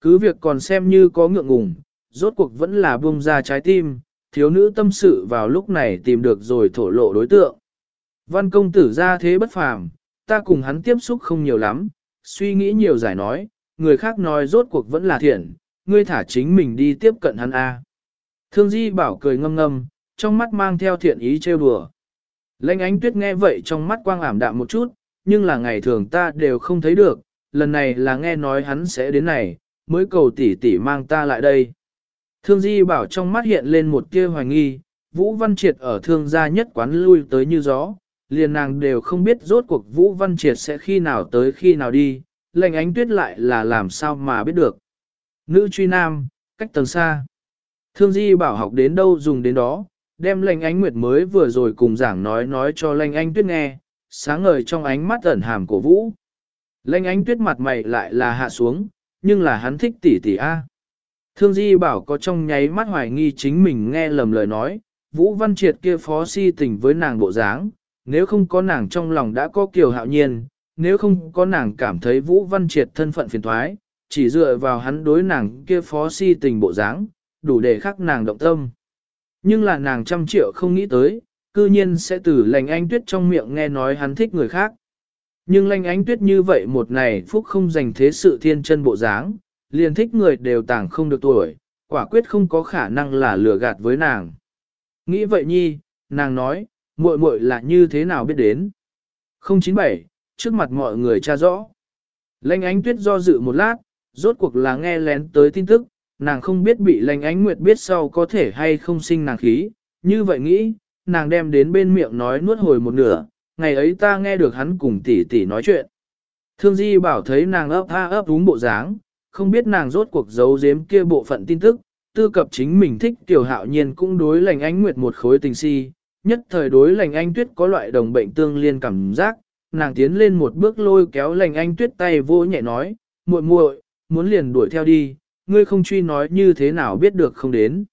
Cứ việc còn xem như có ngượng ngùng, rốt cuộc vẫn là buông ra trái tim, thiếu nữ tâm sự vào lúc này tìm được rồi thổ lộ đối tượng. Văn công tử ra thế bất phàm, ta cùng hắn tiếp xúc không nhiều lắm, suy nghĩ nhiều giải nói, người khác nói rốt cuộc vẫn là thiện, ngươi thả chính mình đi tiếp cận hắn A. Thương Di bảo cười ngâm ngâm, trong mắt mang theo thiện ý trêu đùa. Lênh ánh tuyết nghe vậy trong mắt quang ảm đạm một chút, nhưng là ngày thường ta đều không thấy được, lần này là nghe nói hắn sẽ đến này, mới cầu tỷ tỷ mang ta lại đây. Thương Di bảo trong mắt hiện lên một tia hoài nghi, Vũ Văn Triệt ở thương gia nhất quán lui tới như gió, liền nàng đều không biết rốt cuộc Vũ Văn Triệt sẽ khi nào tới khi nào đi, lệnh ánh tuyết lại là làm sao mà biết được. Nữ truy nam, cách tầng xa. Thương Di bảo học đến đâu dùng đến đó, đem lệnh ánh nguyệt mới vừa rồi cùng giảng nói nói cho lệnh ánh tuyết nghe, sáng ngời trong ánh mắt ẩn hàm của Vũ. Lệnh ánh tuyết mặt mày lại là hạ xuống, nhưng là hắn thích tỷ tỷ A. Thương Di bảo có trong nháy mắt hoài nghi chính mình nghe lầm lời nói, Vũ Văn Triệt kia phó si tình với nàng bộ dáng, nếu không có nàng trong lòng đã có kiều hạo nhiên, nếu không có nàng cảm thấy Vũ Văn Triệt thân phận phiền thoái, chỉ dựa vào hắn đối nàng kia phó si tình bộ dáng, đủ để khắc nàng động tâm. Nhưng là nàng trăm triệu không nghĩ tới, cư nhiên sẽ từ lành anh tuyết trong miệng nghe nói hắn thích người khác. Nhưng lanh ánh tuyết như vậy một này phúc không dành thế sự thiên chân bộ dáng, liền thích người đều tàng không được tuổi, quả quyết không có khả năng là lừa gạt với nàng. Nghĩ vậy nhi, nàng nói, muội muội là như thế nào biết đến. 097, trước mặt mọi người tra rõ. Lanh ánh tuyết do dự một lát, rốt cuộc là nghe lén tới tin tức, nàng không biết bị lanh ánh nguyệt biết sau có thể hay không sinh nàng khí, như vậy nghĩ, nàng đem đến bên miệng nói nuốt hồi một nửa, ngày ấy ta nghe được hắn cùng tỷ tỷ nói chuyện. Thương Di bảo thấy nàng ấp ha ấp đúng bộ dáng, không biết nàng rốt cuộc giấu giếm kia bộ phận tin tức, tư cập chính mình thích tiểu hạo nhiên cũng đối lành ánh nguyệt một khối tình si, nhất thời đối lành anh tuyết có loại đồng bệnh tương liên cảm giác, nàng tiến lên một bước lôi kéo lành anh tuyết tay vô nhẹ nói, muội muội, muốn liền đuổi theo đi, ngươi không truy nói như thế nào biết được không đến.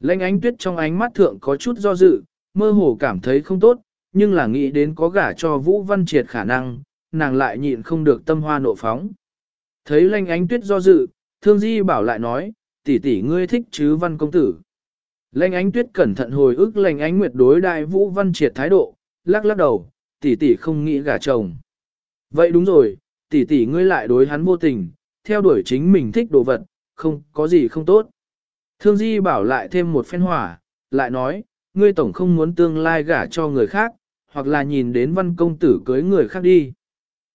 Lành ánh tuyết trong ánh mắt thượng có chút do dự, mơ hồ cảm thấy không tốt, nhưng là nghĩ đến có gả cho Vũ Văn Triệt khả năng, nàng lại nhịn không được tâm hoa nộ phóng. Thấy lanh ánh tuyết do dự, thương di bảo lại nói, tỷ tỷ ngươi thích chứ văn công tử. Lanh ánh tuyết cẩn thận hồi ức lanh ánh nguyệt đối đại Vũ Văn Triệt thái độ, lắc lắc đầu, tỷ tỷ không nghĩ gả chồng. Vậy đúng rồi, tỷ tỷ ngươi lại đối hắn vô tình, theo đuổi chính mình thích đồ vật, không có gì không tốt. Thương Di bảo lại thêm một phen hỏa, lại nói, ngươi tổng không muốn tương lai gả cho người khác, hoặc là nhìn đến văn công tử cưới người khác đi.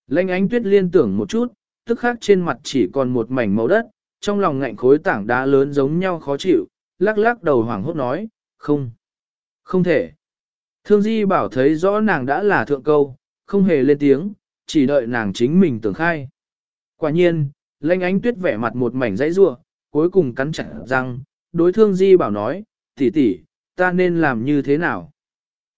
Lênh ánh tuyết liên tưởng một chút, tức khác trên mặt chỉ còn một mảnh màu đất, trong lòng ngạnh khối tảng đá lớn giống nhau khó chịu, lắc lắc đầu hoảng hốt nói, không, không thể. Thương Di bảo thấy rõ nàng đã là thượng câu, không hề lên tiếng, chỉ đợi nàng chính mình tưởng khai. Quả nhiên, lênh ánh tuyết vẻ mặt một mảnh dãy rua, cuối cùng cắn chặt răng, đối thương Di bảo nói, tỷ tỷ, ta nên làm như thế nào?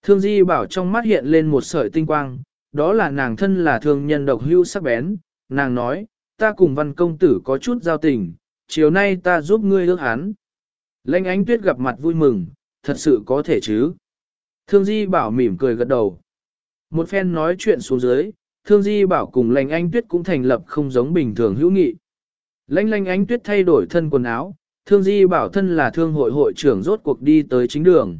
Thương Di bảo trong mắt hiện lên một sợi tinh quang, đó là nàng thân là thương nhân độc hưu sắc bén, nàng nói, ta cùng văn công tử có chút giao tình, chiều nay ta giúp ngươi ước hắn. Lênh ánh tuyết gặp mặt vui mừng, thật sự có thể chứ. Thương Di bảo mỉm cười gật đầu. Một phen nói chuyện xuống dưới, Thương Di bảo cùng Lênh ánh tuyết cũng thành lập không giống bình thường hữu nghị. Lanh lanh ánh tuyết thay đổi thân quần áo, Thương Di bảo thân là thương hội hội trưởng rốt cuộc đi tới chính đường.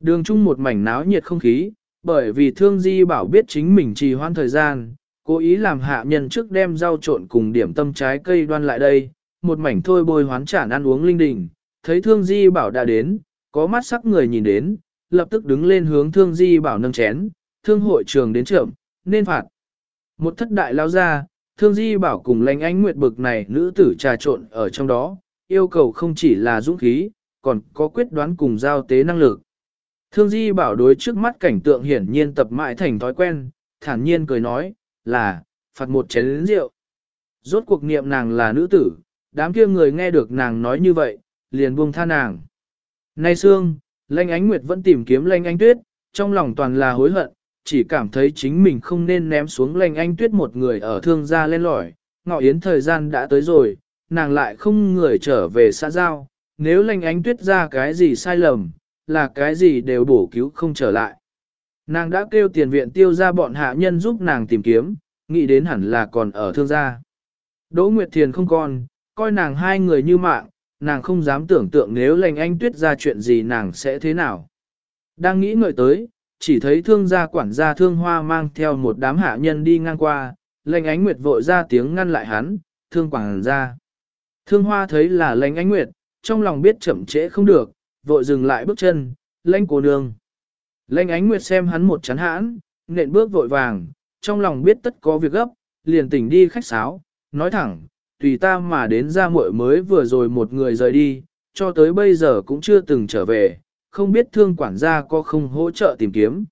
Đường chung một mảnh náo nhiệt không khí, bởi vì Thương Di bảo biết chính mình trì hoãn thời gian, cố ý làm hạ nhân trước đem rau trộn cùng điểm tâm trái cây đoan lại đây, một mảnh thôi bôi hoán chản ăn uống linh đình, thấy Thương Di bảo đã đến, có mắt sắc người nhìn đến, lập tức đứng lên hướng Thương Di bảo nâng chén, thương hội trường đến trưởng, nên phạt. Một thất đại lao ra, Thương Di bảo cùng lãnh ánh nguyệt bực này nữ tử trà trộn ở trong đó, yêu cầu không chỉ là dũng khí, còn có quyết đoán cùng giao tế năng lực. Thương Di bảo đối trước mắt cảnh tượng hiển nhiên tập mãi thành thói quen, thản nhiên cười nói, là, phạt một chén rượu. Rốt cuộc niệm nàng là nữ tử, đám kia người nghe được nàng nói như vậy, liền buông tha nàng. Nay Sương, Lanh Ánh Nguyệt vẫn tìm kiếm Lanh Ánh Tuyết, trong lòng toàn là hối hận, chỉ cảm thấy chính mình không nên ném xuống Lanh Ánh Tuyết một người ở thương gia lên lỏi. Ngọ Yến thời gian đã tới rồi, nàng lại không người trở về xã giao, nếu Lanh Ánh Tuyết ra cái gì sai lầm, là cái gì đều bổ cứu không trở lại. Nàng đã kêu tiền viện tiêu ra bọn hạ nhân giúp nàng tìm kiếm, nghĩ đến hẳn là còn ở thương gia. Đỗ Nguyệt Thiền không còn, coi nàng hai người như mạng, nàng không dám tưởng tượng nếu lành anh tuyết ra chuyện gì nàng sẽ thế nào. Đang nghĩ ngợi tới, chỉ thấy thương gia quản gia thương hoa mang theo một đám hạ nhân đi ngang qua, lành ánh nguyệt vội ra tiếng ngăn lại hắn, thương quản gia. Thương hoa thấy là lành ánh nguyệt, trong lòng biết chậm trễ không được, vội dừng lại bước chân, lãnh cô nương. Lãnh ánh nguyệt xem hắn một chán hãn, nện bước vội vàng, trong lòng biết tất có việc gấp, liền tỉnh đi khách sáo, nói thẳng, tùy ta mà đến ra muội mới vừa rồi một người rời đi, cho tới bây giờ cũng chưa từng trở về, không biết thương quản gia có không hỗ trợ tìm kiếm.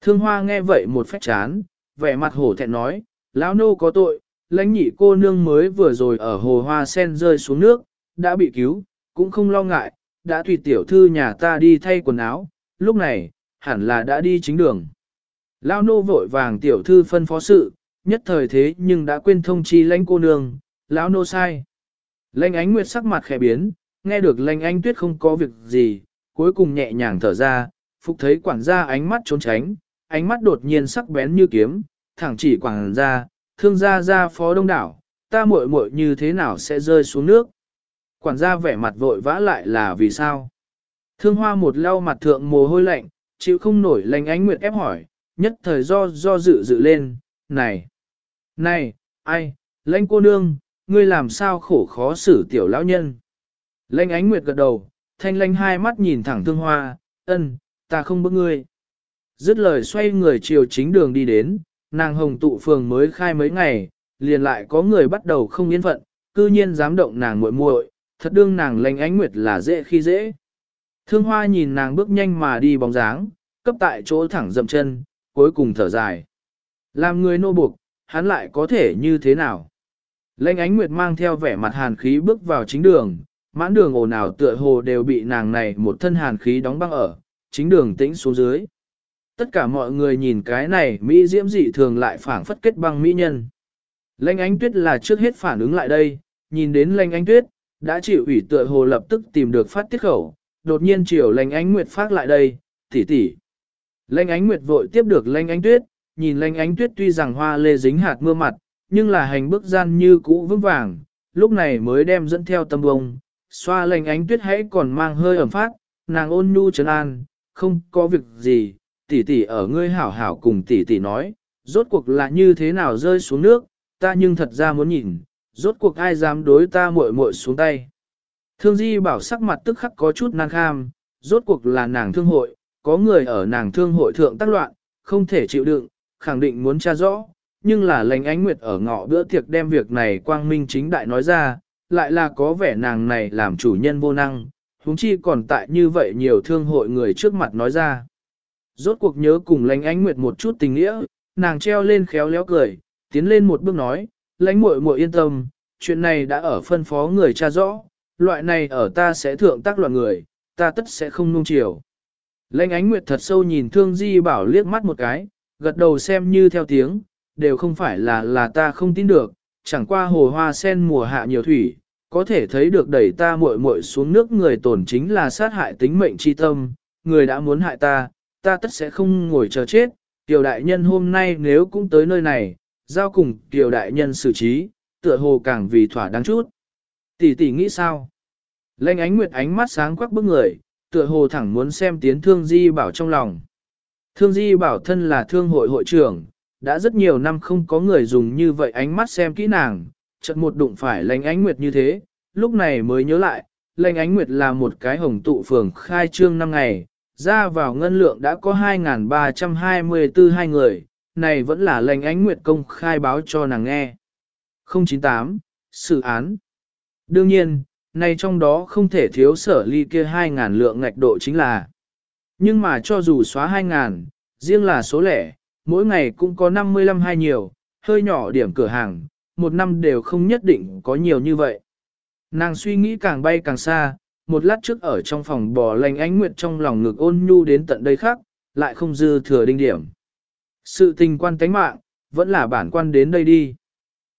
Thương hoa nghe vậy một phách chán, vẻ mặt hổ thẹn nói, lão nô có tội, lãnh nhị cô nương mới vừa rồi ở hồ hoa sen rơi xuống nước, đã bị cứu, cũng không lo ngại, đã tùy tiểu thư nhà ta đi thay quần áo, lúc này, hẳn là đã đi chính đường. Lão nô vội vàng tiểu thư phân phó sự, nhất thời thế nhưng đã quên thông chi lãnh cô nương, lão nô sai. Lãnh ánh nguyệt sắc mặt khẽ biến, nghe được lãnh Ánh tuyết không có việc gì, cuối cùng nhẹ nhàng thở ra, phục thấy quản gia ánh mắt trốn tránh, ánh mắt đột nhiên sắc bén như kiếm, thẳng chỉ quản gia, thương gia gia phó đông đảo, ta muội muội như thế nào sẽ rơi xuống nước. Quản gia vẻ mặt vội vã lại là vì sao? Thương hoa một lau mặt thượng mồ hôi lạnh, chịu không nổi lành ánh nguyệt ép hỏi, nhất thời do do dự dự lên, này, này, ai, lãnh cô nương, ngươi làm sao khổ khó xử tiểu lão nhân. Lãnh ánh nguyệt gật đầu, thanh lãnh hai mắt nhìn thẳng thương hoa, ân, ta không bức ngươi. Dứt lời xoay người chiều chính đường đi đến, nàng hồng tụ phường mới khai mấy ngày, liền lại có người bắt đầu không yên phận, cư nhiên dám động nàng muội muội, thật đương nàng lành ánh nguyệt là dễ khi dễ. Thương hoa nhìn nàng bước nhanh mà đi bóng dáng, cấp tại chỗ thẳng dậm chân, cuối cùng thở dài. Làm người nô buộc, hắn lại có thể như thế nào? Lệnh ánh nguyệt mang theo vẻ mặt hàn khí bước vào chính đường, mãn đường ồn ào tựa hồ đều bị nàng này một thân hàn khí đóng băng ở, chính đường tĩnh xuống dưới. Tất cả mọi người nhìn cái này Mỹ diễm dị thường lại phản phất kết băng Mỹ nhân. Lệnh ánh tuyết là trước hết phản ứng lại đây, nhìn đến lệnh ánh tuyết, đã chịu ủy tựa hồ lập tức tìm được phát tiết khẩu, đột nhiên chiều lệnh ánh nguyệt phát lại đây, tỷ tỷ. Lệnh ánh nguyệt vội tiếp được lệnh ánh tuyết, nhìn lệnh ánh tuyết tuy rằng hoa lê dính hạt mưa mặt, nhưng là hành bước gian như cũ vững vàng, lúc này mới đem dẫn theo tâm bông, xoa lệnh ánh tuyết hãy còn mang hơi ẩm phát, nàng ôn nhu trấn an, không có việc gì, tỷ tỷ ở ngươi hảo hảo cùng tỷ tỷ nói, rốt cuộc là như thế nào rơi xuống nước, ta nhưng thật ra muốn nhìn, rốt cuộc ai dám đối ta muội muội xuống tay. Thương Di bảo sắc mặt tức khắc có chút nan kham, rốt cuộc là nàng thương hội, có người ở nàng thương hội thượng tác loạn, không thể chịu đựng, khẳng định muốn tra rõ, nhưng là lành ánh nguyệt ở ngọ bữa tiệc đem việc này quang minh chính đại nói ra, lại là có vẻ nàng này làm chủ nhân vô năng, huống chi còn tại như vậy nhiều thương hội người trước mặt nói ra. Rốt cuộc nhớ cùng lành ánh nguyệt một chút tình nghĩa, nàng treo lên khéo léo cười, tiến lên một bước nói, lãnh muội muội yên tâm, chuyện này đã ở phân phó người tra rõ, loại này ở ta sẽ thượng tác loạn người, ta tất sẽ không nung chiều. Lãnh ánh nguyệt thật sâu nhìn thương di bảo liếc mắt một cái, gật đầu xem như theo tiếng, đều không phải là là ta không tin được, chẳng qua hồ hoa sen mùa hạ nhiều thủy, có thể thấy được đẩy ta muội muội xuống nước người tổn chính là sát hại tính mệnh chi tâm, người đã muốn hại ta, ta tất sẽ không ngồi chờ chết, tiểu đại nhân hôm nay nếu cũng tới nơi này, giao cùng tiểu đại nhân xử trí, tựa hồ càng vì thỏa đáng chút. Tỷ tỷ nghĩ sao? Lênh ánh nguyệt ánh mắt sáng quắc bức người, tựa hồ thẳng muốn xem tiến thương di bảo trong lòng. Thương di bảo thân là thương hội hội trưởng, đã rất nhiều năm không có người dùng như vậy ánh mắt xem kỹ nàng, chợt một đụng phải lênh ánh nguyệt như thế, lúc này mới nhớ lại, lênh ánh nguyệt là một cái hồng tụ phường khai trương năm ngày, ra vào ngân lượng đã có 2.324 hai người, này vẫn là lệnh ánh nguyệt công khai báo cho nàng nghe. 098. Sự án Đương nhiên, này trong đó không thể thiếu sở ly kia 2.000 lượng ngạch độ chính là. Nhưng mà cho dù xóa 2.000, riêng là số lẻ, mỗi ngày cũng có 55 hay nhiều, hơi nhỏ điểm cửa hàng, một năm đều không nhất định có nhiều như vậy. Nàng suy nghĩ càng bay càng xa, một lát trước ở trong phòng bò lành ánh nguyệt trong lòng ngực ôn nhu đến tận đây khác, lại không dư thừa đinh điểm. Sự tình quan tánh mạng, vẫn là bản quan đến đây đi.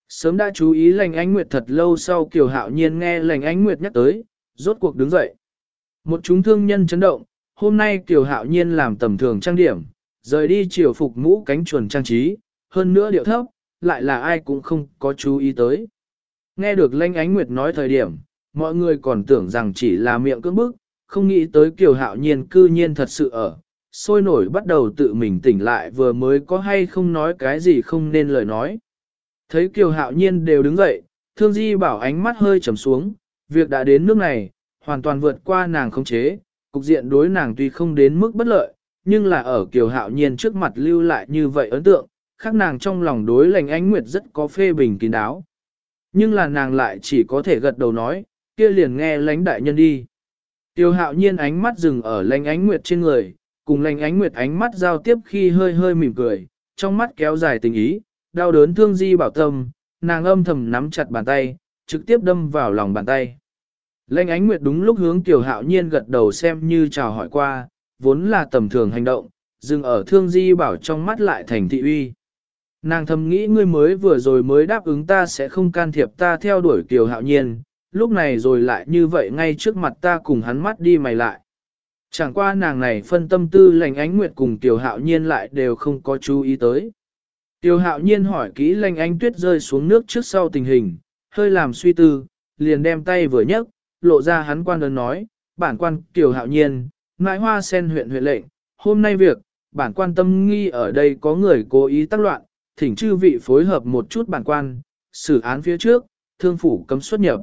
Sớm đã chú ý lành ánh nguyệt thật lâu sau Kiều Hạo Nhiên nghe lành ánh nguyệt nhắc tới, rốt cuộc đứng dậy. Một chúng thương nhân chấn động, hôm nay Kiều Hạo Nhiên làm tầm thường trang điểm, rời đi chiều phục mũ cánh chuồn trang trí, hơn nữa điệu thấp, lại là ai cũng không có chú ý tới. nghe được Lanh Ánh Nguyệt nói thời điểm, mọi người còn tưởng rằng chỉ là miệng cưỡng bức, không nghĩ tới Kiều Hạo Nhiên cư nhiên thật sự ở, sôi nổi bắt đầu tự mình tỉnh lại vừa mới có hay không nói cái gì không nên lời nói. Thấy Kiều Hạo Nhiên đều đứng dậy, Thương Di bảo ánh mắt hơi trầm xuống, việc đã đến nước này, hoàn toàn vượt qua nàng khống chế, cục diện đối nàng tuy không đến mức bất lợi, nhưng là ở Kiều Hạo Nhiên trước mặt lưu lại như vậy ấn tượng, khác nàng trong lòng đối lành ánh nguyệt rất có phê bình kín đáo. Nhưng là nàng lại chỉ có thể gật đầu nói, kia liền nghe lãnh đại nhân đi. Tiêu hạo nhiên ánh mắt dừng ở lãnh ánh nguyệt trên người, cùng lành ánh nguyệt ánh mắt giao tiếp khi hơi hơi mỉm cười, trong mắt kéo dài tình ý, đau đớn thương di bảo tâm, nàng âm thầm nắm chặt bàn tay, trực tiếp đâm vào lòng bàn tay. Lệnh ánh nguyệt đúng lúc hướng tiểu hạo nhiên gật đầu xem như chào hỏi qua, vốn là tầm thường hành động, dừng ở thương di bảo trong mắt lại thành thị uy. Nàng thầm nghĩ ngươi mới vừa rồi mới đáp ứng ta sẽ không can thiệp ta theo đuổi tiểu Hạo Nhiên, lúc này rồi lại như vậy ngay trước mặt ta cùng hắn mắt đi mày lại. Chẳng qua nàng này phân tâm tư lành ánh nguyệt cùng tiểu Hạo Nhiên lại đều không có chú ý tới. tiểu Hạo Nhiên hỏi kỹ lành ánh tuyết rơi xuống nước trước sau tình hình, hơi làm suy tư, liền đem tay vừa nhấc, lộ ra hắn quan đơn nói, bản quan tiểu Hạo Nhiên, mãi hoa sen huyện huyện lệnh, hôm nay việc, bản quan tâm nghi ở đây có người cố ý tác loạn, thỉnh chư vị phối hợp một chút bản quan, xử án phía trước, thương phủ cấm xuất nhập.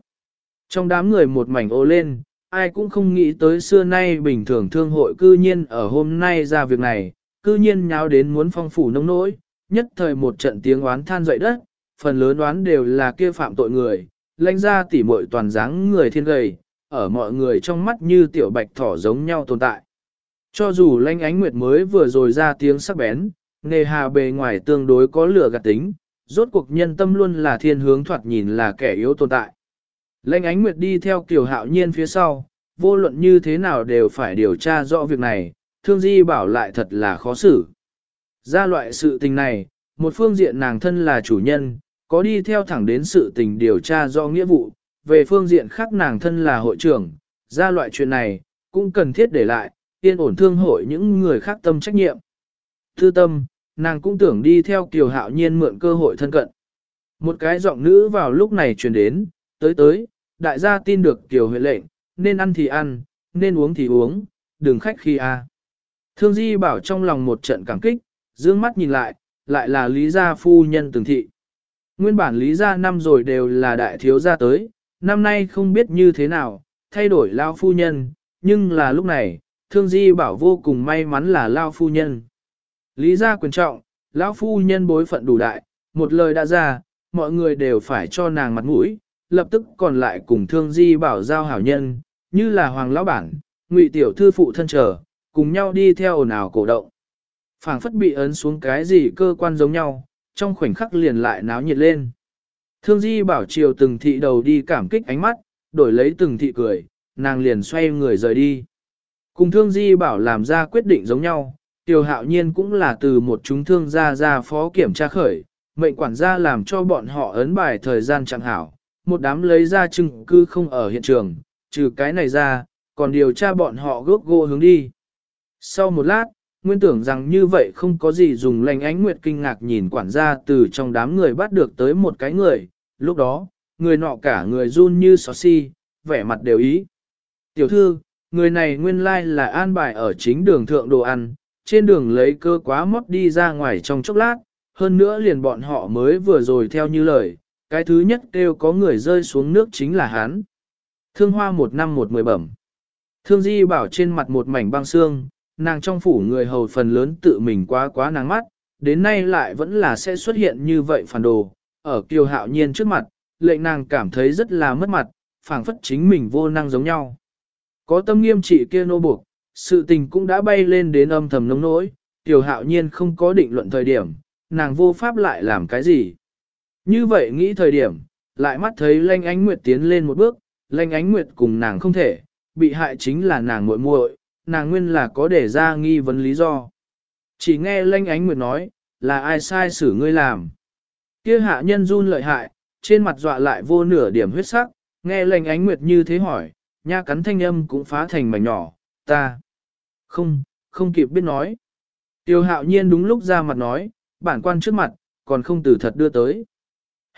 Trong đám người một mảnh ô lên, ai cũng không nghĩ tới xưa nay bình thường thương hội cư nhiên ở hôm nay ra việc này, cư nhiên nháo đến muốn phong phủ nông nỗi, nhất thời một trận tiếng oán than dậy đất, phần lớn oán đều là kia phạm tội người, lãnh ra tỉ muội toàn dáng người thiên gầy, ở mọi người trong mắt như tiểu bạch thỏ giống nhau tồn tại. Cho dù lãnh ánh nguyệt mới vừa rồi ra tiếng sắc bén, Nề hà bề ngoài tương đối có lửa gạt tính, rốt cuộc nhân tâm luôn là thiên hướng thoạt nhìn là kẻ yếu tồn tại. Lệnh ánh nguyệt đi theo kiểu hạo nhiên phía sau, vô luận như thế nào đều phải điều tra rõ việc này, thương di bảo lại thật là khó xử. Ra loại sự tình này, một phương diện nàng thân là chủ nhân, có đi theo thẳng đến sự tình điều tra do nghĩa vụ, về phương diện khác nàng thân là hội trưởng, ra loại chuyện này, cũng cần thiết để lại, yên ổn thương hội những người khác tâm trách nhiệm. Thư tâm, nàng cũng tưởng đi theo Kiều Hạo Nhiên mượn cơ hội thân cận. Một cái giọng nữ vào lúc này truyền đến, tới tới, đại gia tin được tiểu huệ lệnh, nên ăn thì ăn, nên uống thì uống, đừng khách khi a. Thương Di bảo trong lòng một trận cảm kích, dương mắt nhìn lại, lại là Lý gia phu nhân từng thị. Nguyên bản Lý gia năm rồi đều là đại thiếu gia tới, năm nay không biết như thế nào, thay đổi lao phu nhân, nhưng là lúc này, Thương Di bảo vô cùng may mắn là lao phu nhân. Lý gia quyền trọng, lão phu nhân bối phận đủ đại, một lời đã ra, mọi người đều phải cho nàng mặt mũi, lập tức còn lại cùng thương di bảo giao hảo nhân, như là hoàng lão bản, ngụy tiểu thư phụ thân trở, cùng nhau đi theo ồn ào cổ động. phảng phất bị ấn xuống cái gì cơ quan giống nhau, trong khoảnh khắc liền lại náo nhiệt lên. Thương di bảo chiều từng thị đầu đi cảm kích ánh mắt, đổi lấy từng thị cười, nàng liền xoay người rời đi. Cùng thương di bảo làm ra quyết định giống nhau, Tiêu hạo nhiên cũng là từ một chúng thương gia ra phó kiểm tra khởi, mệnh quản gia làm cho bọn họ ấn bài thời gian chẳng hảo, một đám lấy ra chứng cư không ở hiện trường, trừ cái này ra, còn điều tra bọn họ gốc gỗ hướng đi. Sau một lát, nguyên tưởng rằng như vậy không có gì dùng lành ánh nguyệt kinh ngạc nhìn quản gia từ trong đám người bắt được tới một cái người, lúc đó, người nọ cả người run như xó si, vẻ mặt đều ý. Tiểu thư, người này nguyên lai like là an bài ở chính đường thượng đồ ăn, trên đường lấy cơ quá mót đi ra ngoài trong chốc lát, hơn nữa liền bọn họ mới vừa rồi theo như lời, cái thứ nhất kêu có người rơi xuống nước chính là hắn. Thương hoa một năm một mười bẩm. Thương di bảo trên mặt một mảnh băng xương, nàng trong phủ người hầu phần lớn tự mình quá quá nàng mắt, đến nay lại vẫn là sẽ xuất hiện như vậy phản đồ, ở kiều hạo nhiên trước mặt, lệnh nàng cảm thấy rất là mất mặt, phảng phất chính mình vô năng giống nhau. Có tâm nghiêm trị kia nô buộc, sự tình cũng đã bay lên đến âm thầm nông nỗi, tiểu hạo nhiên không có định luận thời điểm, nàng vô pháp lại làm cái gì. Như vậy nghĩ thời điểm, lại mắt thấy lanh ánh nguyệt tiến lên một bước, lanh ánh nguyệt cùng nàng không thể, bị hại chính là nàng muội muội, nàng nguyên là có để ra nghi vấn lý do. Chỉ nghe lanh ánh nguyệt nói, là ai sai xử ngươi làm. Kia hạ nhân run lợi hại, trên mặt dọa lại vô nửa điểm huyết sắc, nghe lanh ánh nguyệt như thế hỏi, nha cắn thanh âm cũng phá thành mảnh nhỏ, ta. Không, không kịp biết nói. Tiêu hạo nhiên đúng lúc ra mặt nói, bản quan trước mặt, còn không từ thật đưa tới.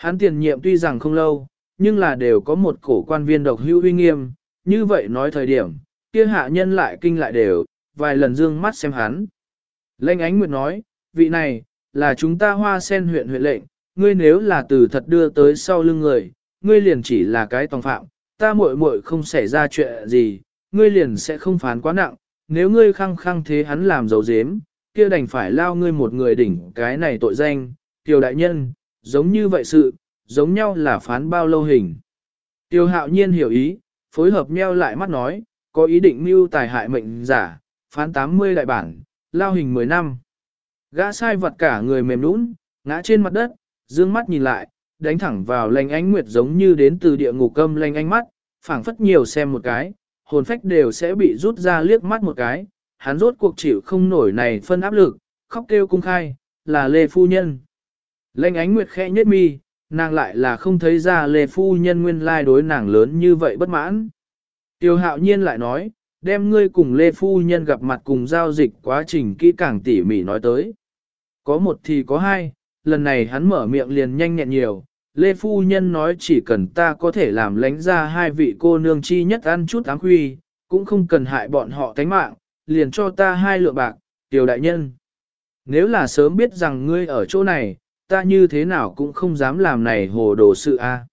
Hắn tiền nhiệm tuy rằng không lâu, nhưng là đều có một cổ quan viên độc hữu uy nghiêm, như vậy nói thời điểm, kia hạ nhân lại kinh lại đều, vài lần dương mắt xem hắn. Lênh ánh nguyệt nói, vị này, là chúng ta hoa sen huyện huyện lệnh, ngươi nếu là từ thật đưa tới sau lưng người, ngươi liền chỉ là cái tòng phạm, ta muội muội không xảy ra chuyện gì, ngươi liền sẽ không phán quá nặng, nếu ngươi khăng khăng thế hắn làm dấu dếm, kia đành phải lao ngươi một người đỉnh cái này tội danh, tiểu đại nhân, giống như vậy sự, giống nhau là phán bao lâu hình. Tiêu hạo nhiên hiểu ý, phối hợp nheo lại mắt nói, có ý định mưu tài hại mệnh giả, phán 80 đại bản, lao hình 10 năm. Gã sai vật cả người mềm nũng, ngã trên mặt đất, dương mắt nhìn lại, đánh thẳng vào lành ánh nguyệt giống như đến từ địa ngục câm lành ánh mắt, phảng phất nhiều xem một cái, hồn phách đều sẽ bị rút ra liếc mắt một cái, hắn rốt cuộc chịu không nổi này phân áp lực, khóc kêu cung khai, là Lê Phu Nhân. Lệnh ánh nguyệt khẽ nhất mi, nàng lại là không thấy ra Lê Phu Nhân nguyên lai đối nàng lớn như vậy bất mãn. Tiêu hạo nhiên lại nói, đem ngươi cùng Lê Phu Nhân gặp mặt cùng giao dịch quá trình kỹ càng tỉ mỉ nói tới. Có một thì có hai, lần này hắn mở miệng liền nhanh nhẹn nhiều. Lê Phu Nhân nói chỉ cần ta có thể làm lánh ra hai vị cô nương chi nhất ăn chút áng huy, cũng không cần hại bọn họ tánh mạng, liền cho ta hai lượng bạc, tiểu đại nhân. Nếu là sớm biết rằng ngươi ở chỗ này, ta như thế nào cũng không dám làm này hồ đồ sự a.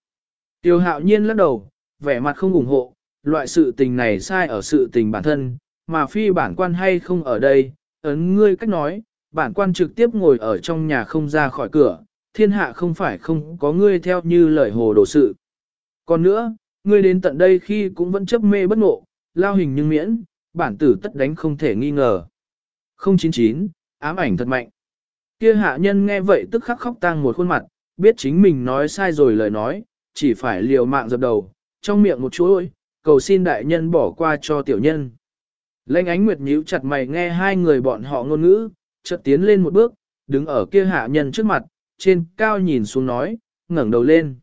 Tiêu hạo nhiên lắc đầu, vẻ mặt không ủng hộ, loại sự tình này sai ở sự tình bản thân, mà phi bản quan hay không ở đây, ấn ngươi cách nói, bản quan trực tiếp ngồi ở trong nhà không ra khỏi cửa, thiên hạ không phải không có ngươi theo như lời hồ đồ sự. Còn nữa, ngươi đến tận đây khi cũng vẫn chấp mê bất ngộ, lao hình nhưng miễn, bản tử tất đánh không thể nghi ngờ. 099, ám ảnh thật mạnh. Kia hạ nhân nghe vậy tức khắc khóc tang một khuôn mặt, biết chính mình nói sai rồi lời nói, chỉ phải liều mạng dập đầu, trong miệng một chuỗi, cầu xin đại nhân bỏ qua cho tiểu nhân. Lênh ánh nguyệt nhíu chặt mày nghe hai người bọn họ ngôn ngữ, chợt tiến lên một bước, đứng ở kia hạ nhân trước mặt, trên cao nhìn xuống nói, ngẩng đầu lên.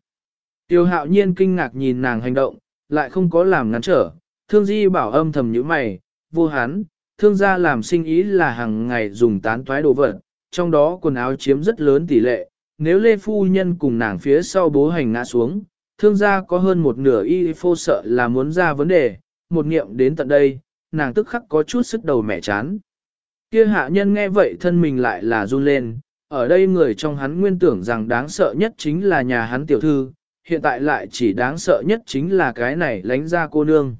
Tiêu hạo nhiên kinh ngạc nhìn nàng hành động, lại không có làm ngắn trở, thương di bảo âm thầm như mày, vô hán, thương gia làm sinh ý là hàng ngày dùng tán toái đồ vật, trong đó quần áo chiếm rất lớn tỷ lệ, nếu Lê Phu Nhân cùng nàng phía sau bố hành ngã xuống, thương gia có hơn một nửa y phô sợ là muốn ra vấn đề, một nghiệm đến tận đây, nàng tức khắc có chút sức đầu mẻ chán. Kia hạ nhân nghe vậy thân mình lại là run lên, ở đây người trong hắn nguyên tưởng rằng đáng sợ nhất chính là nhà hắn tiểu thư, hiện tại lại chỉ đáng sợ nhất chính là cái này lánh ra cô nương.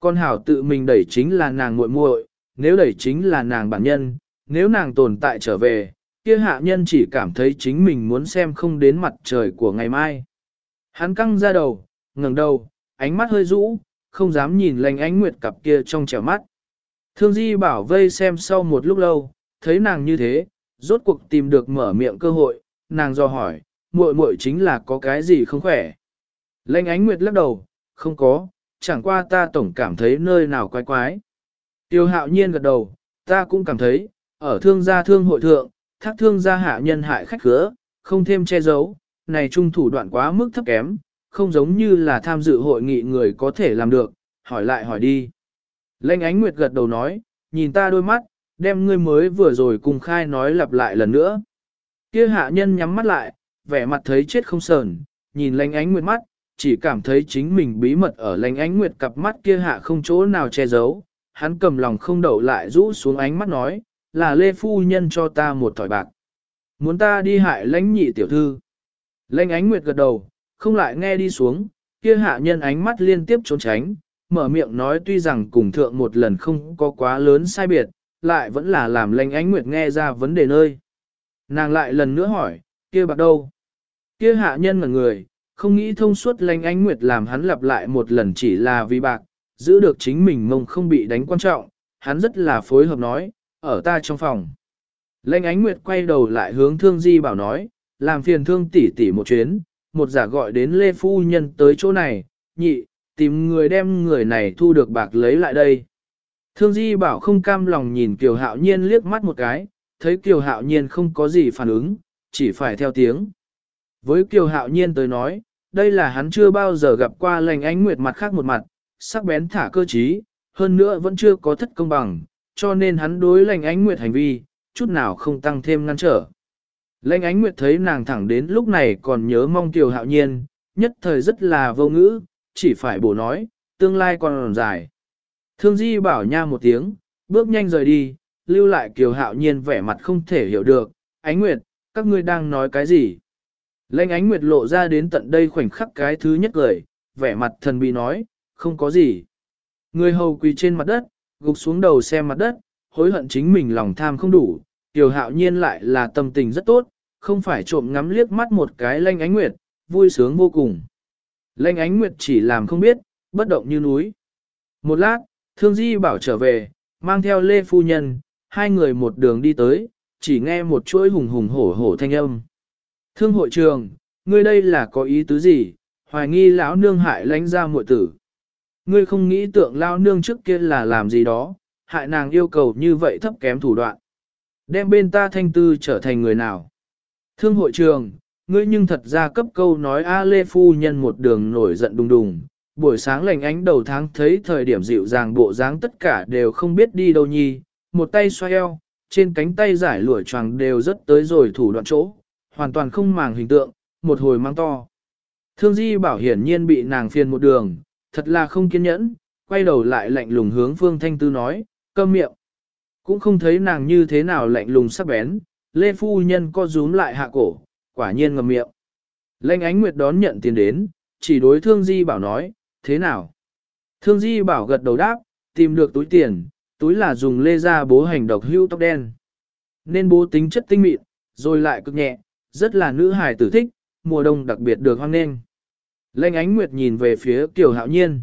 Con hảo tự mình đẩy chính là nàng muội muội, nếu đẩy chính là nàng bản nhân, nếu nàng tồn tại trở về, kia hạ nhân chỉ cảm thấy chính mình muốn xem không đến mặt trời của ngày mai. Hắn căng ra đầu, ngẩng đầu, ánh mắt hơi rũ, không dám nhìn lành ánh nguyệt cặp kia trong trẻo mắt. Thương Di bảo vây xem sau một lúc lâu, thấy nàng như thế, rốt cuộc tìm được mở miệng cơ hội, nàng do hỏi, muội muội chính là có cái gì không khỏe. Lệnh ánh nguyệt lắc đầu, không có, chẳng qua ta tổng cảm thấy nơi nào quái quái. Tiêu hạo nhiên gật đầu, ta cũng cảm thấy, ở thương gia thương hội thượng, thác thương gia hạ nhân hại khách khứa, không thêm che giấu, này trung thủ đoạn quá mức thấp kém, không giống như là tham dự hội nghị người có thể làm được, hỏi lại hỏi đi. Lênh ánh nguyệt gật đầu nói, nhìn ta đôi mắt, đem ngươi mới vừa rồi cùng khai nói lặp lại lần nữa. Kia hạ nhân nhắm mắt lại, vẻ mặt thấy chết không sờn, nhìn lênh ánh nguyệt mắt, chỉ cảm thấy chính mình bí mật ở lênh ánh nguyệt cặp mắt kia hạ không chỗ nào che giấu. Hắn cầm lòng không đậu lại rũ xuống ánh mắt nói, là Lê Phu Nhân cho ta một thỏi bạc. Muốn ta đi hại lãnh nhị tiểu thư. lãnh ánh nguyệt gật đầu, không lại nghe đi xuống, kia hạ nhân ánh mắt liên tiếp trốn tránh, mở miệng nói tuy rằng cùng thượng một lần không có quá lớn sai biệt, lại vẫn là làm lãnh ánh nguyệt nghe ra vấn đề nơi. Nàng lại lần nữa hỏi, kia bạc đâu? Kia hạ nhân ngẩn người, không nghĩ thông suốt lãnh ánh nguyệt làm hắn lặp lại một lần chỉ là vì bạc, giữ được chính mình mông không bị đánh quan trọng, hắn rất là phối hợp nói, ở ta trong phòng. Lệnh ánh nguyệt quay đầu lại hướng thương di bảo nói, làm phiền thương tỷ tỷ một chuyến, một giả gọi đến Lê Phu Nhân tới chỗ này, nhị, tìm người đem người này thu được bạc lấy lại đây. Thương Di bảo không cam lòng nhìn Kiều Hạo Nhiên liếc mắt một cái, thấy Kiều Hạo Nhiên không có gì phản ứng, chỉ phải theo tiếng. Với Kiều Hạo Nhiên tới nói, đây là hắn chưa bao giờ gặp qua lành ánh nguyệt mặt khác một mặt, sắc bén thả cơ trí, hơn nữa vẫn chưa có thất công bằng, cho nên hắn đối lành ánh nguyệt hành vi, chút nào không tăng thêm ngăn trở. Lệnh ánh nguyệt thấy nàng thẳng đến lúc này còn nhớ mong Kiều Hạo Nhiên, nhất thời rất là vô ngữ, chỉ phải bổ nói, tương lai còn dài. Thương Di bảo nha một tiếng, bước nhanh rời đi, lưu lại Kiều Hạo Nhiên vẻ mặt không thể hiểu được, Ánh Nguyệt, các ngươi đang nói cái gì? Lệnh Ánh Nguyệt lộ ra đến tận đây khoảnh khắc cái thứ nhất cười, vẻ mặt thần bị nói, không có gì. Người hầu quỳ trên mặt đất, gục xuống đầu xem mặt đất, hối hận chính mình lòng tham không đủ, Tiểu Hạo Nhiên lại là tâm tình rất tốt, không phải trộm ngắm liếc mắt một cái Lanh Ánh Nguyệt, vui sướng vô cùng. Lanh Ánh Nguyệt chỉ làm không biết, bất động như núi. Một lát, Thương Di bảo trở về, mang theo Lê Phu Nhân, hai người một đường đi tới, chỉ nghe một chuỗi hùng hùng hổ hổ thanh âm. Thương hội trường, ngươi đây là có ý tứ gì, hoài nghi lão nương hại lánh ra muội tử. Ngươi không nghĩ tượng lao nương trước kia là làm gì đó, hại nàng yêu cầu như vậy thấp kém thủ đoạn. Đem bên ta thanh tư trở thành người nào. Thương hội trường, ngươi nhưng thật ra cấp câu nói A Lê Phu Nhân một đường nổi giận đùng đùng, buổi sáng lành ánh đầu tháng thấy thời điểm dịu dàng bộ dáng tất cả đều không biết đi đâu nhi, một tay xoay eo, trên cánh tay giải lụa choàng đều rất tới rồi thủ đoạn chỗ, hoàn toàn không màng hình tượng, một hồi mang to. Thương Di bảo hiển nhiên bị nàng phiền một đường, thật là không kiên nhẫn, quay đầu lại lạnh lùng hướng Phương Thanh Tư nói, câm miệng. Cũng không thấy nàng như thế nào lạnh lùng sắc bén, Lê Phu Nhân co rúm lại hạ cổ, quả nhiên ngầm miệng. Lệnh ánh nguyệt đón nhận tiền đến, chỉ đối Thương Di bảo nói, thế nào? Thương Di bảo gật đầu đáp, tìm được túi tiền, túi là dùng lê ra bố hành độc hưu tóc đen. Nên bố tính chất tinh mịn, rồi lại cực nhẹ, rất là nữ hài tử thích, mùa đông đặc biệt được hoang nên. Lệnh ánh nguyệt nhìn về phía Kiều Hạo Nhiên.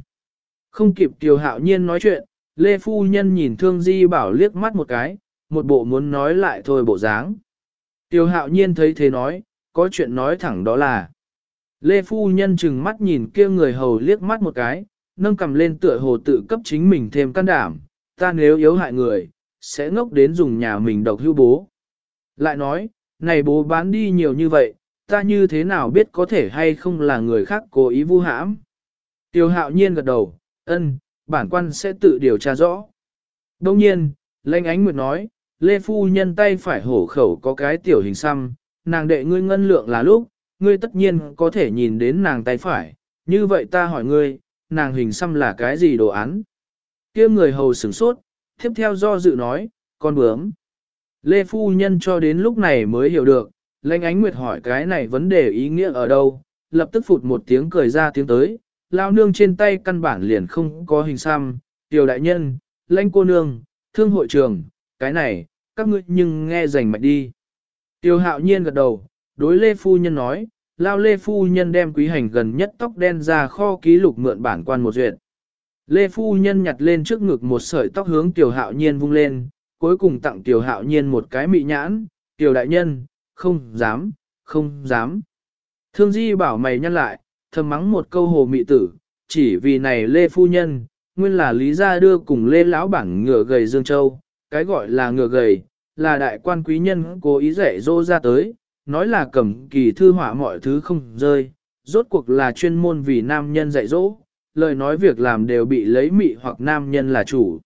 Không kịp Kiều Hạo Nhiên nói chuyện, Lê Phu Nhân nhìn Thương Di bảo liếc mắt một cái, một bộ muốn nói lại thôi bộ dáng. Kiều Hạo Nhiên thấy thế nói, có chuyện nói thẳng đó là. Lê Phu Nhân chừng mắt nhìn kia người hầu liếc mắt một cái, nâng cầm lên tựa hồ tự cấp chính mình thêm can đảm, ta nếu yếu hại người, sẽ ngốc đến dùng nhà mình độc hưu bố. Lại nói, này bố bán đi nhiều như vậy, ta như thế nào biết có thể hay không là người khác cố ý vu hãm. Tiêu hạo nhiên gật đầu, ân, bản quan sẽ tự điều tra rõ. Đông nhiên, lãnh ánh nguyệt nói, Lê Phu nhân tay phải hổ khẩu có cái tiểu hình xăm, nàng đệ ngươi ngân lượng là lúc, ngươi tất nhiên có thể nhìn đến nàng tay phải, như vậy ta hỏi ngươi, nàng hình xăm là cái gì đồ án? kia người hầu sửng sốt, tiếp theo do dự nói, con bướm. Lê Phu Nhân cho đến lúc này mới hiểu được, lãnh ánh nguyệt hỏi cái này vấn đề ý nghĩa ở đâu, lập tức phụt một tiếng cười ra tiếng tới, lao nương trên tay căn bản liền không có hình xăm, tiểu đại nhân, lãnh cô nương, thương hội trường, cái này, các ngươi nhưng nghe rành mạch đi. Tiêu hạo nhiên gật đầu, đối Lê Phu Nhân nói, lao Lê Phu Nhân đem quý hành gần nhất tóc đen ra kho ký lục mượn bản quan một duyệt. Lê Phu Nhân nhặt lên trước ngực một sợi tóc hướng Tiểu Hạo Nhiên vung lên, cuối cùng tặng Tiểu Hạo Nhiên một cái mị nhãn, Tiểu Đại Nhân, không dám, không dám. Thương Di bảo mày nhăn lại, thầm mắng một câu hồ mị tử, chỉ vì này Lê Phu Nhân, nguyên là lý gia đưa cùng Lê Lão Bản ngựa gầy Dương Châu, cái gọi là ngựa gầy, là đại quan quý nhân cố ý dạy dỗ ra tới, nói là cầm kỳ thư họa mọi thứ không rơi, rốt cuộc là chuyên môn vì nam nhân dạy dỗ, lời nói việc làm đều bị lấy mị hoặc nam nhân là chủ.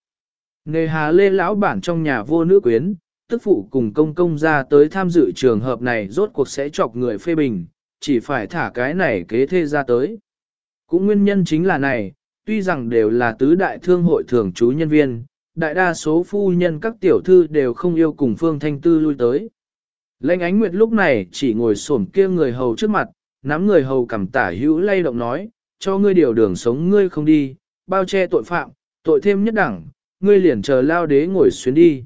Nề hà lê lão bản trong nhà vô nữ quyến, tức phụ cùng công công ra tới tham dự trường hợp này rốt cuộc sẽ chọc người phê bình, chỉ phải thả cái này kế thê ra tới. Cũng nguyên nhân chính là này, tuy rằng đều là tứ đại thương hội thường trú nhân viên, đại đa số phu nhân các tiểu thư đều không yêu cùng Phương Thanh Tư lui tới. Lệnh ánh nguyệt lúc này chỉ ngồi xổm kia người hầu trước mặt, nắm người hầu cầm tả hữu lay động nói, cho ngươi điều đường sống ngươi không đi, bao che tội phạm, tội thêm nhất đẳng, ngươi liền chờ lao đế ngồi xuyến đi.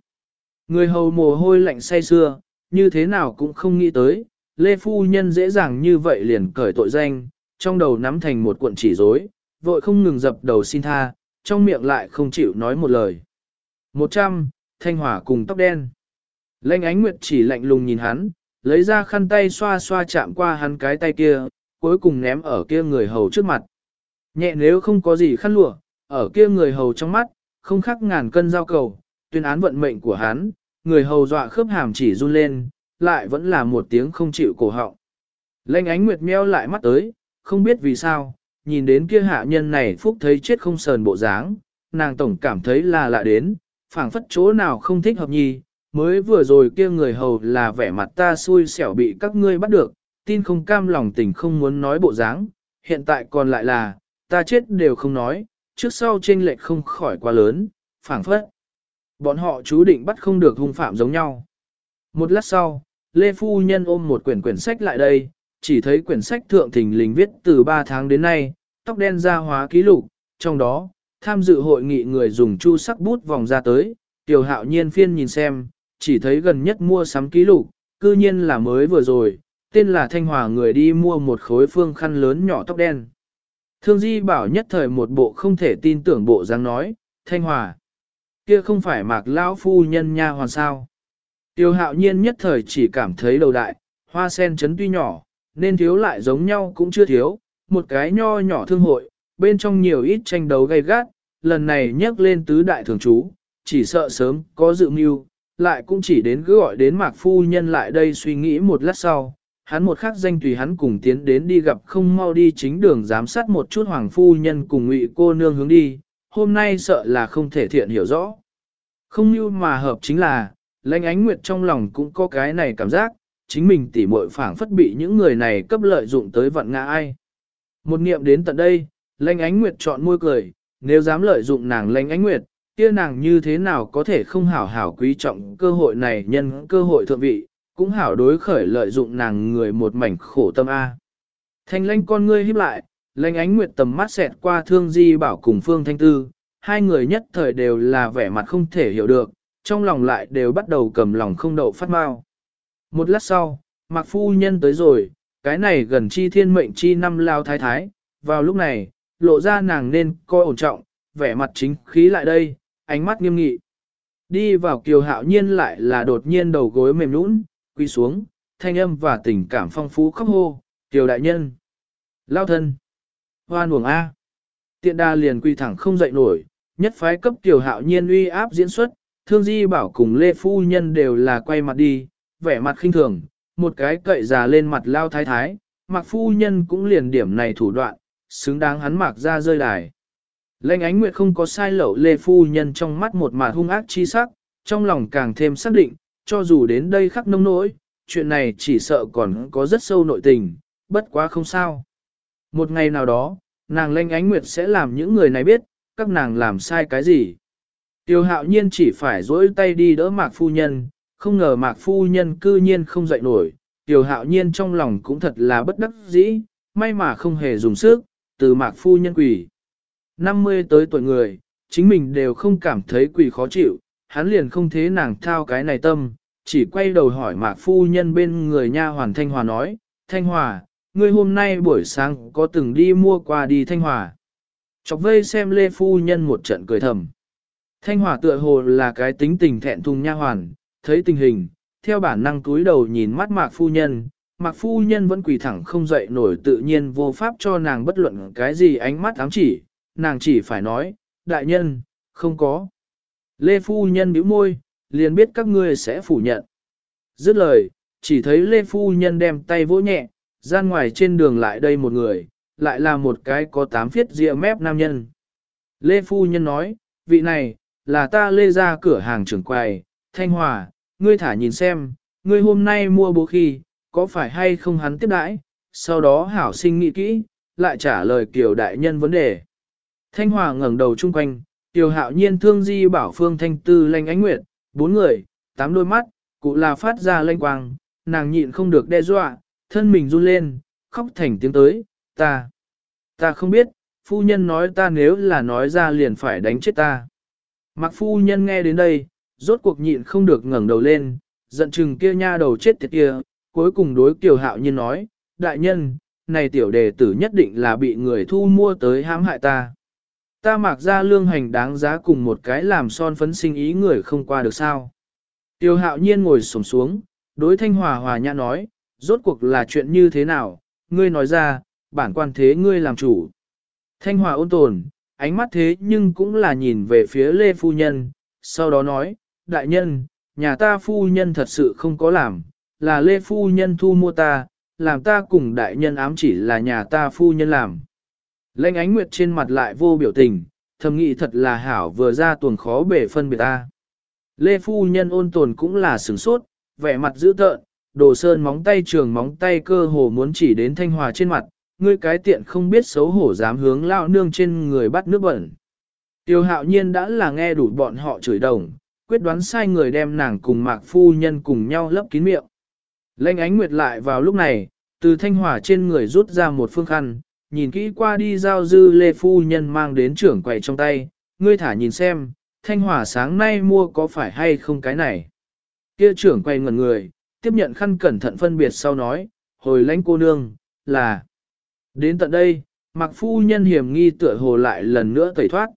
Người hầu mồ hôi lạnh say xưa, như thế nào cũng không nghĩ tới, Lê Phu Nhân dễ dàng như vậy liền cởi tội danh, trong đầu nắm thành một cuộn chỉ rối, vội không ngừng dập đầu xin tha, trong miệng lại không chịu nói một lời. Một trăm, thanh hỏa cùng tóc đen. Lênh ánh nguyệt chỉ lạnh lùng nhìn hắn, lấy ra khăn tay xoa xoa chạm qua hắn cái tay kia, cuối cùng ném ở kia người hầu trước mặt. Nhẹ nếu không có gì khăn lụa, ở kia người hầu trong mắt, không khác ngàn cân giao cầu, tuyên án vận mệnh của hắn, người hầu dọa khớp hàm chỉ run lên, lại vẫn là một tiếng không chịu cổ họng. Lênh ánh nguyệt meo lại mắt tới, không biết vì sao, nhìn đến kia hạ nhân này phúc thấy chết không sờn bộ dáng, nàng tổng cảm thấy là lạ đến, phảng phất chỗ nào không thích hợp nhì, mới vừa rồi kia người hầu là vẻ mặt ta xui xẻo bị các ngươi bắt được, tin không cam lòng tình không muốn nói bộ dáng, hiện tại còn lại là, ta chết đều không nói, trước sau chênh lệch không khỏi quá lớn, phảng phất. Bọn họ chú định bắt không được hung phạm giống nhau. Một lát sau, Lê Phu Nhân ôm một quyển quyển sách lại đây, chỉ thấy quyển sách thượng thình lình viết từ 3 tháng đến nay, tóc đen ra hóa ký lục, trong đó, tham dự hội nghị người dùng chu sắc bút vòng ra tới, tiểu hạo nhiên phiên nhìn xem, chỉ thấy gần nhất mua sắm ký lục, cư nhiên là mới vừa rồi, tên là Thanh Hòa người đi mua một khối phương khăn lớn nhỏ tóc đen. Thương Di bảo nhất thời một bộ không thể tin tưởng bộ dáng nói, Thanh Hòa, kia không phải mạc lão phu nhân nha hoàn sao. Tiêu hạo nhiên nhất thời chỉ cảm thấy đầu đại, hoa sen chấn tuy nhỏ, nên thiếu lại giống nhau cũng chưa thiếu, một cái nho nhỏ thương hội, bên trong nhiều ít tranh đấu gay gắt, lần này nhắc lên tứ đại thường chú, chỉ sợ sớm có dự mưu, lại cũng chỉ đến cứ gọi đến mạc phu nhân lại đây suy nghĩ một lát sau. Hắn một khắc danh tùy hắn cùng tiến đến đi gặp không mau đi chính đường giám sát một chút hoàng phu nhân cùng ngụy cô nương hướng đi, hôm nay sợ là không thể thiện hiểu rõ. Không như mà hợp chính là, lãnh ánh nguyệt trong lòng cũng có cái này cảm giác, chính mình tỉ muội phảng phất bị những người này cấp lợi dụng tới vận ngã ai. Một niệm đến tận đây, lãnh ánh nguyệt chọn môi cười, nếu dám lợi dụng nàng lãnh ánh nguyệt, kia nàng như thế nào có thể không hảo hảo quý trọng cơ hội này nhân cơ hội thượng vị, cũng hảo đối khởi lợi dụng nàng người một mảnh khổ tâm A. Thanh lãnh con ngươi híp lại, lãnh ánh nguyệt tầm mắt xẹt qua thương di bảo cùng phương thanh tư, hai người nhất thời đều là vẻ mặt không thể hiểu được, trong lòng lại đều bắt đầu cầm lòng không đậu phát mau. Một lát sau, Mạc Phu Nhân tới rồi, cái này gần chi thiên mệnh chi năm lao thái thái, vào lúc này, lộ ra nàng nên coi ổn trọng, vẻ mặt chính khí lại đây, ánh mắt nghiêm nghị. Đi vào kiều hạo nhiên lại là đột nhiên đầu gối mềm nhũn, quy xuống, thanh âm và tình cảm phong phú khóc hô, kiều đại nhân. Lao thân. Hoan uổng A. Tiện đa liền quy thẳng không dậy nổi, nhất phái cấp tiểu hạo nhiên uy áp diễn xuất, thương di bảo cùng Lê Phu Nhân đều là quay mặt đi, vẻ mặt khinh thường, một cái cậy già lên mặt lao thái thái, mặc phu nhân cũng liền điểm này thủ đoạn, xứng đáng hắn mặc ra rơi đài. Lệnh ánh nguyệt không có sai lậu lê phu nhân trong mắt một mặt hung ác chi sắc, trong lòng càng thêm xác định, cho dù đến đây khắc nông nỗi, chuyện này chỉ sợ còn có rất sâu nội tình, bất quá không sao. Một ngày nào đó, nàng lệnh ánh nguyệt sẽ làm những người này biết, các nàng làm sai cái gì. Tiêu hạo nhiên chỉ phải dỗi tay đi đỡ mạc phu nhân, không ngờ mạc phu nhân cư nhiên không dậy nổi, Tiêu hạo nhiên trong lòng cũng thật là bất đắc dĩ, may mà không hề dùng sức, từ mạc phu nhân quỷ. 50 tới tuổi người, chính mình đều không cảm thấy quỷ khó chịu, hắn liền không thế nàng thao cái này tâm, chỉ quay đầu hỏi mạc phu nhân bên người nha hoàn Thanh Hòa nói, Thanh Hòa, ngươi hôm nay buổi sáng có từng đi mua quà đi Thanh Hòa. Chọc vây xem Lê Phu Nhân một trận cười thầm. Thanh Hòa tựa hồ là cái tính tình thẹn thùng nha hoàn, thấy tình hình, theo bản năng túi đầu nhìn mắt Mạc Phu Nhân, Mạc Phu Nhân vẫn quỳ thẳng không dậy nổi tự nhiên vô pháp cho nàng bất luận cái gì ánh mắt ám chỉ, nàng chỉ phải nói, đại nhân, không có. Lê Phu Nhân bĩu môi, liền biết các ngươi sẽ phủ nhận. Dứt lời, chỉ thấy Lê Phu Nhân đem tay vỗ nhẹ, gian ngoài trên đường lại đây một người, lại là một cái có tám phiết rìa mép nam nhân. Lê Phu Nhân nói, vị này, là ta lê ra cửa hàng trưởng quầy, Thanh Hòa, ngươi thả nhìn xem, ngươi hôm nay mua bố khi, có phải hay không hắn tiếp đãi, sau đó hảo sinh nghĩ kỹ, lại trả lời kiểu Đại Nhân vấn đề. Thanh Hòa ngẩng đầu chung quanh, Tiểu Hạo Nhiên thương di bảo phương thanh tư lanh ánh nguyệt, bốn người, tám đôi mắt, cụ là phát ra lanh quang, nàng nhịn không được đe dọa, thân mình run lên, khóc thành tiếng tới, ta, ta không biết, phu nhân nói ta nếu là nói ra liền phải đánh chết ta. Mặc phu nhân nghe đến đây, rốt cuộc nhịn không được ngẩng đầu lên, giận chừng kia nha đầu chết tiệt kia, cuối cùng đối kiều hạo nhiên nói, đại nhân, này tiểu đề tử nhất định là bị người thu mua tới hãm hại ta. Ta mặc ra lương hành đáng giá cùng một cái làm son phấn sinh ý người không qua được sao. Tiêu hạo nhiên ngồi sổng xuống, đối thanh hòa hòa nhã nói, rốt cuộc là chuyện như thế nào, ngươi nói ra, bản quan thế ngươi làm chủ. Thanh hòa ôn tồn, ánh mắt thế nhưng cũng là nhìn về phía Lê Phu Nhân, sau đó nói, đại nhân, nhà ta Phu Nhân thật sự không có làm, là Lê Phu Nhân thu mua ta, làm ta cùng đại nhân ám chỉ là nhà ta Phu Nhân làm. Lênh ánh nguyệt trên mặt lại vô biểu tình, thầm nghĩ thật là hảo vừa ra tuần khó bể phân biệt ta. Lê Phu Nhân ôn tồn cũng là sửng sốt, vẻ mặt dữ tợn, đồ sơn móng tay trường móng tay cơ hồ muốn chỉ đến thanh hòa trên mặt, ngươi cái tiện không biết xấu hổ dám hướng lao nương trên người bắt nước bẩn. Tiêu hạo nhiên đã là nghe đủ bọn họ chửi đồng, quyết đoán sai người đem nàng cùng mạc phu nhân cùng nhau lấp kín miệng. Lênh ánh nguyệt lại vào lúc này, từ thanh hỏa trên người rút ra một phương khăn, nhìn kỹ qua đi giao dư lê phu nhân mang đến trưởng quầy trong tay, ngươi thả nhìn xem, thanh hỏa sáng nay mua có phải hay không cái này. Kia trưởng quầy ngẩn người, tiếp nhận khăn cẩn thận phân biệt sau nói, hồi lãnh cô nương, là. Đến tận đây, mặc phu nhân hiểm nghi tựa hồ lại lần nữa tẩy thoát.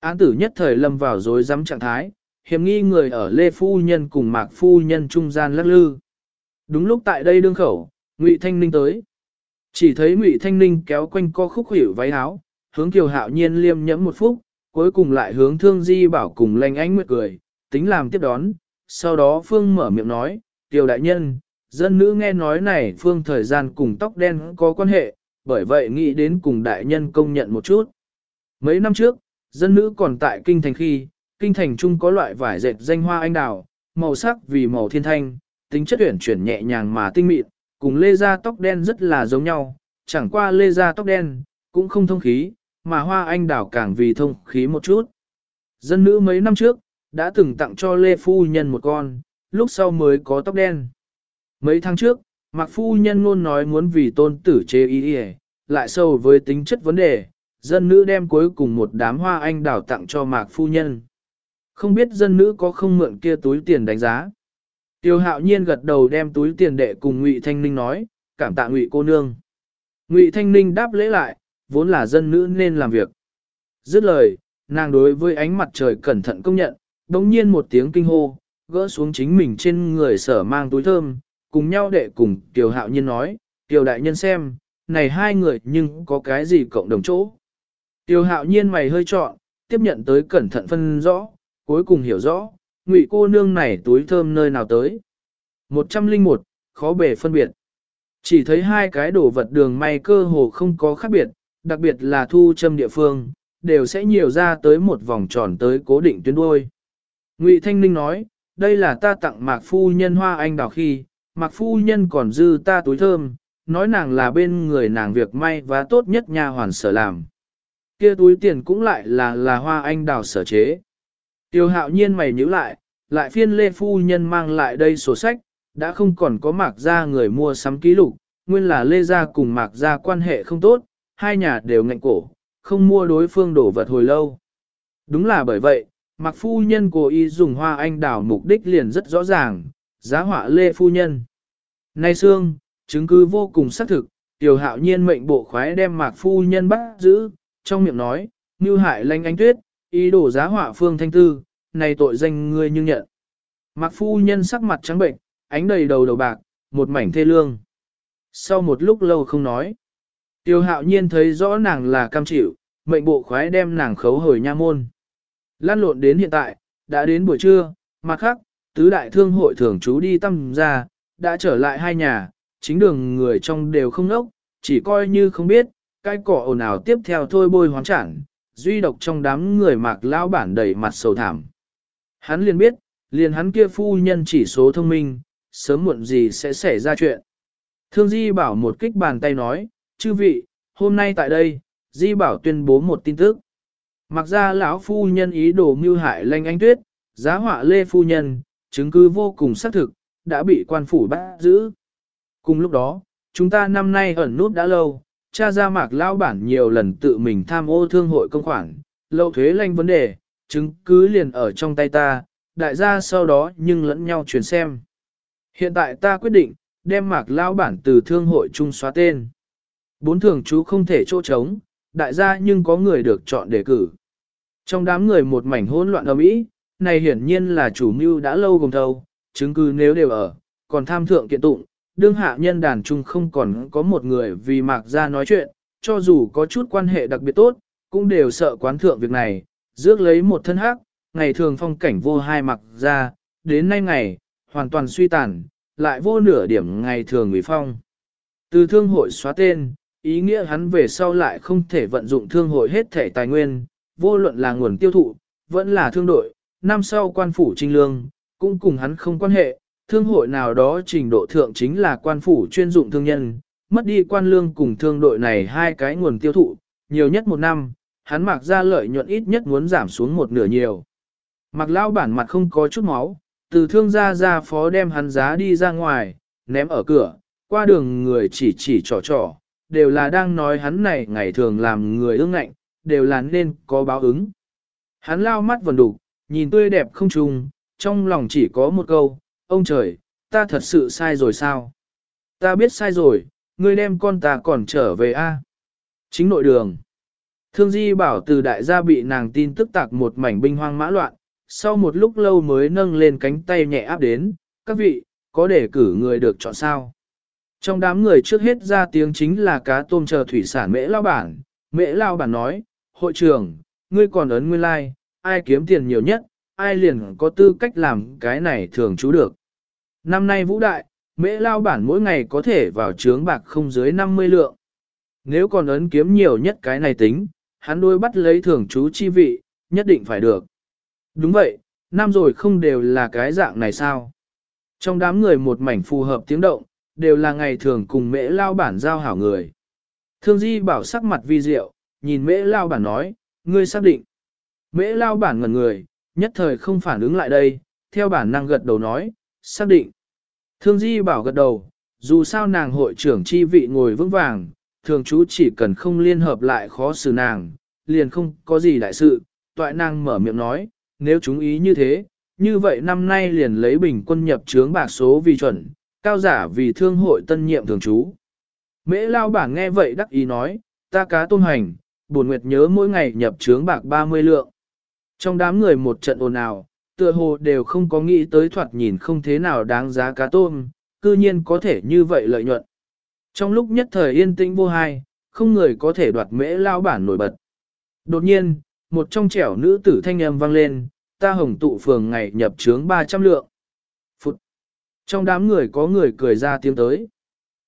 Án tử nhất thời lâm vào dối rắm trạng thái, hiểm nghi người ở Lê Phu Nhân cùng Mạc Phu Nhân trung gian lắc lư. Đúng lúc tại đây đương khẩu, Ngụy Thanh Ninh tới. Chỉ thấy Ngụy Thanh Ninh kéo quanh co khúc hiểu váy áo, hướng Kiều Hạo Nhiên liêm nhẫm một phút, cuối cùng lại hướng Thương Di bảo cùng lanh ánh nguyệt cười, tính làm tiếp đón. Sau đó Phương mở miệng nói, Kiều Đại Nhân, dân nữ nghe nói này Phương thời gian cùng tóc đen có quan hệ, bởi vậy nghĩ đến cùng Đại Nhân công nhận một chút. Mấy năm trước, dân nữ còn tại kinh thành khi, kinh thành trung có loại vải dệt danh hoa anh đào, màu sắc vì màu thiên thanh, tính chất tuyển chuyển nhẹ nhàng mà tinh mịn, cùng lê da tóc đen rất là giống nhau, chẳng qua lê da tóc đen, cũng không thông khí, mà hoa anh đào càng vì thông khí một chút. Dân nữ mấy năm trước, đã từng tặng cho lê phu nhân một con, lúc sau mới có tóc đen. Mấy tháng trước, Mạc phu nhân luôn nói muốn vì tôn tử chế y lại sâu với tính chất vấn đề, dân nữ đem cuối cùng một đám hoa anh đào tặng cho Mạc phu nhân. Không biết dân nữ có không mượn kia túi tiền đánh giá. Tiêu hạo nhiên gật đầu đem túi tiền đệ cùng Ngụy Thanh Ninh nói, cảm tạ Ngụy cô nương. Ngụy Thanh Ninh đáp lễ lại, vốn là dân nữ nên làm việc. Dứt lời, nàng đối với ánh mặt trời cẩn thận công nhận, đồng nhiên một tiếng kinh hô, gỡ xuống chính mình trên người sở mang túi thơm, cùng nhau đệ cùng Tiêu hạo nhiên nói, Tiêu đại nhân xem, này hai người nhưng có cái gì cộng đồng chỗ. Tiêu hạo nhiên mày hơi trọn, tiếp nhận tới cẩn thận phân rõ, cuối cùng hiểu rõ, ngụy cô nương này túi thơm nơi nào tới. 101, khó bề phân biệt. Chỉ thấy hai cái đồ vật đường may cơ hồ không có khác biệt, đặc biệt là thu châm địa phương, đều sẽ nhiều ra tới một vòng tròn tới cố định tuyến đuôi. Ngụy Thanh Ninh nói, đây là ta tặng Mạc Phu Nhân hoa anh đào khi, Mạc Phu Nhân còn dư ta túi thơm, nói nàng là bên người nàng việc may và tốt nhất nha hoàn sở làm. Kia túi tiền cũng lại là là hoa anh đào sở chế. Tiêu hạo nhiên mày nhíu lại, lại phiên lê phu nhân mang lại đây sổ sách, đã không còn có mạc gia người mua sắm ký lục, nguyên là lê gia cùng mạc gia quan hệ không tốt, hai nhà đều ngạnh cổ, không mua đối phương đổ vật hồi lâu. Đúng là bởi vậy, mạc phu nhân cố ý dùng hoa anh đào mục đích liền rất rõ ràng, giá họa lê phu nhân. Nay xương, chứng cứ vô cùng xác thực, tiểu hạo nhiên mệnh bộ khoái đem mạc phu nhân bắt giữ, trong miệng nói, như hại lanh ánh tuyết, ý đồ giá họa phương thanh tư, này tội danh ngươi nhưng nhận. Mạc phu nhân sắc mặt trắng bệnh, ánh đầy đầu đầu bạc, một mảnh thê lương. Sau một lúc lâu không nói, tiêu hạo nhiên thấy rõ nàng là cam chịu, mệnh bộ khoái đem nàng khấu hồi nha môn. Lan lộn đến hiện tại, đã đến buổi trưa, mặt khác, tứ đại thương hội thường trú đi tâm ra, đã trở lại hai nhà, chính đường người trong đều không nốc, chỉ coi như không biết, cái cỏ ồn ào tiếp theo thôi bôi hoán chản duy độc trong đám người mạc lão bản đầy mặt sầu thảm. Hắn liền biết, liền hắn kia phu nhân chỉ số thông minh, sớm muộn gì sẽ xảy ra chuyện. Thương Di Bảo một kích bàn tay nói, chư vị, hôm nay tại đây, Di Bảo tuyên bố một tin tức. Mặc ra lão phu nhân ý đồ mưu hại lanh anh tuyết, giá họa lê phu nhân, chứng cứ vô cùng xác thực, đã bị quan phủ bắt giữ. Cùng lúc đó, chúng ta năm nay ẩn nút đã lâu, cha ra mạc lao bản nhiều lần tự mình tham ô thương hội công khoản, lâu thuế lanh vấn đề, chứng cứ liền ở trong tay ta, đại gia sau đó nhưng lẫn nhau chuyển xem. Hiện tại ta quyết định, đem mạc lao bản từ thương hội chung xóa tên. Bốn thường chú không thể chỗ trống, đại gia nhưng có người được chọn đề cử. Trong đám người một mảnh hỗn loạn ầm ĩ, này hiển nhiên là chủ mưu đã lâu gồm thâu, chứng cứ nếu đều ở, còn tham thượng kiện tụng, đương hạ nhân đàn chung không còn có một người vì mạc ra nói chuyện, cho dù có chút quan hệ đặc biệt tốt, cũng đều sợ quán thượng việc này, rước lấy một thân hắc, ngày thường phong cảnh vô hai mặc ra, đến nay ngày, hoàn toàn suy tàn, lại vô nửa điểm ngày thường ủy phong. Từ thương hội xóa tên, ý nghĩa hắn về sau lại không thể vận dụng thương hội hết thể tài nguyên, vô luận là nguồn tiêu thụ, vẫn là thương đội, năm sau quan phủ trinh lương, cũng cùng hắn không quan hệ, thương hội nào đó trình độ thượng chính là quan phủ chuyên dụng thương nhân, mất đi quan lương cùng thương đội này hai cái nguồn tiêu thụ, nhiều nhất một năm, hắn mặc ra lợi nhuận ít nhất muốn giảm xuống một nửa nhiều. Mặc lao bản mặt không có chút máu, từ thương gia ra phó đem hắn giá đi ra ngoài, ném ở cửa, qua đường người chỉ chỉ trò trò, đều là đang nói hắn này ngày thường làm người ương ngạnh, đều là nên có báo ứng. Hắn lao mắt vần đục, nhìn tươi đẹp không trùng, trong lòng chỉ có một câu, ông trời, ta thật sự sai rồi sao? Ta biết sai rồi, ngươi đem con ta còn trở về a. Chính nội đường. Thương Di bảo từ đại gia bị nàng tin tức tạc một mảnh binh hoang mã loạn, sau một lúc lâu mới nâng lên cánh tay nhẹ áp đến, các vị, có để cử người được chọn sao. Trong đám người trước hết ra tiếng chính là cá tôm chờ thủy sản mễ lao bản, mễ lao bản nói, hội trưởng, ngươi còn ấn nguyên lai, like, ai kiếm tiền nhiều nhất, ai liền có tư cách làm cái này thường chú được. Năm nay vũ đại, mễ lao bản mỗi ngày có thể vào trướng bạc không dưới 50 lượng. Nếu còn ấn kiếm nhiều nhất cái này tính, hắn đôi bắt lấy thường chú chi vị, nhất định phải được. Đúng vậy, năm rồi không đều là cái dạng này sao? Trong đám người một mảnh phù hợp tiếng động, đều là ngày thường cùng mễ lao bản giao hảo người. Thương Di bảo sắc mặt vi diệu, nhìn mễ lao bản nói, ngươi xác định. Mễ lao bản ngẩn người, nhất thời không phản ứng lại đây, theo bản năng gật đầu nói, xác định. Thương Di bảo gật đầu, dù sao nàng hội trưởng chi vị ngồi vững vàng, thường chú chỉ cần không liên hợp lại khó xử nàng, liền không có gì đại sự, toại nàng mở miệng nói, nếu chúng ý như thế, như vậy năm nay liền lấy bình quân nhập trướng bạc số vì chuẩn, cao giả vì thương hội tân nhiệm thường chú. Mễ lao bảng nghe vậy đắc ý nói, ta cá tôn hành, buồn nguyệt nhớ mỗi ngày nhập trướng bạc 30 lượng. Trong đám người một trận ồn ào, tựa hồ đều không có nghĩ tới thoạt nhìn không thế nào đáng giá cá tôm, cư nhiên có thể như vậy lợi nhuận. Trong lúc nhất thời yên tĩnh vô hai, không người có thể đoạt mễ lao bản nổi bật. Đột nhiên, một trong trẻo nữ tử thanh âm vang lên, ta hồng tụ phường ngày nhập trướng 300 lượng. Phụt! Trong đám người có người cười ra tiếng tới.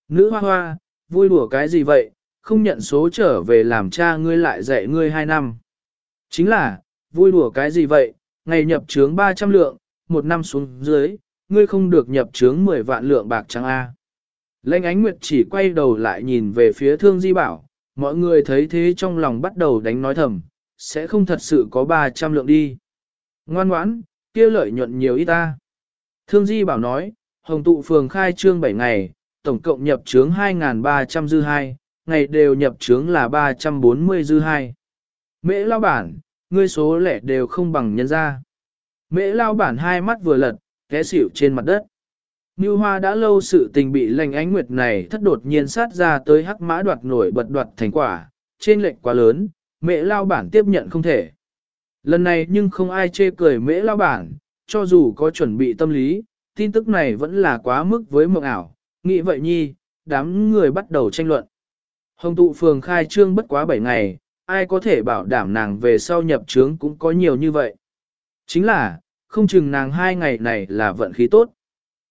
Nữ hoa hoa, vui đùa cái gì vậy, không nhận số trở về làm cha ngươi lại dạy ngươi hai năm. Chính là, vui đùa cái gì vậy, ngày nhập trướng 300 lượng, một năm xuống dưới, ngươi không được nhập trướng 10 vạn lượng bạc trắng A. Lênh ánh nguyệt chỉ quay đầu lại nhìn về phía thương di bảo, mọi người thấy thế trong lòng bắt đầu đánh nói thầm, sẽ không thật sự có 300 lượng đi. Ngoan ngoãn, kia lợi nhuận nhiều ít ta. Thương di bảo nói, hồng tụ phường khai trương 7 ngày, tổng cộng nhập trướng 2.300 dư 2, ngày đều nhập trướng là 340 dư hai, Mễ lao bản, ngươi số lẻ đều không bằng nhân ra. Mễ lao bản hai mắt vừa lật, té xỉu trên mặt đất. Như hoa đã lâu sự tình bị lành ánh nguyệt này thất đột nhiên sát ra tới hắc mã đoạt nổi bật đoạt thành quả, trên lệnh quá lớn, mễ lao bản tiếp nhận không thể. Lần này nhưng không ai chê cười mễ lao bản, cho dù có chuẩn bị tâm lý, tin tức này vẫn là quá mức với mộng ảo, nghĩ vậy nhi, đám người bắt đầu tranh luận. Hồng tụ phường khai trương bất quá 7 ngày, ai có thể bảo đảm nàng về sau nhập trướng cũng có nhiều như vậy. Chính là, không chừng nàng hai ngày này là vận khí tốt.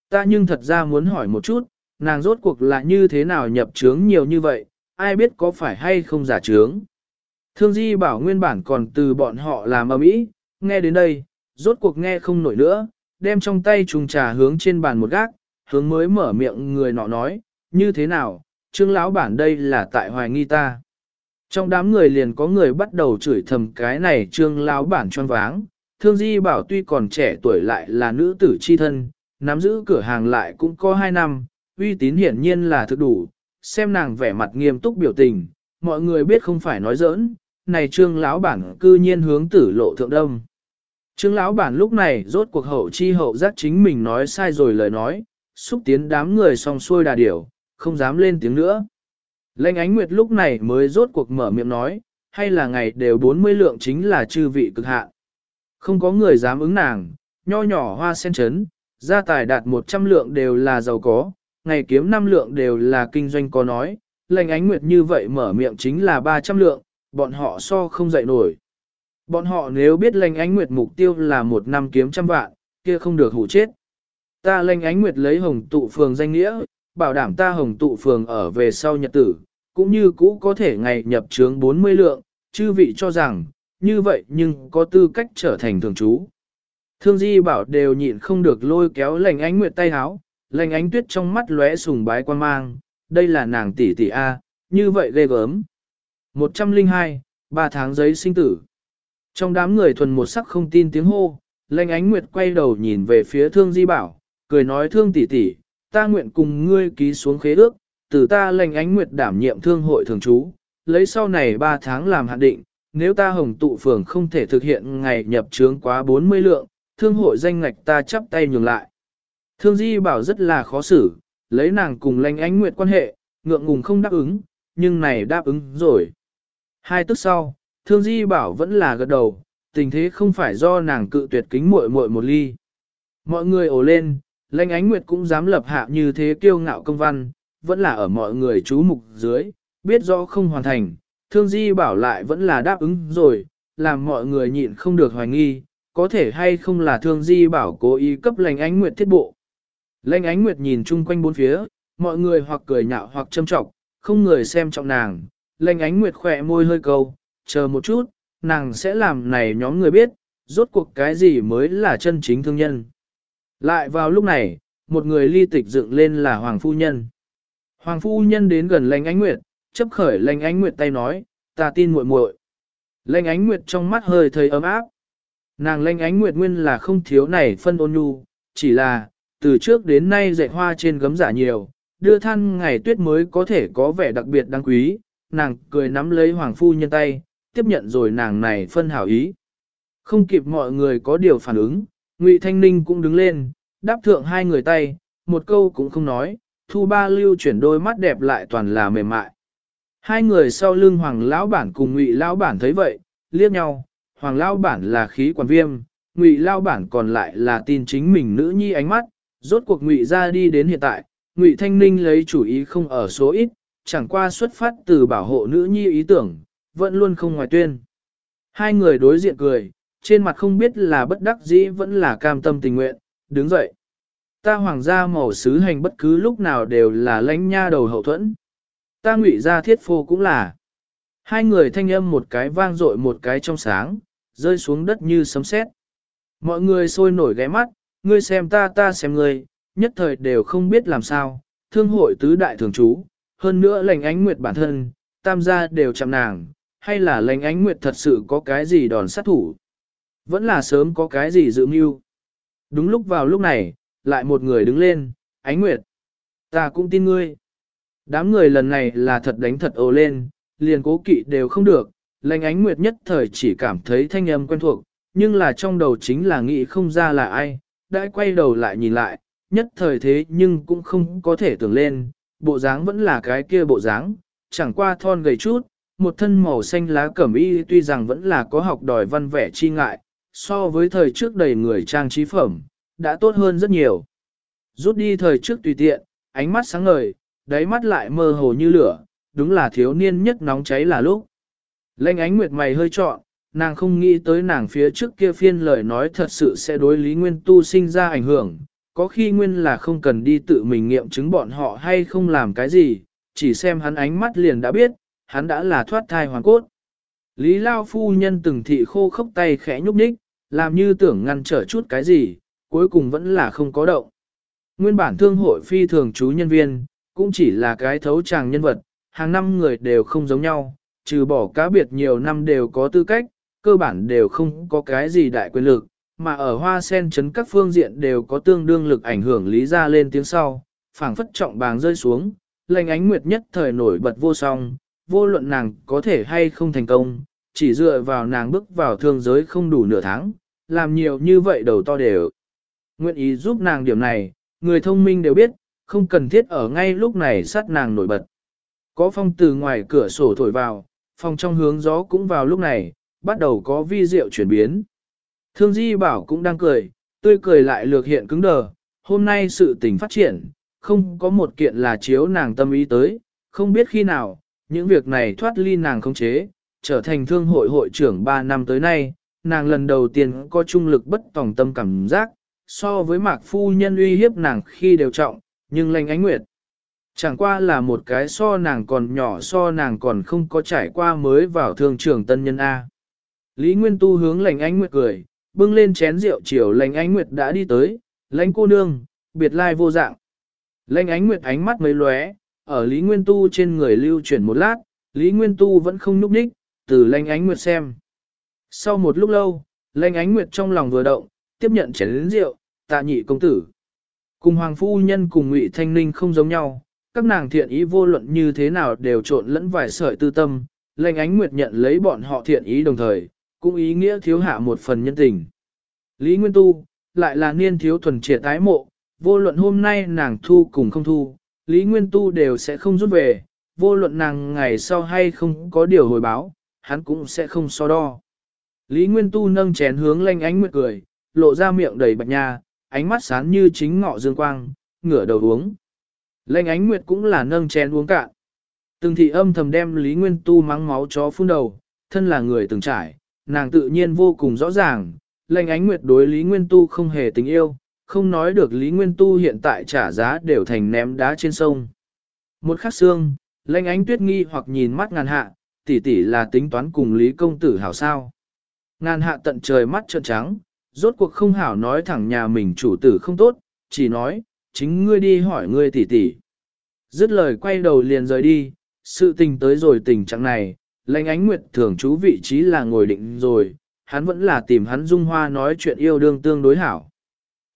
Ta nhưng thật ra muốn hỏi một chút, nàng rốt cuộc là như thế nào nhập trướng nhiều như vậy, ai biết có phải hay không giả trướng. Thương Di bảo nguyên bản còn từ bọn họ làm ầm ĩ, nghe đến đây, rốt cuộc nghe không nổi nữa, đem trong tay trùng trà hướng trên bàn một gác, hướng mới mở miệng người nọ nói, như thế nào, trương lão bản đây là tại hoài nghi ta. Trong đám người liền có người bắt đầu chửi thầm cái này trương lão bản choáng váng, thương di bảo tuy còn trẻ tuổi lại là nữ tử chi thân, nắm giữ cửa hàng lại cũng có hai năm, uy tín hiển nhiên là thực đủ, xem nàng vẻ mặt nghiêm túc biểu tình, mọi người biết không phải nói giỡn, này trương lão bản cư nhiên hướng tử lộ thượng đông. Trương lão bản lúc này rốt cuộc hậu chi hậu giác chính mình nói sai rồi lời nói, xúc tiến đám người song xuôi đà điểu, không dám lên tiếng nữa. Lệnh ánh nguyệt lúc này mới rốt cuộc mở miệng nói, hay là ngày đều 40 lượng chính là chư vị cực hạn. Không có người dám ứng nàng, nho nhỏ hoa sen chấn, gia tài đạt 100 lượng đều là giàu có, ngày kiếm 5 lượng đều là kinh doanh có nói, lệnh ánh nguyệt như vậy mở miệng chính là 300 lượng, bọn họ so không dậy nổi. Bọn họ nếu biết lệnh ánh nguyệt mục tiêu là một năm kiếm trăm vạn, kia không được hủ chết. Ta lệnh ánh nguyệt lấy hồng tụ phường danh nghĩa, bảo đảm ta hồng tụ phường ở về sau nhật tử, cũng như cũ có thể ngày nhập trướng 40 lượng, chư vị cho rằng, như vậy nhưng có tư cách trở thành thường trú. Thương Di bảo đều nhịn không được lôi kéo lành ánh nguyệt tay háo, lành ánh tuyết trong mắt lóe sùng bái quan mang, đây là nàng tỷ tỷ A, như vậy ghê gớm. 102, 3 tháng giấy sinh tử. Trong đám người thuần một sắc không tin tiếng hô, lành Ánh Nguyệt quay đầu nhìn về phía Thương Di Bảo, cười nói Thương tỷ tỷ, ta nguyện cùng ngươi ký xuống khế ước, từ ta lành Ánh Nguyệt đảm nhiệm thương hội thường trú, lấy sau này 3 tháng làm hạn định, nếu ta hồng tụ phường không thể thực hiện ngày nhập trướng quá 40 lượng, thương hội danh ngạch ta chắp tay nhường lại. Thương Di Bảo rất là khó xử, lấy nàng cùng lành Ánh Nguyệt quan hệ, ngượng ngùng không đáp ứng, nhưng này đáp ứng rồi. Hai tức sau, Thương Di Bảo vẫn là gật đầu, tình thế không phải do nàng cự tuyệt kính muội muội một ly. Mọi người ồ lên, Lanh Ánh Nguyệt cũng dám lập hạ như thế kiêu ngạo công văn, vẫn là ở mọi người chú mục dưới, biết rõ không hoàn thành, Thương Di Bảo lại vẫn là đáp ứng rồi, làm mọi người nhịn không được hoài nghi, có thể hay không là Thương Di Bảo cố ý cấp Lanh Ánh Nguyệt thiết bộ. Lanh Ánh Nguyệt nhìn chung quanh bốn phía, mọi người hoặc cười nhạo hoặc châm trọng, không người xem trọng nàng, Lanh Ánh Nguyệt khỏe môi hơi câu, chờ một chút, nàng sẽ làm này nhóm người biết, rốt cuộc cái gì mới là chân chính thương nhân. Lại vào lúc này, một người ly tịch dựng lên là Hoàng Phu Nhân. Hoàng Phu Nhân đến gần Lanh Ánh Nguyệt, chấp khởi Lanh Ánh Nguyệt tay nói, ta tin muội muội. Lanh Ánh Nguyệt trong mắt hơi thấy ấm áp. Nàng Lanh Ánh Nguyệt nguyên là không thiếu này phân ôn nhu, chỉ là, từ trước đến nay dạy hoa trên gấm giả nhiều, đưa than ngày tuyết mới có thể có vẻ đặc biệt đáng quý, nàng cười nắm lấy Hoàng Phu Nhân tay, tiếp nhận rồi nàng này phân hảo ý. Không kịp mọi người có điều phản ứng, Ngụy Thanh Ninh cũng đứng lên, đáp thượng hai người tay, một câu cũng không nói, thu ba lưu chuyển đôi mắt đẹp lại toàn là mềm mại. Hai người sau lưng Hoàng Lão Bản cùng Ngụy Lão Bản thấy vậy, liếc nhau, Hoàng Lão Bản là khí quản viêm, Ngụy Lão Bản còn lại là tin chính mình nữ nhi ánh mắt, rốt cuộc Ngụy ra đi đến hiện tại, Ngụy Thanh Ninh lấy chủ ý không ở số ít, chẳng qua xuất phát từ bảo hộ nữ nhi ý tưởng, vẫn luôn không ngoài tuyên. Hai người đối diện cười, trên mặt không biết là bất đắc dĩ vẫn là cam tâm tình nguyện, đứng dậy. Ta hoàng gia màu sứ hành bất cứ lúc nào đều là lãnh nha đầu hậu thuẫn. Ta ngụy gia thiết phô cũng là. Hai người thanh âm một cái vang dội một cái trong sáng, rơi xuống đất như sấm sét. Mọi người sôi nổi ghé mắt, ngươi xem ta ta xem ngươi, nhất thời đều không biết làm sao, thương hội tứ đại thường trú, hơn nữa lành ánh nguyệt bản thân, tam gia đều chạm nàng, hay là lành ánh nguyệt thật sự có cái gì đòn sát thủ. Vẫn là sớm có cái gì dự mưu. Đúng lúc vào lúc này, lại một người đứng lên, ánh nguyệt. Ta cũng tin ngươi. Đám người lần này là thật đánh thật ồ lên, liền cố kỵ đều không được, lành ánh nguyệt nhất thời chỉ cảm thấy thanh âm quen thuộc, nhưng là trong đầu chính là nghĩ không ra là ai, đã quay đầu lại nhìn lại, nhất thời thế nhưng cũng không có thể tưởng lên, bộ dáng vẫn là cái kia bộ dáng, chẳng qua thon gầy chút, một thân màu xanh lá cẩm y tuy rằng vẫn là có học đòi văn vẻ chi ngại, so với thời trước đầy người trang trí phẩm, đã tốt hơn rất nhiều. Rút đi thời trước tùy tiện, ánh mắt sáng ngời, đáy mắt lại mơ hồ như lửa, đúng là thiếu niên nhất nóng cháy là lúc. Lênh ánh nguyệt mày hơi trọn, nàng không nghĩ tới nàng phía trước kia phiên lời nói thật sự sẽ đối lý nguyên tu sinh ra ảnh hưởng, có khi nguyên là không cần đi tự mình nghiệm chứng bọn họ hay không làm cái gì, chỉ xem hắn ánh mắt liền đã biết, hắn đã là thoát thai hoàn cốt. Lý Lao phu nhân từng thị khô khốc tay khẽ nhúc nhích, làm như tưởng ngăn trở chút cái gì, cuối cùng vẫn là không có động. Nguyên bản thương hội phi thường chú nhân viên, cũng chỉ là cái thấu tràng nhân vật, hàng năm người đều không giống nhau, trừ bỏ cá biệt nhiều năm đều có tư cách, cơ bản đều không có cái gì đại quyền lực, mà ở hoa sen chấn các phương diện đều có tương đương lực ảnh hưởng lý ra lên tiếng sau, phảng phất trọng bàng rơi xuống, lành ánh nguyệt nhất thời nổi bật vô song, vô luận nàng có thể hay không thành công, chỉ dựa vào nàng bước vào thương giới không đủ nửa tháng, làm nhiều như vậy đầu to đều. Nguyện ý giúp nàng điểm này, người thông minh đều biết, không cần thiết ở ngay lúc này sát nàng nổi bật. Có phong từ ngoài cửa sổ thổi vào, phòng trong hướng gió cũng vào lúc này, bắt đầu có vi diệu chuyển biến. Thương Di Bảo cũng đang cười, tươi cười lại lược hiện cứng đờ, hôm nay sự tình phát triển, không có một kiện là chiếu nàng tâm ý tới, không biết khi nào, những việc này thoát ly nàng không chế, trở thành thương hội hội trưởng 3 năm tới nay, nàng lần đầu tiên có trung lực bất tòng tâm cảm giác, so với mạc phu nhân uy hiếp nàng khi đều trọng, nhưng lành ánh nguyệt. Chẳng qua là một cái so nàng còn nhỏ so nàng còn không có trải qua mới vào thương trưởng tân nhân A. Lý Nguyên Tu hướng lành ánh nguyệt cười, bưng lên chén rượu chiều lành ánh nguyệt đã đi tới, lãnh cô nương, biệt lai vô dạng. Lành ánh nguyệt ánh mắt mấy lóe, ở Lý Nguyên Tu trên người lưu chuyển một lát, Lý Nguyên Tu vẫn không núp đích, từ lanh ánh nguyệt xem. Sau một lúc lâu, lanh ánh nguyệt trong lòng vừa động, tiếp nhận chén lĩnh rượu, tạ nhị công tử. Cùng Hoàng Phu Nhân cùng ngụy Thanh Ninh không giống nhau, các nàng thiện ý vô luận như thế nào đều trộn lẫn vài sợi tư tâm, lanh ánh nguyệt nhận lấy bọn họ thiện ý đồng thời, cũng ý nghĩa thiếu hạ một phần nhân tình. Lý Nguyên Tu, lại là niên thiếu thuần triệt tái mộ, vô luận hôm nay nàng thu cùng không thu, Lý Nguyên Tu đều sẽ không rút về, vô luận nàng ngày sau hay không có điều hồi báo, hắn cũng sẽ không so đo. Lý Nguyên Tu nâng chén hướng lanh ánh nguyệt cười, lộ ra miệng đầy bạch nha, ánh mắt sáng như chính ngọ dương quang, ngửa đầu uống. Lanh ánh nguyệt cũng là nâng chén uống cạn. Từng thị âm thầm đem Lý Nguyên Tu mắng máu chó phun đầu, thân là người từng trải, nàng tự nhiên vô cùng rõ ràng, lệnh ánh nguyệt đối Lý Nguyên Tu không hề tình yêu, không nói được Lý Nguyên Tu hiện tại trả giá đều thành ném đá trên sông. Một khắc xương, Lanh ánh tuyết nghi hoặc nhìn mắt ngàn hạ, tỷ tỷ là tính toán cùng Lý Công Tử hảo sao. Ngàn hạ tận trời mắt trợn trắng, rốt cuộc không hảo nói thẳng nhà mình chủ tử không tốt, chỉ nói, chính ngươi đi hỏi ngươi tỷ tỷ. Dứt lời quay đầu liền rời đi, sự tình tới rồi tình trạng này, lãnh ánh nguyệt thường chú vị trí là ngồi định rồi, hắn vẫn là tìm hắn dung hoa nói chuyện yêu đương tương đối hảo.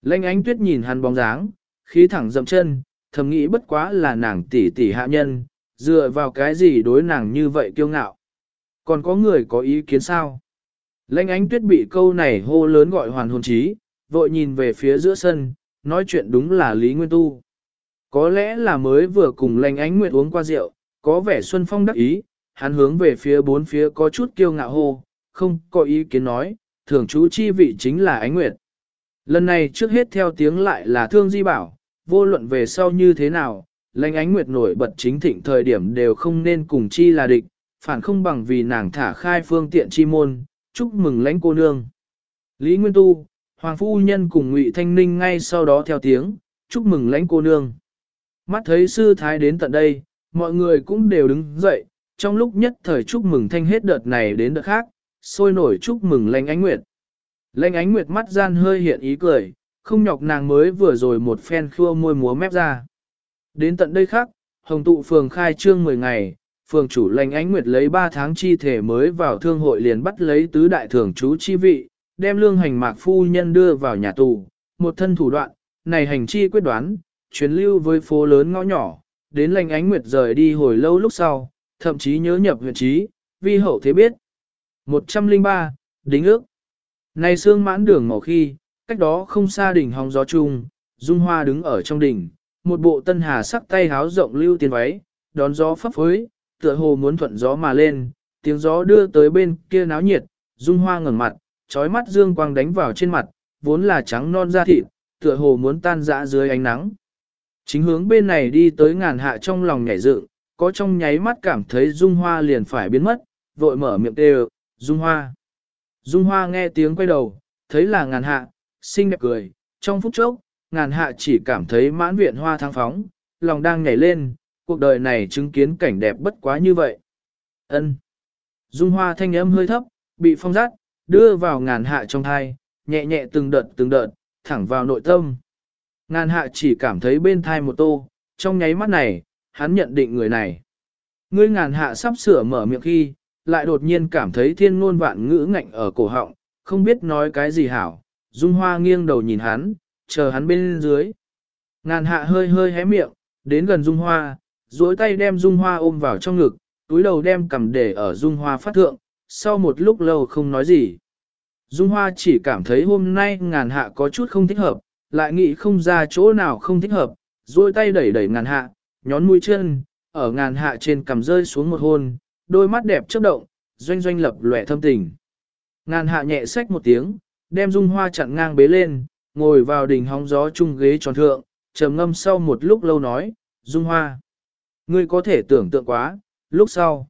Lãnh ánh tuyết nhìn hắn bóng dáng, khí thẳng dậm chân, thầm nghĩ bất quá là nàng tỷ tỷ hạ nhân, dựa vào cái gì đối nàng như vậy kiêu ngạo. Còn có người có ý kiến sao? Lãnh ánh tuyết bị câu này hô lớn gọi hoàn hồn trí, vội nhìn về phía giữa sân, nói chuyện đúng là Lý Nguyên Tu. Có lẽ là mới vừa cùng lãnh ánh nguyệt uống qua rượu, có vẻ Xuân Phong đắc ý, hắn hướng về phía bốn phía có chút kiêu ngạo hô, không có ý kiến nói, thường chú chi vị chính là ánh nguyệt. Lần này trước hết theo tiếng lại là thương di bảo, vô luận về sau như thế nào, lãnh ánh nguyệt nổi bật chính thịnh thời điểm đều không nên cùng chi là địch, phản không bằng vì nàng thả khai phương tiện chi môn, chúc mừng lãnh cô nương. Lý Nguyên Tu, Hoàng Phu Nhân cùng Ngụy Thanh Ninh ngay sau đó theo tiếng, chúc mừng lãnh cô nương. Mắt thấy sư thái đến tận đây, mọi người cũng đều đứng dậy, trong lúc nhất thời chúc mừng thanh hết đợt này đến đợt khác, sôi nổi chúc mừng lãnh ánh nguyệt. Lãnh ánh nguyệt mắt gian hơi hiện ý cười, không nhọc nàng mới vừa rồi một phen khua môi múa mép ra. Đến tận đây khác, hồng tụ phường khai trương 10 ngày, phường chủ lãnh ánh nguyệt lấy 3 tháng chi thể mới vào thương hội liền bắt lấy tứ đại thưởng chú chi vị, đem lương hành mạc phu nhân đưa vào nhà tù, một thân thủ đoạn, này hành chi quyết đoán, chuyến lưu với phố lớn ngõ nhỏ, đến lãnh ánh nguyệt rời đi hồi lâu lúc sau, thậm chí nhớ nhập huyện trí, vi hậu thế biết. 103, đính ước. Này xương mãn đường màu khi, cách đó không xa đỉnh hóng gió chung, Dung Hoa đứng ở trong đỉnh, một bộ tân hà sắc tay háo rộng lưu tiền váy, đón gió phấp phới, tựa hồ muốn thuận gió mà lên, tiếng gió đưa tới bên kia náo nhiệt, Dung Hoa ngẩng mặt, trói mắt dương quang đánh vào trên mặt, vốn là trắng non da thịt, tựa hồ muốn tan rã dưới ánh nắng. Chính hướng bên này đi tới ngàn hạ trong lòng nhảy dựng, có trong nháy mắt cảm thấy Dung Hoa liền phải biến mất, vội mở miệng kêu, Dung Hoa. Dung Hoa nghe tiếng quay đầu, thấy là ngàn hạ, xinh đẹp cười, trong phút chốc, ngàn hạ chỉ cảm thấy mãn viện hoa thăng phóng, lòng đang nhảy lên, cuộc đời này chứng kiến cảnh đẹp bất quá như vậy. Ân. Dung Hoa thanh âm hơi thấp, bị phong rát, đưa vào ngàn hạ trong thai, nhẹ nhẹ từng đợt từng đợt, thẳng vào nội tâm. Ngàn hạ chỉ cảm thấy bên thai một tô, trong nháy mắt này, hắn nhận định người này. Ngươi ngàn hạ sắp sửa mở miệng khi, lại đột nhiên cảm thấy thiên ngôn vạn ngữ ngạnh ở cổ họng, không biết nói cái gì hảo. Dung hoa nghiêng đầu nhìn hắn, chờ hắn bên dưới. Ngàn hạ hơi hơi hé miệng, đến gần dung hoa, duỗi tay đem dung hoa ôm vào trong ngực, túi đầu đem cầm để ở dung hoa phát thượng, sau một lúc lâu không nói gì. Dung hoa chỉ cảm thấy hôm nay ngàn hạ có chút không thích hợp, lại nghĩ không ra chỗ nào không thích hợp, duỗi tay đẩy đẩy ngàn hạ, nhón mũi chân, ở ngàn hạ trên cầm rơi xuống một hôn, đôi mắt đẹp chớp động, doanh doanh lập lòe thâm tình. Ngàn hạ nhẹ xách một tiếng, đem dung hoa chặn ngang bế lên, ngồi vào đỉnh hóng gió chung ghế tròn thượng, trầm ngâm sau một lúc lâu nói, dung hoa. Ngươi có thể tưởng tượng quá, lúc sau.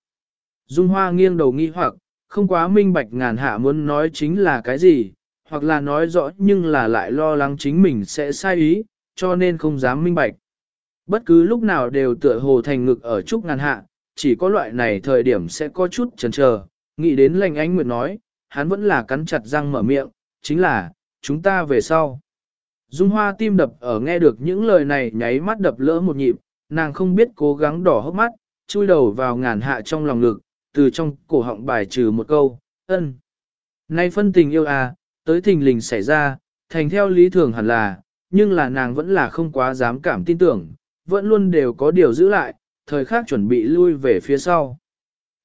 Dung hoa nghiêng đầu nghi hoặc, không quá minh bạch ngàn hạ muốn nói chính là cái gì, hoặc là nói rõ nhưng là lại lo lắng chính mình sẽ sai ý, cho nên không dám minh bạch. Bất cứ lúc nào đều tựa hồ thành ngực ở trúc ngàn hạ, chỉ có loại này thời điểm sẽ có chút chần chờ. Nghĩ đến lành ánh nguyệt nói, hắn vẫn là cắn chặt răng mở miệng, chính là, chúng ta về sau. Dung hoa tim đập ở nghe được những lời này nháy mắt đập lỡ một nhịp, nàng không biết cố gắng đỏ hốc mắt, chui đầu vào ngàn hạ trong lòng ngực, từ trong cổ họng bài trừ một câu, ân. Nay phân tình yêu à, tới thình lình xảy ra, thành theo lý thường hẳn là, nhưng là nàng vẫn là không quá dám cảm tin tưởng, vẫn luôn đều có điều giữ lại, thời khắc chuẩn bị lui về phía sau.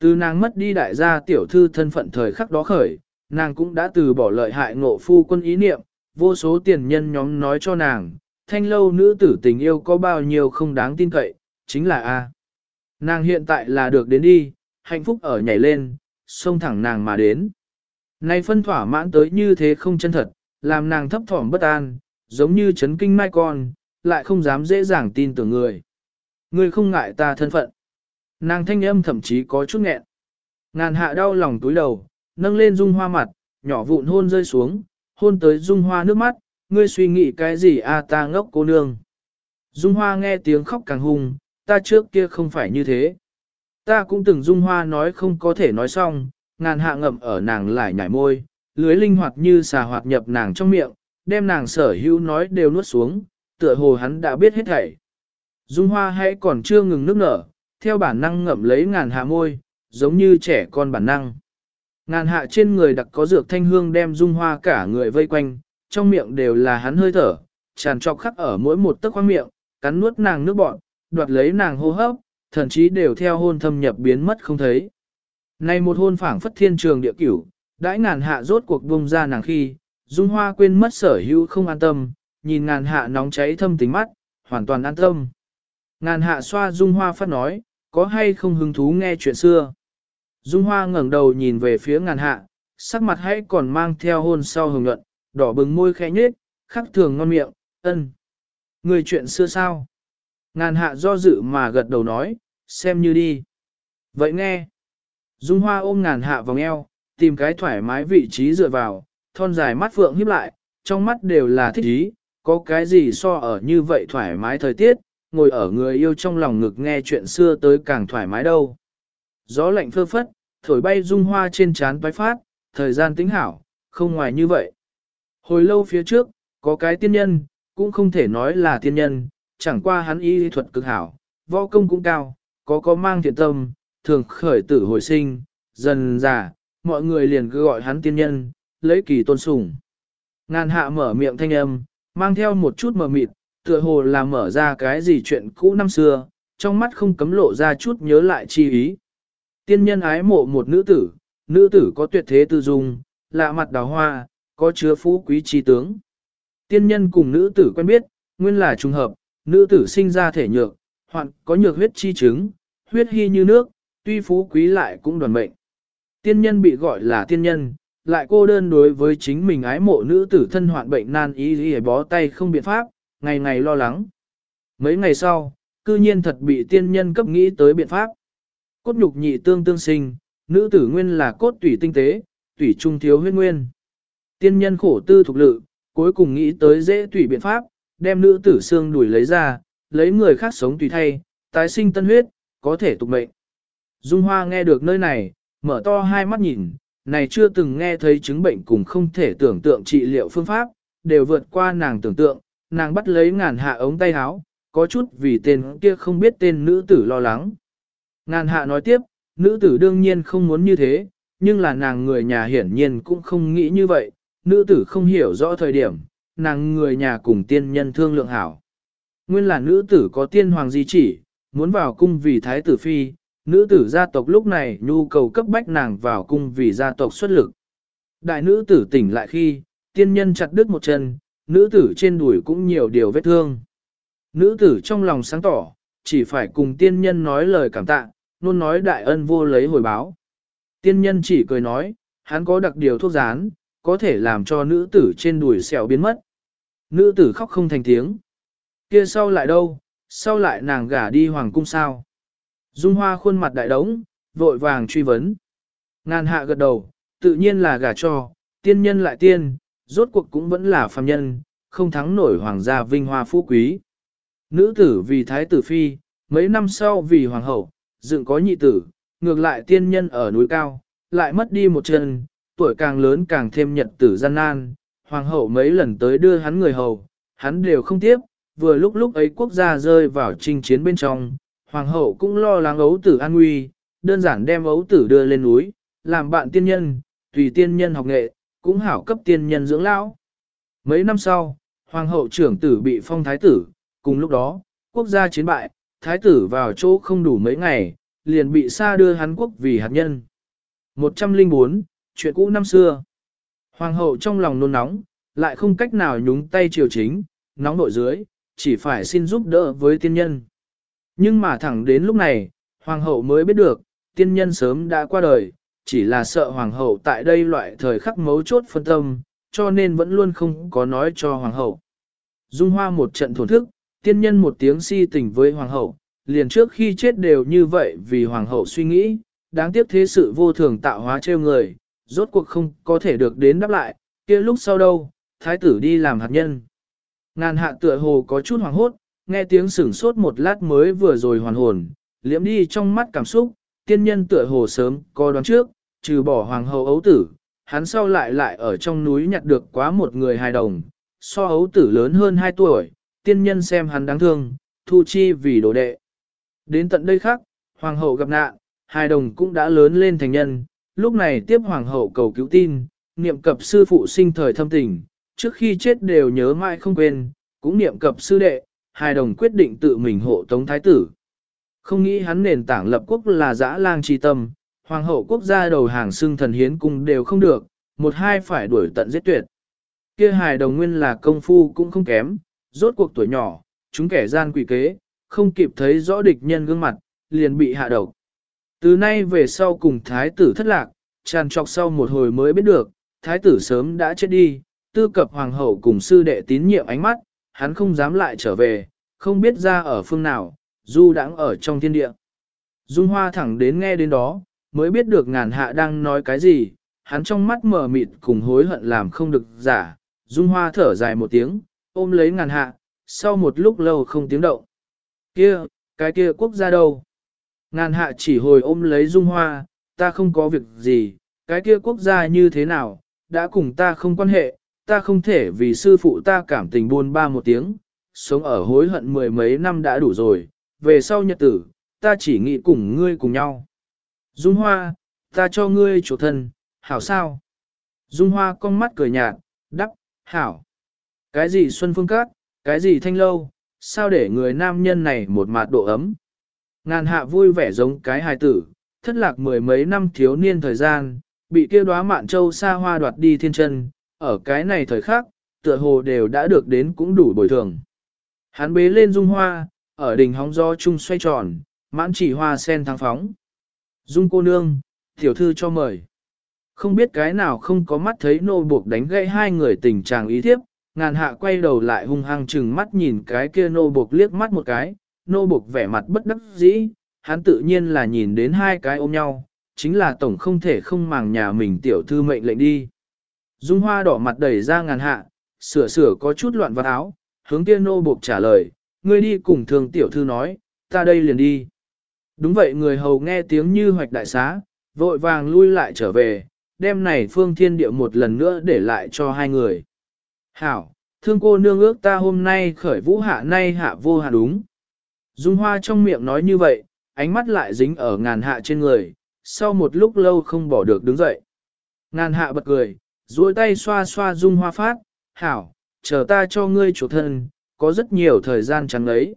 Từ nàng mất đi đại gia tiểu thư thân phận thời khắc đó khởi, nàng cũng đã từ bỏ lợi hại ngộ phu quân ý niệm, vô số tiền nhân nhóm nói cho nàng, thanh lâu nữ tử tình yêu có bao nhiêu không đáng tin cậy, chính là A. Nàng hiện tại là được đến đi, hạnh phúc ở nhảy lên, xông thẳng nàng mà đến. Nay phân thỏa mãn tới như thế không chân thật, làm nàng thấp thỏm bất an, giống như chấn kinh mai con, lại không dám dễ dàng tin tưởng người. Ngươi không ngại ta thân phận. Nàng thanh âm thậm chí có chút nghẹn. Ngàn hạ đau lòng túi đầu, nâng lên dung hoa mặt, nhỏ vụn hôn rơi xuống, hôn tới dung hoa nước mắt, ngươi suy nghĩ cái gì a ta ngốc cô nương. Dung hoa nghe tiếng khóc càng hung, ta trước kia không phải như thế. Ta cũng từng dung hoa nói không có thể nói xong, ngàn hạ ngậm ở nàng lại nhảy môi, lưới linh hoạt như xà hoạt nhập nàng trong miệng, đem nàng sở hữu nói đều nuốt xuống, tựa hồ hắn đã biết hết thảy. Dung hoa hãy còn chưa ngừng nước nở, theo bản năng ngậm lấy ngàn hạ môi, giống như trẻ con bản năng. Ngàn hạ trên người đặc có dược thanh hương đem dung hoa cả người vây quanh, trong miệng đều là hắn hơi thở, tràn trọc khắc ở mỗi một tấc khoang miệng, cắn nuốt nàng nước bọn, đoạt lấy nàng hô hấp, thậm chí đều theo hôn thâm nhập biến mất không thấy. Này một hôn phảng phất thiên trường địa cửu, đãi ngàn hạ rốt cuộc bung ra nàng khi, dung hoa quên mất sở hữu không an tâm, nhìn ngàn hạ nóng cháy thâm tính mắt, hoàn toàn an tâm. Ngàn hạ xoa dung hoa phát nói, có hay không hứng thú nghe chuyện xưa. Dung hoa ngẩng đầu nhìn về phía ngàn hạ, sắc mặt hãy còn mang theo hôn sau hồng nhuận, đỏ bừng môi khẽ nhếch, khắc thường ngon miệng, ân. Người chuyện xưa sao? Ngàn hạ do dự mà gật đầu nói, xem như đi. Vậy nghe. Dung hoa ôm ngàn hạ vòng eo, tìm cái thoải mái vị trí dựa vào, thon dài mắt phượng híp lại, trong mắt đều là thích ý, có cái gì so ở như vậy thoải mái thời tiết, ngồi ở người yêu trong lòng ngực nghe chuyện xưa tới càng thoải mái đâu. Gió lạnh phơ phất, thổi bay dung hoa trên trán bái phát, thời gian tính hảo, không ngoài như vậy. Hồi lâu phía trước, có cái tiên nhân, cũng không thể nói là tiên nhân, chẳng qua hắn y thuật cực hảo, võ công cũng cao, có có mang thiện tâm, thường khởi tử hồi sinh, dần già, mọi người liền cứ gọi hắn tiên nhân, lấy kỳ tôn sùng. Ngàn hạ mở miệng thanh âm, mang theo một chút mờ mịt, tựa hồ là mở ra cái gì chuyện cũ năm xưa, trong mắt không cấm lộ ra chút nhớ lại chi ý. Tiên nhân ái mộ một nữ tử, nữ tử có tuyệt thế tư dung, lạ mặt đào hoa, có chứa phú quý chi tướng. Tiên nhân cùng nữ tử quen biết, nguyên là trùng hợp, nữ tử sinh ra thể nhược, hoặc có nhược huyết chi chứng, huyết hy như nước, tuy phú quý lại cũng đoàn mệnh. Tiên nhân bị gọi là tiên nhân, lại cô đơn đối với chính mình ái mộ nữ tử thân hoạn bệnh nan ý, y bó tay không biện pháp, ngày ngày lo lắng. Mấy ngày sau, cư nhiên thật bị tiên nhân cấp nghĩ tới biện pháp. Cốt nhục nhị tương tương sinh, nữ tử nguyên là cốt tủy tinh tế, tủy trung thiếu huyết nguyên. Tiên nhân khổ tư thuộc lự, cuối cùng nghĩ tới dễ tủy biện pháp, đem nữ tử xương đuổi lấy ra, lấy người khác sống tùy thay, tái sinh tân huyết, có thể tục mệnh. Dung Hoa nghe được nơi này, mở to hai mắt nhìn, này chưa từng nghe thấy chứng bệnh cùng không thể tưởng tượng trị liệu phương pháp, đều vượt qua nàng tưởng tượng, nàng bắt lấy ngàn hạ ống tay áo, có chút vì tên kia không biết tên nữ tử lo lắng. Ngàn hạ nói tiếp, nữ tử đương nhiên không muốn như thế, nhưng là nàng người nhà hiển nhiên cũng không nghĩ như vậy, nữ tử không hiểu rõ thời điểm, nàng người nhà cùng tiên nhân thương lượng hảo. Nguyên là nữ tử có tiên hoàng di chỉ, muốn vào cung vì thái tử phi, nữ tử gia tộc lúc này nhu cầu cấp bách nàng vào cung vì gia tộc xuất lực. Đại nữ tử tỉnh lại khi, tiên nhân chặt đứt một chân, nữ tử trên đùi cũng nhiều điều vết thương. Nữ tử trong lòng sáng tỏ, chỉ phải cùng tiên nhân nói lời cảm tạ, luôn nói đại ân vô lấy hồi báo. Tiên nhân chỉ cười nói, hắn có đặc điều thuốc rán, có thể làm cho nữ tử trên đùi sẹo biến mất. Nữ tử khóc không thành tiếng. Kia sau lại đâu, sau lại nàng gả đi hoàng cung sao. Dung hoa khuôn mặt đại đống, vội vàng truy vấn. Ngàn hạ gật đầu, tự nhiên là gả cho, tiên nhân lại tiên, rốt cuộc cũng vẫn là phàm nhân, không thắng nổi hoàng gia vinh hoa phú quý. Nữ tử vì thái tử phi, mấy năm sau vì hoàng hậu, dựng có nhị tử, ngược lại tiên nhân ở núi cao, lại mất đi một chân, tuổi càng lớn càng thêm nhật tử gian nan, hoàng hậu mấy lần tới đưa hắn người hầu, hắn đều không tiếp, vừa lúc lúc ấy quốc gia rơi vào chinh chiến bên trong, hoàng hậu cũng lo lắng ấu tử an nguy, đơn giản đem ấu tử đưa lên núi, làm bạn tiên nhân, tùy tiên nhân học nghệ, cũng hảo cấp tiên nhân dưỡng lão. Mấy năm sau, hoàng hậu trưởng tử bị phong thái tử, cùng lúc đó, quốc gia chiến bại, thái tử vào chỗ không đủ mấy ngày, liền bị xa đưa hắn quốc vì hạt nhân. 104, chuyện cũ năm xưa. Hoàng hậu trong lòng nôn nóng, lại không cách nào nhúng tay triều chính, nóng nội dưới, chỉ phải xin giúp đỡ với tiên nhân. Nhưng mà thẳng đến lúc này, hoàng hậu mới biết được, tiên nhân sớm đã qua đời, chỉ là sợ hoàng hậu tại đây loại thời khắc mấu chốt phân tâm, cho nên vẫn luôn không có nói cho hoàng hậu. Dung hoa một trận thổn thức, tiên nhân một tiếng si tình với hoàng hậu, liền trước khi chết đều như vậy vì hoàng hậu suy nghĩ, đáng tiếc thế sự vô thường tạo hóa trêu người, rốt cuộc không có thể được đến đáp lại, kia lúc sau đâu, thái tử đi làm hạt nhân. Ngàn hạ tựa hồ có chút hoàng hốt, nghe tiếng sửng sốt một lát mới vừa rồi hoàn hồn, liễm đi trong mắt cảm xúc, tiên nhân tựa hồ sớm có đoán trước, trừ bỏ hoàng hậu ấu tử, hắn sau lại lại ở trong núi nhặt được quá một người hài đồng, so ấu tử lớn hơn 2 tuổi, tiên nhân xem hắn đáng thương, thu chi vì đồ đệ. Đến tận đây khác, hoàng hậu gặp nạn, hài đồng cũng đã lớn lên thành nhân, lúc này tiếp hoàng hậu cầu cứu tin, niệm cập sư phụ sinh thời thâm tình, trước khi chết đều nhớ mãi không quên, cũng niệm cập sư đệ, hài đồng quyết định tự mình hộ tống thái tử. Không nghĩ hắn nền tảng lập quốc là dã lang chi tâm, hoàng hậu quốc gia đầu hàng xưng thần hiến cung đều không được, một hai phải đuổi tận giết tuyệt. Kia hài đồng nguyên là công phu cũng không kém, rốt cuộc tuổi nhỏ, chúng kẻ gian quỷ kế, không kịp thấy rõ địch nhân gương mặt, liền bị hạ độc. Từ nay về sau cùng thái tử thất lạc, tràn trọc sau một hồi mới biết được, thái tử sớm đã chết đi, tư cập hoàng hậu cùng sư đệ tín nhiệm ánh mắt, hắn không dám lại trở về, không biết ra ở phương nào, du đãng ở trong thiên địa. Dung hoa thẳng đến nghe đến đó, mới biết được ngàn hạ đang nói cái gì, hắn trong mắt mở mịt cùng hối hận làm không được giả, dung hoa thở dài một tiếng, ôm lấy ngàn hạ, sau một lúc lâu không tiếng động. Kia, cái kia quốc gia đâu? Ngàn hạ chỉ hồi ôm lấy dung hoa, ta không có việc gì, cái kia quốc gia như thế nào, đã cùng ta không quan hệ, ta không thể vì sư phụ ta cảm tình buôn ba một tiếng, sống ở hối hận mười mấy năm đã đủ rồi, về sau nhật tử, ta chỉ nghĩ cùng ngươi cùng nhau. Dung hoa, ta cho ngươi chủ thân, hảo sao? Dung hoa con mắt cười nhạt, đắc, hảo. Cái gì xuân phương cát, cái gì thanh lâu, sao để người nam nhân này một mạt độ ấm? Ngàn hạ vui vẻ giống cái hài tử, thất lạc mười mấy năm thiếu niên thời gian, bị kia đóa mạn châu xa hoa đoạt đi thiên chân, ở cái này thời khắc, tựa hồ đều đã được đến cũng đủ bồi thường. Hắn bế lên dung hoa, ở đỉnh hóng gió chung xoay tròn, mãn chỉ hoa sen thăng phóng. Dung cô nương, tiểu thư cho mời. Không biết cái nào không có mắt thấy nô buộc đánh gãy hai người tình trạng ý thiếp, ngàn hạ quay đầu lại hung hăng chừng mắt nhìn cái kia nô buộc liếc mắt một cái, nô buộc vẻ mặt bất đắc dĩ, hắn tự nhiên là nhìn đến hai cái ôm nhau, chính là tổng không thể không màng nhà mình tiểu thư mệnh lệnh đi. Dung hoa đỏ mặt đẩy ra ngàn hạ, sửa sửa có chút loạn vào áo, hướng kia nô buộc trả lời, ngươi đi cùng thường tiểu thư nói, ta đây liền đi. Đúng vậy người hầu nghe tiếng như hoạch đại xá, vội vàng lui lại trở về, đem này phương thiên địa một lần nữa để lại cho hai người. Hảo, thương cô nương ước ta hôm nay khởi vũ hạ nay hạ vô hạ đúng. Dung hoa trong miệng nói như vậy, ánh mắt lại dính ở ngàn hạ trên người, sau một lúc lâu không bỏ được đứng dậy. Ngàn hạ bật cười, duỗi tay xoa xoa dung hoa phát, hảo, chờ ta cho ngươi chủ thân, có rất nhiều thời gian chẳng ấy.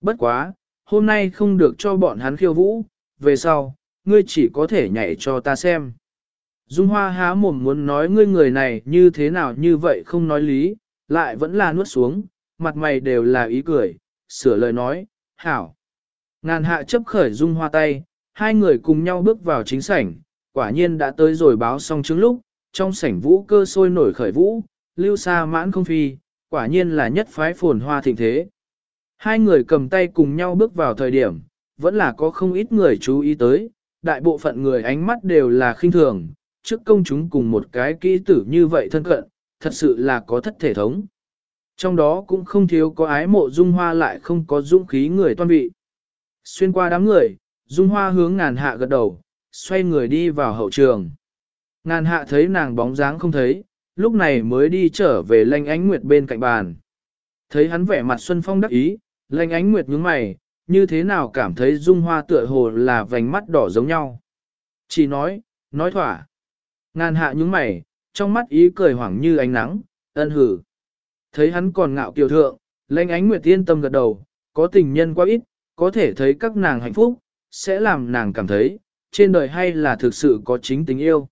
Bất quá, hôm nay không được cho bọn hắn khiêu vũ, về sau, ngươi chỉ có thể nhảy cho ta xem. Dung hoa há mồm muốn nói ngươi người này như thế nào như vậy không nói lý, lại vẫn là nuốt xuống, mặt mày đều là ý cười, sửa lời nói, hảo. Ngàn hạ chấp khởi dung hoa tay, hai người cùng nhau bước vào chính sảnh, quả nhiên đã tới rồi báo xong chứng lúc, trong sảnh vũ cơ sôi nổi khởi vũ, lưu xa mãn không phi, quả nhiên là nhất phái phồn hoa thịnh thế. Hai người cầm tay cùng nhau bước vào thời điểm, vẫn là có không ít người chú ý tới, đại bộ phận người ánh mắt đều là khinh thường, trước công chúng cùng một cái kỹ tử như vậy thân cận, thật sự là có thất thể thống. Trong đó cũng không thiếu có ái mộ dung hoa lại không có dũng khí người toan vị. Xuyên qua đám người, dung hoa hướng ngàn hạ gật đầu, xoay người đi vào hậu trường. Ngàn hạ thấy nàng bóng dáng không thấy, lúc này mới đi trở về lanh ánh nguyệt bên cạnh bàn. Thấy hắn vẻ mặt xuân phong đắc ý, lanh ánh nguyệt nhướng mày, như thế nào cảm thấy dung hoa tựa hồ là vành mắt đỏ giống nhau. Chỉ nói, nói thỏa. Ngàn hạ nhướng mày, trong mắt ý cười hoảng như ánh nắng, ân hử. Thấy hắn còn ngạo kiều thượng, lanh ánh nguyệt yên tâm gật đầu, có tình nhân quá ít, có thể thấy các nàng hạnh phúc, sẽ làm nàng cảm thấy, trên đời hay là thực sự có chính tình yêu.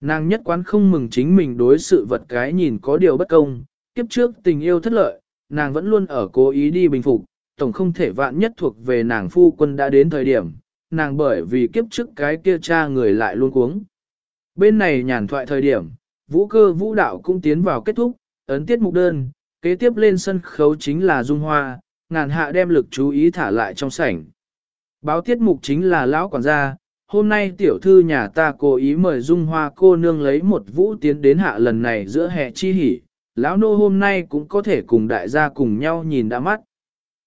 Nàng nhất quán không mừng chính mình đối sự vật cái nhìn có điều bất công, kiếp trước tình yêu thất lợi, nàng vẫn luôn ở cố ý đi bình phục, tổng không thể vạn nhất thuộc về nàng phu quân đã đến thời điểm, nàng bởi vì kiếp trước cái kia cha người lại luôn cuống. Bên này nhàn thoại thời điểm, vũ cơ vũ đạo cũng tiến vào kết thúc, ấn tiết mục đơn, kế tiếp lên sân khấu chính là Dung Hoa, ngàn hạ đem lực chú ý thả lại trong sảnh. Báo tiết mục chính là lão quản gia, hôm nay tiểu thư nhà ta cố ý mời Dung Hoa cô nương lấy một vũ tiến đến hạ lần này giữa hè chi hỉ, lão nô hôm nay cũng có thể cùng đại gia cùng nhau nhìn đã mắt.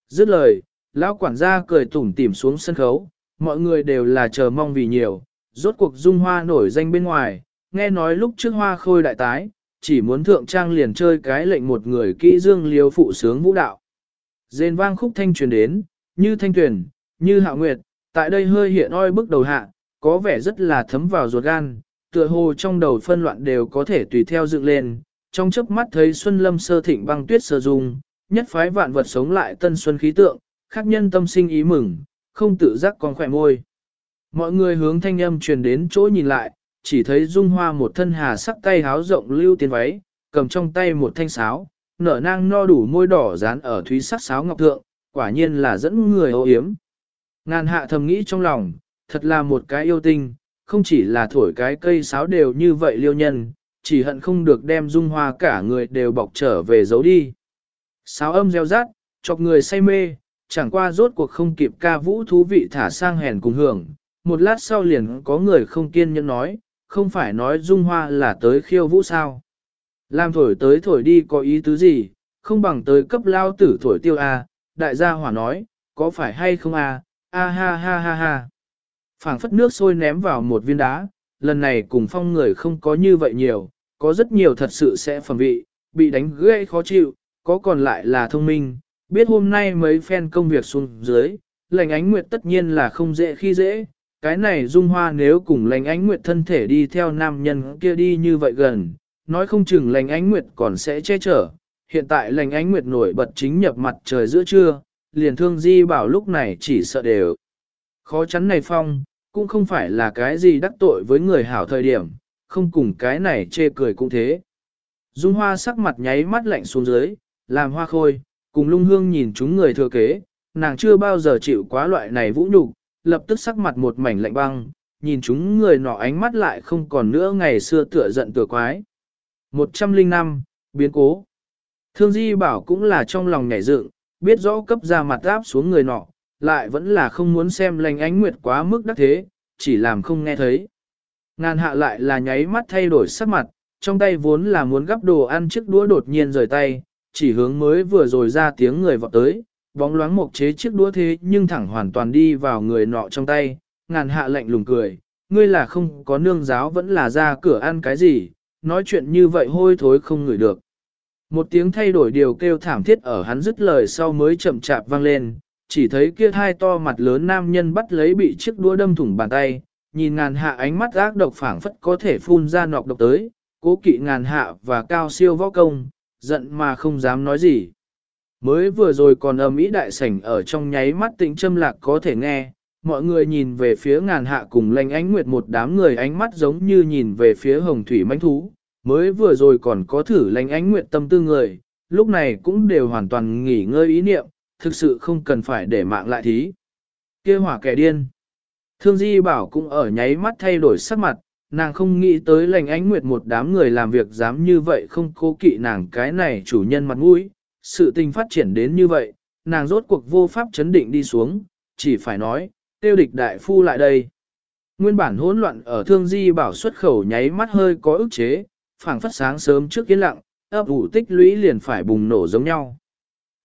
Dứt lời, lão quản gia cười tủm tỉm xuống sân khấu, mọi người đều là chờ mong vì nhiều, rốt cuộc Dung Hoa nổi danh bên ngoài, nghe nói lúc trước Hoa khôi đại tái, chỉ muốn thượng trang liền chơi cái lệnh một người kỹ dương liêu phụ sướng vũ đạo. Dên vang khúc thanh truyền đến, như thanh tuyển, như hạ nguyệt, tại đây hơi hiện oi bức đầu hạ, có vẻ rất là thấm vào ruột gan, tựa hồ trong đầu phân loạn đều có thể tùy theo dựng lên, trong chớp mắt thấy xuân lâm sơ thịnh băng tuyết sơ dung, nhất phái vạn vật sống lại tân xuân khí tượng, khắc nhân tâm sinh ý mừng, không tự giác còn khỏe môi. Mọi người hướng thanh âm truyền đến chỗ nhìn lại, chỉ thấy dung hoa một thân hà sắc tay háo rộng lưu tiền váy, cầm trong tay một thanh sáo, nở nang no đủ môi đỏ dán ở thúy sắc sáo ngọc thượng, quả nhiên là dẫn người ô yếm. Ngàn hạ thầm nghĩ trong lòng, thật là một cái yêu tinh, không chỉ là thổi cái cây sáo đều như vậy liêu nhân, chỉ hận không được đem dung hoa cả người đều bọc trở về giấu đi. Sáo âm reo rát, chọc người say mê, chẳng qua rốt cuộc không kịp ca vũ thú vị thả sang hèn cùng hưởng. Một lát sau liền có người không kiên nhẫn nói, không phải nói dung hoa là tới khiêu vũ sao. Làm thổi tới thổi đi có ý tứ gì, không bằng tới cấp lao tử thổi tiêu a. đại gia hỏa nói, có phải hay không a? a ha ha ha ha phảng phất nước sôi ném vào một viên đá, lần này cùng phong người không có như vậy nhiều, có rất nhiều thật sự sẽ phẩm vị, bị đánh gây khó chịu, có còn lại là thông minh, biết hôm nay mấy phen công việc xuống dưới, lành ánh nguyệt tất nhiên là không dễ khi dễ, cái này dung hoa nếu cùng lành ánh nguyệt thân thể đi theo nam nhân kia đi như vậy gần, nói không chừng lành ánh nguyệt còn sẽ che chở, hiện tại lành ánh nguyệt nổi bật chính nhập mặt trời giữa trưa, liền thương di bảo lúc này chỉ sợ đều. Khó chắn này phong, cũng không phải là cái gì đắc tội với người hảo thời điểm, không cùng cái này chê cười cũng thế. Dung hoa sắc mặt nháy mắt lạnh xuống dưới, làm hoa khôi, cùng lung hương nhìn chúng người thừa kế, nàng chưa bao giờ chịu quá loại này vũ nhục, lập tức sắc mặt một mảnh lạnh băng, nhìn chúng người nọ ánh mắt lại không còn nữa ngày xưa tựa giận tựa quái. 105, biến cố. Thương Di bảo cũng là trong lòng nhảy dựng, biết rõ cấp ra mặt áp xuống người nọ, lại vẫn là không muốn xem lành ánh nguyệt quá mức đắc thế, chỉ làm không nghe thấy. Ngàn hạ lại là nháy mắt thay đổi sắc mặt, trong tay vốn là muốn gắp đồ ăn chiếc đũa đột nhiên rời tay, chỉ hướng mới vừa rồi ra tiếng người vọt tới, bóng loáng mộc chế chiếc đũa thế nhưng thẳng hoàn toàn đi vào người nọ trong tay, ngàn hạ lạnh lùng cười, ngươi là không có nương giáo vẫn là ra cửa ăn cái gì, nói chuyện như vậy hôi thối không ngửi được. Một tiếng thay đổi điều kêu thảm thiết ở hắn dứt lời sau mới chậm chạp vang lên, chỉ thấy kia hai to mặt lớn nam nhân bắt lấy bị chiếc đũa đâm thủng bàn tay, nhìn ngàn hạ ánh mắt ác độc phảng phất có thể phun ra nọc độc tới, cố kỵ ngàn hạ và cao siêu võ công, giận mà không dám nói gì. Mới vừa rồi còn ầm ĩ đại sảnh ở trong nháy mắt tĩnh châm lạc có thể nghe, mọi người nhìn về phía ngàn hạ cùng lành ánh nguyệt một đám người ánh mắt giống như nhìn về phía hồng thủy manh thú, mới vừa rồi còn có thử lành ánh nguyệt tâm tư người, lúc này cũng đều hoàn toàn nghỉ ngơi ý niệm, thực sự không cần phải để mạng lại thí. kia hỏa kẻ điên. Thương Di Bảo cũng ở nháy mắt thay đổi sắc mặt, nàng không nghĩ tới lành ánh nguyệt một đám người làm việc dám như vậy không cố kỵ nàng cái này chủ nhân mặt mũi. Sự tình phát triển đến như vậy, nàng rốt cuộc vô pháp chấn định đi xuống, chỉ phải nói, tiêu địch đại phu lại đây. Nguyên bản hỗn loạn ở thương di bảo xuất khẩu nháy mắt hơi có ức chế, phảng phất sáng sớm trước yên lặng, ấp ủ tích lũy liền phải bùng nổ giống nhau.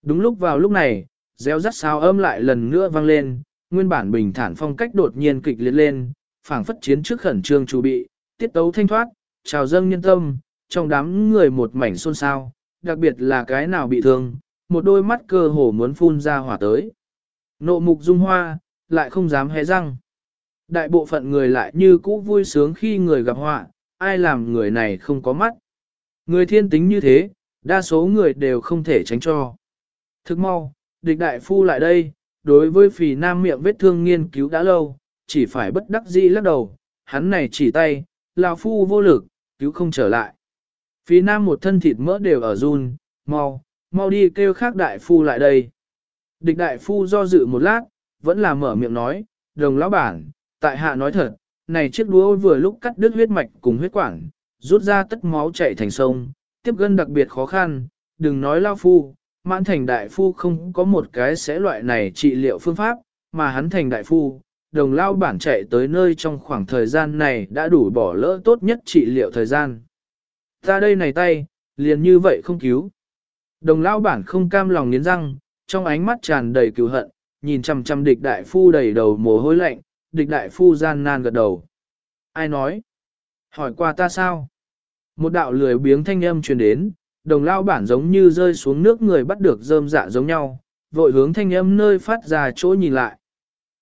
Đúng lúc vào lúc này, reo rắt sao âm lại lần nữa vang lên, nguyên bản bình thản phong cách đột nhiên kịch liệt lên, phảng phất chiến trước khẩn trương chủ bị, tiết tấu thanh thoát, trào dâng nhân tâm, trong đám người một mảnh xôn xao, đặc biệt là cái nào bị thương, một đôi mắt cơ hồ muốn phun ra hỏa tới. Nộ mục dung hoa, lại không dám hé răng. Đại bộ phận người lại như cũ vui sướng khi người gặp họa, ai làm người này không có mắt. Người thiên tính như thế, đa số người đều không thể tránh cho. Thức mau, địch đại phu lại đây, đối với phì nam miệng vết thương nghiên cứu đã lâu, chỉ phải bất đắc dĩ lắc đầu, hắn này chỉ tay, lão phu vô lực, cứu không trở lại. Phì nam một thân thịt mỡ đều ở run, mau, mau đi kêu khác đại phu lại đây. Địch đại phu do dự một lát, vẫn là mở miệng nói, đồng lão bản, tại hạ nói thật, này chiếc đũa vừa lúc cắt đứt huyết mạch cùng huyết quản, rút ra tất máu chảy thành sông, tiếp gân đặc biệt khó khăn, đừng nói lao phu, mãn thành đại phu không có một cái sẽ loại này trị liệu phương pháp, mà hắn thành đại phu, đồng lao bản chạy tới nơi trong khoảng thời gian này đã đủ bỏ lỡ tốt nhất trị liệu thời gian. Ta đây này tay, liền như vậy không cứu. Đồng lao bản không cam lòng nghiến răng, trong ánh mắt tràn đầy cứu hận, nhìn chằm chằm địch đại phu đầy đầu mồ hôi lạnh, địch đại phu gian nan gật đầu. Ai nói? Hỏi qua ta sao? Một đạo lười biếng thanh âm truyền đến, đồng lao bản giống như rơi xuống nước người bắt được rơm dạ giống nhau, vội hướng thanh âm nơi phát ra chỗ nhìn lại.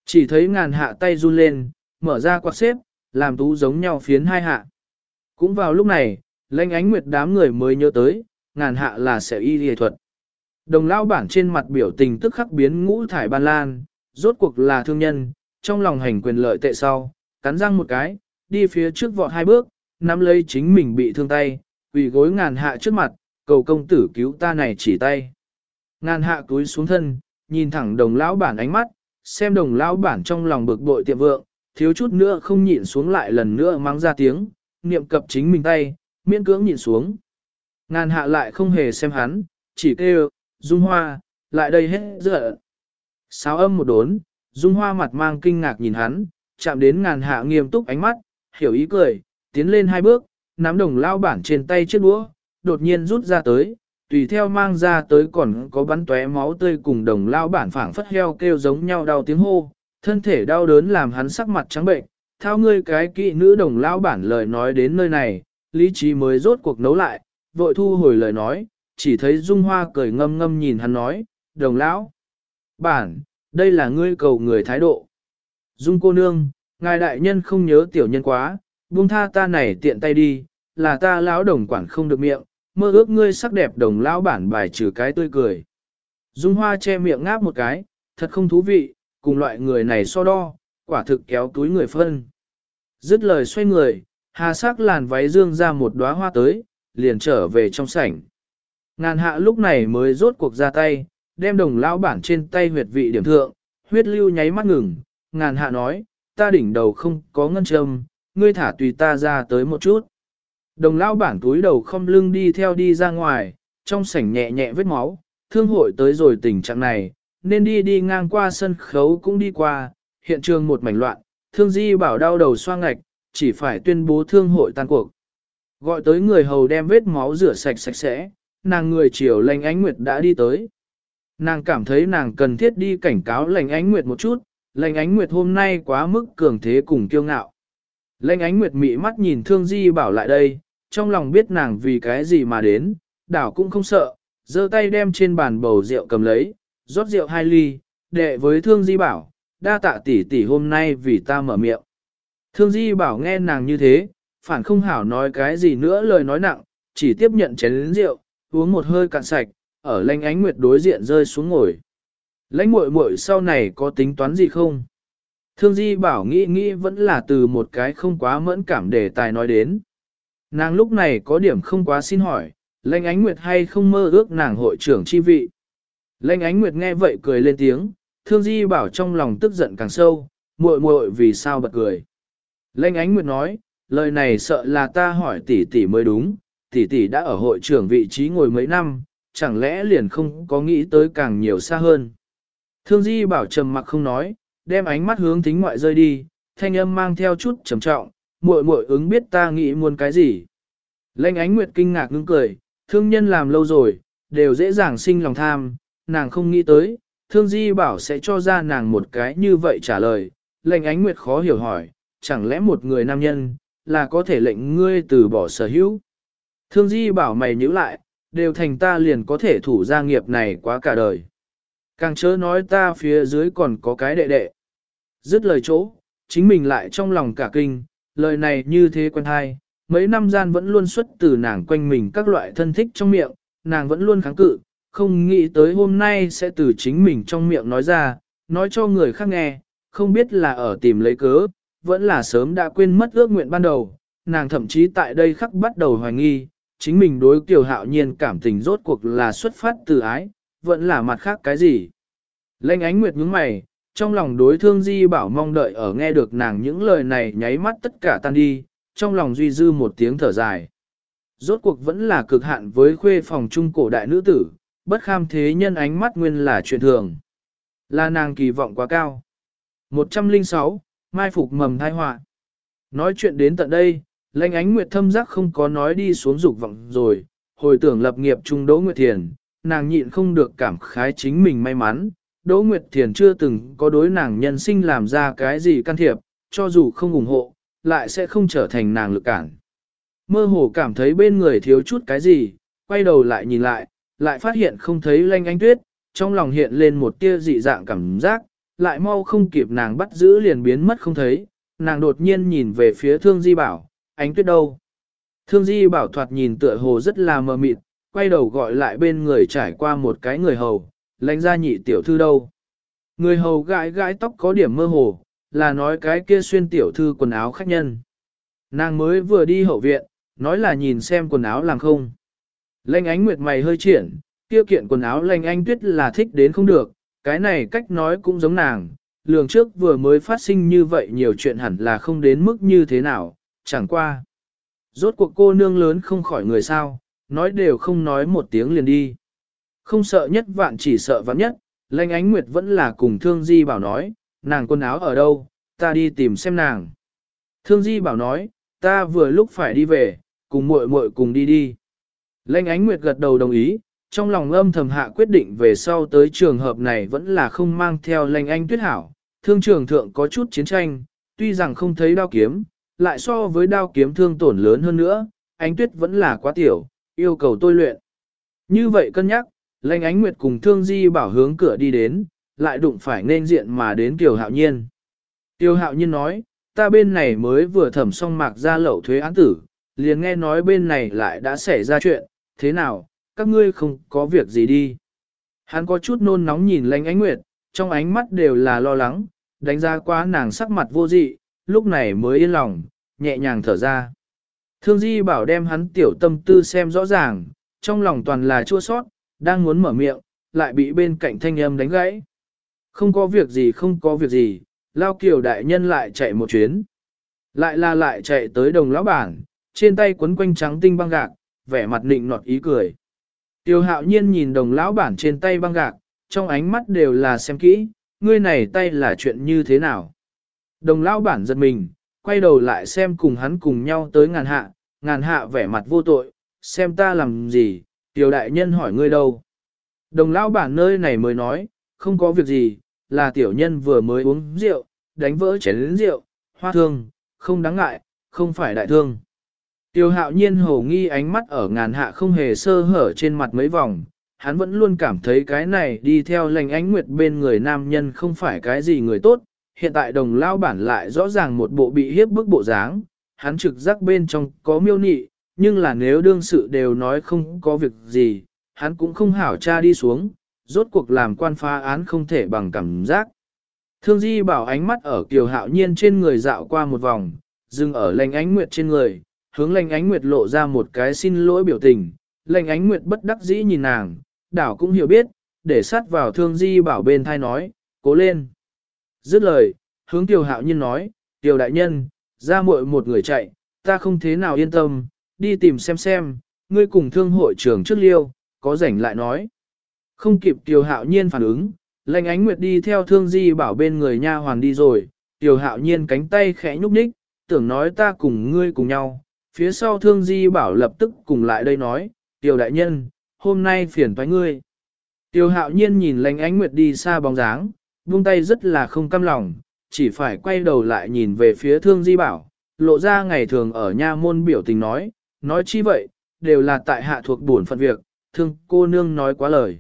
Chỉ thấy ngàn hạ tay run lên, mở ra quạt xếp, làm tú giống nhau phiến hai hạ. Cũng vào lúc này, lãnh ánh nguyệt đám người mới nhớ tới, ngàn hạ là sẽ y lìa thuật. Đồng lao bản trên mặt biểu tình tức khắc biến ngũ thải ban lan, rốt cuộc là thương nhân, trong lòng hành quyền lợi tệ sau, cắn răng một cái, đi phía trước vọt hai bước, nắm lấy chính mình bị thương tay, quỳ gối ngàn hạ trước mặt, cầu công tử cứu ta này chỉ tay. Ngàn hạ túi xuống thân, nhìn thẳng đồng lão bản ánh mắt, xem đồng lão bản trong lòng bực bội tiệm vượng, thiếu chút nữa không nhịn xuống lại lần nữa mang ra tiếng, niệm cập chính mình tay, miễn cưỡng nhịn xuống. Ngàn hạ lại không hề xem hắn, chỉ kêu, dung hoa, lại đây hết giờ. Sáo âm một đốn, dung hoa mặt mang kinh ngạc nhìn hắn, chạm đến ngàn hạ nghiêm túc ánh mắt, hiểu ý cười, tiến lên hai bước, nắm đồng lao bản trên tay chiếc đũa, đột nhiên rút ra tới, tùy theo mang ra tới còn có bắn tóe máu tươi cùng đồng lao bản phảng phất heo kêu giống nhau đau tiếng hô, thân thể đau đớn làm hắn sắc mặt trắng bệnh, thao ngươi cái kỵ nữ đồng lao bản lời nói đến nơi này, lý trí mới rốt cuộc nấu lại, vội thu hồi lời nói, chỉ thấy Dung Hoa cười ngâm ngâm nhìn hắn nói, đồng lão, bản, đây là ngươi cầu người thái độ. Dung cô nương, ngài đại nhân không nhớ tiểu nhân quá, buông tha ta này tiện tay đi, là ta lão đồng quản không được miệng, mơ ước ngươi sắc đẹp đồng lão bản bài trừ cái tươi cười. Dung hoa che miệng ngáp một cái, thật không thú vị, cùng loại người này so đo, quả thực kéo túi người phân. Dứt lời xoay người, hà sắc làn váy dương ra một đóa hoa tới, liền trở về trong sảnh. Ngàn hạ lúc này mới rốt cuộc ra tay, đem đồng lão bản trên tay huyệt vị điểm thượng, huyết lưu nháy mắt ngừng, ngàn hạ nói, ta đỉnh đầu không có ngân châm, ngươi thả tùy ta ra tới một chút. Đồng lão bản túi đầu không lưng đi theo đi ra ngoài, trong sảnh nhẹ nhẹ vết máu, thương hội tới rồi tình trạng này, nên đi đi ngang qua sân khấu cũng đi qua, hiện trường một mảnh loạn, thương di bảo đau đầu xoang ngạch, chỉ phải tuyên bố thương hội tan cuộc. Gọi tới người hầu đem vết máu rửa sạch sạch sẽ, nàng người chiều lành ánh nguyệt đã đi tới. Nàng cảm thấy nàng cần thiết đi cảnh cáo lành ánh nguyệt một chút, lành ánh nguyệt hôm nay quá mức cường thế cùng kiêu ngạo. Lệnh ánh nguyệt mị mắt nhìn thương di bảo lại đây, trong lòng biết nàng vì cái gì mà đến, đảo cũng không sợ, giơ tay đem trên bàn bầu rượu cầm lấy, rót rượu hai ly, đệ với thương di bảo, đa tạ tỷ tỷ hôm nay vì ta mở miệng. Thương di bảo nghe nàng như thế, phản không hảo nói cái gì nữa lời nói nặng, chỉ tiếp nhận chén rượu, uống một hơi cạn sạch, ở lanh ánh nguyệt đối diện rơi xuống ngồi. Lãnh muội muội sau này có tính toán gì không? Thương Di bảo nghĩ nghĩ vẫn là từ một cái không quá mẫn cảm đề tài nói đến. Nàng lúc này có điểm không quá xin hỏi, Lệnh Ánh Nguyệt hay không mơ ước nàng hội trưởng chi vị. Lệnh Ánh Nguyệt nghe vậy cười lên tiếng, Thương Di bảo trong lòng tức giận càng sâu, muội muội vì sao bật cười. Lệnh Ánh Nguyệt nói, lời này sợ là ta hỏi tỷ tỷ mới đúng, tỷ tỷ đã ở hội trưởng vị trí ngồi mấy năm, chẳng lẽ liền không có nghĩ tới càng nhiều xa hơn. Thương Di bảo trầm mặc không nói, đem ánh mắt hướng thính ngoại rơi đi, thanh âm mang theo chút trầm trọng, muội muội ứng biết ta nghĩ muốn cái gì. Lệnh ánh nguyệt kinh ngạc ngưng cười, thương nhân làm lâu rồi, đều dễ dàng sinh lòng tham, nàng không nghĩ tới, thương di bảo sẽ cho ra nàng một cái như vậy trả lời. Lệnh ánh nguyệt khó hiểu hỏi, chẳng lẽ một người nam nhân, là có thể lệnh ngươi từ bỏ sở hữu. Thương di bảo mày nhữ lại, đều thành ta liền có thể thủ gia nghiệp này quá cả đời. Càng chớ nói ta phía dưới còn có cái đệ đệ. Dứt lời chỗ, chính mình lại trong lòng cả kinh, lời này như thế quen hay, mấy năm gian vẫn luôn xuất từ nàng quanh mình các loại thân thích trong miệng, nàng vẫn luôn kháng cự, không nghĩ tới hôm nay sẽ từ chính mình trong miệng nói ra, nói cho người khác nghe, không biết là ở tìm lấy cớ, vẫn là sớm đã quên mất ước nguyện ban đầu, nàng thậm chí tại đây khắc bắt đầu hoài nghi, chính mình đối kiểu Hạo Nhiên cảm tình rốt cuộc là xuất phát từ ái, vẫn là mặt khác cái gì. Lênh ánh nguyệt nhướng mày, trong lòng đối thương Di Bảo mong đợi ở nghe được nàng những lời này nháy mắt tất cả tan đi, trong lòng duy dư một tiếng thở dài. Rốt cuộc vẫn là cực hạn với khuê phòng trung cổ đại nữ tử, bất kham thế nhân ánh mắt nguyên là chuyện thường. Là nàng kỳ vọng quá cao. 106, Mai Phục mầm thai họa Nói chuyện đến tận đây, lãnh ánh nguyệt thâm giác không có nói đi xuống dục vọng rồi, hồi tưởng lập nghiệp trung Đỗ Nguyệt Thiền, nàng nhịn không được cảm khái chính mình may mắn, Đỗ Nguyệt Thiền chưa từng có đối nàng nhân sinh làm ra cái gì can thiệp, cho dù không ủng hộ, lại sẽ không trở thành nàng lực cản. Mơ hồ cảm thấy bên người thiếu chút cái gì, quay đầu lại nhìn lại, lại phát hiện không thấy lanh ánh tuyết, trong lòng hiện lên một tia dị dạng cảm giác, lại mau không kịp nàng bắt giữ liền biến mất không thấy, nàng đột nhiên nhìn về phía thương di bảo, ánh tuyết đâu. Thương di bảo thoạt nhìn tựa hồ rất là mờ mịt, quay đầu gọi lại bên người trải qua một cái người hầu, lãnh ra nhị tiểu thư đâu. Người hầu gãi gãi tóc có điểm mơ hồ, là nói cái kia xuyên tiểu thư quần áo khách nhân. Nàng mới vừa đi hậu viện, nói là nhìn xem quần áo làm không. Lanh ánh nguyệt mày hơi triển, kia kiện quần áo lanh anh tuyết là thích đến không được, cái này cách nói cũng giống nàng, lường trước vừa mới phát sinh như vậy nhiều chuyện hẳn là không đến mức như thế nào, chẳng qua. Rốt cuộc cô nương lớn không khỏi người sao, nói đều không nói một tiếng liền đi. Không sợ nhất vạn chỉ sợ vạn nhất, lãnh ánh nguyệt vẫn là cùng thương di bảo nói, nàng quần áo ở đâu, ta đi tìm xem nàng. Thương di bảo nói, ta vừa lúc phải đi về, cùng muội muội cùng đi đi. Lãnh ánh nguyệt gật đầu đồng ý, trong lòng âm thầm hạ quyết định về sau tới trường hợp này vẫn là không mang theo lãnh anh tuyết hảo. Thương trường thượng có chút chiến tranh, tuy rằng không thấy đao kiếm, lại so với đao kiếm thương tổn lớn hơn nữa, ánh tuyết vẫn là quá tiểu, yêu cầu tôi luyện. Như vậy cân nhắc, lanh ánh nguyệt cùng thương di bảo hướng cửa đi đến, lại đụng phải nên diện mà đến Kiều Hạo Nhiên. Kiều Hạo Nhiên nói, ta bên này mới vừa thẩm xong mạc ra lậu thuế án tử, liền nghe nói bên này lại đã xảy ra chuyện, thế nào, các ngươi không có việc gì đi. Hắn có chút nôn nóng nhìn Lệnh ánh nguyệt, trong ánh mắt đều là lo lắng, đánh giá quá nàng sắc mặt vô dị, lúc này mới yên lòng, nhẹ nhàng thở ra. Thương Di bảo đem hắn tiểu tâm tư xem rõ ràng, trong lòng toàn là chua sót, đang muốn mở miệng, lại bị bên cạnh thanh âm đánh gãy. Không có việc gì không có việc gì, Lao Kiều đại nhân lại chạy một chuyến. Lại là lại chạy tới đồng lão bản, trên tay quấn quanh trắng tinh băng gạc, vẻ mặt nịnh nọt ý cười. Tiêu hạo nhiên nhìn đồng lão bản trên tay băng gạc, trong ánh mắt đều là xem kỹ, ngươi này tay là chuyện như thế nào. Đồng lão bản giật mình, quay đầu lại xem cùng hắn cùng nhau tới ngàn hạ, ngàn hạ vẻ mặt vô tội, xem ta làm gì, tiểu đại nhân hỏi ngươi đâu. Đồng lão bản nơi này mới nói, không có việc gì, là tiểu nhân vừa mới uống rượu, đánh vỡ chén rượu, hoa thương, không đáng ngại, không phải đại thương. Tiêu hạo nhiên hồ nghi ánh mắt ở ngàn hạ không hề sơ hở trên mặt mấy vòng, hắn vẫn luôn cảm thấy cái này đi theo lành ánh nguyệt bên người nam nhân không phải cái gì người tốt, hiện tại đồng lao bản lại rõ ràng một bộ bị hiếp bức bộ dáng, hắn trực giác bên trong có miêu nị, nhưng là nếu đương sự đều nói không có việc gì, hắn cũng không hảo tra đi xuống, rốt cuộc làm quan phá án không thể bằng cảm giác. Thương Di bảo ánh mắt ở Kiều Hạo Nhiên trên người dạo qua một vòng, dừng ở lành ánh nguyệt trên người, hướng lành ánh nguyệt lộ ra một cái xin lỗi biểu tình, lành ánh nguyệt bất đắc dĩ nhìn nàng, đảo cũng hiểu biết, để sát vào thương di bảo bên thai nói, cố lên. Dứt lời, hướng kiều hạo nhiên nói, kiều đại nhân, ra muội một người chạy, ta không thế nào yên tâm, đi tìm xem xem, ngươi cùng thương hội trưởng trước liêu, có rảnh lại nói. Không kịp tiểu hạo nhiên phản ứng, lệnh ánh nguyệt đi theo thương di bảo bên người nha hoàn đi rồi, tiểu hạo nhiên cánh tay khẽ nhúc nhích, tưởng nói ta cùng ngươi cùng nhau, phía sau thương di bảo lập tức cùng lại đây nói, tiểu đại nhân, hôm nay phiền toái ngươi. Tiểu hạo nhiên nhìn lệnh ánh nguyệt đi xa bóng dáng, buông tay rất là không căm lòng, chỉ phải quay đầu lại nhìn về phía thương di bảo, lộ ra ngày thường ở nha môn biểu tình nói, nói chi vậy, đều là tại hạ thuộc buồn phận việc, thương cô nương nói quá lời.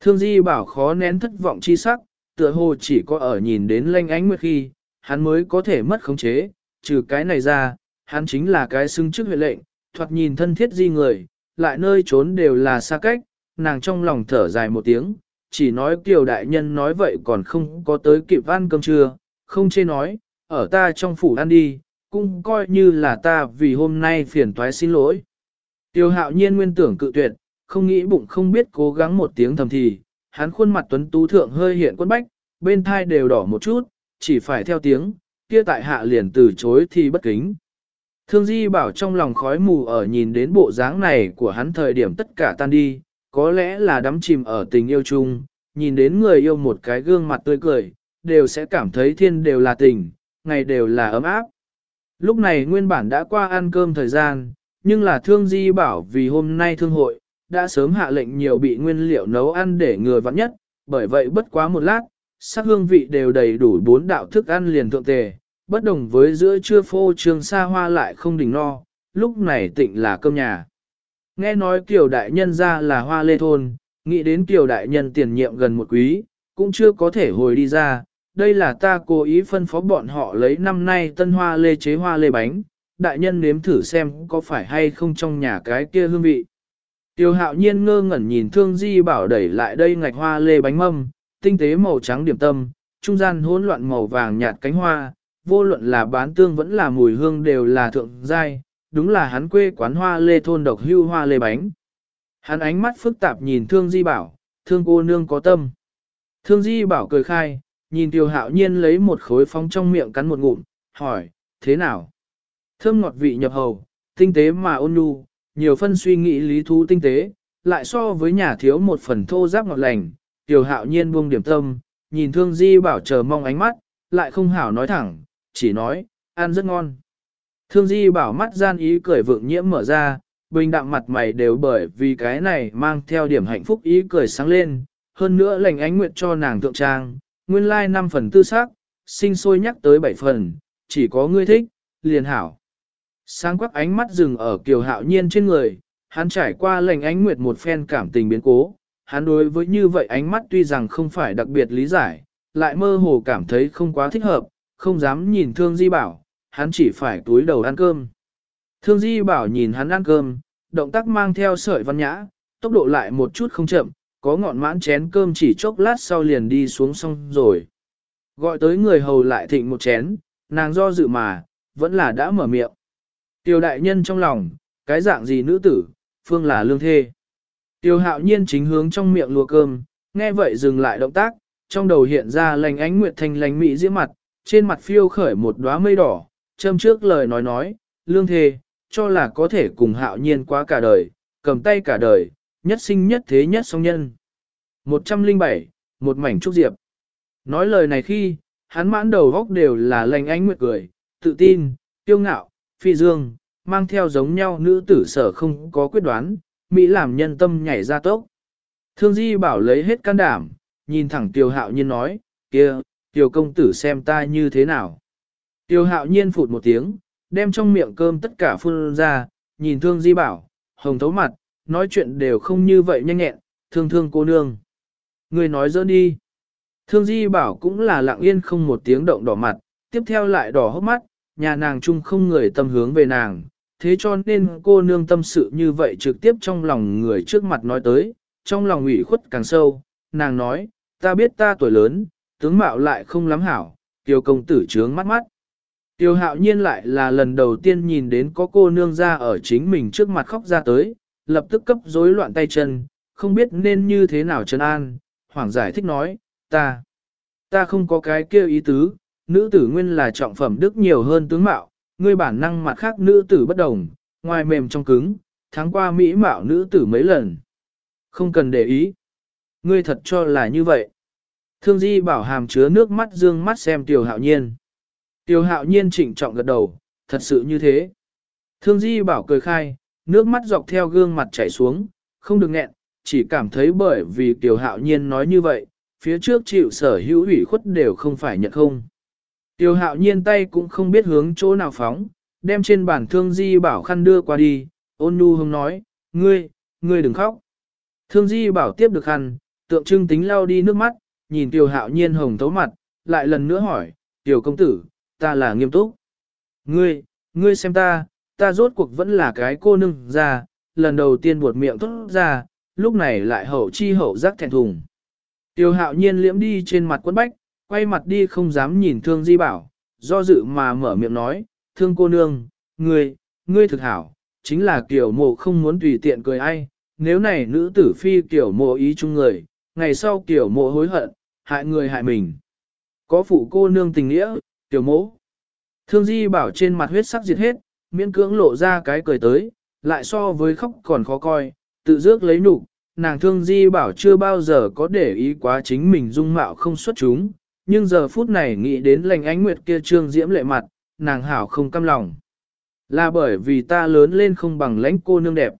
Thương di bảo khó nén thất vọng chi sắc, tựa hồ chỉ có ở nhìn đến lanh ánh nguyệt khi, hắn mới có thể mất khống chế, trừ cái này ra, hắn chính là cái xưng chức huệ lệnh, thoạt nhìn thân thiết di người, lại nơi trốn đều là xa cách, nàng trong lòng thở dài một tiếng, chỉ nói kiều đại nhân nói vậy còn không có tới kịp ăn cơm trưa, không chê nói, ở ta trong phủ ăn đi, cũng coi như là ta vì hôm nay phiền toái xin lỗi. Tiêu hạo nhiên nguyên tưởng cự tuyệt, không nghĩ bụng không biết cố gắng một tiếng thầm thì, hắn khuôn mặt tuấn tú thượng hơi hiện quân bách, bên thai đều đỏ một chút, chỉ phải theo tiếng, kia tại hạ liền từ chối thì bất kính. Thương Di bảo trong lòng khói mù ở nhìn đến bộ dáng này của hắn thời điểm tất cả tan đi, có lẽ là đắm chìm ở tình yêu chung, nhìn đến người yêu một cái gương mặt tươi cười, đều sẽ cảm thấy thiên đều là tình, ngày đều là ấm áp. Lúc này nguyên bản đã qua ăn cơm thời gian, nhưng là thương di bảo vì hôm nay thương hội, đã sớm hạ lệnh nhiều bị nguyên liệu nấu ăn để ngừa vặn nhất, bởi vậy bất quá một lát, sắc hương vị đều đầy đủ bốn đạo thức ăn liền thượng tề, bất đồng với giữa trưa phô trường xa hoa lại không đỉnh no, lúc này tịnh là cơm nhà. Nghe nói kiểu đại nhân ra là hoa lê thôn, nghĩ đến kiểu đại nhân tiền nhiệm gần một quý, cũng chưa có thể hồi đi ra, đây là ta cố ý phân phó bọn họ lấy năm nay tân hoa lê chế hoa lê bánh, đại nhân nếm thử xem có phải hay không trong nhà cái kia hương vị. Tiêu hạo nhiên ngơ ngẩn nhìn thương di bảo đẩy lại đây ngạch hoa lê bánh mâm, tinh tế màu trắng điểm tâm, trung gian hỗn loạn màu vàng nhạt cánh hoa, vô luận là bán tương vẫn là mùi hương đều là thượng giai, đúng là hắn quê quán hoa lê thôn độc hưu hoa lê bánh. Hắn ánh mắt phức tạp nhìn thương di bảo, thương cô nương có tâm. Thương di bảo cười khai, nhìn tiêu hạo nhiên lấy một khối phóng trong miệng cắn một ngụm, hỏi, thế nào? Thơm ngọt vị nhập hầu, tinh tế mà ôn nhu, nhiều phân suy nghĩ lý thú tinh tế, lại so với nhà thiếu một phần thô giáp ngọt lành, tiểu hạo nhiên buông điểm tâm, nhìn thương di bảo chờ mong ánh mắt, lại không hảo nói thẳng, chỉ nói, ăn rất ngon. Thương di bảo mắt gian ý cười vượng nhiễm mở ra, bình đạm mặt mày đều bởi vì cái này mang theo điểm hạnh phúc ý cười sáng lên, hơn nữa lành ánh nguyện cho nàng thượng trang, nguyên lai like 5 phần tư xác, sinh sôi nhắc tới 7 phần, chỉ có ngươi thích, liền hảo. Sáng quắc ánh mắt dừng ở kiều hạo nhiên trên người, hắn trải qua lệnh ánh nguyệt một phen cảm tình biến cố, hắn đối với như vậy ánh mắt tuy rằng không phải đặc biệt lý giải, lại mơ hồ cảm thấy không quá thích hợp, không dám nhìn thương di bảo, hắn chỉ phải túi đầu ăn cơm. Thương di bảo nhìn hắn ăn cơm, động tác mang theo sợi văn nhã, tốc độ lại một chút không chậm, có ngọn mãn chén cơm chỉ chốc lát sau liền đi xuống xong rồi. Gọi tới người hầu lại thịnh một chén, nàng do dự mà, vẫn là đã mở miệng. Tiêu đại nhân trong lòng, cái dạng gì nữ tử, phương là lương thê. Tiêu hạo nhiên chính hướng trong miệng lùa cơm, nghe vậy dừng lại động tác, trong đầu hiện ra lành ánh nguyệt thành lành mỹ diễm mặt, trên mặt phiêu khởi một đóa mây đỏ, châm trước lời nói nói, lương thê, cho là có thể cùng hạo nhiên quá cả đời, cầm tay cả đời, nhất sinh nhất thế nhất song nhân. 107, một mảnh trúc diệp. Nói lời này khi, hắn mãn đầu góc đều là lành ánh nguyệt cười, tự tin, tiêu ngạo, phi dương, mang theo giống nhau nữ tử sở không có quyết đoán, Mỹ làm nhân tâm nhảy ra tốc. Thương Di bảo lấy hết can đảm, nhìn thẳng Tiêu Hạo Nhiên nói, kia, Tiêu công tử xem ta như thế nào. Tiêu Hạo Nhiên phụt một tiếng, đem trong miệng cơm tất cả phun ra, nhìn Thương Di bảo, hồng thấu mặt, nói chuyện đều không như vậy nhanh nhẹn, thương thương cô nương. Người nói dỡ đi. Thương Di bảo cũng là lặng yên không một tiếng động đỏ mặt, tiếp theo lại đỏ hốc mắt, nhà nàng chung không người tâm hướng về nàng, thế cho nên cô nương tâm sự như vậy trực tiếp trong lòng người trước mặt nói tới, trong lòng ủy khuất càng sâu, nàng nói, ta biết ta tuổi lớn, tướng mạo lại không lắm hảo, tiêu công tử trướng mắt mắt. Tiêu hạo nhiên lại là lần đầu tiên nhìn đến có cô nương ra ở chính mình trước mặt khóc ra tới, lập tức cấp rối loạn tay chân, không biết nên như thế nào trấn an, hoảng giải thích nói, ta, ta không có cái kêu ý tứ, nữ tử nguyên là trọng phẩm đức nhiều hơn tướng mạo, ngươi bản năng mặt khác nữ tử bất đồng, ngoài mềm trong cứng, tháng qua mỹ mạo nữ tử mấy lần. Không cần để ý. Ngươi thật cho là như vậy. Thương Di bảo hàm chứa nước mắt dương mắt xem Tiểu Hạo Nhiên. Tiểu Hạo Nhiên trịnh trọng gật đầu, thật sự như thế. Thương Di bảo cười khai, nước mắt dọc theo gương mặt chảy xuống, không được nghẹn, chỉ cảm thấy bởi vì Tiểu Hạo Nhiên nói như vậy, phía trước chịu sở hữu ủy khuất đều không phải nhận không. Tiêu hạo nhiên tay cũng không biết hướng chỗ nào phóng, đem trên bàn thương di bảo khăn đưa qua đi, ôn nhu hông nói, ngươi, ngươi đừng khóc. Thương Di bảo tiếp được khăn, tượng trưng tính lau đi nước mắt, nhìn Tiểu Hạo Nhiên hồng thấu mặt, lại lần nữa hỏi, Tiểu công tử, ta là nghiêm túc. Ngươi, ngươi xem ta, ta rốt cuộc vẫn là cái cô nương ra, lần đầu tiên buột miệng thốt ra, lúc này lại hậu chi hậu giác thẹn thùng. Tiêu hạo nhiên liễm đi trên mặt quân bách, quay mặt đi không dám nhìn thương di bảo, do dự mà mở miệng nói, thương cô nương, ngươi, ngươi thực hảo, chính là kiểu mộ không muốn tùy tiện cười ai, nếu này nữ tử phi kiểu mộ ý chung người, ngày sau kiểu mộ hối hận, hại người hại mình. Có phụ cô nương tình nghĩa, tiểu mộ. Thương di bảo trên mặt huyết sắc diệt hết, miễn cưỡng lộ ra cái cười tới, lại so với khóc còn khó coi, tự dước lấy nụ, nàng thương di bảo chưa bao giờ có để ý quá chính mình dung mạo không xuất chúng, nhưng giờ phút này nghĩ đến lành ánh nguyệt kia trương diễm lệ mặt, nàng hảo không căm lòng. Là bởi vì ta lớn lên không bằng lãnh cô nương đẹp.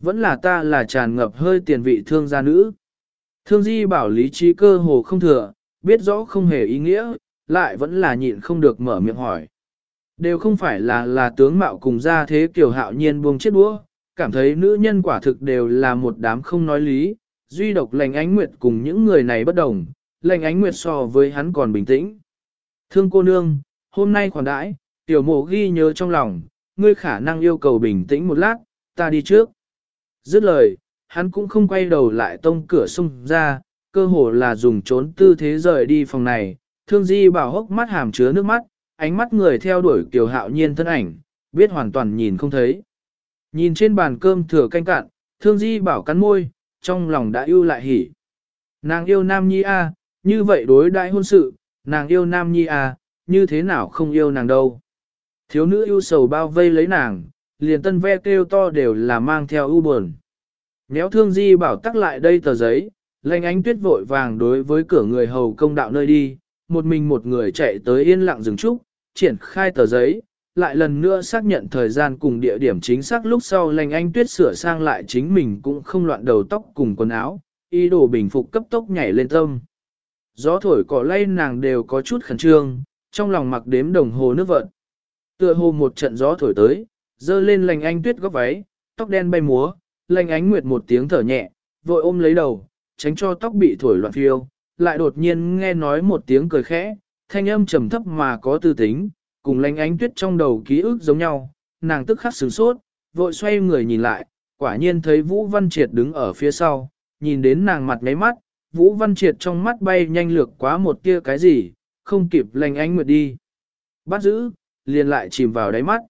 Vẫn là ta là tràn ngập hơi tiền vị thương gia nữ. Thương di bảo lý trí cơ hồ không thừa, biết rõ không hề ý nghĩa, lại vẫn là nhịn không được mở miệng hỏi. Đều không phải là là tướng mạo cùng gia thế kiểu hạo nhiên buông chết đũa, cảm thấy nữ nhân quả thực đều là một đám không nói lý, duy độc lành ánh nguyệt cùng những người này bất đồng, lành ánh nguyệt so với hắn còn bình tĩnh. Thương cô nương, hôm nay khoản đãi, tiểu mộ ghi nhớ trong lòng, ngươi khả năng yêu cầu bình tĩnh một lát, ta đi trước. Dứt lời, hắn cũng không quay đầu lại tông cửa xung ra, cơ hồ là dùng trốn tư thế rời đi phòng này, thương di bảo hốc mắt hàm chứa nước mắt, ánh mắt người theo đuổi kiều hạo nhiên thân ảnh, biết hoàn toàn nhìn không thấy. Nhìn trên bàn cơm thừa canh cạn, thương di bảo cắn môi, trong lòng đã yêu lại hỉ. Nàng yêu nam nhi a, như vậy đối đại hôn sự, nàng yêu nam nhi a, như thế nào không yêu nàng đâu. Thiếu nữ yêu sầu bao vây lấy nàng, liền tân ve kêu to đều là mang theo ưu buồn. Néo thương di bảo tắc lại đây tờ giấy, lệnh ánh tuyết vội vàng đối với cửa người hầu công đạo nơi đi, một mình một người chạy tới yên lặng dừng trúc, triển khai tờ giấy, lại lần nữa xác nhận thời gian cùng địa điểm chính xác lúc sau lành anh tuyết sửa sang lại chính mình cũng không loạn đầu tóc cùng quần áo, ý đồ bình phục cấp tốc nhảy lên tâm. Gió thổi cỏ lay nàng đều có chút khẩn trương, trong lòng mặc đếm đồng hồ nước vận. Tựa hồ một trận gió thổi tới, dơ lên lành anh tuyết góc váy, tóc đen bay múa, lành ánh nguyệt một tiếng thở nhẹ, vội ôm lấy đầu, tránh cho tóc bị thổi loạn phiêu, lại đột nhiên nghe nói một tiếng cười khẽ, thanh âm trầm thấp mà có tư tính, cùng lánh ánh tuyết trong đầu ký ức giống nhau, nàng tức khắc sửng sốt, vội xoay người nhìn lại, quả nhiên thấy Vũ Văn Triệt đứng ở phía sau, nhìn đến nàng mặt ngáy mắt, Vũ Văn Triệt trong mắt bay nhanh lược quá một tia cái gì, không kịp lành ánh nguyệt đi. Bắt giữ, liền lại chìm vào đáy mắt.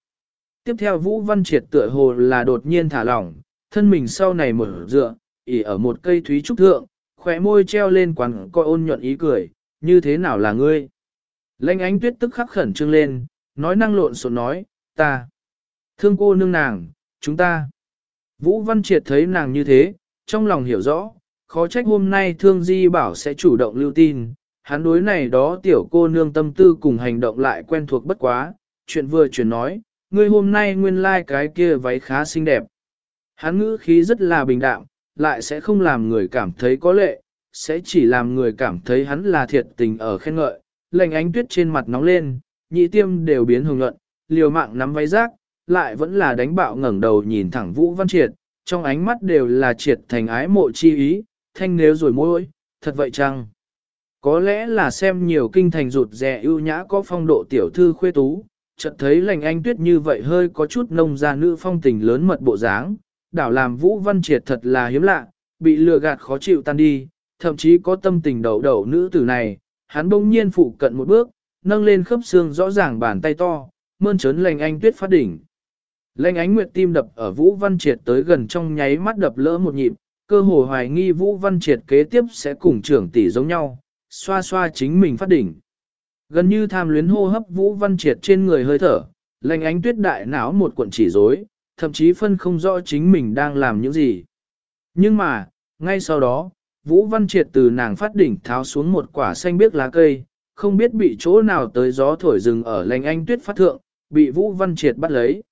Tiếp theo Vũ Văn Triệt tựa hồ là đột nhiên thả lỏng, thân mình sau này mở dựa, ỉ ở một cây thúy trúc thượng, khỏe môi treo lên quán coi ôn nhuận ý cười, như thế nào là ngươi? Lênh ánh tuyết tức khắc khẩn trương lên, nói năng lộn xộn nói, ta, thương cô nương nàng, chúng ta. Vũ Văn Triệt thấy nàng như thế, trong lòng hiểu rõ, khó trách hôm nay thương di bảo sẽ chủ động lưu tin, hắn đối này đó tiểu cô nương tâm tư cùng hành động lại quen thuộc bất quá, chuyện vừa chuyển nói, ngươi hôm nay nguyên lai like cái kia váy khá xinh đẹp. Hắn ngữ khí rất là bình đạm, lại sẽ không làm người cảm thấy có lệ, sẽ chỉ làm người cảm thấy hắn là thiệt tình ở khen ngợi, lệnh ánh tuyết trên mặt nóng lên, nhị tiêm đều biến hồng nhuận, liều mạng nắm váy rác, lại vẫn là đánh bạo ngẩng đầu nhìn thẳng Vũ Văn Triệt, trong ánh mắt đều là triệt thành ái mộ chi ý, thanh nếu rồi môi, thật vậy chăng? Có lẽ là xem nhiều kinh thành rụt rè ưu nhã có phong độ tiểu thư khuê tú, chợt thấy lành anh tuyết như vậy hơi có chút nông gia nữ phong tình lớn mật bộ dáng, đảo làm Vũ Văn Triệt thật là hiếm lạ, bị lừa gạt khó chịu tan đi, thậm chí có tâm tình đầu đầu nữ tử này, hắn bỗng nhiên phụ cận một bước, nâng lên khớp xương rõ ràng bàn tay to, mơn trớn lành anh tuyết phát đỉnh. Lệnh ánh nguyệt tim đập ở Vũ Văn Triệt tới gần trong nháy mắt đập lỡ một nhịp, cơ hồ hoài nghi Vũ Văn Triệt kế tiếp sẽ cùng trưởng tỷ giống nhau, xoa xoa chính mình phát đỉnh. Gần như tham luyến hô hấp Vũ Văn Triệt trên người hơi thở, lệnh ánh tuyết đại não một cuộn chỉ rối, thậm chí phân không rõ chính mình đang làm những gì. Nhưng mà, ngay sau đó, Vũ Văn Triệt từ nàng phát đỉnh tháo xuống một quả xanh biếc lá cây, không biết bị chỗ nào tới gió thổi rừng ở lành anh tuyết phát thượng, bị Vũ Văn Triệt bắt lấy.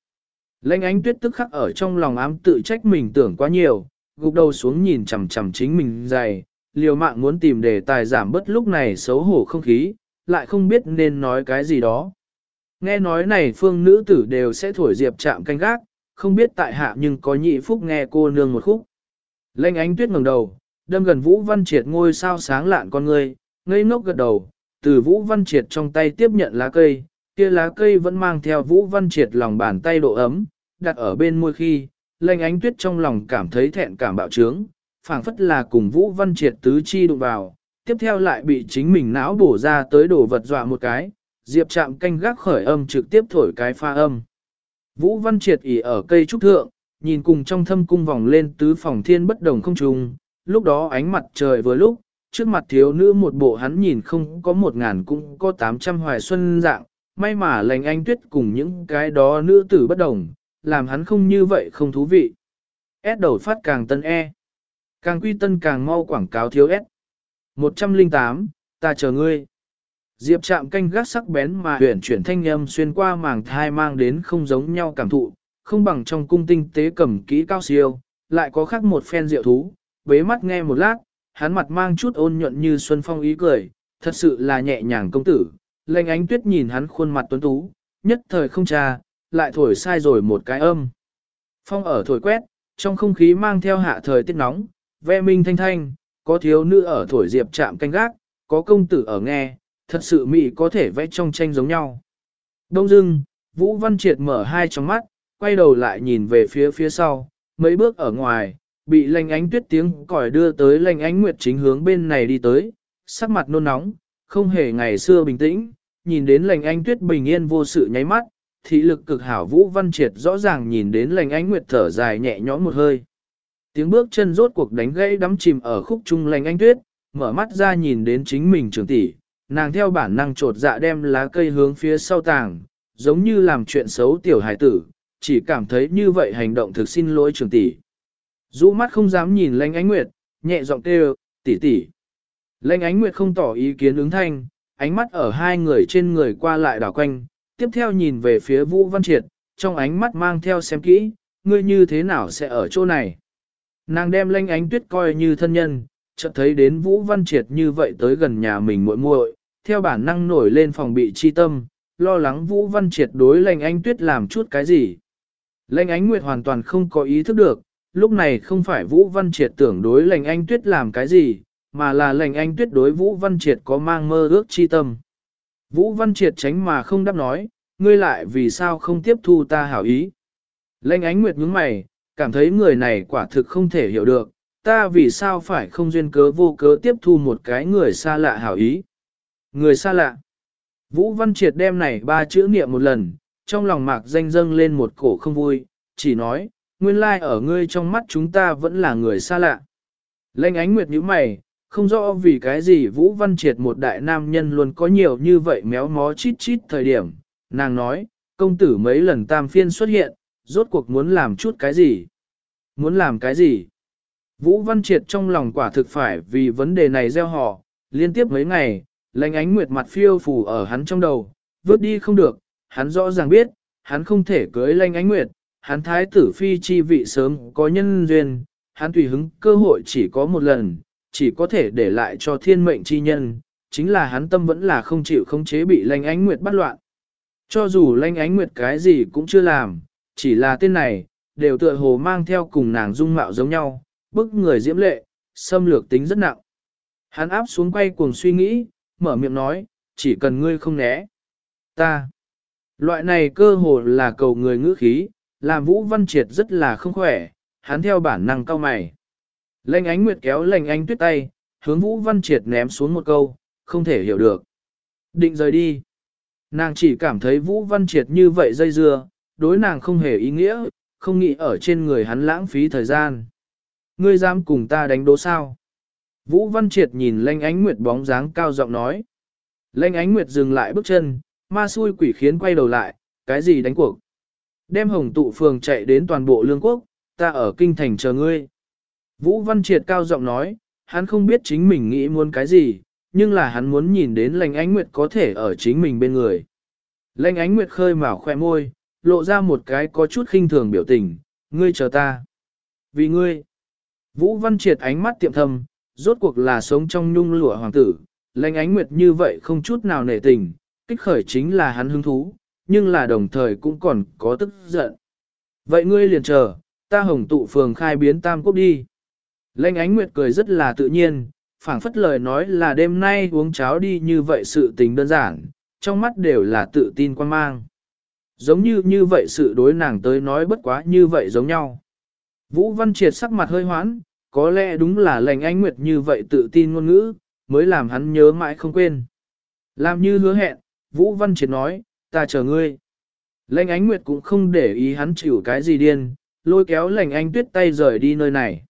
Lệnh ánh tuyết tức khắc ở trong lòng ám tự trách mình tưởng quá nhiều, gục đầu xuống nhìn chằm chằm chính mình dày, liều mạng muốn tìm đề tài giảm bớt lúc này xấu hổ không khí, lại không biết nên nói cái gì đó. Nghe nói này phương nữ tử đều sẽ thổi diệp chạm canh gác, không biết tại hạ nhưng có nhị phúc nghe cô nương một khúc. Lệnh ánh tuyết ngẩng đầu, đâm gần Vũ Văn Triệt ngôi sao sáng lạn con người, ngây ngốc gật đầu, từ Vũ Văn Triệt trong tay tiếp nhận lá cây, kia lá cây vẫn mang theo Vũ Văn Triệt lòng bàn tay độ ấm, đặt ở bên môi khi, lệnh ánh tuyết trong lòng cảm thấy thẹn cảm bạo trướng, phảng phất là cùng Vũ Văn Triệt tứ chi đụng vào, tiếp theo lại bị chính mình não bổ ra tới đổ vật dọa một cái, diệp chạm canh gác khởi âm trực tiếp thổi cái pha âm. Vũ Văn Triệt ỉ ở cây trúc thượng, nhìn cùng trong thâm cung vòng lên tứ phòng thiên bất đồng không trùng, lúc đó ánh mặt trời vừa lúc, trước mặt thiếu nữ một bộ hắn nhìn không có một ngàn cũng có tám trăm hoài xuân dạng, may mà lành anh tuyết cùng những cái đó nữ tử bất đồng, làm hắn không như vậy không thú vị. S đầu phát càng tân E. Càng quy tân càng mau quảng cáo thiếu S. 108, ta chờ ngươi. Diệp chạm canh gác sắc bén mà huyển chuyển thanh âm xuyên qua màng thai mang đến không giống nhau cảm thụ, không bằng trong cung tinh tế cầm kỹ cao siêu, lại có khác một phen diệu thú, bế mắt nghe một lát, hắn mặt mang chút ôn nhuận như xuân phong ý cười, thật sự là nhẹ nhàng công tử, lệnh ánh tuyết nhìn hắn khuôn mặt tuấn tú, nhất thời không trà, lại thổi sai rồi một cái âm. Phong ở thổi quét, trong không khí mang theo hạ thời tiết nóng, ve minh thanh thanh, có thiếu nữ ở thổi diệp chạm canh gác, có công tử ở nghe, thật sự mỹ có thể vẽ trong tranh giống nhau. Đông dưng, Vũ Văn Triệt mở hai tròng mắt, quay đầu lại nhìn về phía phía sau, mấy bước ở ngoài, bị lành ánh tuyết tiếng còi đưa tới lành ánh nguyệt chính hướng bên này đi tới, sắc mặt nôn nóng, không hề ngày xưa bình tĩnh, nhìn đến lành ánh tuyết bình yên vô sự nháy mắt, thị lực cực hảo Vũ Văn Triệt rõ ràng nhìn đến lành ánh nguyệt thở dài nhẹ nhõm một hơi. Tiếng bước chân rốt cuộc đánh gãy đắm chìm ở khúc trung lành ánh tuyết, mở mắt ra nhìn đến chính mình trưởng tỷ, nàng theo bản năng trột dạ đem lá cây hướng phía sau tàng, giống như làm chuyện xấu tiểu hải tử, chỉ cảm thấy như vậy hành động thực xin lỗi trưởng tỷ. Dũ mắt không dám nhìn lanh ánh nguyệt, nhẹ giọng kêu, tỷ tỷ. Lanh ánh nguyệt không tỏ ý kiến ứng thanh, ánh mắt ở hai người trên người qua lại đảo quanh, tiếp theo nhìn về phía Vũ Văn Triệt, trong ánh mắt mang theo xem kỹ, ngươi như thế nào sẽ ở chỗ này. Nàng đem lanh ánh tuyết coi như thân nhân, chợt thấy đến Vũ Văn Triệt như vậy tới gần nhà mình muội muội, theo bản năng nổi lên phòng bị chi tâm, lo lắng Vũ Văn Triệt đối lanh ánh tuyết làm chút cái gì. Lanh ánh nguyệt hoàn toàn không có ý thức được, lúc này không phải Vũ Văn Triệt tưởng đối lành anh tuyết làm cái gì, mà là lành anh tuyết đối Vũ Văn Triệt có mang mơ ước chi tâm. Vũ Văn Triệt tránh mà không đáp nói, ngươi lại vì sao không tiếp thu ta hảo ý. Lệnh ánh nguyệt nhướng mày, cảm thấy người này quả thực không thể hiểu được, ta vì sao phải không duyên cớ vô cớ tiếp thu một cái người xa lạ hảo ý. Người xa lạ. Vũ Văn Triệt đem này ba chữ niệm một lần, trong lòng mạc danh dâng lên một cổ không vui, chỉ nói, nguyên lai like ở ngươi trong mắt chúng ta vẫn là người xa lạ. Lệnh ánh nguyệt như mày, không rõ vì cái gì Vũ Văn Triệt một đại nam nhân luôn có nhiều như vậy méo mó chít chít thời điểm. Nàng nói, công tử mấy lần tam phiên xuất hiện, rốt cuộc muốn làm chút cái gì? Muốn làm cái gì? Vũ Văn Triệt trong lòng quả thực phải vì vấn đề này gieo họ, liên tiếp mấy ngày, lệnh ánh nguyệt mặt phiêu phù ở hắn trong đầu, vớt đi không được, hắn rõ ràng biết, hắn không thể cưới lệnh ánh nguyệt, hắn thái tử phi chi vị sớm có nhân duyên, hắn tùy hứng cơ hội chỉ có một lần, chỉ có thể để lại cho thiên mệnh chi nhân, chính là hắn tâm vẫn là không chịu không chế bị lanh ánh nguyệt bắt loạn. Cho dù lanh ánh nguyệt cái gì cũng chưa làm, chỉ là tên này, đều tựa hồ mang theo cùng nàng dung mạo giống nhau, bức người diễm lệ, xâm lược tính rất nặng. Hắn áp xuống quay cuồng suy nghĩ, mở miệng nói, chỉ cần ngươi không né. Ta. Loại này cơ hồ là cầu người ngữ khí, làm Vũ Văn Triệt rất là không khỏe, hắn theo bản năng cao mày. Lệnh ánh nguyệt kéo lệnh ánh tuyết tay, hướng Vũ Văn Triệt ném xuống một câu, không thể hiểu được. Định rời đi. Nàng chỉ cảm thấy Vũ Văn Triệt như vậy dây dưa, đối nàng không hề ý nghĩa, không nghĩ ở trên người hắn lãng phí thời gian. Ngươi dám cùng ta đánh đố sao? Vũ Văn Triệt nhìn Lệnh Ánh Nguyệt bóng dáng cao giọng nói. Lệnh Ánh Nguyệt dừng lại bước chân, ma xui quỷ khiến quay đầu lại, cái gì đánh cuộc? Đem hồng tụ phường chạy đến toàn bộ lương quốc, ta ở kinh thành chờ ngươi. Vũ Văn Triệt cao giọng nói, hắn không biết chính mình nghĩ muốn cái gì, nhưng là hắn muốn nhìn đến lành ánh nguyệt có thể ở chính mình bên người. Lành ánh nguyệt khơi mào khoe môi, lộ ra một cái có chút khinh thường biểu tình, ngươi chờ ta. Vì ngươi, Vũ Văn Triệt ánh mắt tiệm thầm, rốt cuộc là sống trong nhung lụa hoàng tử, lành ánh nguyệt như vậy không chút nào nể tình, kích khởi chính là hắn hứng thú, nhưng là đồng thời cũng còn có tức giận. Vậy ngươi liền chờ, ta hồng tụ phường khai biến tam quốc đi. Lệnh ánh nguyệt cười rất là tự nhiên, phảng phất lời nói là đêm nay uống cháo đi như vậy sự tình đơn giản, trong mắt đều là tự tin quan mang. Giống như như vậy sự đối nàng tới nói bất quá như vậy giống nhau. Vũ Văn Triệt sắc mặt hơi hoãn, có lẽ đúng là lệnh ánh nguyệt như vậy tự tin ngôn ngữ, mới làm hắn nhớ mãi không quên. Làm như hứa hẹn, Vũ Văn Triệt nói, ta chờ ngươi. Lệnh ánh nguyệt cũng không để ý hắn chịu cái gì điên, lôi kéo lệnh ánh tuyết tay rời đi nơi này.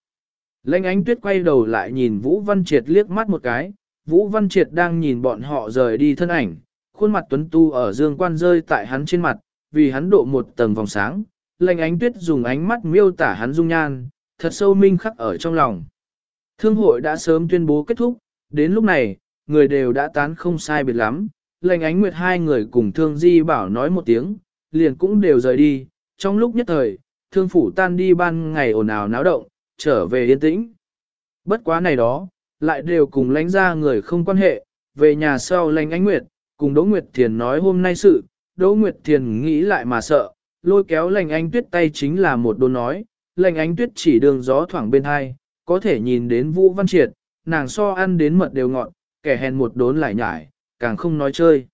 Lệnh ánh tuyết quay đầu lại nhìn Vũ Văn Triệt liếc mắt một cái, Vũ Văn Triệt đang nhìn bọn họ rời đi thân ảnh, khuôn mặt tuấn tu ở dương quan rơi tại hắn trên mặt, vì hắn độ một tầng vòng sáng, lệnh ánh tuyết dùng ánh mắt miêu tả hắn dung nhan, thật sâu minh khắc ở trong lòng. Thương hội đã sớm tuyên bố kết thúc, đến lúc này, người đều đã tán không sai biệt lắm, lệnh ánh nguyệt hai người cùng thương di bảo nói một tiếng, liền cũng đều rời đi, trong lúc nhất thời, thương phủ tan đi ban ngày ồn ào náo động, trở về yên tĩnh. Bất quá này đó, lại đều cùng lãnh ra người không quan hệ, về nhà sau Lệnh ánh nguyệt, cùng Đỗ Nguyệt Thiền nói hôm nay sự, Đỗ Nguyệt Thiền nghĩ lại mà sợ, lôi kéo lành ánh tuyết tay chính là một đồn nói, lành ánh tuyết chỉ đường gió thoảng bên hai, có thể nhìn đến Vũ Văn Triệt, nàng so ăn đến mật đều ngọn, kẻ hèn một đốn lại nhải, càng không nói chơi.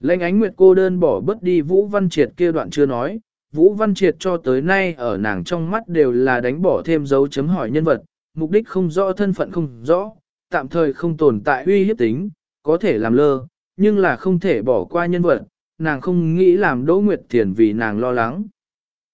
Lênh ánh nguyệt cô đơn bỏ bớt đi Vũ Văn Triệt kia đoạn chưa nói, Vũ Văn Triệt cho tới nay ở nàng trong mắt đều là đánh bỏ thêm dấu chấm hỏi nhân vật, mục đích không rõ thân phận không rõ, tạm thời không tồn tại uy hiếp tính, có thể làm lơ, nhưng là không thể bỏ qua nhân vật, nàng không nghĩ làm Đỗ Nguyệt Thiền vì nàng lo lắng.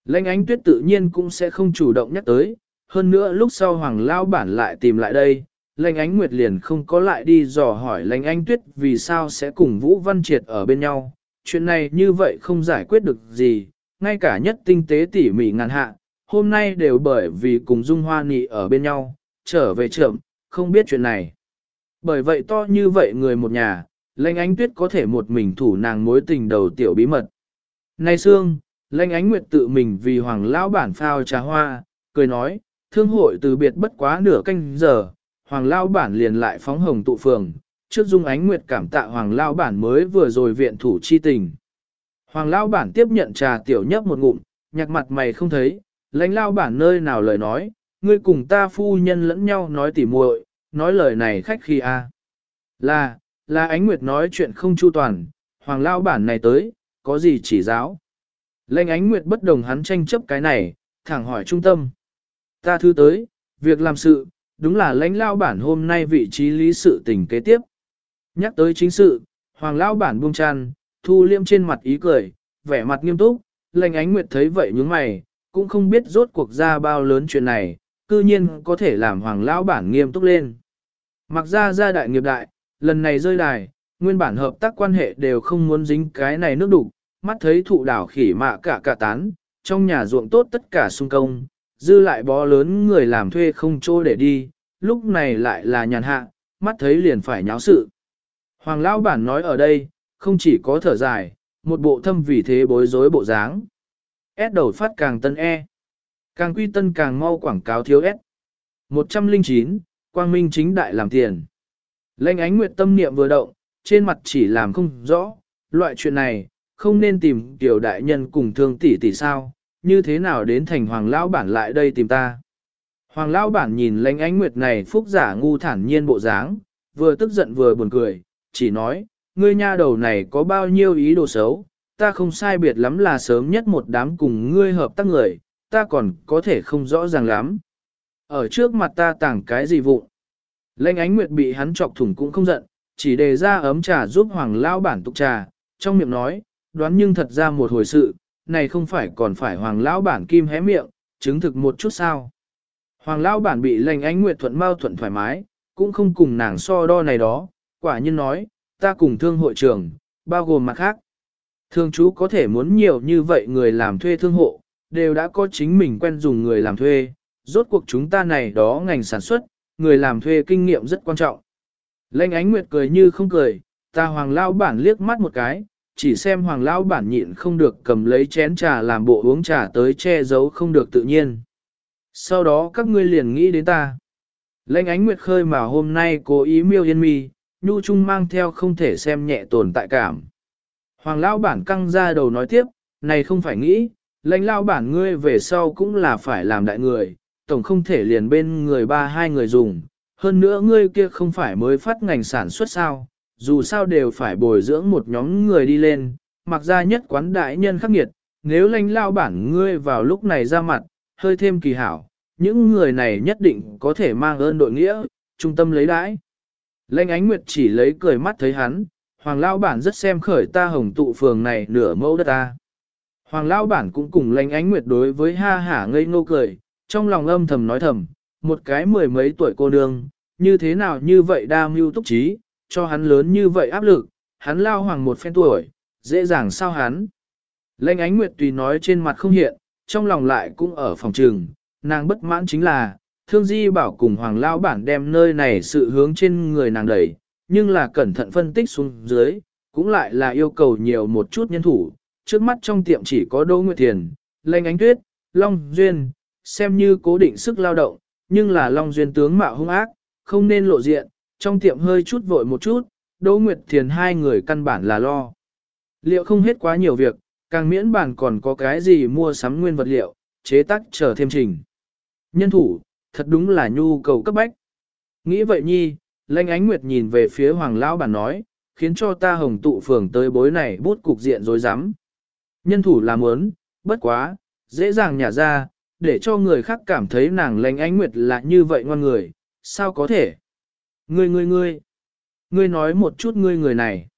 Lênh ánh tuyết tự nhiên cũng sẽ không chủ động nhắc tới, hơn nữa lúc sau Hoàng Lao Bản lại tìm lại đây, Lệnh ánh Nguyệt liền không có lại đi dò hỏi Lệnh ánh tuyết vì sao sẽ cùng Vũ Văn Triệt ở bên nhau. Chuyện này như vậy không giải quyết được gì, ngay cả nhất tinh tế tỉ mỉ ngàn hạ, hôm nay đều bởi vì cùng Dung Hoa Nị ở bên nhau, trở về trưởng, không biết chuyện này. Bởi vậy to như vậy người một nhà, Lệnh ánh tuyết có thể một mình thủ nàng mối tình đầu tiểu bí mật. Nay Sương, Lệnh ánh nguyệt tự mình vì hoàng lão bản phao trà hoa, cười nói, thương hội từ biệt bất quá nửa canh giờ, hoàng lão bản liền lại phóng hồng tụ phường, trước dung ánh nguyệt cảm tạ hoàng lão bản mới vừa rồi viện thủ chi tình. Hoàng lão bản tiếp nhận trà tiểu nhấp một ngụm, nhạc mặt mày không thấy, lãnh lão bản nơi nào lời nói, ngươi cùng ta phu nhân lẫn nhau nói tỉ muội, nói lời này khách khi a. Là, là ánh nguyệt nói chuyện không chu toàn, hoàng lão bản này tới, có gì chỉ giáo. Lệnh ánh nguyệt bất đồng hắn tranh chấp cái này, thẳng hỏi trung tâm. Ta thứ tới, việc làm sự, đúng là lãnh lao bản hôm nay vị trí lý sự tình kế tiếp. Nhắc tới chính sự, hoàng lao bản buông chăn, thu liêm trên mặt ý cười, vẻ mặt nghiêm túc, lệnh ánh nguyệt thấy vậy nhướng mày, cũng không biết rốt cuộc ra bao lớn chuyện này, cư nhiên có thể làm hoàng lao bản nghiêm túc lên. Mặc ra gia đại nghiệp đại, lần này rơi đài, nguyên bản hợp tác quan hệ đều không muốn dính cái này nước đủ, mắt thấy thụ đảo khỉ mạ cả cả tán, trong nhà ruộng tốt tất cả sung công, dư lại bó lớn người làm thuê không chỗ để đi, lúc này lại là nhàn hạ, mắt thấy liền phải nháo sự. Hoàng Lão Bản nói ở đây, không chỉ có thở dài, một bộ thâm vì thế bối rối bộ dáng. S đầu phát càng tân E. Càng quy tân càng mau quảng cáo thiếu S. 109, Quang Minh chính đại làm tiền. Lệnh ánh nguyệt tâm niệm vừa động, trên mặt chỉ làm không rõ, loại chuyện này, không nên tìm tiểu đại nhân cùng thương tỷ tỷ sao, như thế nào đến thành hoàng lão bản lại đây tìm ta. Hoàng lão bản nhìn lãnh ánh nguyệt này phúc giả ngu thản nhiên bộ dáng, vừa tức giận vừa buồn cười, chỉ nói, ngươi nha đầu này có bao nhiêu ý đồ xấu, ta không sai biệt lắm là sớm nhất một đám cùng ngươi hợp tác người, ta còn có thể không rõ ràng lắm. Ở trước mặt ta tàng cái gì vụ? Lênh ánh nguyệt bị hắn chọc thủng cũng không giận, chỉ đề ra ấm trà giúp hoàng lão bản tục trà, trong miệng nói, đoán nhưng thật ra một hồi sự, này không phải còn phải hoàng lão bản kim hé miệng, chứng thực một chút sao. Hoàng lão bản bị lệnh ánh nguyệt thuận mau thuận thoải mái, cũng không cùng nàng so đo này đó, quả nhiên nói, ta cùng thương hội trưởng, bao gồm mặt khác. Thương chú có thể muốn nhiều như vậy người làm thuê thương hộ, đều đã có chính mình quen dùng người làm thuê, rốt cuộc chúng ta này đó ngành sản xuất, người làm thuê kinh nghiệm rất quan trọng. Lệnh ánh nguyệt cười như không cười, ta hoàng lão bản liếc mắt một cái, chỉ xem hoàng lão bản nhịn không được cầm lấy chén trà làm bộ uống trà tới che giấu không được tự nhiên. Sau đó các ngươi liền nghĩ đến ta. Lệnh ánh nguyệt khơi mà hôm nay cố ý miêu yên mi, nhu trung mang theo không thể xem nhẹ tồn tại cảm. Hoàng lão bản căng ra đầu nói tiếp, này không phải nghĩ, lãnh lão bản ngươi về sau cũng là phải làm đại người, tổng không thể liền bên người ba hai người dùng, hơn nữa ngươi kia không phải mới phát ngành sản xuất sao, dù sao đều phải bồi dưỡng một nhóm người đi lên, mặc ra nhất quán đại nhân khắc nghiệt, nếu lãnh lao bản ngươi vào lúc này ra mặt, hơi thêm kỳ hảo, những người này nhất định có thể mang ơn đội nghĩa, trung tâm lấy đãi. Lãnh ánh nguyệt chỉ lấy cười mắt thấy hắn, hoàng lao bản rất xem khởi ta hồng tụ phường này nửa mẫu đất ta. Hoàng lao bản cũng cùng lãnh ánh nguyệt đối với ha hả ngây ngô cười, trong lòng âm thầm nói thầm, một cái mười mấy tuổi cô nương, như thế nào như vậy đa mưu túc trí, cho hắn lớn như vậy áp lực, hắn lao hoàng một phen tuổi, dễ dàng sao hắn. Lệnh ánh nguyệt tùy nói trên mặt không hiện, trong lòng lại cũng ở phòng trường, nàng bất mãn chính là, thương di bảo cùng hoàng lao bản đem nơi này sự hướng trên người nàng đẩy, nhưng là cẩn thận phân tích xuống dưới, cũng lại là yêu cầu nhiều một chút nhân thủ, trước mắt trong tiệm chỉ có Đỗ Nguyệt Thiền, Lệnh Ánh Tuyết, Long Duyên, xem như cố định sức lao động, nhưng là Long Duyên tướng mạo hung ác, không nên lộ diện, trong tiệm hơi chút vội một chút, Đỗ Nguyệt Thiền hai người căn bản là lo. Liệu không hết quá nhiều việc, càng miễn bản còn có cái gì mua sắm nguyên vật liệu, chế tác chờ thêm trình. Nhân thủ, thật đúng là nhu cầu cấp bách. Nghĩ vậy nhi, Lanh Ánh Nguyệt nhìn về phía Hoàng Lão bản nói, khiến cho ta hồng tụ phường tới bối này bút cục diện rối rắm. Nhân thủ làm ớn, bất quá, dễ dàng nhả ra, để cho người khác cảm thấy nàng Lanh Ánh Nguyệt là như vậy ngoan người, sao có thể? Ngươi ngươi ngươi, ngươi nói một chút ngươi người này.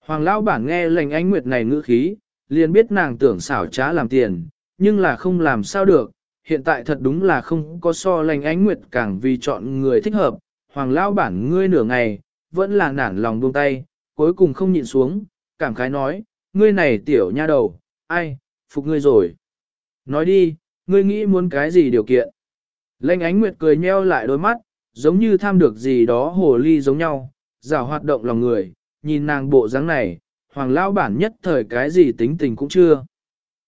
Hoàng lão bản nghe lệnh ánh nguyệt này ngữ khí, liền biết nàng tưởng xảo trá làm tiền, nhưng là không làm sao được, hiện tại thật đúng là không có so lệnh ánh nguyệt càng vì chọn người thích hợp. Hoàng lão bản ngươi nửa ngày, vẫn là nản lòng buông tay, cuối cùng không nhịn xuống, cảm khái nói, ngươi này tiểu nha đầu, ai, phục ngươi rồi. Nói đi, ngươi nghĩ muốn cái gì điều kiện? Lệnh ánh nguyệt cười nheo lại đôi mắt, giống như tham được gì đó hồ ly giống nhau, rào hoạt động lòng người, nhìn nàng bộ dáng này, hoàng lao bản nhất thời cái gì tính tình cũng chưa.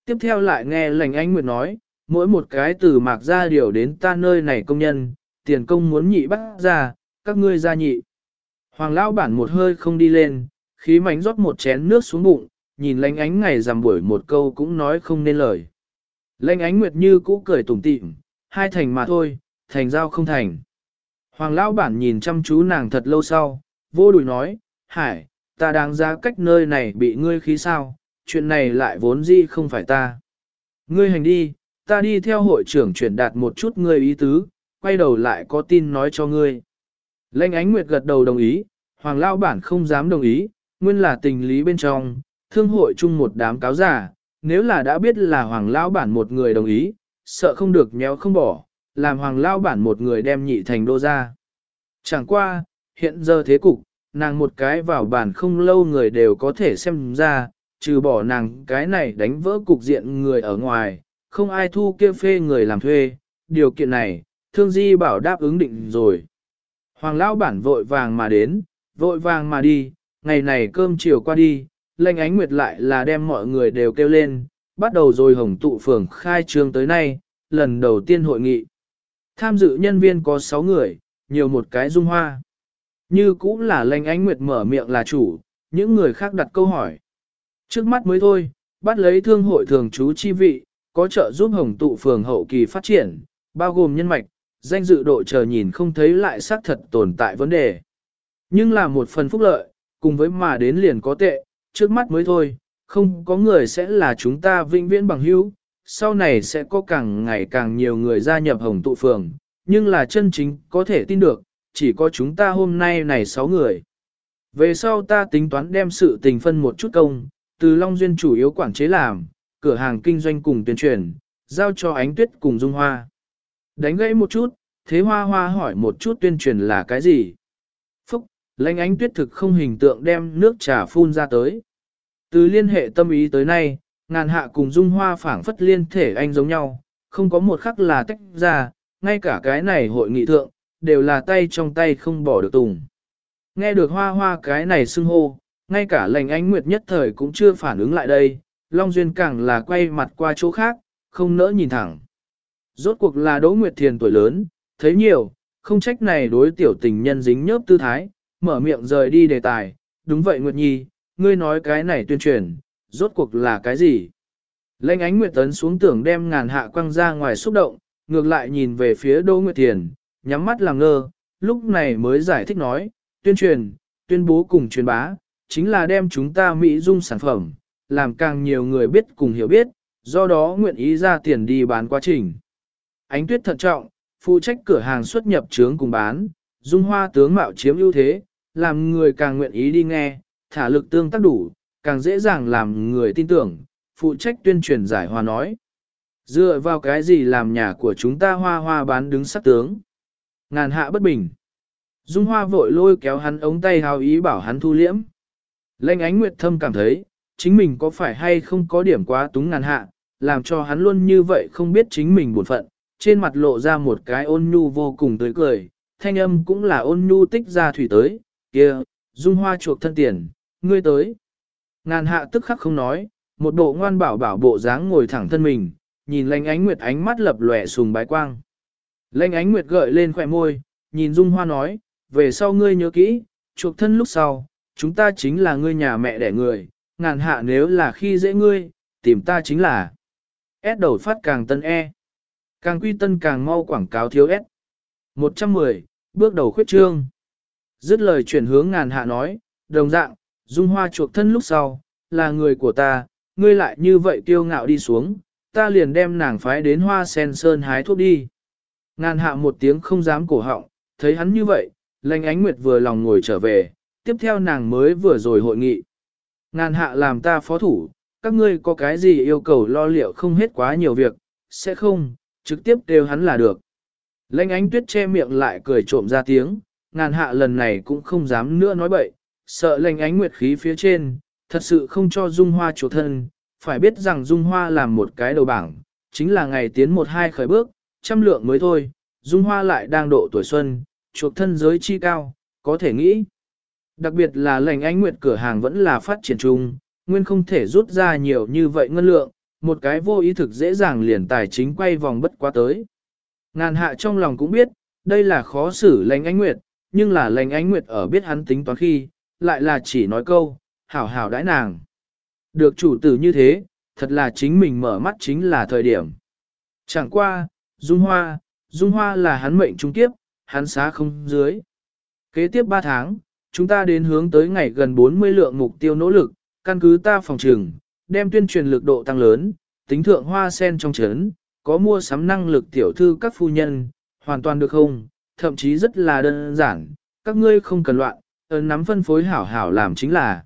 Tiếp theo lại nghe lành anh Nguyệt nói, mỗi một cái từ mạc ra điều đến ta nơi này công nhân, tiền công muốn nhị bắt ra, các ngươi ra nhị. Hoàng lao bản một hơi không đi lên, khí mánh rót một chén nước xuống bụng, nhìn lành ánh ngày rằm buổi một câu cũng nói không nên lời. Lành ánh Nguyệt như cũ cười tủm tỉm, hai thành mà thôi, thành giao không thành. Hoàng lão bản nhìn chăm chú nàng thật lâu sau, vô đùi nói, hải, ta đang ra cách nơi này bị ngươi khí sao, chuyện này lại vốn gì không phải ta. Ngươi hành đi, ta đi theo hội trưởng chuyển đạt một chút ngươi ý tứ, quay đầu lại có tin nói cho ngươi. Lệnh ánh nguyệt gật đầu đồng ý, hoàng lão bản không dám đồng ý, nguyên là tình lý bên trong, thương hội chung một đám cáo giả, nếu là đã biết là hoàng lão bản một người đồng ý, sợ không được nhéo không bỏ, làm hoàng lao bản một người đem nhị thành đô ra. Chẳng qua, hiện giờ thế cục, nàng một cái vào bản không lâu người đều có thể xem ra, trừ bỏ nàng cái này đánh vỡ cục diện người ở ngoài, không ai thu kia phê người làm thuê, điều kiện này, thương di bảo đáp ứng định rồi. Hoàng lão bản vội vàng mà đến, vội vàng mà đi, ngày này cơm chiều qua đi, lệnh ánh nguyệt lại là đem mọi người đều kêu lên, bắt đầu rồi hồng tụ phường khai trương tới nay, lần đầu tiên hội nghị. Tham dự nhân viên có 6 người, nhiều một cái dung hoa. Như cũng là lệnh ánh nguyệt mở miệng là chủ, những người khác đặt câu hỏi. Trước mắt mới thôi, bắt lấy thương hội thường trú chi vị, có trợ giúp hồng tụ phường hậu kỳ phát triển, bao gồm nhân mạch, danh dự độ chờ nhìn không thấy lại xác thật tồn tại vấn đề. Nhưng là một phần phúc lợi, cùng với mà đến liền có tệ, trước mắt mới thôi, không có người sẽ là chúng ta vinh viễn bằng hữu, sau này sẽ có càng ngày càng nhiều người gia nhập hồng tụ phường, nhưng là chân chính có thể tin được, chỉ có chúng ta hôm nay này 6 người. Về sau ta tính toán đem sự tình phân một chút công, từ Long Duyên chủ yếu quản chế làm, cửa hàng kinh doanh cùng tuyên truyền, giao cho ánh tuyết cùng dung hoa. Đánh gãy một chút, thế hoa hoa hỏi một chút tuyên truyền là cái gì? Phúc, lãnh ánh tuyết thực không hình tượng đem nước trà phun ra tới. Từ liên hệ tâm ý tới nay, ngàn hạ cùng dung hoa phảng phất liên thể anh giống nhau, không có một khắc là tách ra, ngay cả cái này hội nghị thượng, đều là tay trong tay không bỏ được tùng. Nghe được hoa hoa cái này xưng hô, ngay cả lành ánh nguyệt nhất thời cũng chưa phản ứng lại đây, Long Duyên càng là quay mặt qua chỗ khác, không nỡ nhìn thẳng. Rốt cuộc là Đỗ Nguyệt Thiền tuổi lớn, thấy nhiều, không trách này đối tiểu tình nhân dính nhớp tư thái, mở miệng rời đi đề tài, đúng vậy Nguyệt Nhi, ngươi nói cái này tuyên truyền, rốt cuộc là cái gì? Lệnh ánh Nguyệt Tấn xuống tưởng đem ngàn hạ quăng ra ngoài xúc động, ngược lại nhìn về phía Đỗ Nguyệt Thiền, nhắm mắt làm ngơ, lúc này mới giải thích nói, tuyên truyền, tuyên bố cùng truyền bá, chính là đem chúng ta Mỹ dung sản phẩm, làm càng nhiều người biết cùng hiểu biết, do đó nguyện ý ra tiền đi bán quá trình. Ánh tuyết thận trọng, phụ trách cửa hàng xuất nhập trướng cùng bán, dung hoa tướng mạo chiếm ưu thế, làm người càng nguyện ý đi nghe, thả lực tương tác đủ, càng dễ dàng làm người tin tưởng, phụ trách tuyên truyền giải hòa nói. Dựa vào cái gì làm nhà của chúng ta hoa hoa bán đứng sắc tướng. Ngàn hạ bất bình. Dung hoa vội lôi kéo hắn ống tay hào ý bảo hắn thu liễm. Lệnh ánh nguyệt thâm cảm thấy, chính mình có phải hay không có điểm quá túng ngàn hạ, làm cho hắn luôn như vậy không biết chính mình buồn phận, trên mặt lộ ra một cái ôn nhu vô cùng tươi cười, thanh âm cũng là ôn nhu tích ra thủy tới, kia, dung hoa chuộc thân tiền, ngươi tới. Ngàn hạ tức khắc không nói, một bộ ngoan bảo bảo bộ dáng ngồi thẳng thân mình, nhìn lãnh ánh nguyệt ánh mắt lập lòe sùng bái quang. Lãnh ánh nguyệt gợi lên khỏe môi, nhìn dung hoa nói, về sau ngươi nhớ kỹ, chuộc thân lúc sau, chúng ta chính là ngươi nhà mẹ đẻ người, ngàn hạ nếu là khi dễ ngươi, tìm ta chính là S đầu phát càng tân E. Càng quy tân càng mau quảng cáo thiếu S. 110, bước đầu khuyết trương. Dứt lời chuyển hướng ngàn hạ nói, đồng dạng, dung hoa chuộc thân lúc sau, là người của ta, ngươi lại như vậy kiêu ngạo đi xuống, ta liền đem nàng phái đến hoa sen sơn hái thuốc đi. Ngàn hạ một tiếng không dám cổ họng, thấy hắn như vậy, lành ánh nguyệt vừa lòng ngồi trở về, tiếp theo nàng mới vừa rồi hội nghị. Ngàn hạ làm ta phó thủ, các ngươi có cái gì yêu cầu lo liệu không hết quá nhiều việc, sẽ không, trực tiếp đều hắn là được. Lệnh ánh tuyết che miệng lại cười trộm ra tiếng, ngàn hạ lần này cũng không dám nữa nói bậy, sợ lệnh ánh nguyệt khí phía trên, thật sự không cho dung hoa chủ thân, phải biết rằng dung hoa làm một cái đầu bảng, chính là ngày tiến một hai khởi bước, trăm lượng mới thôi, dung hoa lại đang độ tuổi xuân, chuộc thân giới chi cao, có thể nghĩ. Đặc biệt là lệnh ánh nguyệt cửa hàng vẫn là phát triển chung, nguyên không thể rút ra nhiều như vậy ngân lượng, một cái vô ý thực dễ dàng liền tài chính quay vòng bất quá tới. Ngàn hạ trong lòng cũng biết, đây là khó xử lệnh ánh nguyệt, nhưng là lệnh ánh nguyệt ở biết hắn tính toán khi, lại là chỉ nói câu, hảo hảo đãi nàng. Được chủ tử như thế, thật là chính mình mở mắt chính là thời điểm. Chẳng qua, Dung Hoa, Dung Hoa là hắn mệnh trung kiếp, hắn xá không dưới. Kế tiếp 3 tháng, chúng ta đến hướng tới ngày gần 40 lượng mục tiêu nỗ lực, căn cứ ta phòng trừng, đem tuyên truyền lực độ tăng lớn, tính thượng hoa sen trong chấn, có mua sắm năng lực tiểu thư các phu nhân, hoàn toàn được không, thậm chí rất là đơn giản, các ngươi không cần loạn, ấn nắm phân phối hảo hảo làm chính là.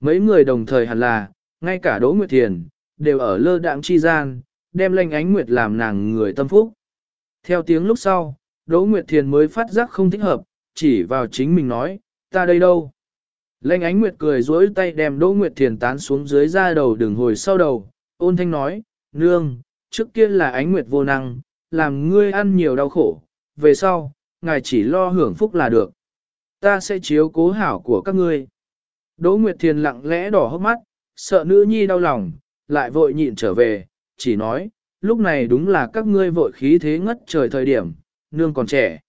Mấy người đồng thời hẳn là, ngay cả Đỗ Nguyệt Thiền, đều ở lơ đạng chi gian, đem lệnh ánh Nguyệt làm nàng người tâm phúc. Theo tiếng lúc sau, Đỗ Nguyệt Thiền mới phát giác không thích hợp, chỉ vào chính mình nói, ta đây đâu? Lệnh ánh Nguyệt cười dối tay đem Đỗ Nguyệt Thiền tán xuống dưới ra đầu đường hồi sau đầu, ôn thanh nói, nương, trước kia là ánh Nguyệt vô năng, làm ngươi ăn nhiều đau khổ, về sau, ngài chỉ lo hưởng phúc là được. Ta sẽ chiếu cố hảo của các ngươi. Đỗ Nguyệt Thiền lặng lẽ đỏ hốc mắt, sợ nữ nhi đau lòng, lại vội nhịn trở về, chỉ nói, lúc này đúng là các ngươi vội khí thế ngất trời thời điểm, nương còn trẻ.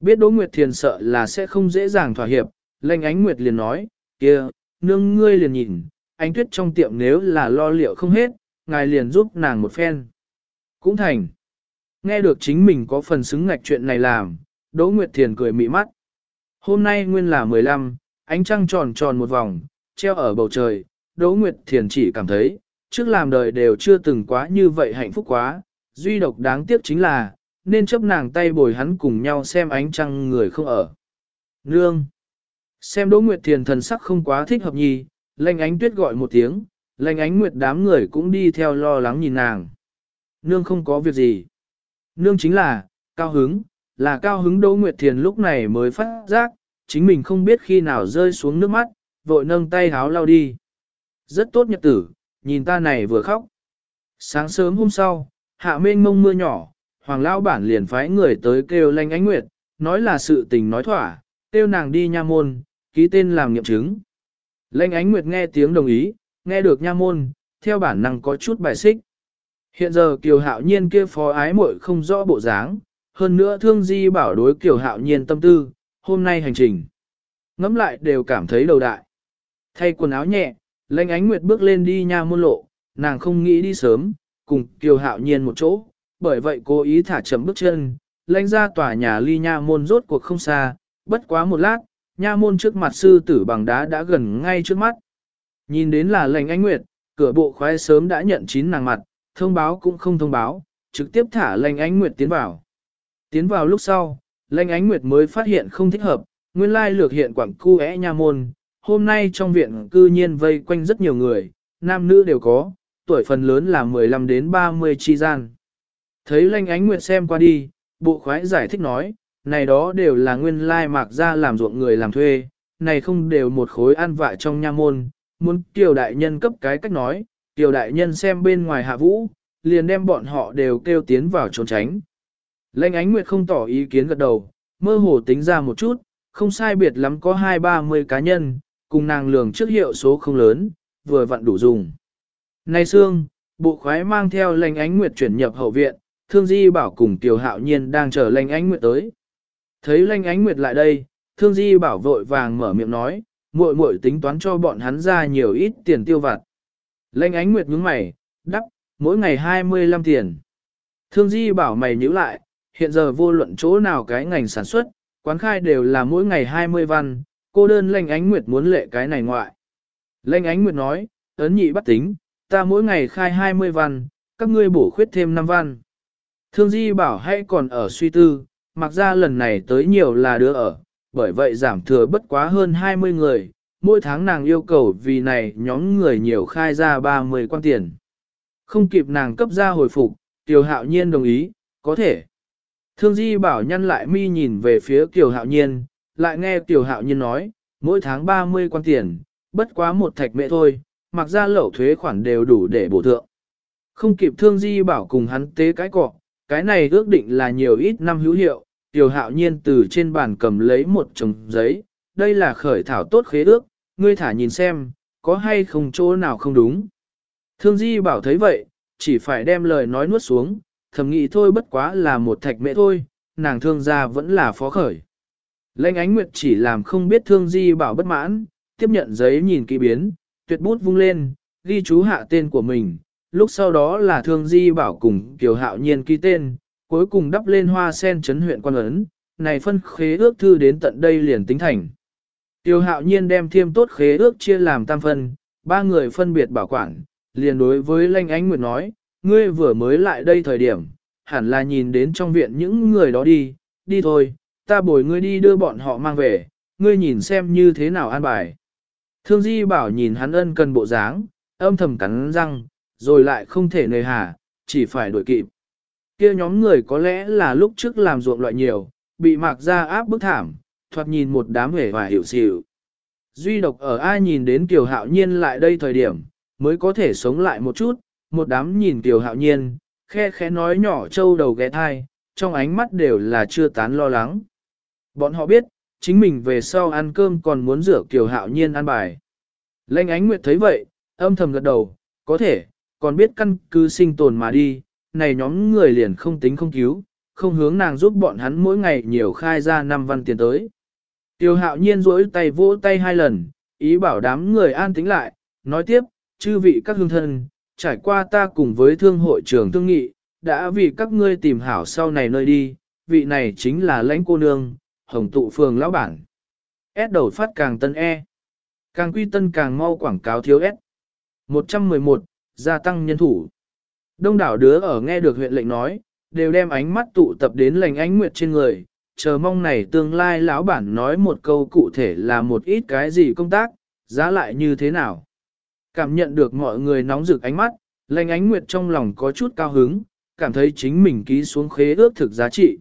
Biết Đỗ Nguyệt Thiền sợ là sẽ không dễ dàng thỏa hiệp, lệnh ánh Nguyệt liền nói, kia, nương ngươi liền nhìn, ánh tuyết trong tiệm nếu là lo liệu không hết, ngài liền giúp nàng một phen. Cũng thành. Nghe được chính mình có phần xứng ngạch chuyện này làm, Đỗ Nguyệt Thiền cười mị mắt. Hôm nay nguyên là 15, ánh trăng tròn tròn một vòng, treo ở bầu trời, Đỗ Nguyệt Thiền chỉ cảm thấy, trước làm đời đều chưa từng quá như vậy hạnh phúc quá, duy độc đáng tiếc chính là, nên chấp nàng tay bồi hắn cùng nhau xem ánh trăng người không ở. Nương! Xem Đỗ Nguyệt Thiền thần sắc không quá thích hợp nhì, lệnh ánh tuyết gọi một tiếng, lệnh ánh nguyệt đám người cũng đi theo lo lắng nhìn nàng. Nương không có việc gì. Nương chính là, cao hứng, là cao hứng Đỗ Nguyệt Thiền lúc này mới phát giác, chính mình không biết khi nào rơi xuống nước mắt, vội nâng tay háo lau đi. Rất tốt nhật tử, nhìn ta này vừa khóc. Sáng sớm hôm sau, hạ mênh mông mưa nhỏ, hoàng lao bản liền phái người tới kêu lanh ánh nguyệt, nói là sự tình nói thỏa, kêu nàng đi nha môn, ký tên làm nghiệm chứng. Lanh ánh nguyệt nghe tiếng đồng ý, nghe được nha môn, theo bản năng có chút bài xích. Hiện giờ kiều hạo nhiên kia phó ái muội không rõ bộ dáng, hơn nữa thương di bảo đối kiều hạo nhiên tâm tư, hôm nay hành trình. Ngắm lại đều cảm thấy đầu đại. Thay quần áo nhẹ, lãnh ánh nguyệt bước lên đi nha môn lộ, nàng không nghĩ đi sớm, cùng kiều hạo nhiên một chỗ, bởi vậy cố ý thả chậm bước chân, lãnh ra tòa nhà ly nha môn rốt cuộc không xa, bất quá một lát, nha môn trước mặt sư tử bằng đá đã gần ngay trước mắt. Nhìn đến là lãnh ánh nguyệt, cửa bộ khoái sớm đã nhận chín nàng mặt, thông báo cũng không thông báo, trực tiếp thả lãnh ánh nguyệt tiến vào. Tiến vào lúc sau, lệnh ánh nguyệt mới phát hiện không thích hợp, nguyên lai lược hiện quảng cu é nha môn, hôm nay trong viện cư nhiên vây quanh rất nhiều người, nam nữ đều có, tuổi phần lớn là 15 đến 30 chi gian. Thấy lệnh ánh nguyệt xem qua đi, bộ khoái giải thích nói, này đó đều là nguyên lai mạc ra làm ruộng người làm thuê, này không đều một khối ăn vạ trong nha môn, muốn tiểu đại nhân cấp cái cách nói, tiểu đại nhân xem bên ngoài hạ vũ, liền đem bọn họ đều kêu tiến vào trốn tránh. Lệnh ánh nguyệt không tỏ ý kiến gật đầu, mơ hồ tính ra một chút, không sai biệt lắm có hai ba mươi cá nhân, cùng nàng lường trước hiệu số không lớn, vừa vặn đủ dùng. Nay xương, bộ khoái mang theo lệnh ánh nguyệt chuyển nhập hậu viện, thương di bảo cùng tiểu hạo nhiên đang chờ lệnh ánh nguyệt tới. Thấy lệnh ánh nguyệt lại đây, thương di bảo vội vàng mở miệng nói, muội muội tính toán cho bọn hắn ra nhiều ít tiền tiêu vặt. Lệnh ánh nguyệt nhướng mày, đắp, mỗi ngày 25 tiền. Thương di bảo mày nhíu lại, hiện giờ vô luận chỗ nào cái ngành sản xuất, quán khai đều là mỗi ngày 20 văn, cô đơn lệnh ánh nguyệt muốn lệ cái này ngoại. Lệnh ánh nguyệt nói, ấn nhị bắt tính, ta mỗi ngày khai 20 văn, các ngươi bổ khuyết thêm 5 văn. Thương di bảo hay còn ở suy tư, mặc ra lần này tới nhiều là đứa ở, bởi vậy giảm thừa bất quá hơn 20 người, mỗi tháng nàng yêu cầu vì này nhóm người nhiều khai ra 30 quan tiền. Không kịp nàng cấp ra hồi phục, Tiểu Hạo Nhiên đồng ý, có thể. Thương Di bảo nhăn lại mi nhìn về phía Tiểu Hạo Nhiên, lại nghe Tiểu Hạo Nhiên nói, mỗi tháng 30 quan tiền, bất quá một thạch mẹ thôi, mặc ra lẩu thuế khoản đều đủ để bổ thượng. Không kịp Thương Di bảo cùng hắn tế cái cọ, cái này ước định là nhiều ít năm hữu hiệu, Tiểu hạo nhiên từ trên bàn cầm lấy một chồng giấy, đây là khởi thảo tốt khế ước, ngươi thả nhìn xem, có hay không chỗ nào không đúng. Thương Di bảo thấy vậy, chỉ phải đem lời nói nuốt xuống, thầm nghĩ thôi bất quá là một thạch mẹ thôi, nàng thương gia vẫn là phó khởi. Lệnh ánh nguyệt chỉ làm không biết thương Di bảo bất mãn, tiếp nhận giấy nhìn kỹ biến, tuyệt bút vung lên, ghi chú hạ tên của mình, lúc sau đó là thương Di bảo cùng Kiều Hạo Nhiên ký tên, cuối cùng đắp lên hoa sen chấn huyện quan ấn, này phân khế ước thư đến tận đây liền tính thành. Tiêu hạo nhiên đem thiêm tốt khế ước chia làm tam phân, ba người phân biệt bảo quản, liền đối với Lanh Ánh Nguyệt nói, ngươi vừa mới lại đây thời điểm, hẳn là nhìn đến trong viện những người đó đi, đi thôi, ta bồi ngươi đi đưa bọn họ mang về, ngươi nhìn xem như thế nào an bài. Thương Di bảo nhìn hắn ân cần bộ dáng, âm thầm cắn răng, rồi lại không thể nề hà, chỉ phải đổi kịp. Kia nhóm người có lẽ là lúc trước làm ruộng loại nhiều, bị mạc ra áp bức thảm, thoạt nhìn một đám hề và hiểu xỉu. Duy độc ở ai nhìn đến Kiều Hạo Nhiên lại đây thời điểm, mới có thể sống lại một chút, một đám nhìn Kiều Hạo Nhiên, khe khẽ nói nhỏ trâu đầu ghé thai, trong ánh mắt đều là chưa tán lo lắng. Bọn họ biết, chính mình về sau ăn cơm còn muốn rửa Kiều Hạo Nhiên ăn bài. Lênh ánh nguyệt thấy vậy, âm thầm gật đầu, có thể, còn biết căn cứ sinh tồn mà đi, này nhóm người liền không tính không cứu, không hướng nàng giúp bọn hắn mỗi ngày nhiều khai ra năm văn tiền tới. Tiêu hạo nhiên rỗi tay vỗ tay hai lần, ý bảo đám người an tính lại, nói tiếp, chư vị các hương thân, trải qua ta cùng với thương hội trưởng thương nghị, đã vì các ngươi tìm hảo sau này nơi đi, vị này chính là lãnh cô nương, hồng tụ phường lão bản. S đầu phát càng tân E. Càng quy tân càng mau quảng cáo thiếu S. 111, gia tăng nhân thủ. Đông đảo đứa ở nghe được huyện lệnh nói, đều đem ánh mắt tụ tập đến lành ánh nguyệt trên người, chờ mong này tương lai lão bản nói một câu cụ thể là một ít cái gì công tác, giá lại như thế nào. Cảm nhận được mọi người nóng rực ánh mắt, lành ánh nguyệt trong lòng có chút cao hứng, cảm thấy chính mình ký xuống khế ước thực giá trị.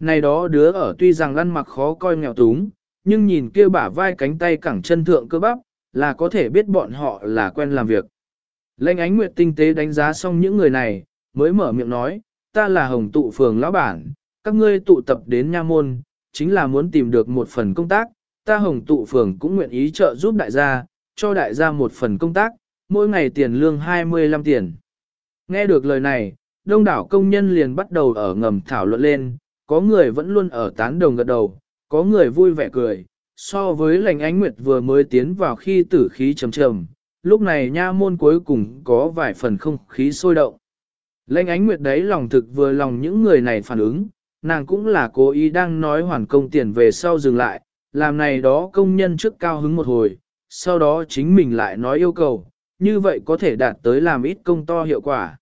Này đó đứa ở tuy rằng ăn mặc khó coi nghèo túng, nhưng nhìn kia bả vai cánh tay cẳng chân thượng cơ bắp, là có thể biết bọn họ là quen làm việc. Lệnh ánh nguyệt tinh tế đánh giá xong những người này, mới mở miệng nói, ta là hồng tụ phường lão bản, các ngươi tụ tập đến nha môn, chính là muốn tìm được một phần công tác, ta hồng tụ phường cũng nguyện ý trợ giúp đại gia, cho đại gia một phần công tác, mỗi ngày tiền lương 25 tiền. Nghe được lời này, đông đảo công nhân liền bắt đầu ở ngầm thảo luận lên, có người vẫn luôn ở tán đồng gật đầu, có người vui vẻ cười, so với lành ánh nguyệt vừa mới tiến vào khi tử khí trầm trầm, lúc này nha môn cuối cùng có vài phần không khí sôi động. Lệnh ánh nguyệt đấy lòng thực vừa lòng những người này phản ứng, nàng cũng là cố ý đang nói hoàn công tiền về sau dừng lại, làm này đó công nhân trước cao hứng một hồi, sau đó chính mình lại nói yêu cầu, như vậy có thể đạt tới làm ít công to hiệu quả.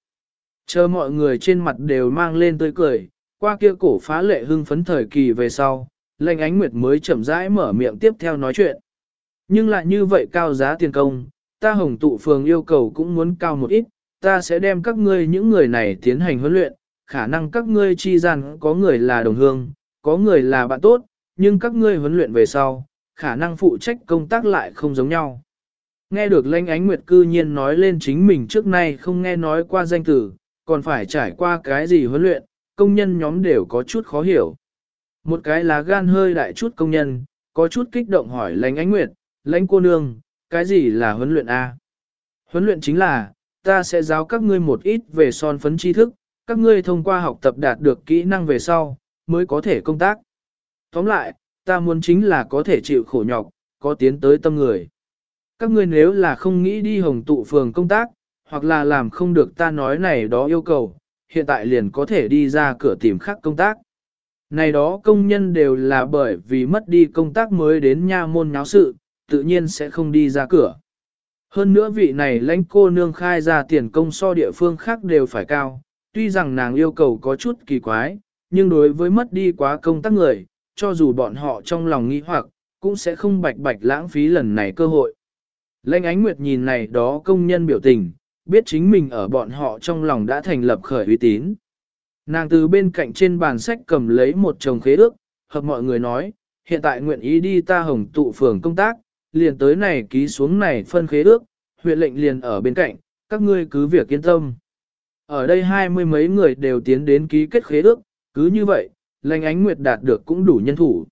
Chờ mọi người trên mặt đều mang lên tươi cười, qua kia cổ phá lệ hưng phấn thời kỳ về sau, lệnh ánh nguyệt mới chậm rãi mở miệng tiếp theo nói chuyện. Nhưng lại như vậy cao giá tiền công, ta hồng tụ phường yêu cầu cũng muốn cao một ít, ta sẽ đem các ngươi những người này tiến hành huấn luyện, khả năng các ngươi chi rằng có người là đồng hương, có người là bạn tốt, nhưng các ngươi huấn luyện về sau, khả năng phụ trách công tác lại không giống nhau. Nghe được lãnh ánh nguyệt cư nhiên nói lên chính mình trước nay không nghe nói qua danh từ, còn phải trải qua cái gì huấn luyện, công nhân nhóm đều có chút khó hiểu. Một cái là gan hơi đại chút công nhân, có chút kích động hỏi lãnh ánh nguyệt, lãnh cô nương, cái gì là huấn luyện A? Huấn luyện chính là, ta sẽ giáo các ngươi một ít về son phấn tri thức, các ngươi thông qua học tập đạt được kỹ năng về sau, mới có thể công tác. Tóm lại, ta muốn chính là có thể chịu khổ nhọc, có tiến tới tâm người. Các ngươi nếu là không nghĩ đi hồng tụ phường công tác, hoặc là làm không được ta nói này đó yêu cầu, hiện tại liền có thể đi ra cửa tìm khác công tác. Này đó công nhân đều là bởi vì mất đi công tác mới đến nha môn nháo sự, tự nhiên sẽ không đi ra cửa. Hơn nữa vị này lãnh cô nương khai ra tiền công so địa phương khác đều phải cao, tuy rằng nàng yêu cầu có chút kỳ quái, nhưng đối với mất đi quá công tác người, cho dù bọn họ trong lòng nghĩ hoặc, cũng sẽ không bạch bạch lãng phí lần này cơ hội. Lênh ánh nguyệt nhìn này đó công nhân biểu tình, biết chính mình ở bọn họ trong lòng đã thành lập khởi uy tín. Nàng từ bên cạnh trên bàn sách cầm lấy một chồng khế ước, hợp mọi người nói, hiện tại nguyện ý đi ta hồng tụ phường công tác, liền tới này ký xuống này phân khế ước, huyện lệnh liền ở bên cạnh, các ngươi cứ việc yên tâm. Ở đây hai mươi mấy người đều tiến đến ký kết khế ước, cứ như vậy, lành ánh nguyệt đạt được cũng đủ nhân thủ.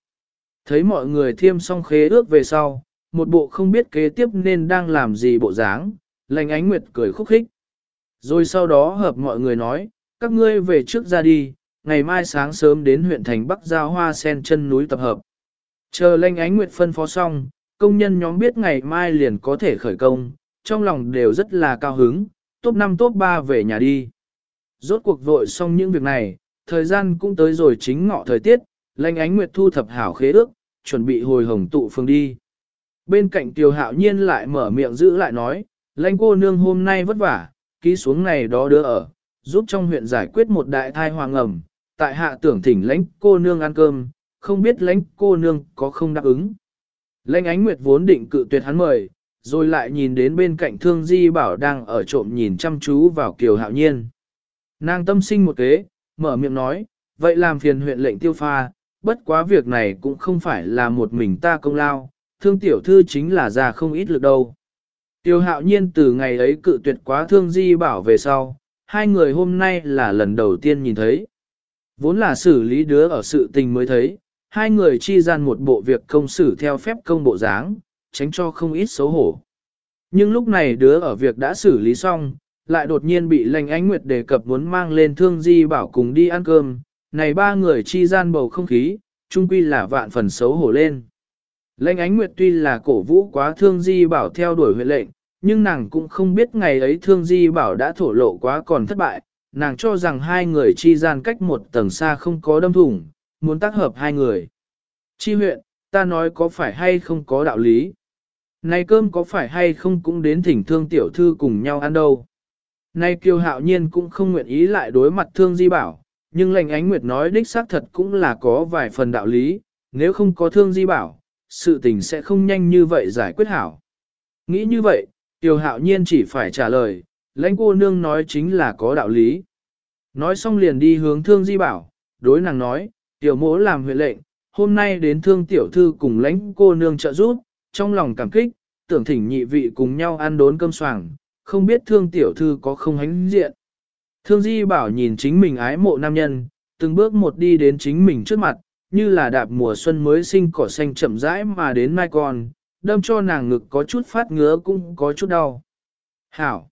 Thấy mọi người thiêm xong khế ước về sau, một bộ không biết kế tiếp nên đang làm gì bộ dáng, lành ánh nguyệt cười khúc khích. Rồi sau đó hợp mọi người nói, các ngươi về trước ra đi, ngày mai sáng sớm đến huyện thành Bắc Giao Hoa Sen chân núi tập hợp. Chờ lành ánh nguyệt phân phó xong, công nhân nhóm biết ngày mai liền có thể khởi công, trong lòng đều rất là cao hứng, top 5 top 3 về nhà đi. Rốt cuộc vội xong những việc này, thời gian cũng tới rồi chính ngọ thời tiết, lãnh ánh nguyệt thu thập hảo khế ước, chuẩn bị hồi hồng tụ phương đi. Bên cạnh Tiêu hạo nhiên lại mở miệng giữ lại nói, lãnh cô nương hôm nay vất vả, ký xuống này đó đưa ở, giúp trong huyện giải quyết một đại thai hoàng ẩm, tại hạ tưởng thỉnh lãnh cô nương ăn cơm, không biết lãnh cô nương có không đáp ứng. Lãnh ánh nguyệt vốn định cự tuyệt hắn mời, rồi lại nhìn đến bên cạnh thương di bảo đang ở trộm nhìn chăm chú vào kiều hạo nhiên. Nàng tâm sinh một kế, mở miệng nói, vậy làm phiền huyện lệnh tiêu pha, bất quá việc này cũng không phải là một mình ta công lao, thương tiểu thư chính là già không ít lực đâu. Tiêu hạo nhiên từ ngày ấy cự tuyệt quá thương di bảo về sau, hai người hôm nay là lần đầu tiên nhìn thấy. Vốn là xử lý đứa ở sự tình mới thấy, hai người chi gian một bộ việc công xử theo phép công bộ dáng, tránh cho không ít xấu hổ. Nhưng lúc này đứa ở việc đã xử lý xong, lại đột nhiên bị lành ánh nguyệt đề cập muốn mang lên thương di bảo cùng đi ăn cơm, này ba người chi gian bầu không khí, chung quy là vạn phần xấu hổ lên. Lệnh ánh nguyệt tuy là cổ vũ quá thương di bảo theo đuổi huyện lệnh, nhưng nàng cũng không biết ngày ấy thương di bảo đã thổ lộ quá còn thất bại, nàng cho rằng hai người chi gian cách một tầng xa không có đâm thủng, muốn tác hợp hai người. Chi huyện, ta nói có phải hay không có đạo lý? Này cơm có phải hay không cũng đến thỉnh thương tiểu thư cùng nhau ăn đâu? Nay kiêu hạo nhiên cũng không nguyện ý lại đối mặt thương di bảo, nhưng lệnh ánh nguyệt nói đích xác thật cũng là có vài phần đạo lý, nếu không có thương di bảo, sự tình sẽ không nhanh như vậy giải quyết hảo. Nghĩ như vậy, Tiêu hạo nhiên chỉ phải trả lời, lãnh cô nương nói chính là có đạo lý. Nói xong liền đi hướng thương di bảo, đối nàng nói, tiểu mỗ làm huyện lệnh, hôm nay đến thương tiểu thư cùng lãnh cô nương trợ giúp, trong lòng cảm kích, tưởng thỉnh nhị vị cùng nhau ăn đốn cơm soảng, không biết thương tiểu thư có không hánh diện. Thương di bảo nhìn chính mình ái mộ nam nhân, từng bước một đi đến chính mình trước mặt, như là đạp mùa xuân mới sinh cỏ xanh chậm rãi mà đến mai con, đâm cho nàng ngực có chút phát ngứa cũng có chút đau. Hảo!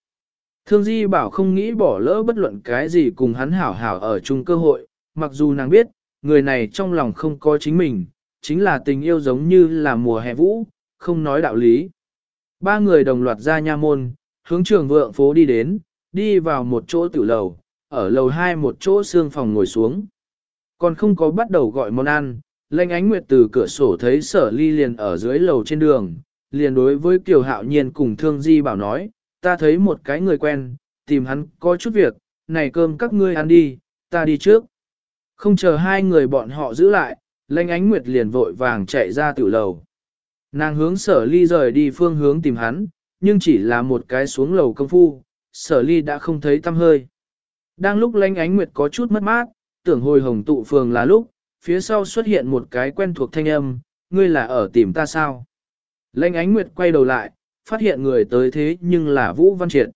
Thương Di bảo không nghĩ bỏ lỡ bất luận cái gì cùng hắn hảo hảo ở chung cơ hội, mặc dù nàng biết, người này trong lòng không có chính mình, chính là tình yêu giống như là mùa hè vũ, không nói đạo lý. Ba người đồng loạt ra nha môn, hướng trường vượng phố đi đến, đi vào một chỗ tiểu lầu, ở lầu hai một chỗ xương phòng ngồi xuống. Còn không có bắt đầu gọi món ăn, Lệnh ánh nguyệt từ cửa sổ thấy sở ly liền ở dưới lầu trên đường, liền đối với Kiều Hạo Nhiên cùng Thương Di bảo nói, ta thấy một cái người quen, tìm hắn có chút việc, này cơm các ngươi ăn đi, ta đi trước. Không chờ hai người bọn họ giữ lại, Lệnh ánh nguyệt liền vội vàng chạy ra tiểu lầu. Nàng hướng sở ly rời đi phương hướng tìm hắn, nhưng chỉ là một cái xuống lầu công phu, sở ly đã không thấy tâm hơi. Đang lúc Lanh ánh nguyệt có chút mất mát, tưởng hồi hồng tụ phường là lúc, phía sau xuất hiện một cái quen thuộc thanh âm, ngươi là ở tìm ta sao? Lanh ánh nguyệt quay đầu lại, phát hiện người tới thế nhưng là Vũ Văn Triệt.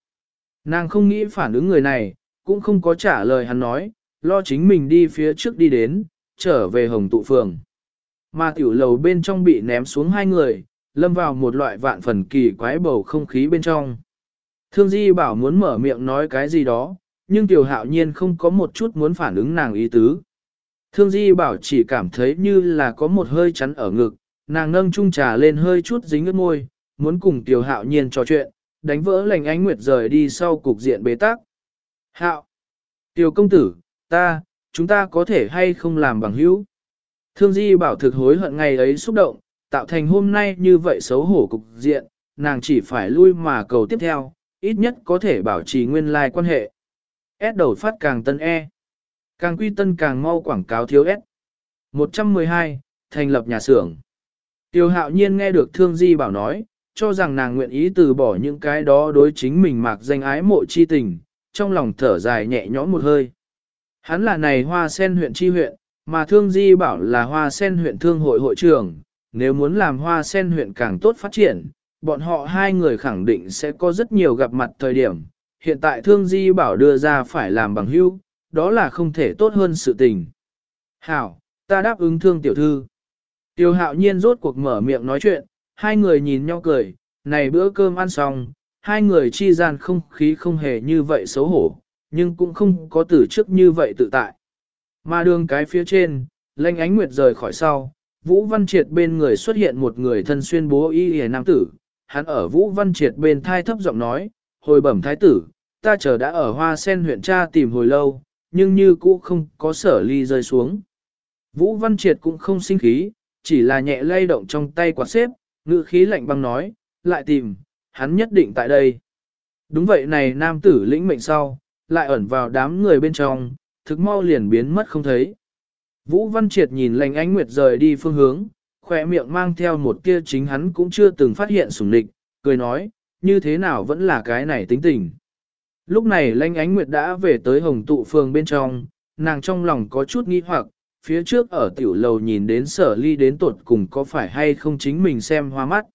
Nàng không nghĩ phản ứng người này, cũng không có trả lời hắn nói, lo chính mình đi phía trước đi đến, trở về hồng tụ phường. Mà tiểu lầu bên trong bị ném xuống hai người, lâm vào một loại vạn phần kỳ quái bầu không khí bên trong. Thương Di bảo muốn mở miệng nói cái gì đó, nhưng tiểu hạo nhiên không có một chút muốn phản ứng nàng ý tứ. Thương Di bảo chỉ cảm thấy như là có một hơi chắn ở ngực, nàng nâng chung trà lên hơi chút dính ướt môi, muốn cùng Tiểu Hạo Nhiên trò chuyện, đánh vỡ lành ánh nguyệt rời đi sau cục diện bế tắc. Hạo! Tiểu công tử, ta, chúng ta có thể hay không làm bằng hữu? Thương Di bảo thực hối hận ngày ấy xúc động, tạo thành hôm nay như vậy xấu hổ cục diện, nàng chỉ phải lui mà cầu tiếp theo, ít nhất có thể bảo trì nguyên lai quan hệ. S đầu phát càng tân E. Càng quy tân càng mau quảng cáo thiếu S. 112, thành lập nhà xưởng. Tiêu hạo nhiên nghe được thương di bảo nói, cho rằng nàng nguyện ý từ bỏ những cái đó đối chính mình mạc danh ái mộ chi tình, trong lòng thở dài nhẹ nhõm một hơi. Hắn là này hoa sen huyện chi huyện, mà thương di bảo là hoa sen huyện thương hội hội trưởng, nếu muốn làm hoa sen huyện càng tốt phát triển, bọn họ hai người khẳng định sẽ có rất nhiều gặp mặt thời điểm. Hiện tại thương di bảo đưa ra phải làm bằng hữu, đó là không thể tốt hơn sự tình. Hảo, ta đáp ứng thương tiểu thư. Tiêu hạo nhiên rốt cuộc mở miệng nói chuyện, hai người nhìn nhau cười, này bữa cơm ăn xong, hai người chi gian không khí không hề như vậy xấu hổ, nhưng cũng không có từ trước như vậy tự tại. Mà đường cái phía trên, lệnh ánh nguyệt rời khỏi sau, Vũ Văn Triệt bên người xuất hiện một người thân xuyên bố y hề nam tử, hắn ở Vũ Văn Triệt bên thai thấp giọng nói, hồi bẩm thái tử, ta chờ đã ở hoa sen huyện cha tìm hồi lâu, nhưng như cũ không có sở ly rơi xuống. Vũ Văn Triệt cũng không sinh khí, chỉ là nhẹ lay động trong tay quạt xếp, ngữ khí lạnh băng nói, lại tìm, hắn nhất định tại đây. Đúng vậy này nam tử lĩnh mệnh sau, lại ẩn vào đám người bên trong, thực mau liền biến mất không thấy. Vũ Văn Triệt nhìn lành ánh nguyệt rời đi phương hướng, khỏe miệng mang theo một kia chính hắn cũng chưa từng phát hiện sủng địch, cười nói, như thế nào vẫn là cái này tính tình. Lúc này lanh ánh nguyệt đã về tới hồng tụ phường bên trong, nàng trong lòng có chút nghi hoặc, phía trước ở tiểu lầu nhìn đến sở ly đến tột cùng có phải hay không chính mình xem hoa mắt.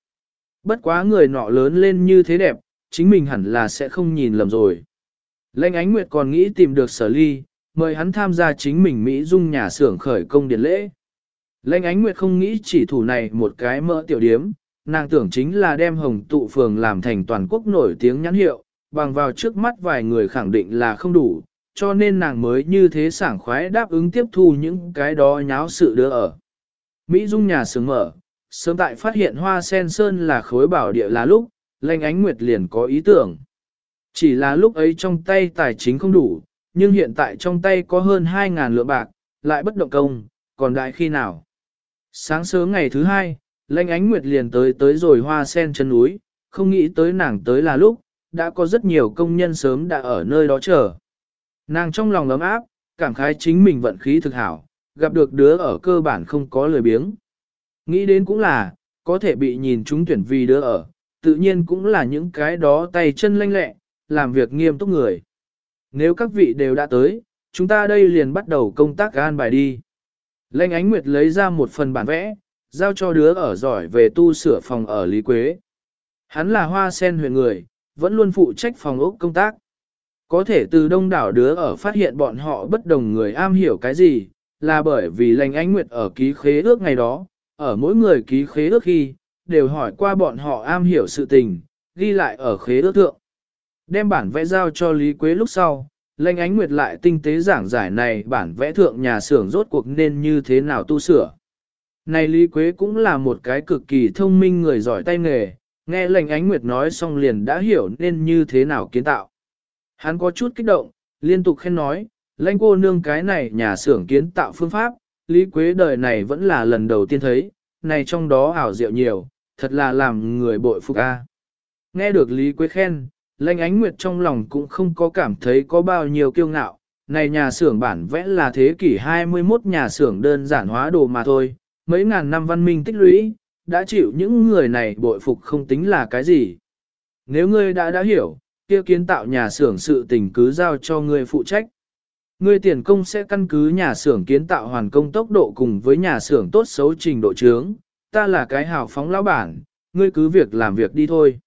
Bất quá người nọ lớn lên như thế đẹp, chính mình hẳn là sẽ không nhìn lầm rồi. Lệnh ánh nguyệt còn nghĩ tìm được sở ly, mời hắn tham gia chính mình Mỹ dung nhà xưởng khởi công điển lễ. Lệnh ánh nguyệt không nghĩ chỉ thủ này một cái mỡ tiểu điếm, nàng tưởng chính là đem hồng tụ phường làm thành toàn quốc nổi tiếng nhãn hiệu, bằng vào trước mắt vài người khẳng định là không đủ, cho nên nàng mới như thế sảng khoái đáp ứng tiếp thu những cái đó nháo sự đưa ở. Mỹ Dung nhà xưởng mở, sớm tại phát hiện hoa sen sơn là khối bảo địa là lúc, lệnh ánh nguyệt liền có ý tưởng. Chỉ là lúc ấy trong tay tài chính không đủ, nhưng hiện tại trong tay có hơn 2.000 lượng bạc, lại bất động công, còn đại khi nào. Sáng sớm ngày thứ hai, lãnh ánh nguyệt liền tới tới rồi hoa sen chân núi, không nghĩ tới nàng tới là lúc, đã có rất nhiều công nhân sớm đã ở nơi đó chờ. Nàng trong lòng ấm áp, cảm khái chính mình vận khí thực hảo, gặp được đứa ở cơ bản không có lời biếng. Nghĩ đến cũng là, có thể bị nhìn chúng tuyển vì đứa ở, tự nhiên cũng là những cái đó tay chân lanh lẹ, làm việc nghiêm túc người. Nếu các vị đều đã tới, chúng ta đây liền bắt đầu công tác an bài đi. Lệnh ánh nguyệt lấy ra một phần bản vẽ, giao cho đứa ở giỏi về tu sửa phòng ở Lý Quế. Hắn là hoa sen huyện người, vẫn luôn phụ trách phòng ốc công tác. Có thể từ đông đảo đứa ở phát hiện bọn họ bất đồng người am hiểu cái gì, là bởi vì lành ánh nguyệt ở ký khế ước ngày đó, ở mỗi người ký khế ước khi, đều hỏi qua bọn họ am hiểu sự tình, ghi lại ở khế ước thượng. Đem bản vẽ giao cho Lý Quế lúc sau, lệnh ánh nguyệt lại tinh tế giảng giải này bản vẽ thượng nhà xưởng rốt cuộc nên như thế nào tu sửa. Này Lý Quế cũng là một cái cực kỳ thông minh người giỏi tay nghề, nghe lệnh ánh nguyệt nói xong liền đã hiểu nên như thế nào kiến tạo. Hắn có chút kích động, liên tục khen nói, lệnh cô nương cái này nhà xưởng kiến tạo phương pháp, Lý Quế đời này vẫn là lần đầu tiên thấy, này trong đó ảo diệu nhiều, thật là làm người bội phục a. Nghe được Lý Quế khen, Lanh ánh nguyệt trong lòng cũng không có cảm thấy có bao nhiêu kiêu ngạo, này nhà xưởng bản vẽ là thế kỷ 21 nhà xưởng đơn giản hóa đồ mà thôi, mấy ngàn năm văn minh tích lũy, đã chịu những người này bội phục không tính là cái gì. Nếu ngươi đã đã hiểu, kia kiến tạo nhà xưởng sự tình cứ giao cho ngươi phụ trách. Ngươi tiền công sẽ căn cứ nhà xưởng kiến tạo hoàn công tốc độ cùng với nhà xưởng tốt xấu trình độ trướng, ta là cái hào phóng lão bản, ngươi cứ việc làm việc đi thôi.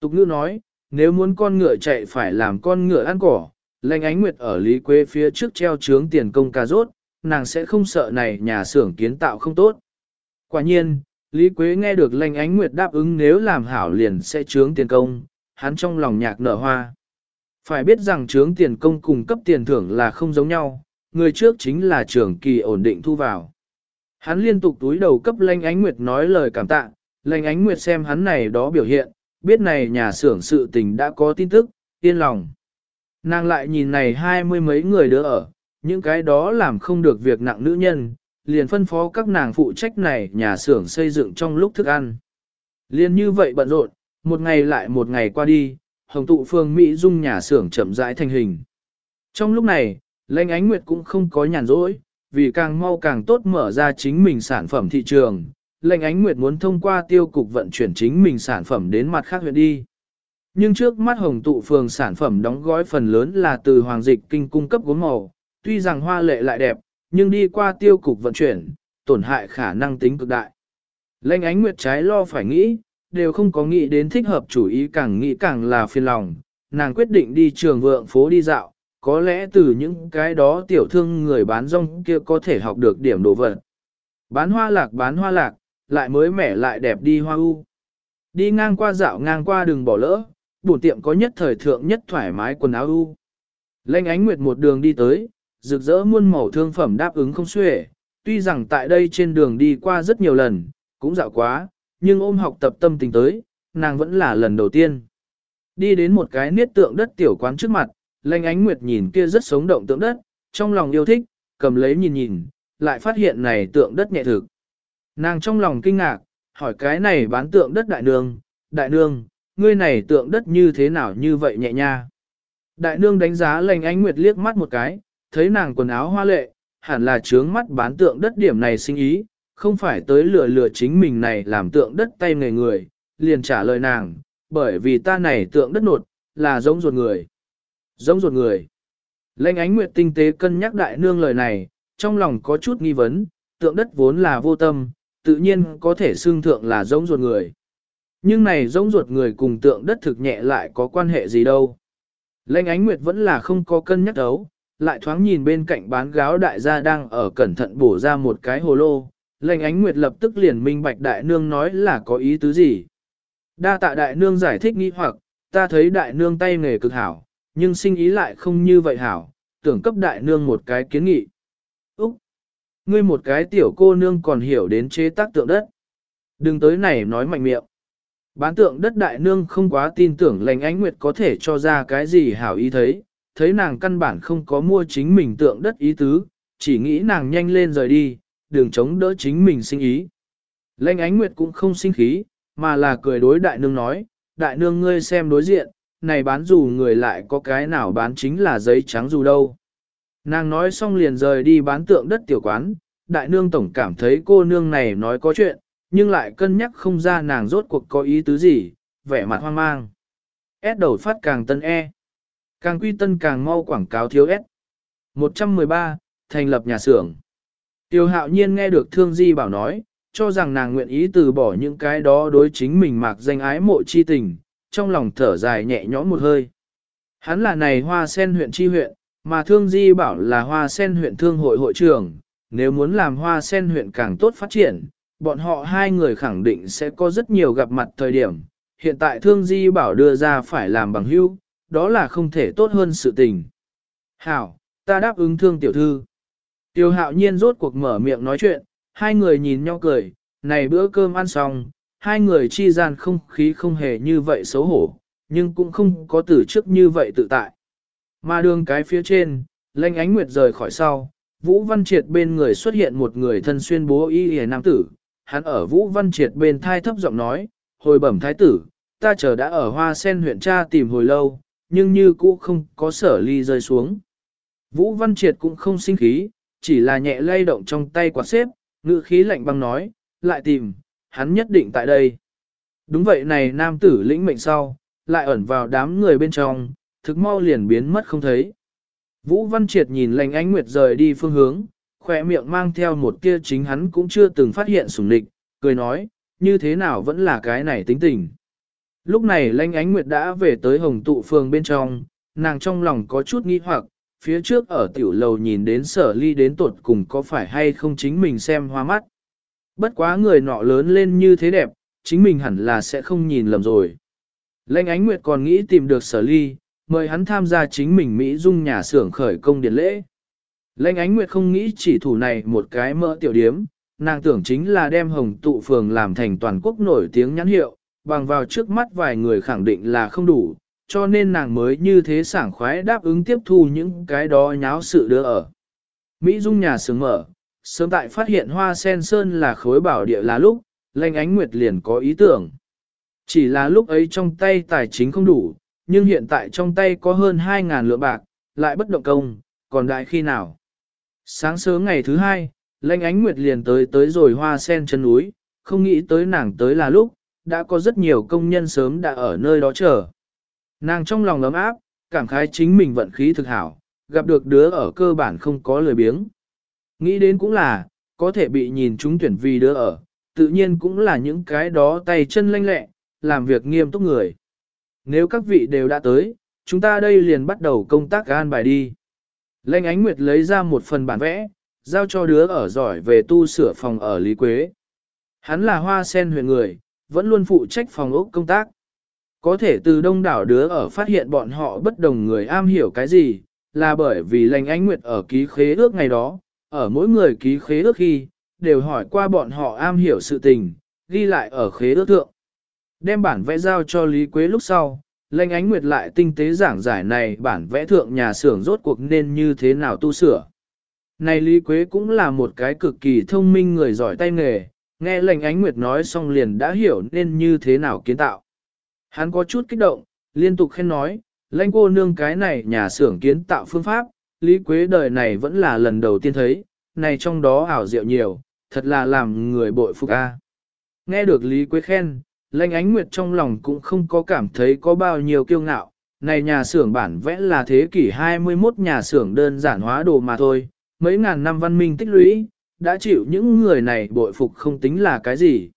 Tục ngữ nói, nếu muốn con ngựa chạy phải làm con ngựa ăn cỏ, Lệnh ánh nguyệt ở Lý Quế phía trước treo trướng tiền công cà rốt, nàng sẽ không sợ này nhà xưởng kiến tạo không tốt. Quả nhiên, Lý Quế nghe được lệnh ánh nguyệt đáp ứng nếu làm hảo liền sẽ trướng tiền công, hắn trong lòng nhạc nở hoa. Phải biết rằng trướng tiền công cùng cấp tiền thưởng là không giống nhau, người trước chính là trưởng kỳ ổn định thu vào. Hắn liên tục túi đầu cấp lệnh ánh nguyệt nói lời cảm tạ, lệnh ánh nguyệt xem hắn này đó biểu hiện, biết này nhà xưởng sự tình đã có tin tức, yên lòng. Nàng lại nhìn này hai mươi mấy người đỡ ở, những cái đó làm không được việc nặng nữ nhân, liền phân phó các nàng phụ trách này nhà xưởng xây dựng trong lúc thức ăn. Liền như vậy bận rộn, một ngày lại một ngày qua đi, hồng tụ phương Mỹ dung nhà xưởng chậm rãi thành hình. Trong lúc này, lãnh Ánh Nguyệt cũng không có nhàn rỗi, vì càng mau càng tốt mở ra chính mình sản phẩm thị trường. Lệnh Ánh Nguyệt muốn thông qua tiêu cục vận chuyển chính mình sản phẩm đến mặt khác huyện đi. Nhưng trước mắt hồng tụ phường sản phẩm đóng gói phần lớn là từ hoàng dịch kinh cung cấp gốm màu, tuy rằng hoa lệ lại đẹp, nhưng đi qua tiêu cục vận chuyển, tổn hại khả năng tính cực đại. Lệnh ánh nguyệt trái lo phải nghĩ, đều không có nghĩ đến thích hợp chủ ý càng nghĩ càng là phiền lòng, nàng quyết định đi trường vượng phố đi dạo, có lẽ từ những cái đó tiểu thương người bán rong kia có thể học được điểm đồ vật. Bán hoa lạc bán hoa lạc, lại mới mẻ lại đẹp đi hoa u. Đi ngang qua dạo ngang qua đừng bỏ lỡ, bổn tiệm có nhất thời thượng nhất thoải mái quần áo u. lênh ánh nguyệt một đường đi tới, rực rỡ muôn màu thương phẩm đáp ứng không xuể, tuy rằng tại đây trên đường đi qua rất nhiều lần, cũng dạo quá, nhưng ôm học tập tâm tình tới, nàng vẫn là lần đầu tiên. Đi đến một cái niết tượng đất tiểu quán trước mặt, lênh ánh nguyệt nhìn kia rất sống động tượng đất, trong lòng yêu thích, cầm lấy nhìn nhìn, lại phát hiện này tượng đất nhẹ thực. Nàng trong lòng kinh ngạc, hỏi cái này bán tượng đất đại nương, đại nương, ngươi này tượng đất như thế nào như vậy nhẹ nha. Đại nương đánh giá lành ánh nguyệt liếc mắt một cái, thấy nàng quần áo hoa lệ, hẳn là trướng mắt bán tượng đất điểm này sinh ý, không phải tới lừa lừa chính mình này làm tượng đất tay người người, liền trả lời nàng, bởi vì ta này tượng đất nột, là giống ruột người. Giống ruột người. Lệnh ánh nguyệt tinh tế cân nhắc đại nương lời này, trong lòng có chút nghi vấn, tượng đất vốn là vô tâm, tự nhiên có thể xương thượng là giống ruột người. Nhưng này giống ruột người cùng tượng đất thực nhẹ lại có quan hệ gì đâu. Lệnh ánh nguyệt vẫn là không có cân nhắc đấu, lại thoáng nhìn bên cạnh bán gáo đại gia đang ở cẩn thận bổ ra một cái hồ lô. Lệnh ánh nguyệt lập tức liền minh bạch đại nương nói là có ý tứ gì. Đa tạ đại nương giải thích nghi hoặc, ta thấy đại nương tay nghề cực hảo, nhưng sinh ý lại không như vậy hảo, tưởng cấp đại nương một cái kiến nghị. Ngươi một cái tiểu cô nương còn hiểu đến chế tác tượng đất. Đừng tới này nói mạnh miệng. Bán tượng đất đại nương không quá tin tưởng lành ánh nguyệt có thể cho ra cái gì hảo ý thấy, thấy nàng căn bản không có mua chính mình tượng đất ý tứ, chỉ nghĩ nàng nhanh lên rời đi, đừng chống đỡ chính mình sinh ý. Lệnh ánh nguyệt cũng không sinh khí, mà là cười đối đại nương nói, đại nương ngươi xem đối diện, này bán dù người lại có cái nào bán chính là giấy trắng dù đâu. Nàng nói xong liền rời đi bán tượng đất tiểu quán, đại nương tổng cảm thấy cô nương này nói có chuyện, nhưng lại cân nhắc không ra nàng rốt cuộc có ý tứ gì, vẻ mặt hoang mang. S đầu phát càng tân E. Càng quy tân càng mau quảng cáo thiếu S. 113, thành lập nhà xưởng. Tiêu hạo nhiên nghe được thương di bảo nói, cho rằng nàng nguyện ý từ bỏ những cái đó đối chính mình mạc danh ái mộ chi tình, trong lòng thở dài nhẹ nhõm một hơi. Hắn là này hoa sen huyện chi huyện, mà thương di bảo là hoa sen huyện thương hội hội trưởng, nếu muốn làm hoa sen huyện càng tốt phát triển, bọn họ hai người khẳng định sẽ có rất nhiều gặp mặt thời điểm. Hiện tại thương di bảo đưa ra phải làm bằng hữu, đó là không thể tốt hơn sự tình. Hảo, ta đáp ứng thương tiểu thư. Tiêu hạo nhiên rốt cuộc mở miệng nói chuyện, hai người nhìn nhau cười, này bữa cơm ăn xong, hai người chi gian không khí không hề như vậy xấu hổ, nhưng cũng không có từ trước như vậy tự tại. Mà đường cái phía trên, lanh ánh nguyệt rời khỏi sau, Vũ Văn Triệt bên người xuất hiện một người thân xuyên bố y hề nam tử, hắn ở Vũ Văn Triệt bên thai thấp giọng nói, hồi bẩm thái tử, ta chờ đã ở hoa sen huyện cha tìm hồi lâu, nhưng như cũ không có sở ly rơi xuống. Vũ Văn Triệt cũng không sinh khí, chỉ là nhẹ lay động trong tay quạt xếp, ngữ khí lạnh băng nói, lại tìm, hắn nhất định tại đây. Đúng vậy này nam tử lĩnh mệnh sau, lại ẩn vào đám người bên trong, thực mau liền biến mất không thấy. Vũ Văn Triệt nhìn lành ánh nguyệt rời đi phương hướng, khỏe miệng mang theo một kia chính hắn cũng chưa từng phát hiện sủng địch, cười nói, như thế nào vẫn là cái này tính tình. Lúc này lanh ánh nguyệt đã về tới hồng tụ phường bên trong, nàng trong lòng có chút nghi hoặc, phía trước ở tiểu lầu nhìn đến sở ly đến tột cùng có phải hay không chính mình xem hoa mắt. Bất quá người nọ lớn lên như thế đẹp, chính mình hẳn là sẽ không nhìn lầm rồi. Lệnh ánh nguyệt còn nghĩ tìm được sở ly, mời hắn tham gia chính mình Mỹ dung nhà xưởng khởi công điển lễ. Lệnh ánh nguyệt không nghĩ chỉ thủ này một cái mỡ tiểu điếm, nàng tưởng chính là đem hồng tụ phường làm thành toàn quốc nổi tiếng nhãn hiệu, bằng vào trước mắt vài người khẳng định là không đủ, cho nên nàng mới như thế sảng khoái đáp ứng tiếp thu những cái đó nháo sự đưa ở. Mỹ dung nhà xưởng mở, sớm tại phát hiện hoa sen sơn là khối bảo địa là lúc, lệnh ánh nguyệt liền có ý tưởng. Chỉ là lúc ấy trong tay tài chính không đủ, nhưng hiện tại trong tay có hơn 2.000 lượng bạc, lại bất động công, còn đại khi nào. Sáng sớm ngày thứ hai, lãnh ánh nguyệt liền tới tới rồi hoa sen chân núi, không nghĩ tới nàng tới là lúc, đã có rất nhiều công nhân sớm đã ở nơi đó chờ. Nàng trong lòng ấm áp, cảm khái chính mình vận khí thực hảo, gặp được đứa ở cơ bản không có lời biếng. Nghĩ đến cũng là, có thể bị nhìn chúng tuyển vì đứa ở, tự nhiên cũng là những cái đó tay chân lanh lẹ, làm việc nghiêm túc người. Nếu các vị đều đã tới, chúng ta đây liền bắt đầu công tác an bài đi. Lệnh ánh nguyệt lấy ra một phần bản vẽ, giao cho đứa ở giỏi về tu sửa phòng ở Lý Quế. Hắn là hoa sen huyện người, vẫn luôn phụ trách phòng ốc công tác. Có thể từ đông đảo đứa ở phát hiện bọn họ bất đồng người am hiểu cái gì, là bởi vì lệnh ánh nguyệt ở ký khế ước ngày đó, ở mỗi người ký khế ước khi, đều hỏi qua bọn họ am hiểu sự tình, ghi lại ở khế ước thượng. Đem bản vẽ giao cho Lý Quế lúc sau, Lệnh Ánh Nguyệt lại tinh tế giảng giải này bản vẽ thượng nhà xưởng rốt cuộc nên như thế nào tu sửa. Này Lý Quế cũng là một cái cực kỳ thông minh người giỏi tay nghề, nghe Lệnh Ánh Nguyệt nói xong liền đã hiểu nên như thế nào kiến tạo. Hắn có chút kích động, liên tục khen nói, Lệnh cô nương cái này nhà xưởng kiến tạo phương pháp, Lý Quế đời này vẫn là lần đầu tiên thấy, này trong đó ảo diệu nhiều, thật là làm người bội phục a. Nghe được Lý Quế khen, Lệnh Ánh Nguyệt trong lòng cũng không có cảm thấy có bao nhiêu kiêu ngạo, này nhà xưởng bản vẽ là thế kỷ 21 nhà xưởng đơn giản hóa đồ mà thôi, mấy ngàn năm văn minh tích lũy, đã chịu những người này bội phục không tính là cái gì.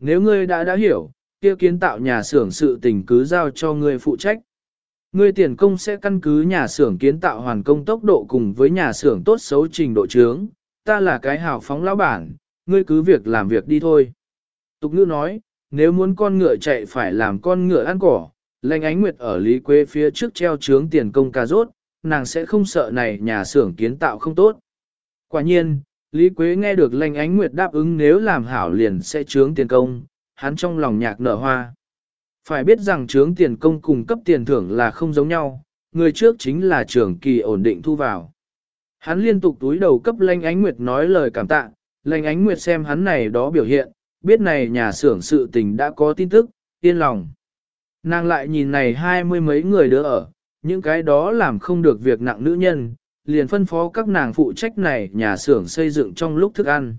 Nếu ngươi đã đã hiểu, kia kiến tạo nhà xưởng sự tình cứ giao cho ngươi phụ trách. Ngươi tiền công sẽ căn cứ nhà xưởng kiến tạo hoàn công tốc độ cùng với nhà xưởng tốt xấu trình độ trướng, ta là cái hào phóng lão bản, ngươi cứ việc làm việc đi thôi. Tục ngữ nói, nếu muốn con ngựa chạy phải làm con ngựa ăn cỏ, lệnh ánh nguyệt ở Lý Quế phía trước treo trướng tiền công cà rốt, nàng sẽ không sợ này nhà xưởng kiến tạo không tốt. Quả nhiên, Lý Quế nghe được lệnh ánh nguyệt đáp ứng nếu làm hảo liền sẽ trướng tiền công, hắn trong lòng nhạc nở hoa. Phải biết rằng trướng tiền công cùng cấp tiền thưởng là không giống nhau, người trước chính là trưởng kỳ ổn định thu vào. Hắn liên tục túi đầu cấp lệnh ánh nguyệt nói lời cảm tạ, lệnh ánh nguyệt xem hắn này đó biểu hiện, biết này nhà xưởng sự tình đã có tin tức, yên lòng. Nàng lại nhìn này hai mươi mấy người đỡ ở, những cái đó làm không được việc nặng nữ nhân, liền phân phó các nàng phụ trách này nhà xưởng xây dựng trong lúc thức ăn.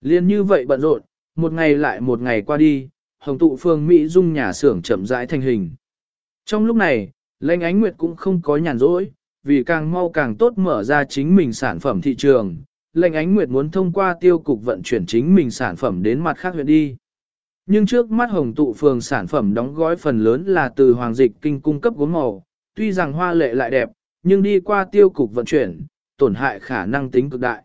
Liền như vậy bận rộn, một ngày lại một ngày qua đi, hồng tụ phương Mỹ dung nhà xưởng chậm rãi thành hình. Trong lúc này, lãnh Ánh Nguyệt cũng không có nhàn rỗi, vì càng mau càng tốt mở ra chính mình sản phẩm thị trường, lệnh ánh nguyệt muốn thông qua tiêu cục vận chuyển chính mình sản phẩm đến mặt khác huyện đi. Nhưng trước mắt hồng tụ phường sản phẩm đóng gói phần lớn là từ hoàng dịch kinh cung cấp gốm màu, tuy rằng hoa lệ lại đẹp, nhưng đi qua tiêu cục vận chuyển, tổn hại khả năng tính cực đại.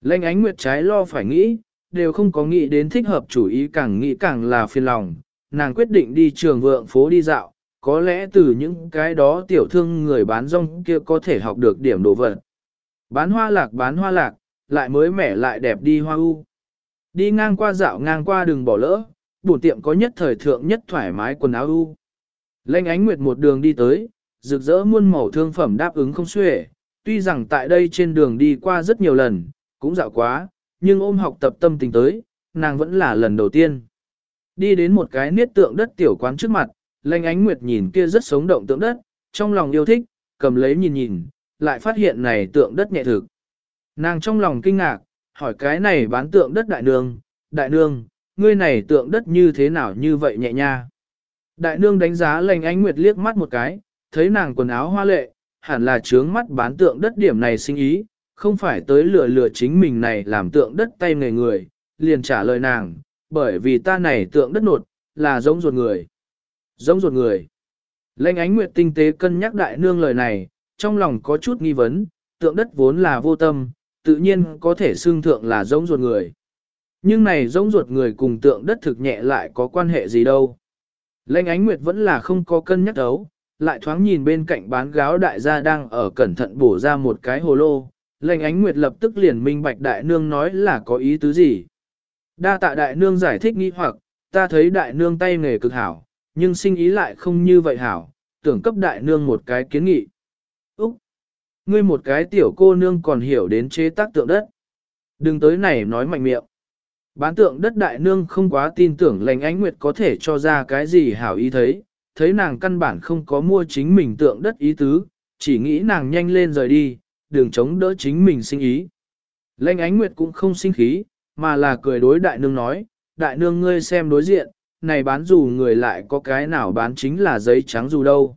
Lệnh ánh nguyệt trái lo phải nghĩ, đều không có nghĩ đến thích hợp chủ ý càng nghĩ càng là phiền lòng, nàng quyết định đi trường vượng phố đi dạo, có lẽ từ những cái đó tiểu thương người bán rong kia có thể học được điểm đồ vật. Bán hoa lạc bán hoa lạc, lại mới mẻ lại đẹp đi hoa u. Đi ngang qua dạo ngang qua đừng bỏ lỡ, bổn tiệm có nhất thời thượng nhất thoải mái quần áo u. Lênh ánh nguyệt một đường đi tới, rực rỡ muôn màu thương phẩm đáp ứng không xuể, tuy rằng tại đây trên đường đi qua rất nhiều lần, cũng dạo quá, nhưng ôm học tập tâm tình tới, nàng vẫn là lần đầu tiên. Đi đến một cái niết tượng đất tiểu quán trước mặt, lênh ánh nguyệt nhìn kia rất sống động tượng đất, trong lòng yêu thích, cầm lấy nhìn nhìn, lại phát hiện này tượng đất nhẹ thực. Nàng trong lòng kinh ngạc, hỏi cái này bán tượng đất đại nương, đại nương, ngươi này tượng đất như thế nào như vậy nhẹ nha. Đại nương đánh giá lành ánh nguyệt liếc mắt một cái, thấy nàng quần áo hoa lệ, hẳn là trướng mắt bán tượng đất điểm này sinh ý, không phải tới lừa lừa chính mình này làm tượng đất tay người người, liền trả lời nàng, bởi vì ta này tượng đất nột, là giống ruột người. Giống ruột người. Lệnh ánh nguyệt tinh tế cân nhắc đại nương lời này, trong lòng có chút nghi vấn, tượng đất vốn là vô tâm, tự nhiên có thể xương thượng là giống ruột người. Nhưng này giống ruột người cùng tượng đất thực nhẹ lại có quan hệ gì đâu. Lệnh ánh nguyệt vẫn là không có cân nhắc đấu, lại thoáng nhìn bên cạnh bán gáo đại gia đang ở cẩn thận bổ ra một cái hồ lô. Lệnh ánh nguyệt lập tức liền minh bạch đại nương nói là có ý tứ gì. Đa tạ đại nương giải thích nghi hoặc, ta thấy đại nương tay nghề cực hảo, nhưng sinh ý lại không như vậy hảo, tưởng cấp đại nương một cái kiến nghị. Ngươi một cái tiểu cô nương còn hiểu đến chế tác tượng đất. Đừng tới này nói mạnh miệng. Bán tượng đất đại nương không quá tin tưởng lành ánh nguyệt có thể cho ra cái gì hảo ý thấy, thấy nàng căn bản không có mua chính mình tượng đất ý tứ, chỉ nghĩ nàng nhanh lên rời đi, đừng chống đỡ chính mình sinh ý. Lệnh ánh nguyệt cũng không sinh khí, mà là cười đối đại nương nói, đại nương ngươi xem đối diện, này bán dù người lại có cái nào bán chính là giấy trắng dù đâu.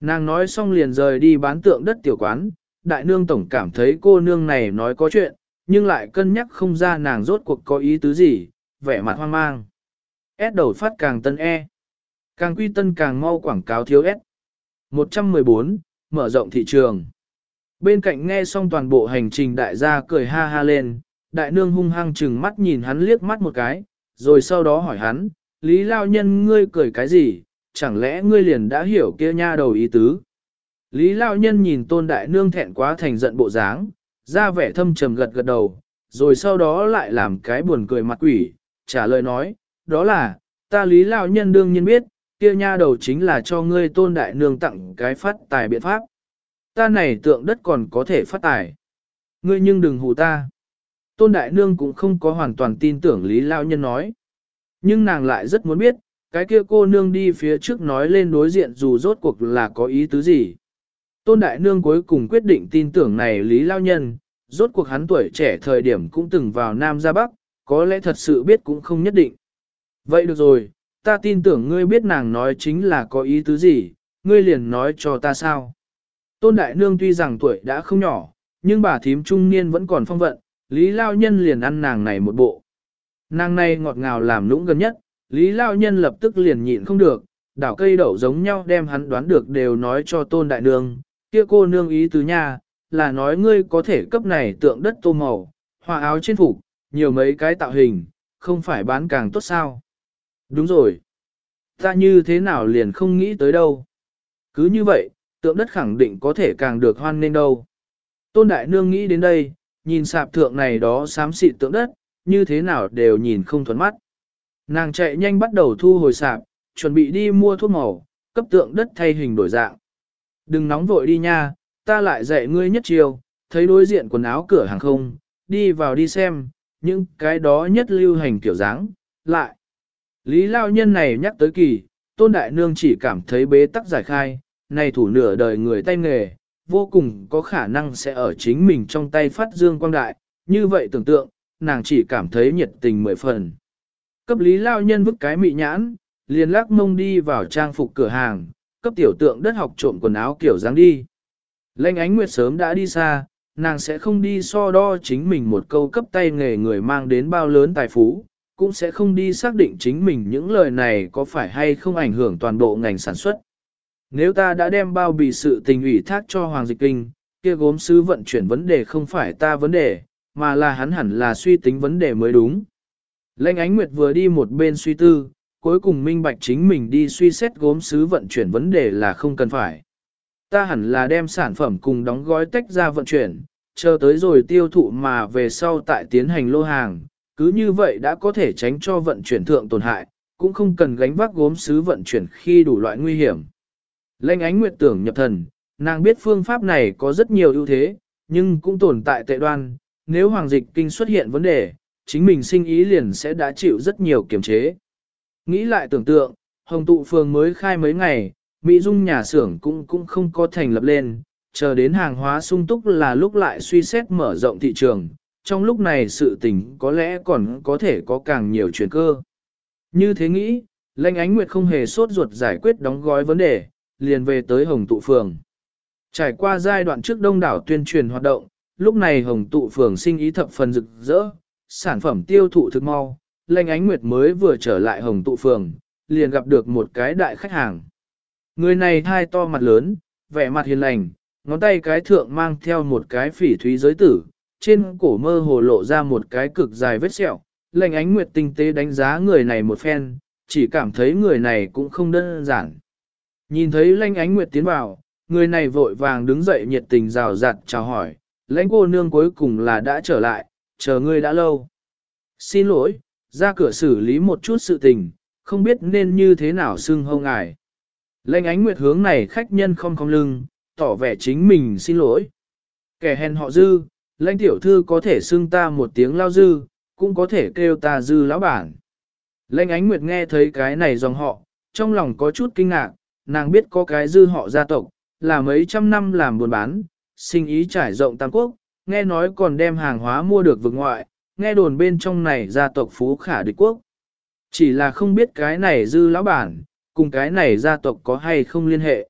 Nàng nói xong liền rời đi bán tượng đất tiểu quán, đại nương tổng cảm thấy cô nương này nói có chuyện, nhưng lại cân nhắc không ra nàng rốt cuộc có ý tứ gì, vẻ mặt hoang mang. S đầu phát càng tân E. Càng quy tân càng mau quảng cáo thiếu S. 114, mở rộng thị trường. Bên cạnh nghe xong toàn bộ hành trình đại gia cười ha ha lên, đại nương hung hăng chừng mắt nhìn hắn liếc mắt một cái, rồi sau đó hỏi hắn, Lý Lao Nhân ngươi cười cái gì, chẳng lẽ ngươi liền đã hiểu kia nha đầu ý tứ. Lý Lao Nhân nhìn tôn đại nương thẹn quá thành giận bộ dáng, ra vẻ thâm trầm gật gật đầu, rồi sau đó lại làm cái buồn cười mặt quỷ, trả lời nói, đó là, ta Lý Lao Nhân đương nhiên biết, kia nha đầu chính là cho ngươi tôn đại nương tặng cái phát tài biện pháp. Ta này tượng đất còn có thể phát tài. Ngươi nhưng đừng hù ta. Tôn đại nương cũng không có hoàn toàn tin tưởng Lý Lao Nhân nói. Nhưng nàng lại rất muốn biết, cái kia cô nương đi phía trước nói lên đối diện dù rốt cuộc là có ý tứ gì. Tôn Đại Nương cuối cùng quyết định tin tưởng này Lý Lao Nhân, rốt cuộc hắn tuổi trẻ thời điểm cũng từng vào Nam ra Bắc, có lẽ thật sự biết cũng không nhất định. Vậy được rồi, ta tin tưởng ngươi biết nàng nói chính là có ý tứ gì, ngươi liền nói cho ta sao. Tôn Đại Nương tuy rằng tuổi đã không nhỏ, nhưng bà thím trung niên vẫn còn phong vận, Lý Lao Nhân liền ăn nàng này một bộ. Nàng này ngọt ngào làm lũng gần nhất, Lý Lao Nhân lập tức liền nhịn không được, đảo cây đậu giống nhau đem hắn đoán được đều nói cho Tôn Đại Nương, kia cô nương ý tứ nha, là nói ngươi có thể cấp này tượng đất tô màu, hòa áo trên phục, nhiều mấy cái tạo hình, không phải bán càng tốt sao. Đúng rồi. Ta như thế nào liền không nghĩ tới đâu. Cứ như vậy, tượng đất khẳng định có thể càng được hoan nên đâu. Tôn Đại Nương nghĩ đến đây, nhìn sạp thượng này đó xám xịt tượng đất, như thế nào đều nhìn không thuẫn mắt. Nàng chạy nhanh bắt đầu thu hồi sạp, chuẩn bị đi mua thuốc màu, cấp tượng đất thay hình đổi dạng. Đừng nóng vội đi nha, ta lại dạy ngươi nhất chiều, thấy đối diện quần áo cửa hàng không, đi vào đi xem, những cái đó nhất lưu hành kiểu dáng, lại. Lý lao nhân này nhắc tới kỳ, tôn đại nương chỉ cảm thấy bế tắc giải khai, này thủ nửa đời người tay nghề, vô cùng có khả năng sẽ ở chính mình trong tay phát dương quang đại, như vậy tưởng tượng, nàng chỉ cảm thấy nhiệt tình mười phần. Cấp lý lao nhân vứt cái mị nhãn, liền lắc mông đi vào trang phục cửa hàng, cấp tiểu tượng đất học trộm quần áo kiểu dáng đi. Lênh ánh nguyệt sớm đã đi xa, nàng sẽ không đi so đo chính mình một câu cấp tay nghề người mang đến bao lớn tài phú, cũng sẽ không đi xác định chính mình những lời này có phải hay không ảnh hưởng toàn bộ ngành sản xuất. Nếu ta đã đem bao bì sự tình ủy thác cho Hoàng Dịch Kinh, kia gốm sứ vận chuyển vấn đề không phải ta vấn đề, mà là hắn hẳn là suy tính vấn đề mới đúng. Lệnh ánh nguyệt vừa đi một bên suy tư, cuối cùng minh bạch chính mình đi suy xét gốm sứ vận chuyển vấn đề là không cần phải. Ta hẳn là đem sản phẩm cùng đóng gói tách ra vận chuyển, chờ tới rồi tiêu thụ mà về sau tại tiến hành lô hàng, cứ như vậy đã có thể tránh cho vận chuyển thượng tổn hại, cũng không cần gánh vác gốm sứ vận chuyển khi đủ loại nguy hiểm. Lệnh ánh nguyệt tưởng nhập thần, nàng biết phương pháp này có rất nhiều ưu thế, nhưng cũng tồn tại tệ đoan, nếu hoàng dịch kinh xuất hiện vấn đề, chính mình sinh ý liền sẽ đã chịu rất nhiều kiềm chế. Nghĩ lại tưởng tượng, hồng tụ phường mới khai mấy ngày, Mỹ Dung nhà xưởng cũng cũng không có thành lập lên, chờ đến hàng hóa sung túc là lúc lại suy xét mở rộng thị trường, trong lúc này sự tình có lẽ còn có thể có càng nhiều chuyển cơ. Như thế nghĩ, Lanh Ánh Nguyệt không hề sốt ruột giải quyết đóng gói vấn đề, liền về tới Hồng Tụ Phường. Trải qua giai đoạn trước đông đảo tuyên truyền hoạt động, lúc này Hồng Tụ Phường sinh ý thập phần rực rỡ, sản phẩm tiêu thụ thực mau. Lệnh Ánh Nguyệt mới vừa trở lại Hồng Tụ Phường, liền gặp được một cái đại khách hàng. Người này thai to mặt lớn, vẻ mặt hiền lành, ngón tay cái thượng mang theo một cái phỉ thúy giới tử, trên cổ mơ hồ lộ ra một cái cực dài vết sẹo. Lệnh Ánh Nguyệt tinh tế đánh giá người này một phen, chỉ cảm thấy người này cũng không đơn giản. Nhìn thấy Lệnh Ánh Nguyệt tiến vào, người này vội vàng đứng dậy nhiệt tình rào rạt chào hỏi, lãnh cô nương cuối cùng là đã trở lại, chờ ngươi đã lâu. Xin lỗi, ra cửa xử lý một chút sự tình, không biết nên như thế nào xưng hâu ngài. Lệnh ánh nguyệt hướng này khách nhân không không lưng, tỏ vẻ chính mình xin lỗi. Kẻ hèn họ dư, lãnh tiểu thư có thể xưng ta một tiếng lao dư, cũng có thể kêu ta dư lão bản. Lệnh ánh nguyệt nghe thấy cái này dòng họ, trong lòng có chút kinh ngạc, nàng biết có cái dư họ gia tộc, là mấy trăm năm làm buôn bán, sinh ý trải rộng Tam Quốc, nghe nói còn đem hàng hóa mua được vực ngoại, nghe đồn bên trong này gia tộc phú khả địch quốc. Chỉ là không biết cái này dư lão bản, cùng cái này gia tộc có hay không liên hệ.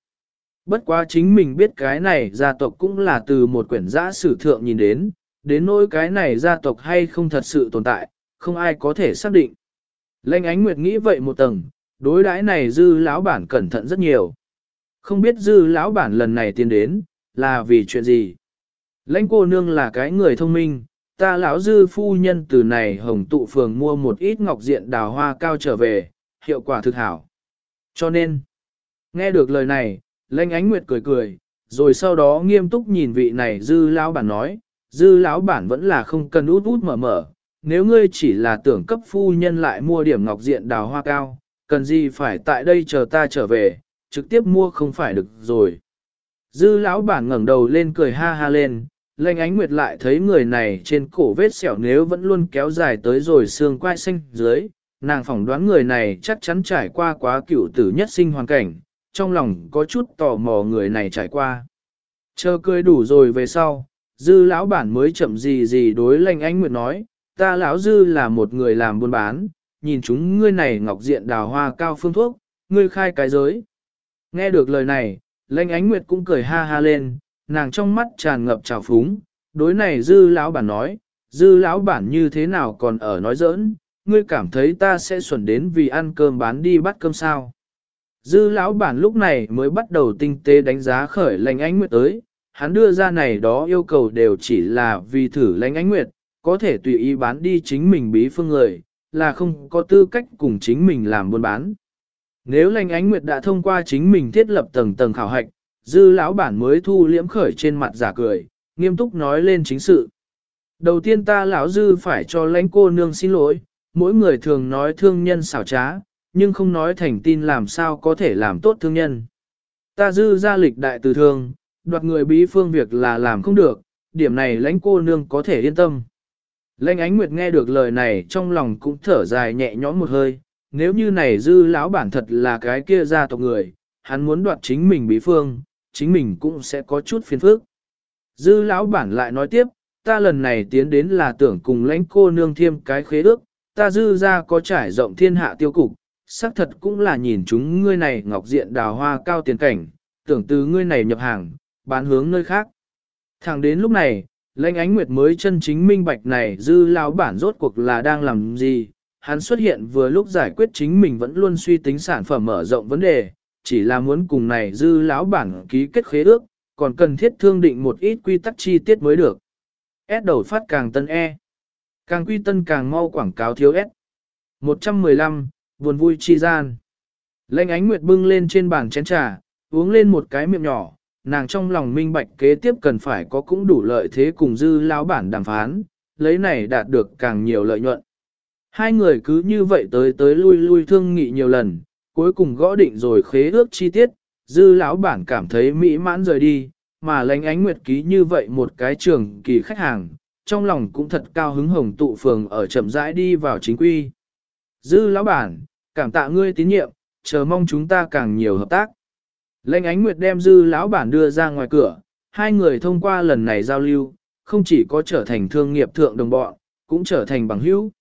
Bất quá chính mình biết cái này gia tộc cũng là từ một quyển giã sử thượng nhìn đến, đến nỗi cái này gia tộc hay không thật sự tồn tại, không ai có thể xác định. Lệnh ánh nguyệt nghĩ vậy một tầng, đối đãi này dư lão bản cẩn thận rất nhiều. Không biết dư lão bản lần này tiến đến, là vì chuyện gì? Lãnh cô nương là cái người thông minh, ta lão dư phu nhân từ này hồng tụ phường mua một ít ngọc diện đào hoa cao trở về, hiệu quả thực hảo. Cho nên, nghe được lời này, lãnh ánh nguyệt cười cười, rồi sau đó nghiêm túc nhìn vị này dư lão bản nói, dư lão bản vẫn là không cần út út mở mở, nếu ngươi chỉ là tưởng cấp phu nhân lại mua điểm ngọc diện đào hoa cao, cần gì phải tại đây chờ ta trở về, trực tiếp mua không phải được rồi. Dư lão bản ngẩng đầu lên cười ha ha lên, lệnh ánh nguyệt lại thấy người này trên cổ vết sẹo nếu vẫn luôn kéo dài tới rồi xương quai xanh dưới, nàng phỏng đoán người này chắc chắn trải qua quá cựu tử nhất sinh hoàn cảnh, trong lòng có chút tò mò người này trải qua. Chờ cười đủ rồi về sau, dư lão bản mới chậm gì gì đối lệnh ánh nguyệt nói, ta lão dư là một người làm buôn bán, nhìn chúng ngươi này ngọc diện đào hoa cao phương thuốc, ngươi khai cái giới. Nghe được lời này, Lệnh ánh nguyệt cũng cười ha ha lên, nàng trong mắt tràn ngập trào phúng, đối này dư lão bản nói, dư lão bản như thế nào còn ở nói giỡn, ngươi cảm thấy ta sẽ xuẩn đến vì ăn cơm bán đi bắt cơm sao. Dư lão bản lúc này mới bắt đầu tinh tế đánh giá khởi lệnh ánh nguyệt tới, hắn đưa ra này đó yêu cầu đều chỉ là vì thử lệnh ánh nguyệt, có thể tùy ý bán đi chính mình bí phương người, là không có tư cách cùng chính mình làm buôn bán. Nếu lành ánh nguyệt đã thông qua chính mình thiết lập tầng tầng khảo hạch, dư lão bản mới thu liễm khởi trên mặt giả cười, nghiêm túc nói lên chính sự. Đầu tiên ta lão dư phải cho lãnh cô nương xin lỗi, mỗi người thường nói thương nhân xảo trá, nhưng không nói thành tin làm sao có thể làm tốt thương nhân. Ta dư ra lịch đại từ thương, đoạt người bí phương việc là làm không được, điểm này lãnh cô nương có thể yên tâm. Lãnh ánh nguyệt nghe được lời này trong lòng cũng thở dài nhẹ nhõm một hơi, nếu như này dư lão bản thật là cái kia gia tộc người, hắn muốn đoạt chính mình bí phương, chính mình cũng sẽ có chút phiền phức. Dư lão bản lại nói tiếp, ta lần này tiến đến là tưởng cùng lãnh cô nương thiêm cái khế ước, ta dư ra có trải rộng thiên hạ tiêu cục, xác thật cũng là nhìn chúng ngươi này ngọc diện đào hoa cao tiền cảnh, tưởng từ ngươi này nhập hàng, bán hướng nơi khác. Thẳng đến lúc này, lãnh ánh nguyệt mới chân chính minh bạch này dư lão bản rốt cuộc là đang làm gì, hắn xuất hiện vừa lúc giải quyết chính mình vẫn luôn suy tính sản phẩm mở rộng vấn đề, chỉ là muốn cùng này dư lão bản ký kết khế ước, còn cần thiết thương định một ít quy tắc chi tiết mới được. S đầu phát càng tân E. Càng quy tân càng mau quảng cáo thiếu S. 115, buồn vui chi gian. Lệnh ánh nguyệt bưng lên trên bàn chén trà, uống lên một cái miệng nhỏ, nàng trong lòng minh bạch kế tiếp cần phải có cũng đủ lợi thế cùng dư lão bản đàm phán, lấy này đạt được càng nhiều lợi nhuận. Hai người cứ như vậy tới tới lui lui thương nghị nhiều lần, cuối cùng gõ định rồi khế ước chi tiết, Dư lão bản cảm thấy mỹ mãn rời đi, mà lãnh ánh nguyệt ký như vậy một cái trường kỳ khách hàng, trong lòng cũng thật cao hứng hồng tụ phường ở chậm rãi đi vào chính quy. Dư lão bản, cảm tạ ngươi tín nhiệm, chờ mong chúng ta càng nhiều hợp tác. Lãnh ánh nguyệt đem dư lão bản đưa ra ngoài cửa, hai người thông qua lần này giao lưu, không chỉ có trở thành thương nghiệp thượng đồng bọn, cũng trở thành bằng hữu.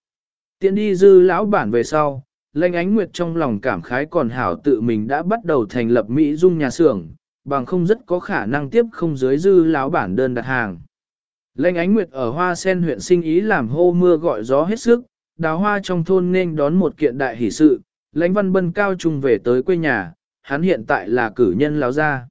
Tiện đi dư lão bản về sau, lãnh ánh nguyệt trong lòng cảm khái còn hảo tự mình đã bắt đầu thành lập Mỹ dung nhà xưởng, bằng không rất có khả năng tiếp không dưới dư lão bản đơn đặt hàng. Lãnh ánh nguyệt ở hoa sen huyện sinh ý làm hô mưa gọi gió hết sức, đào hoa trong thôn nên đón một kiện đại hỷ sự, lãnh văn bân cao trung về tới quê nhà, hắn hiện tại là cử nhân láo gia.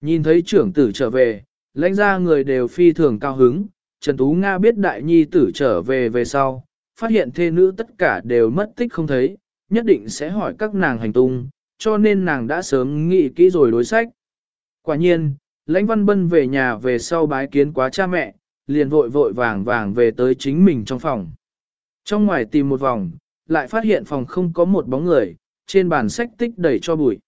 Nhìn thấy trưởng tử trở về, lãnh gia người đều phi thường cao hứng, Trần Tú Nga biết đại nhi tử trở về về sau, phát hiện thê nữ tất cả đều mất tích không thấy, nhất định sẽ hỏi các nàng hành tung, cho nên nàng đã sớm nghĩ kỹ rồi đối sách. Quả nhiên, lãnh văn bân về nhà về sau bái kiến quá cha mẹ, liền vội vội vàng vàng về tới chính mình trong phòng. Trong ngoài tìm một vòng, lại phát hiện phòng không có một bóng người, trên bàn sách tích đầy cho bụi.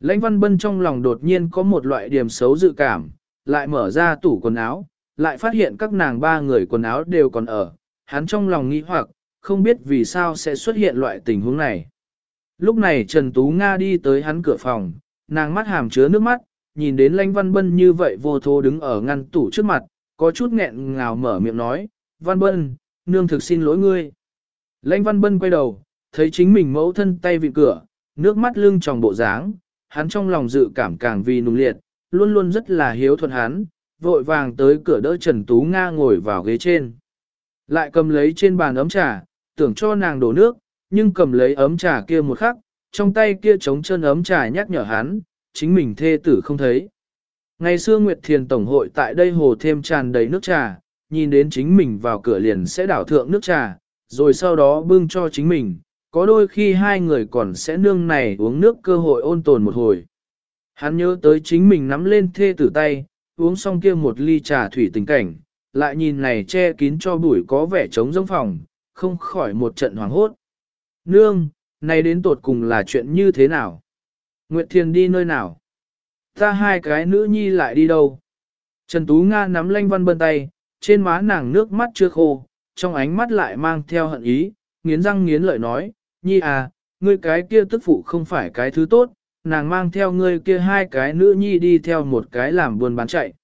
Lãnh văn bân trong lòng đột nhiên có một loại điểm xấu dự cảm, lại mở ra tủ quần áo, lại phát hiện các nàng ba người quần áo đều còn ở, hắn trong lòng nghĩ hoặc, không biết vì sao sẽ xuất hiện loại tình huống này. Lúc này Trần Tú Nga đi tới hắn cửa phòng, nàng mắt hàm chứa nước mắt, nhìn đến Lanh Văn Bân như vậy vô thô đứng ở ngăn tủ trước mặt, có chút nghẹn ngào mở miệng nói, Văn Bân, nương thực xin lỗi ngươi. Lanh Văn Bân quay đầu, thấy chính mình mẫu thân tay vị cửa, nước mắt lưng tròng bộ dáng, hắn trong lòng dự cảm càng vì nung liệt, luôn luôn rất là hiếu thuận hắn, vội vàng tới cửa đỡ Trần Tú Nga ngồi vào ghế trên. Lại cầm lấy trên bàn ấm trà, tưởng cho nàng đổ nước, nhưng cầm lấy ấm trà kia một khắc, trong tay kia chống chân ấm trà nhắc nhở hắn, chính mình thê tử không thấy. Ngày xưa Nguyệt Thiền Tổng hội tại đây hồ thêm tràn đầy nước trà, nhìn đến chính mình vào cửa liền sẽ đảo thượng nước trà, rồi sau đó bưng cho chính mình, có đôi khi hai người còn sẽ nương này uống nước cơ hội ôn tồn một hồi. Hắn nhớ tới chính mình nắm lên thê tử tay, uống xong kia một ly trà thủy tình cảnh, lại nhìn này che kín cho bụi có vẻ trống giống phòng, không khỏi một trận hoảng hốt. Nương, này đến tột cùng là chuyện như thế nào? Nguyệt Thiền đi nơi nào? Ta hai cái nữ nhi lại đi đâu? Trần Tú Nga nắm lanh văn bân tay, trên má nàng nước mắt chưa khô, trong ánh mắt lại mang theo hận ý, nghiến răng nghiến lợi nói, nhi à, ngươi cái kia tức phụ không phải cái thứ tốt, nàng mang theo ngươi kia hai cái nữ nhi đi theo một cái làm buôn bán chạy.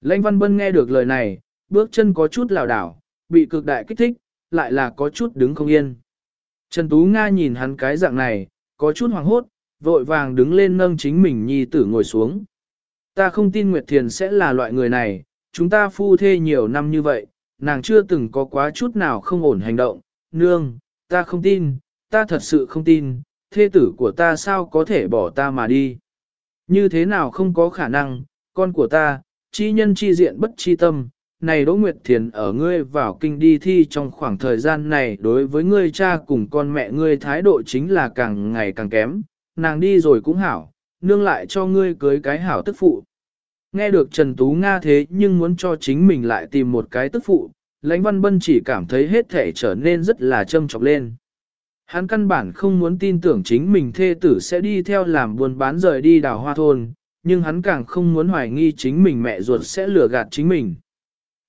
Lãnh Văn Bân nghe được lời này, bước chân có chút lảo đảo, bị cực đại kích thích, lại là có chút đứng không yên. Trần Tú Nga nhìn hắn cái dạng này, có chút hoàng hốt, vội vàng đứng lên nâng chính mình nhi tử ngồi xuống. Ta không tin Nguyệt Thiền sẽ là loại người này, chúng ta phu thê nhiều năm như vậy, nàng chưa từng có quá chút nào không ổn hành động. Nương, ta không tin, ta thật sự không tin, thê tử của ta sao có thể bỏ ta mà đi. Như thế nào không có khả năng, con của ta, chi nhân chi diện bất chi tâm, này Đỗ Nguyệt Thiền ở ngươi vào kinh đi thi trong khoảng thời gian này đối với ngươi cha cùng con mẹ ngươi thái độ chính là càng ngày càng kém, nàng đi rồi cũng hảo, nương lại cho ngươi cưới cái hảo tức phụ. Nghe được Trần Tú Nga thế nhưng muốn cho chính mình lại tìm một cái tức phụ, lãnh văn bân chỉ cảm thấy hết thể trở nên rất là châm trọc lên. Hắn căn bản không muốn tin tưởng chính mình thê tử sẽ đi theo làm buôn bán rời đi đào hoa thôn, nhưng hắn càng không muốn hoài nghi chính mình mẹ ruột sẽ lừa gạt chính mình.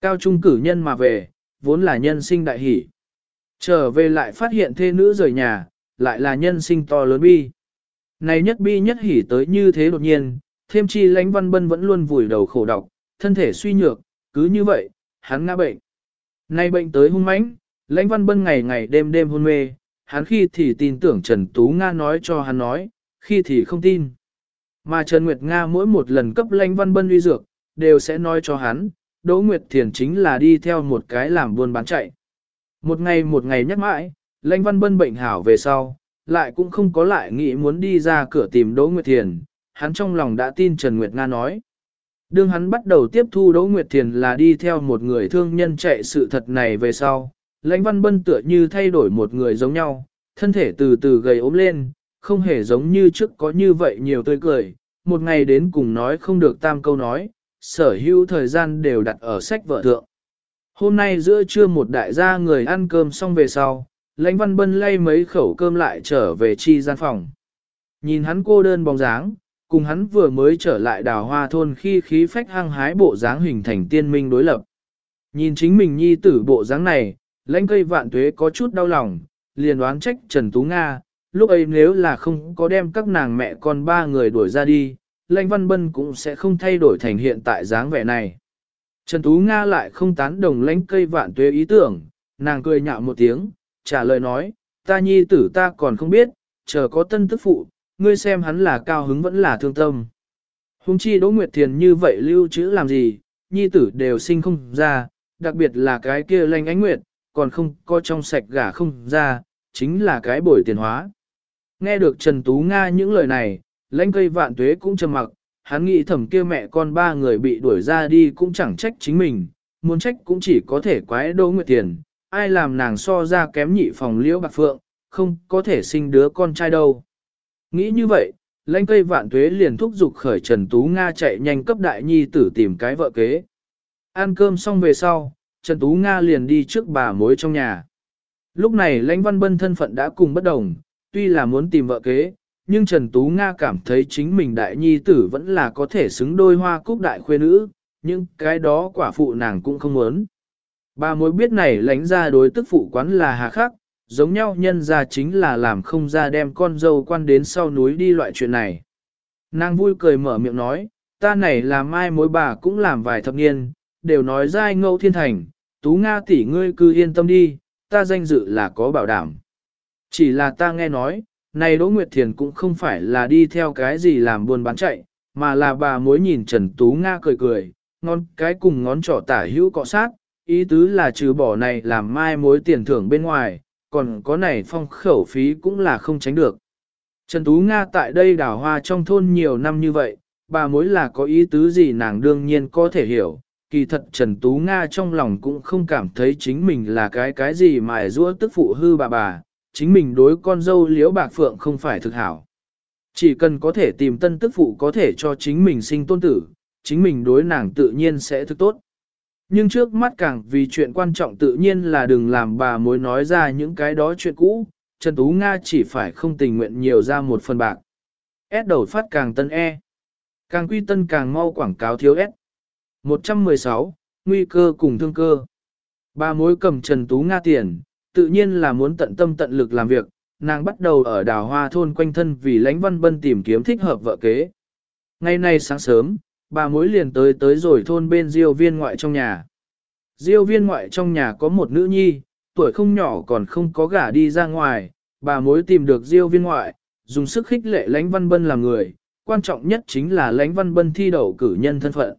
Cao trung cử nhân mà về, vốn là nhân sinh đại hỷ. Trở về lại phát hiện thê nữ rời nhà, lại là nhân sinh to lớn bi. Này nhất bi nhất hỉ tới như thế đột nhiên, thêm chi lãnh văn bân vẫn luôn vùi đầu khổ độc, thân thể suy nhược, cứ như vậy, hắn ngã bệnh. Này bệnh tới hung mãnh, lãnh văn bân ngày ngày đêm đêm hôn mê, hắn khi thì tin tưởng Trần Tú Nga nói cho hắn nói, khi thì không tin. Mà Trần Nguyệt Nga mỗi một lần cấp lãnh văn bân uy dược, đều sẽ nói cho hắn, Đỗ Nguyệt Thiền chính là đi theo một cái làm buôn bán chạy. Một ngày một ngày nhắc mãi, lãnh văn bân bệnh hảo về sau, lại cũng không có lại nghĩ muốn đi ra cửa tìm Đỗ Nguyệt Thiền, hắn trong lòng đã tin Trần Nguyệt Nga nói. Đương hắn bắt đầu tiếp thu Đỗ Nguyệt Thiền là đi theo một người thương nhân chạy sự thật này về sau, lãnh văn bân tựa như thay đổi một người giống nhau, thân thể từ từ gầy ốm lên, không hề giống như trước có như vậy nhiều tươi cười, một ngày đến cùng nói không được tam câu nói, sở hữu thời gian đều đặt ở sách vợ thượng. Hôm nay giữa trưa một đại gia người ăn cơm xong về sau, lãnh văn bân lay mấy khẩu cơm lại trở về chi gian phòng. Nhìn hắn cô đơn bóng dáng, cùng hắn vừa mới trở lại đào hoa thôn khi khí phách hăng hái bộ dáng hình thành tiên minh đối lập. Nhìn chính mình nhi tử bộ dáng này, lãnh cây vạn tuế có chút đau lòng, liền đoán trách Trần Tú Nga, lúc ấy nếu là không có đem các nàng mẹ con ba người đuổi ra đi, lãnh văn bân cũng sẽ không thay đổi thành hiện tại dáng vẻ này. Trần Tú Nga lại không tán đồng lãnh cây vạn tuế ý tưởng, nàng cười nhạo một tiếng, trả lời nói, ta nhi tử ta còn không biết, chờ có tân tức phụ, ngươi xem hắn là cao hứng vẫn là thương tâm. Hùng chi Đỗ Nguyệt Thiền như vậy lưu trữ làm gì, nhi tử đều sinh không ra, đặc biệt là cái kia lanh ánh nguyệt, còn không có trong sạch gả không ra, chính là cái bồi tiền hóa. Nghe được Trần Tú Nga những lời này, lãnh cây vạn tuế cũng trầm mặc, hắn nghĩ thầm kia mẹ con ba người bị đuổi ra đi cũng chẳng trách chính mình, muốn trách cũng chỉ có thể quái Đỗ Nguyệt Tiền, ai làm nàng so ra kém nhị phòng liễu bạc phượng, không có thể sinh đứa con trai đâu. Nghĩ như vậy, lãnh cây vạn tuế liền thúc giục khởi Trần Tú Nga chạy nhanh cấp đại nhi tử tìm cái vợ kế. Ăn cơm xong về sau, Trần Tú Nga liền đi trước bà mối trong nhà. Lúc này lãnh văn bân thân phận đã cùng bất đồng, tuy là muốn tìm vợ kế, nhưng Trần Tú Nga cảm thấy chính mình đại nhi tử vẫn là có thể xứng đôi hoa cúc đại khuê nữ, nhưng cái đó quả phụ nàng cũng không muốn. Bà mối biết này lãnh ra đối tức phụ quán là hà khắc, giống nhau nhân ra chính là làm không ra đem con dâu quan đến sau núi đi loại chuyện này. Nàng vui cười mở miệng nói, ta này là mai mối bà cũng làm vài thập niên, đều nói dai ngẫu thiên thành, tú Nga tỷ ngươi cứ yên tâm đi, ta danh dự là có bảo đảm. Chỉ là ta nghe nói, này Đỗ Nguyệt Thiền cũng không phải là đi theo cái gì làm buôn bán chạy, mà là bà mối nhìn Trần Tú Nga cười cười, ngón cái cùng ngón trỏ tả hữu cọ sát, ý tứ là trừ bỏ này làm mai mối tiền thưởng bên ngoài, còn có này phong khẩu phí cũng là không tránh được. Trần Tú Nga tại đây đào hoa trong thôn nhiều năm như vậy, bà mối là có ý tứ gì nàng đương nhiên có thể hiểu, kỳ thật Trần Tú Nga trong lòng cũng không cảm thấy chính mình là cái cái gì mà rũa tức phụ hư bà bà, chính mình đối con dâu liễu bạc phượng không phải thực hảo. Chỉ cần có thể tìm tân tức phụ có thể cho chính mình sinh tôn tử, chính mình đối nàng tự nhiên sẽ thực tốt. Nhưng trước mắt càng vì chuyện quan trọng tự nhiên là đừng làm bà mối nói ra những cái đó chuyện cũ, Trần Tú Nga chỉ phải không tình nguyện nhiều ra một phần bạc. S đầu phát càng tân E. Càng quy tân càng mau quảng cáo thiếu S. 116, nguy cơ cùng thương cơ. Bà mối cầm Trần Tú Nga tiền, tự nhiên là muốn tận tâm tận lực làm việc, nàng bắt đầu ở đào hoa thôn quanh thân vì lãnh văn bân tìm kiếm thích hợp vợ kế. Ngày nay sáng sớm, bà mối liền tới tới rồi thôn bên diêu viên ngoại trong nhà. Diêu viên ngoại trong nhà có một nữ nhi, tuổi không nhỏ còn không có gả đi ra ngoài, bà mối tìm được diêu viên ngoại, dùng sức khích lệ lãnh văn bân làm người, quan trọng nhất chính là lãnh văn bân thi đậu cử nhân thân phận.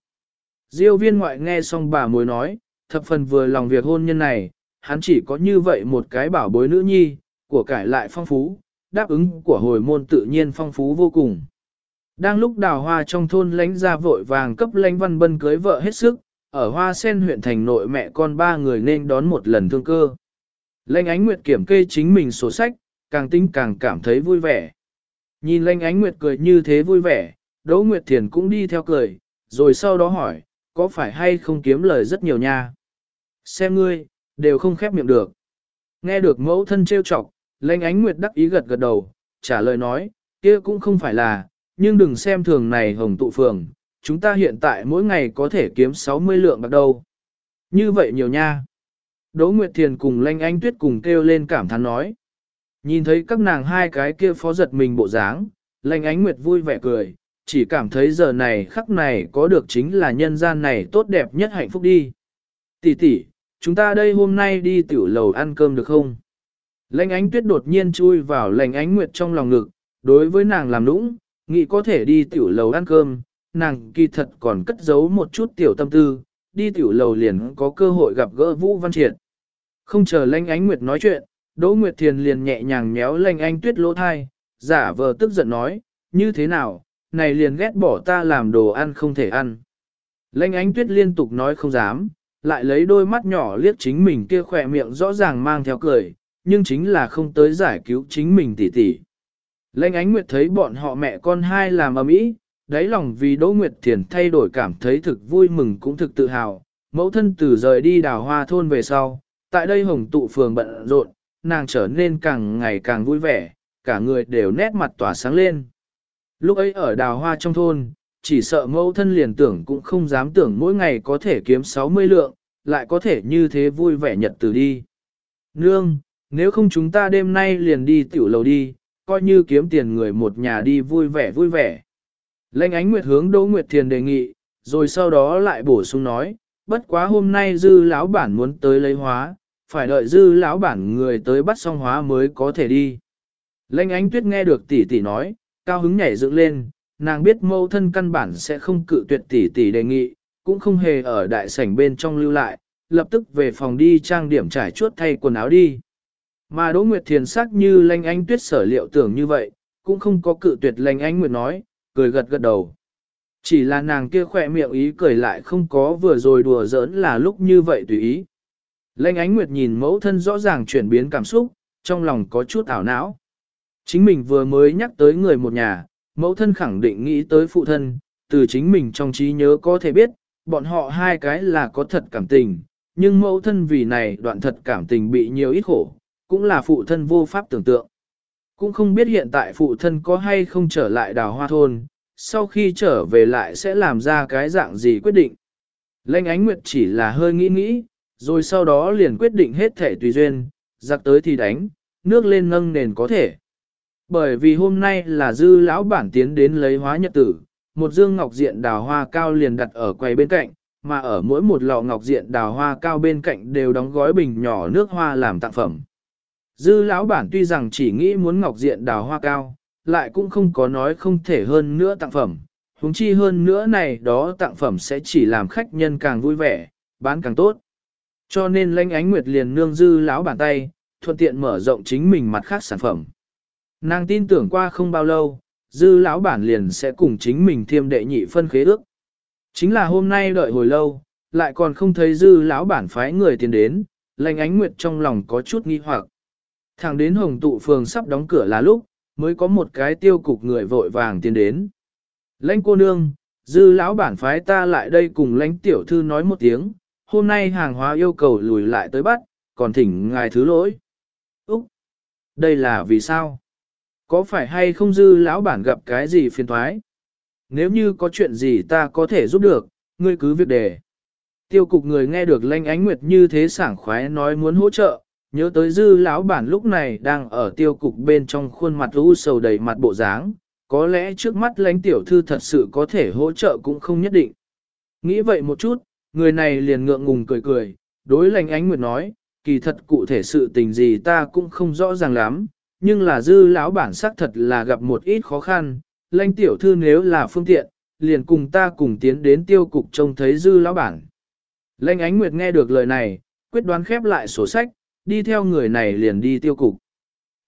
Diêu viên ngoại nghe xong bà mối nói, thập phần vừa lòng việc hôn nhân này, hắn chỉ có như vậy một cái bảo bối nữ nhi, của cải lại phong phú, đáp ứng của hồi môn tự nhiên phong phú vô cùng. Đang lúc đào hoa trong thôn lãnh ra vội vàng cấp lãnh văn bân cưới vợ hết sức, ở hoa sen huyện thành nội mẹ con ba người nên đón một lần thương cơ. Lãnh ánh nguyệt kiểm kê chính mình sổ sách, càng tinh càng cảm thấy vui vẻ. Nhìn lãnh ánh nguyệt cười như thế vui vẻ, Đỗ Nguyệt Thiền cũng đi theo cười, rồi sau đó hỏi, có phải hay không kiếm lời rất nhiều nha? Xem ngươi, đều không khép miệng được. Nghe được mẫu thân trêu chọc, lãnh ánh nguyệt đắc ý gật gật đầu, trả lời nói, kia cũng không phải là, nhưng đừng xem thường này hồng tụ phường, chúng ta hiện tại mỗi ngày có thể kiếm 60 lượng bạc đâu. Như vậy nhiều nha. Đỗ Nguyệt Thiền cùng Lanh Ánh Tuyết cùng kêu lên cảm thán nói. Nhìn thấy các nàng hai cái kia phó giật mình bộ dáng, Lanh Ánh Nguyệt vui vẻ cười, chỉ cảm thấy giờ này khắc này có được chính là nhân gian này tốt đẹp nhất hạnh phúc đi. Tỷ tỷ, chúng ta đây hôm nay đi tiểu lầu ăn cơm được không? Lanh Ánh Tuyết đột nhiên chui vào Lanh Ánh Nguyệt trong lòng ngực, đối với nàng làm nũng, nghĩ có thể đi tiểu lầu ăn cơm, nàng kỳ thật còn cất giấu một chút tiểu tâm tư, đi tiểu lầu liền có cơ hội gặp gỡ Vũ Văn Triệt. Không chờ Lanh Ánh Nguyệt nói chuyện, Đỗ Nguyệt Thiền liền nhẹ nhàng méo Lanh Ánh Tuyết lỗ thai, giả vờ tức giận nói, như thế nào, này liền ghét bỏ ta làm đồ ăn không thể ăn. Lanh Ánh Tuyết liên tục nói không dám, lại lấy đôi mắt nhỏ liếc chính mình kia khỏe miệng rõ ràng mang theo cười, nhưng chính là không tới giải cứu chính mình tỉ tỉ. Lệnh ánh nguyệt thấy bọn họ mẹ con hai làm ầm ĩ, đáy lòng vì Đỗ Nguyệt Thiền thay đổi cảm thấy thực vui mừng cũng thực tự hào. Mẫu thân từ rời đi đào hoa thôn về sau, tại đây hồng tụ phường bận rộn, nàng trở nên càng ngày càng vui vẻ, cả người đều nét mặt tỏa sáng lên. Lúc ấy ở đào hoa trong thôn, chỉ sợ mẫu thân liền tưởng cũng không dám tưởng mỗi ngày có thể kiếm 60 lượng, lại có thể như thế vui vẻ nhật từ đi. Nương, nếu không chúng ta đêm nay liền đi tiểu lầu đi, coi như kiếm tiền người một nhà đi vui vẻ vui vẻ. Lệnh ánh nguyệt hướng Đỗ Nguyệt Thiền đề nghị, rồi sau đó lại bổ sung nói, bất quá hôm nay dư lão bản muốn tới lấy hóa, phải đợi dư lão bản người tới bắt xong hóa mới có thể đi. Lệnh ánh tuyết nghe được tỷ tỷ nói, cao hứng nhảy dựng lên, nàng biết mâu thân căn bản sẽ không cự tuyệt tỷ tỷ đề nghị, cũng không hề ở đại sảnh bên trong lưu lại, lập tức về phòng đi trang điểm trải chuốt thay quần áo đi. Mà Đỗ Nguyệt Thiền sắc như lanh ánh tuyết sở liệu tưởng như vậy, cũng không có cự tuyệt lanh ánh Nguyệt nói, cười gật gật đầu. Chỉ là nàng kia khỏe miệng ý cười lại không có vừa rồi đùa giỡn là lúc như vậy tùy ý. Lanh ánh Nguyệt nhìn mẫu thân rõ ràng chuyển biến cảm xúc, trong lòng có chút ảo não. Chính mình vừa mới nhắc tới người một nhà, mẫu thân khẳng định nghĩ tới phụ thân, từ chính mình trong trí nhớ có thể biết, bọn họ hai cái là có thật cảm tình, nhưng mẫu thân vì này đoạn thật cảm tình bị nhiều ít khổ, cũng là phụ thân vô pháp tưởng tượng. Cũng không biết hiện tại phụ thân có hay không trở lại đào hoa thôn, sau khi trở về lại sẽ làm ra cái dạng gì quyết định. Lênh ánh nguyệt chỉ là hơi nghĩ nghĩ, rồi sau đó liền quyết định hết thể tùy duyên, giặc tới thì đánh, nước lên nâng nền có thể. Bởi vì hôm nay là dư lão bản tiến đến lấy hóa nhật tử, một dương ngọc diện đào hoa cao liền đặt ở quầy bên cạnh, mà ở mỗi một lọ ngọc diện đào hoa cao bên cạnh đều đóng gói bình nhỏ nước hoa làm tặng phẩm. Dư lão bản tuy rằng chỉ nghĩ muốn ngọc diện đào hoa cao, lại cũng không có nói không thể hơn nữa tặng phẩm. huống chi hơn nữa này đó tặng phẩm sẽ chỉ làm khách nhân càng vui vẻ, bán càng tốt. Cho nên lãnh ánh nguyệt liền nương dư lão bản tay, thuận tiện mở rộng chính mình mặt khác sản phẩm. Nàng tin tưởng qua không bao lâu, dư lão bản liền sẽ cùng chính mình thiêm đệ nhị phân khế ước. Chính là hôm nay đợi hồi lâu, lại còn không thấy dư lão bản phái người tiền đến, lãnh ánh nguyệt trong lòng có chút nghi hoặc. Thẳng đến hồng tụ phường sắp đóng cửa là lúc, mới có một cái tiêu cục người vội vàng tiến đến. Lãnh cô nương, dư lão bản phái ta lại đây cùng lãnh tiểu thư nói một tiếng, hôm nay hàng hóa yêu cầu lùi lại tới bắt, còn thỉnh ngài thứ lỗi. Úc! Đây là vì sao? Có phải hay không dư lão bản gặp cái gì phiền thoái? Nếu như có chuyện gì ta có thể giúp được, ngươi cứ việc đề. Tiêu cục người nghe được lanh ánh nguyệt như thế sảng khoái nói muốn hỗ trợ, nhớ tới dư lão bản lúc này đang ở tiêu cục bên trong khuôn mặt u sầu đầy mặt bộ dáng, có lẽ trước mắt lãnh tiểu thư thật sự có thể hỗ trợ cũng không nhất định. Nghĩ vậy một chút, người này liền ngượng ngùng cười cười, đối lãnh ánh nguyệt nói, kỳ thật cụ thể sự tình gì ta cũng không rõ ràng lắm, nhưng là dư lão bản xác thật là gặp một ít khó khăn, lãnh tiểu thư nếu là phương tiện, liền cùng ta cùng tiến đến tiêu cục trông thấy dư lão bản. Lãnh ánh nguyệt nghe được lời này, quyết đoán khép lại sổ sách, đi theo người này liền đi tiêu cục.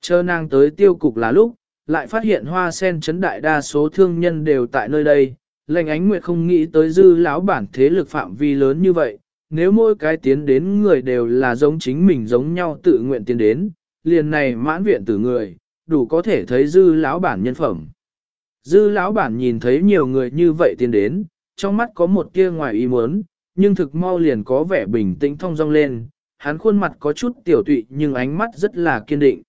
Chờ nàng tới tiêu cục là lúc, lại phát hiện hoa sen chấn đại đa số thương nhân đều tại nơi đây. Lệnh ánh nguyệt không nghĩ tới dư lão bản thế lực phạm vi lớn như vậy, nếu mỗi cái tiến đến người đều là giống chính mình giống nhau tự nguyện tiến đến, liền này mãn viện tử người, đủ có thể thấy dư lão bản nhân phẩm. Dư lão bản nhìn thấy nhiều người như vậy tiến đến, trong mắt có một tia ngoài ý muốn, nhưng thực mau liền có vẻ bình tĩnh thong dong lên, hắn khuôn mặt có chút tiểu tụy nhưng ánh mắt rất là kiên định.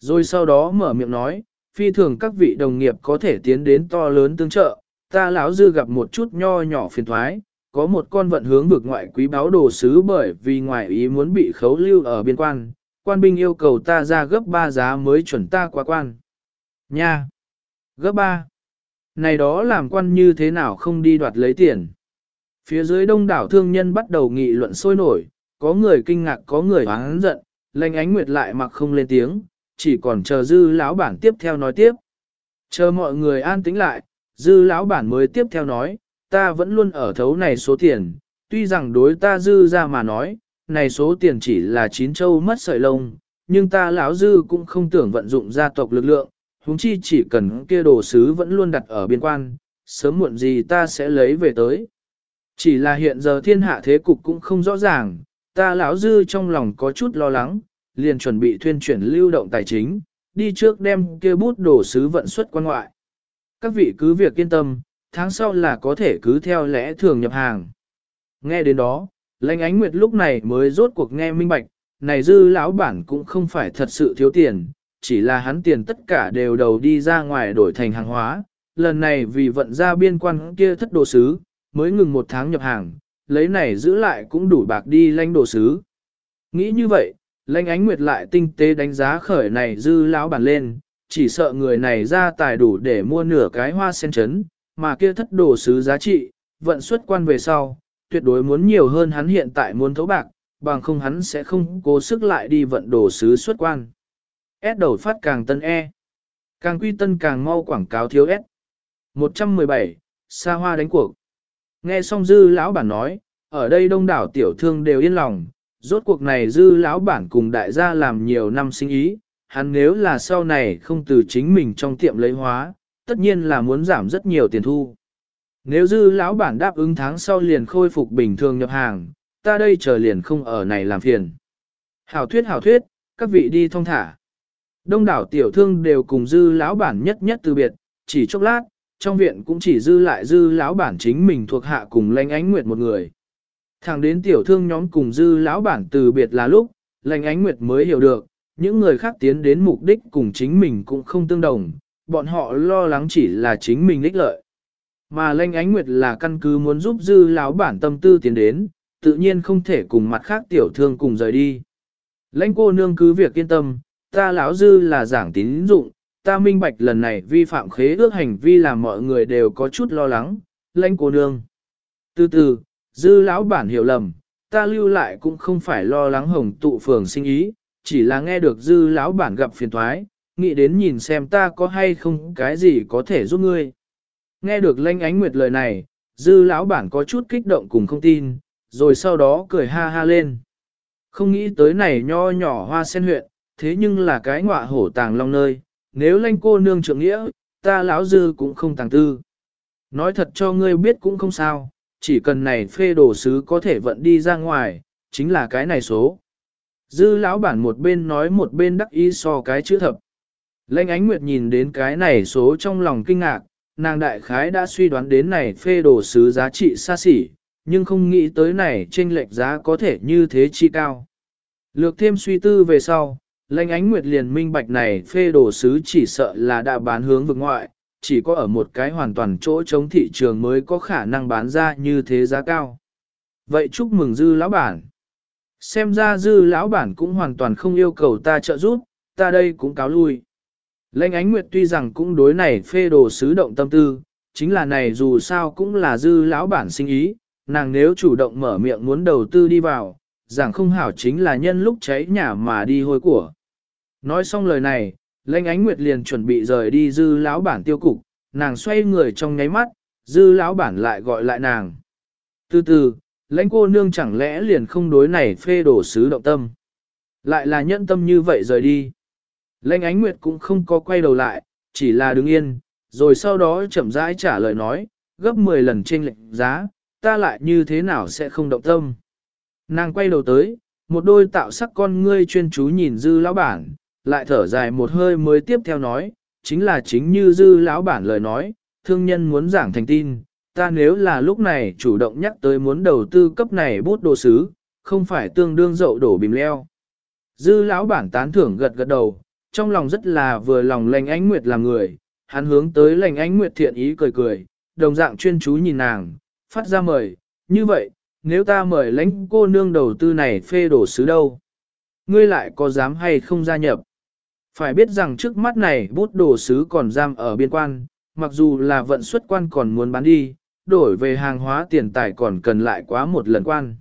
Rồi sau đó mở miệng nói, phi thường các vị đồng nghiệp có thể tiến đến to lớn tương trợ, ta lão dư gặp một chút nho nhỏ phiền thoái, có một con vận hướng vực ngoại quý báo đồ sứ bởi vì ngoại ý muốn bị khấu lưu ở biên quan, quan binh yêu cầu ta ra gấp 3 giá mới chuẩn ta qua quan. Nha! Gấp 3! Này đó làm quan như thế nào không đi đoạt lấy tiền? Phía dưới đông đảo thương nhân bắt đầu nghị luận sôi nổi, có người kinh ngạc có người oán giận, lệnh ánh nguyệt lại mặc không lên tiếng, chỉ còn chờ dư lão bản tiếp theo nói tiếp. Chờ mọi người an tĩnh lại, dư lão bản mới tiếp theo nói, ta vẫn luôn ở thấu này số tiền, tuy rằng đối ta dư ra mà nói, này số tiền chỉ là chín châu mất sợi lông, nhưng ta lão dư cũng không tưởng vận dụng gia tộc lực lượng, huống chi chỉ cần kia đồ sứ vẫn luôn đặt ở biên quan, sớm muộn gì ta sẽ lấy về tới. Chỉ là hiện giờ thiên hạ thế cục cũng không rõ ràng, ta lão dư trong lòng có chút lo lắng, liền chuẩn bị thuyên chuyển lưu động tài chính, đi trước đem kia bút đồ sứ vận xuất quan ngoại. Các vị cứ việc yên tâm, tháng sau là có thể cứ theo lẽ thường nhập hàng. Nghe đến đó, lãnh ánh nguyệt lúc này mới rốt cuộc nghe minh bạch, này dư lão bản cũng không phải thật sự thiếu tiền, chỉ là hắn tiền tất cả đều đầu đi ra ngoài đổi thành hàng hóa, lần này vì vận ra biên quan kia thất đồ sứ, mới ngừng một tháng nhập hàng, lấy này giữ lại cũng đủ bạc đi lanh đồ sứ. Nghĩ như vậy, lãnh ánh nguyệt lại tinh tế đánh giá khởi này dư lão bản lên, chỉ sợ người này ra tài đủ để mua nửa cái hoa sen chấn, mà kia thất đồ sứ giá trị, vận xuất quan về sau, tuyệt đối muốn nhiều hơn hắn hiện tại muốn thấu bạc, bằng không hắn sẽ không cố sức lại đi vận đồ sứ xuất quan. S đầu phát càng tân E. Càng quy tân càng mau quảng cáo thiếu S. 117. Sa hoa đánh cuộc. Nghe xong dư lão bản nói, ở đây đông đảo tiểu thương đều yên lòng, rốt cuộc này dư lão bản cùng đại gia làm nhiều năm sinh ý, hắn nếu là sau này không từ chính mình trong tiệm lấy hóa, tất nhiên là muốn giảm rất nhiều tiền thu. Nếu dư lão bản đáp ứng tháng sau liền khôi phục bình thường nhập hàng, ta đây chờ liền không ở này làm phiền. Hảo thuyết hảo thuyết, các vị đi thông thả. Đông đảo tiểu thương đều cùng dư lão bản nhất nhất từ biệt, chỉ chốc lát, trong viện cũng chỉ dư lại dư lão bản chính mình thuộc hạ cùng lanh ánh nguyệt một người. Thẳng đến tiểu thương nhóm cùng dư lão bản từ biệt là lúc, lanh ánh nguyệt mới hiểu được, những người khác tiến đến mục đích cùng chính mình cũng không tương đồng, bọn họ lo lắng chỉ là chính mình ích lợi. Mà lanh ánh nguyệt là căn cứ muốn giúp dư lão bản tâm tư tiến đến, tự nhiên không thể cùng mặt khác tiểu thương cùng rời đi. Lãnh cô nương cứ việc yên tâm, ta lão dư là giảng tín dụng, ta minh bạch lần này vi phạm khế ước hành vi làm mọi người đều có chút lo lắng, lãnh cô nương. Từ từ, dư lão bản hiểu lầm, ta lưu lại cũng không phải lo lắng hồng tụ phường sinh ý, chỉ là nghe được dư lão bản gặp phiền thoái, nghĩ đến nhìn xem ta có hay không cái gì có thể giúp ngươi. Nghe được lanh ánh nguyệt lời này, dư lão bản có chút kích động cùng không tin, rồi sau đó cười ha ha lên. Không nghĩ tới này nho nhỏ hoa sen huyện, thế nhưng là cái ngọa hổ tàng long nơi, nếu lanh cô nương trưởng nghĩa, ta lão dư cũng không tàng tư. Nói thật cho ngươi biết cũng không sao, chỉ cần này phê đồ sứ có thể vận đi ra ngoài, chính là cái này số. Dư lão bản một bên nói một bên đắc ý so cái chữ thập. Lanh ánh nguyệt nhìn đến cái này số trong lòng kinh ngạc, nàng đại khái đã suy đoán đến này phê đồ sứ giá trị xa xỉ, nhưng không nghĩ tới này trên lệch giá có thể như thế chi cao. Lược thêm suy tư về sau, lãnh ánh nguyệt liền minh bạch này phê đồ sứ chỉ sợ là đã bán hướng vực ngoại, chỉ có ở một cái hoàn toàn chỗ chống thị trường mới có khả năng bán ra như thế giá cao. Vậy chúc mừng dư lão bản. Xem ra dư lão bản cũng hoàn toàn không yêu cầu ta trợ giúp, ta đây cũng cáo lui. Lệnh ánh nguyệt tuy rằng cũng đối này phê đồ sứ động tâm tư, chính là này dù sao cũng là dư lão bản sinh ý, nàng nếu chủ động mở miệng muốn đầu tư đi vào, rằng không hảo chính là nhân lúc cháy nhà mà đi hôi của. Nói xong lời này, Lệnh Ánh Nguyệt liền chuẩn bị rời đi dư lão bản tiêu cục, nàng xoay người trong nháy mắt, dư lão bản lại gọi lại nàng. Từ từ, lãnh cô nương chẳng lẽ liền không đối này phê đổ sứ động tâm. Lại là nhẫn tâm như vậy rời đi. Lệnh Ánh Nguyệt cũng không có quay đầu lại, chỉ là đứng yên, rồi sau đó chậm rãi trả lời nói, gấp 10 lần trên lệnh giá, ta lại như thế nào sẽ không động tâm. Nàng quay đầu tới, một đôi tạo sắc con ngươi chuyên chú nhìn dư lão bản, lại thở dài một hơi mới tiếp theo nói, chính là chính như dư lão bản lời nói, thương nhân muốn giảng thành tin, ta nếu là lúc này chủ động nhắc tới muốn đầu tư cấp này bút đồ sứ, không phải tương đương dậu đổ bìm leo. Dư lão bản tán thưởng gật gật đầu, trong lòng rất là vừa lòng lành ánh nguyệt làm người, hắn hướng tới lành ánh nguyệt thiện ý cười cười, đồng dạng chuyên chú nhìn nàng, phát ra mời, như vậy, nếu ta mời lãnh cô nương đầu tư này phê đổ sứ đâu? Ngươi lại có dám hay không gia nhập? Phải biết rằng trước mắt này bút đồ sứ còn giam ở biên quan, mặc dù là vận xuất quan còn muốn bán đi, đổi về hàng hóa tiền tài còn cần lại quá một lần quan.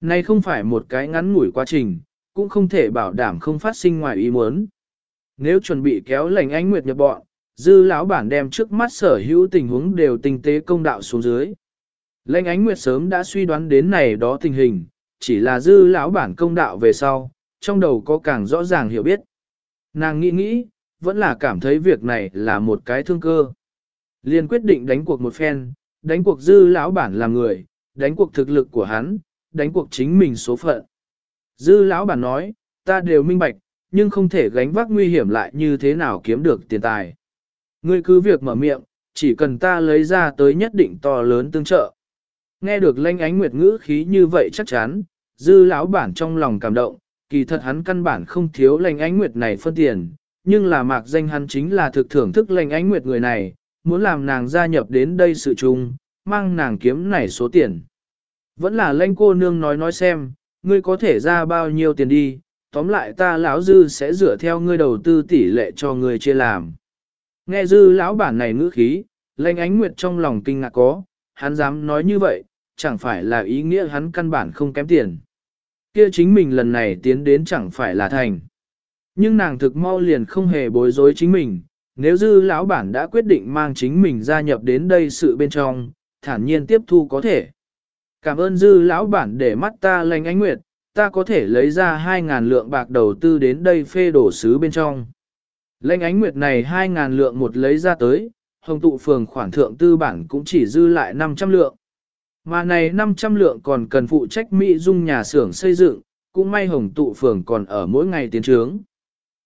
Này không phải một cái ngắn ngủi quá trình, cũng không thể bảo đảm không phát sinh ngoài ý muốn. Nếu chuẩn bị kéo lành ánh nguyệt nhập bọn, dư lão bản đem trước mắt sở hữu tình huống đều tinh tế công đạo xuống dưới. Lệnh ánh nguyệt sớm đã suy đoán đến này đó tình hình, chỉ là dư lão bản công đạo về sau, trong đầu có càng rõ ràng hiểu biết. Nàng nghĩ nghĩ, vẫn là cảm thấy việc này là một cái thương cơ. Liền quyết định đánh cuộc một phen, đánh cuộc dư lão bản là người, đánh cuộc thực lực của hắn, đánh cuộc chính mình số phận. Dư lão bản nói, ta đều minh bạch, nhưng không thể gánh vác nguy hiểm lại như thế nào kiếm được tiền tài. Ngươi cứ việc mở miệng, chỉ cần ta lấy ra tới nhất định to lớn tương trợ. Nghe được lanh ánh nguyệt ngữ khí như vậy chắc chắn, dư lão bản trong lòng cảm động, kỳ thật hắn căn bản không thiếu lanh ánh nguyệt này phân tiền, nhưng là mạc danh hắn chính là thực thưởng thức lanh ánh nguyệt người này, muốn làm nàng gia nhập đến đây sự chung, mang nàng kiếm này số tiền. Vẫn là lanh cô nương nói nói xem, ngươi có thể ra bao nhiêu tiền đi, tóm lại ta lão dư sẽ dựa theo ngươi đầu tư tỷ lệ cho ngươi chia làm. Nghe dư lão bản này ngữ khí, lệnh ánh nguyệt trong lòng kinh ngạc có, hắn dám nói như vậy, chẳng phải là ý nghĩa hắn căn bản không kém tiền. Kia chính mình lần này tiến đến chẳng phải là thành. Nhưng nàng thực mau liền không hề bối rối chính mình, nếu dư lão bản đã quyết định mang chính mình gia nhập đến đây sự bên trong, thản nhiên tiếp thu có thể. Cảm ơn dư lão bản để mắt ta lành ánh nguyệt, ta có thể lấy ra 2.000 lượng bạc đầu tư đến đây phê đổ sứ bên trong. Lệnh ánh nguyệt này 2.000 lượng một lấy ra tới, hồng tụ phường khoản thượng tư bản cũng chỉ dư lại 500 lượng. Mà này 500 lượng còn cần phụ trách Mỹ dung nhà xưởng xây dựng, cũng may hồng tụ phường còn ở mỗi ngày tiến trướng.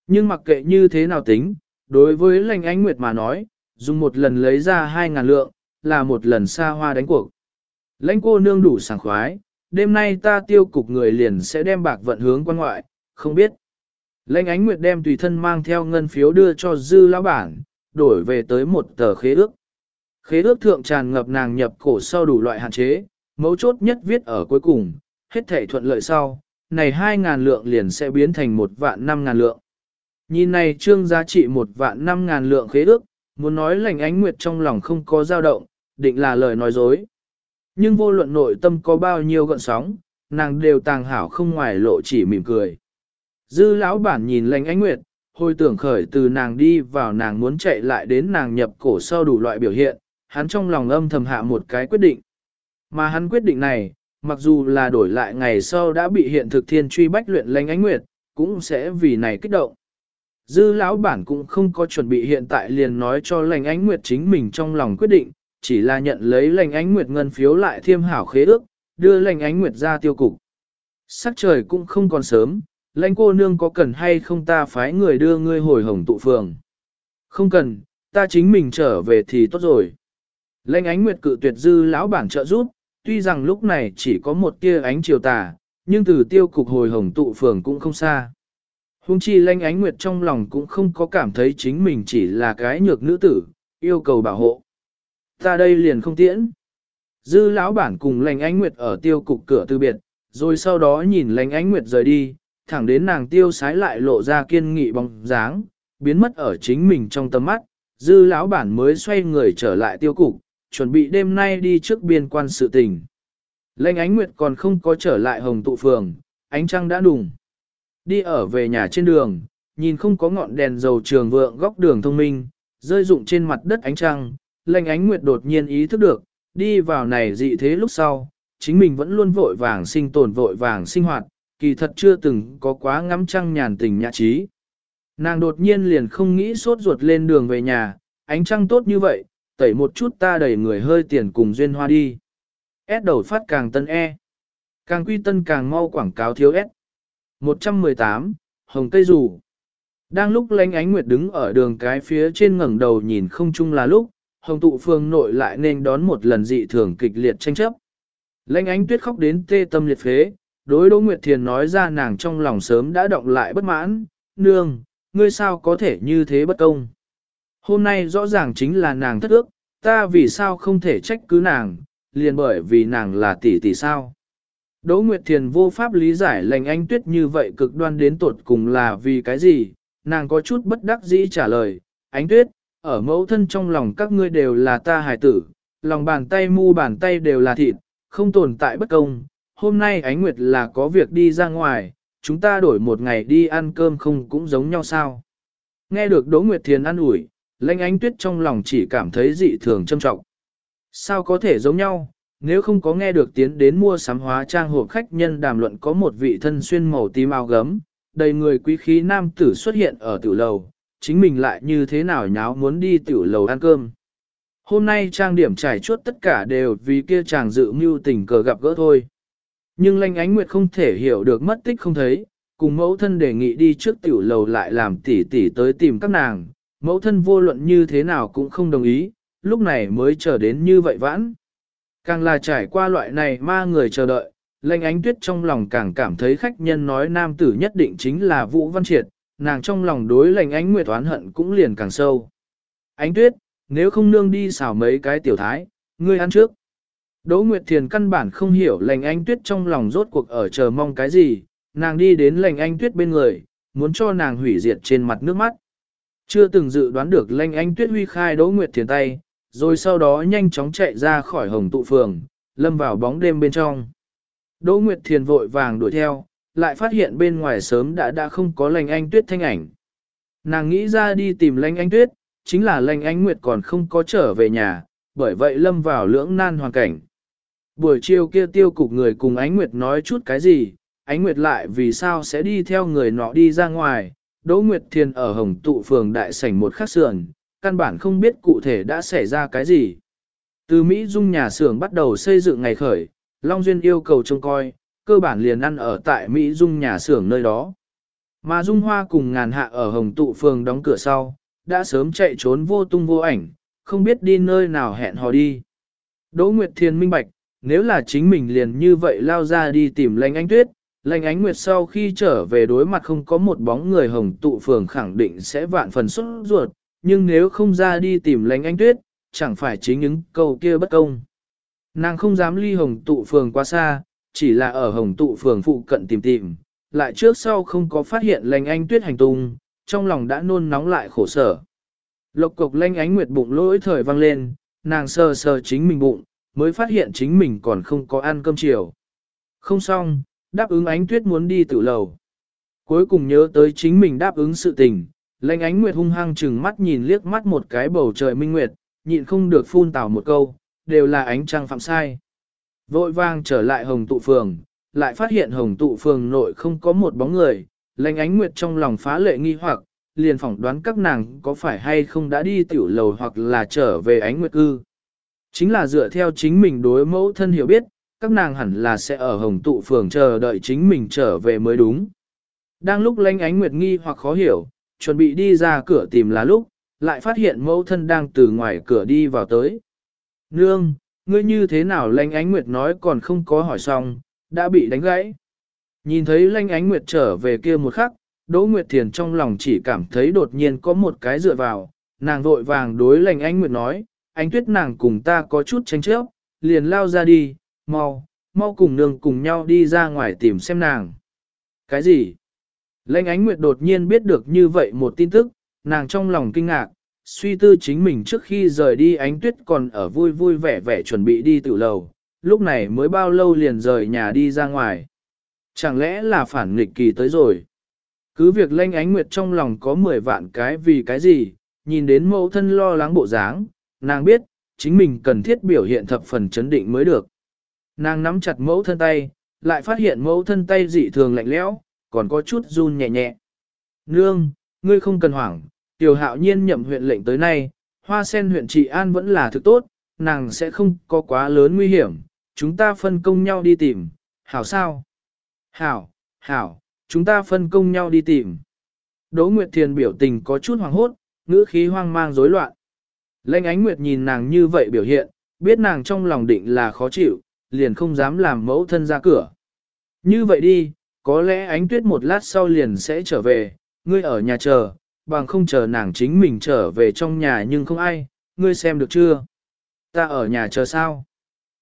Nhưng mặc kệ như thế nào tính, đối với lệnh ánh nguyệt mà nói, dùng một lần lấy ra 2.000 lượng, là một lần xa hoa đánh cuộc. Lãnh cô nương đủ sảng khoái, đêm nay ta tiêu cục người liền sẽ đem bạc vận hướng quan ngoại, không biết. Lệnh ánh nguyệt đem tùy thân mang theo ngân phiếu đưa cho dư lão bản, đổi về tới một tờ khế ước. Khế ước thượng tràn ngập nàng nhập cổ sau đủ loại hạn chế, mấu chốt nhất viết ở cuối cùng, hết thể thuận lợi sau, này 2.000 lượng liền sẽ biến thành một vạn 5.000 lượng. Nhìn này trương giá trị một vạn 5.000 lượng khế ước, muốn nói lành ánh nguyệt trong lòng không có dao động, định là lời nói dối. Nhưng vô luận nội tâm có bao nhiêu gợn sóng, nàng đều tàng hảo không ngoài lộ chỉ mỉm cười. Dư lão bản nhìn lành ánh nguyệt, hồi tưởng khởi từ nàng đi vào nàng muốn chạy lại đến nàng nhập cổ sau đủ loại biểu hiện, hắn trong lòng âm thầm hạ một cái quyết định. Mà hắn quyết định này, mặc dù là đổi lại ngày sau đã bị hiện thực thiên truy bách luyện lành ánh nguyệt, cũng sẽ vì này kích động. Dư lão bản cũng không có chuẩn bị hiện tại liền nói cho lành ánh nguyệt chính mình trong lòng quyết định, chỉ là nhận lấy lành ánh nguyệt ngân phiếu lại thiêm hảo khế ước, đưa lành ánh nguyệt ra tiêu cục. Sắc trời cũng không còn sớm, lãnh cô nương có cần hay không ta phái người đưa ngươi hồi hồng tụ phường. Không cần, ta chính mình trở về thì tốt rồi. Lãnh ánh nguyệt cự tuyệt dư lão bản trợ giúp, tuy rằng lúc này chỉ có một tia ánh chiều tà, nhưng từ tiêu cục hồi hồng tụ phường cũng không xa. Hùng chi lãnh ánh nguyệt trong lòng cũng không có cảm thấy chính mình chỉ là cái nhược nữ tử, yêu cầu bảo hộ. Ta đây liền không tiễn. Dư lão bản cùng lành ánh nguyệt ở tiêu cục cửa từ biệt, rồi sau đó nhìn lành ánh nguyệt rời đi, thẳng đến nàng tiêu sái lại lộ ra kiên nghị bóng dáng, biến mất ở chính mình trong tầm mắt, dư lão bản mới xoay người trở lại tiêu cục, chuẩn bị đêm nay đi trước biên quan sự tình. Lệnh ánh nguyệt còn không có trở lại hồng tụ phường, ánh trăng đã đùng. Đi ở về nhà trên đường, nhìn không có ngọn đèn dầu trường vượng góc đường thông minh, rơi rụng trên mặt đất ánh trăng, lệnh ánh nguyệt đột nhiên ý thức được, đi vào này dị thế lúc sau, chính mình vẫn luôn vội vàng sinh tồn vội vàng sinh hoạt, kỳ thật chưa từng có quá ngắm trăng nhàn tình nhã trí. Nàng đột nhiên liền không nghĩ sốt ruột lên đường về nhà, ánh trăng tốt như vậy, tẩy một chút ta đẩy người hơi tiền cùng duyên hoa đi. S đầu phát càng tân E. Càng quy tân càng mau quảng cáo thiếu S. 118, Hồng Cây dù. Đang lúc lánh ánh nguyệt đứng ở đường cái phía trên ngẩng đầu nhìn không chung là lúc, Hồng tụ phương nội lại nên đón một lần dị thường kịch liệt tranh chấp. Lánh ánh tuyết khóc đến tê tâm liệt phế, đối Đỗ Nguyệt Thiền nói ra nàng trong lòng sớm đã động lại bất mãn, nương, ngươi sao có thể như thế bất công. Hôm nay rõ ràng chính là nàng thất ước, ta vì sao không thể trách cứ nàng, liền bởi vì nàng là tỷ tỷ sao. Đỗ Nguyệt Thiền vô pháp lý giải lành anh tuyết như vậy cực đoan đến tột cùng là vì cái gì, nàng có chút bất đắc dĩ trả lời, ánh tuyết, ở mẫu thân trong lòng các ngươi đều là ta hài tử, lòng bàn tay mu bàn tay đều là thịt, không tồn tại bất công, hôm nay ánh nguyệt là có việc đi ra ngoài, chúng ta đổi một ngày đi ăn cơm không cũng giống nhau sao. Nghe được Đỗ Nguyệt Thiền ăn ủi, lãnh ánh tuyết trong lòng chỉ cảm thấy dị thường trâm trọng. Sao có thể giống nhau, nếu không có nghe được tiến đến mua sắm hóa trang hộp khách nhân đàm luận có một vị thân xuyên màu tím áo gấm, đầy người quý khí nam tử xuất hiện ở tiểu lầu, chính mình lại như thế nào nháo muốn đi tiểu lầu ăn cơm. Hôm nay trang điểm trải chuốt tất cả đều vì kia chàng dự mưu tình cờ gặp gỡ thôi. Nhưng lanh ánh nguyệt không thể hiểu được mất tích không thấy, cùng mẫu thân đề nghị đi trước tiểu lầu lại làm tỉ tỉ tới tìm các nàng, mẫu thân vô luận như thế nào cũng không đồng ý, lúc này mới chờ đến như vậy vãn. Càng là trải qua loại này ma người chờ đợi, lanh ánh tuyết trong lòng càng cảm thấy khách nhân nói nam tử nhất định chính là Vũ Văn Triệt, nàng trong lòng đối lành ánh nguyệt oán hận cũng liền càng sâu. Ánh tuyết, nếu không nương đi xào mấy cái tiểu thái, ngươi ăn trước. Đỗ Nguyệt Thiền căn bản không hiểu lành anh tuyết trong lòng rốt cuộc ở chờ mong cái gì, nàng đi đến lành anh tuyết bên người, muốn cho nàng hủy diệt trên mặt nước mắt. Chưa từng dự đoán được lành anh tuyết huy khai Đỗ Nguyệt Thiền tay, rồi sau đó nhanh chóng chạy ra khỏi hồng tụ phường, lâm vào bóng đêm bên trong. Đỗ Nguyệt Thiền vội vàng đuổi theo, lại phát hiện bên ngoài sớm đã đã không có lành anh tuyết thanh ảnh. Nàng nghĩ ra đi tìm lành anh tuyết, chính là lành anh Nguyệt còn không có trở về nhà, bởi vậy lâm vào lưỡng nan hoàn cảnh. Buổi chiều kia tiêu cục người cùng ánh Nguyệt nói chút cái gì, ánh Nguyệt lại vì sao sẽ đi theo người nọ đi ra ngoài, Đỗ Nguyệt Thiền ở Hồng Tụ phường đại sảnh một khắc sườn, căn bản không biết cụ thể đã xảy ra cái gì. Từ Mỹ Dung nhà xưởng bắt đầu xây dựng ngày khởi, Long Duyên yêu cầu trông coi, cơ bản liền ăn ở tại Mỹ Dung nhà xưởng nơi đó. Mà Dung Hoa cùng ngàn hạ ở Hồng Tụ phường đóng cửa sau, đã sớm chạy trốn vô tung vô ảnh, không biết đi nơi nào hẹn hò đi. Đỗ Nguyệt Thiên minh bạch, nếu là chính mình liền như vậy lao ra đi tìm lãnh ánh tuyết, lãnh ánh nguyệt sau khi trở về đối mặt không có một bóng người hồng tụ phường khẳng định sẽ vạn phần xuất ruột, nhưng nếu không ra đi tìm lãnh ánh tuyết, chẳng phải chính những câu kia bất công. Nàng không dám ly hồng tụ phường quá xa, chỉ là ở hồng tụ phường phụ cận tìm tìm, lại trước sau không có phát hiện lành ánh tuyết hành tung, trong lòng đã nôn nóng lại khổ sở. Lộc cục lanh ánh nguyệt bụng lỗi thời vang lên, nàng sờ sờ chính mình bụng, mới phát hiện chính mình còn không có ăn cơm chiều. Không xong, đáp ứng ánh tuyết muốn đi tự lầu. Cuối cùng nhớ tới chính mình đáp ứng sự tình, lanh ánh nguyệt hung hăng chừng mắt nhìn liếc mắt một cái bầu trời minh nguyệt, nhịn không được phun tào một câu, đều là ánh trăng phạm sai. Vội vang trở lại hồng tụ phường, lại phát hiện hồng tụ phường nội không có một bóng người, lanh ánh nguyệt trong lòng phá lệ nghi hoặc, liền phỏng đoán các nàng có phải hay không đã đi tiểu lầu hoặc là trở về ánh nguyệt cư. Chính là dựa theo chính mình đối mẫu thân hiểu biết, các nàng hẳn là sẽ ở hồng tụ phường chờ đợi chính mình trở về mới đúng. Đang lúc lanh ánh nguyệt nghi hoặc khó hiểu, chuẩn bị đi ra cửa tìm là lúc, lại phát hiện mẫu thân đang từ ngoài cửa đi vào tới. Nương, ngươi như thế nào lanh ánh nguyệt nói còn không có hỏi xong, đã bị đánh gãy. Nhìn thấy lanh ánh nguyệt trở về kia một khắc, Đỗ Nguyệt Thiền trong lòng chỉ cảm thấy đột nhiên có một cái dựa vào, nàng vội vàng đối lanh ánh nguyệt nói, ánh tuyết nàng cùng ta có chút tranh chấp, liền lao ra đi, mau, mau cùng nương cùng nhau đi ra ngoài tìm xem nàng. Cái gì? Lệnh ánh nguyệt đột nhiên biết được như vậy một tin tức, nàng trong lòng kinh ngạc, suy tư chính mình trước khi rời đi ánh tuyết còn ở vui vui vẻ vẻ chuẩn bị đi tự lầu, lúc này mới bao lâu liền rời nhà đi ra ngoài. Chẳng lẽ là phản nghịch kỳ tới rồi? Cứ việc lanh ánh nguyệt trong lòng có 10 vạn cái vì cái gì, nhìn đến mẫu thân lo lắng bộ dáng, nàng biết, chính mình cần thiết biểu hiện thập phần chấn định mới được. Nàng nắm chặt mẫu thân tay, lại phát hiện mẫu thân tay dị thường lạnh lẽo, còn có chút run nhẹ nhẹ. Nương, ngươi không cần hoảng, tiểu hạo nhiên nhậm huyện lệnh tới nay, hoa sen huyện trị an vẫn là thực tốt, nàng sẽ không có quá lớn nguy hiểm, chúng ta phân công nhau đi tìm, hảo sao? Hảo, hảo, chúng ta phân công nhau đi tìm. Đỗ Nguyệt Thiền biểu tình có chút hoàng hốt, ngữ khí hoang mang rối loạn. Lệnh ánh nguyệt nhìn nàng như vậy biểu hiện, biết nàng trong lòng định là khó chịu, liền không dám làm mẫu thân ra cửa. Như vậy đi, có lẽ ánh tuyết một lát sau liền sẽ trở về, ngươi ở nhà chờ, bằng không chờ nàng chính mình trở về trong nhà nhưng không ai, ngươi xem được chưa? Ta ở nhà chờ sao?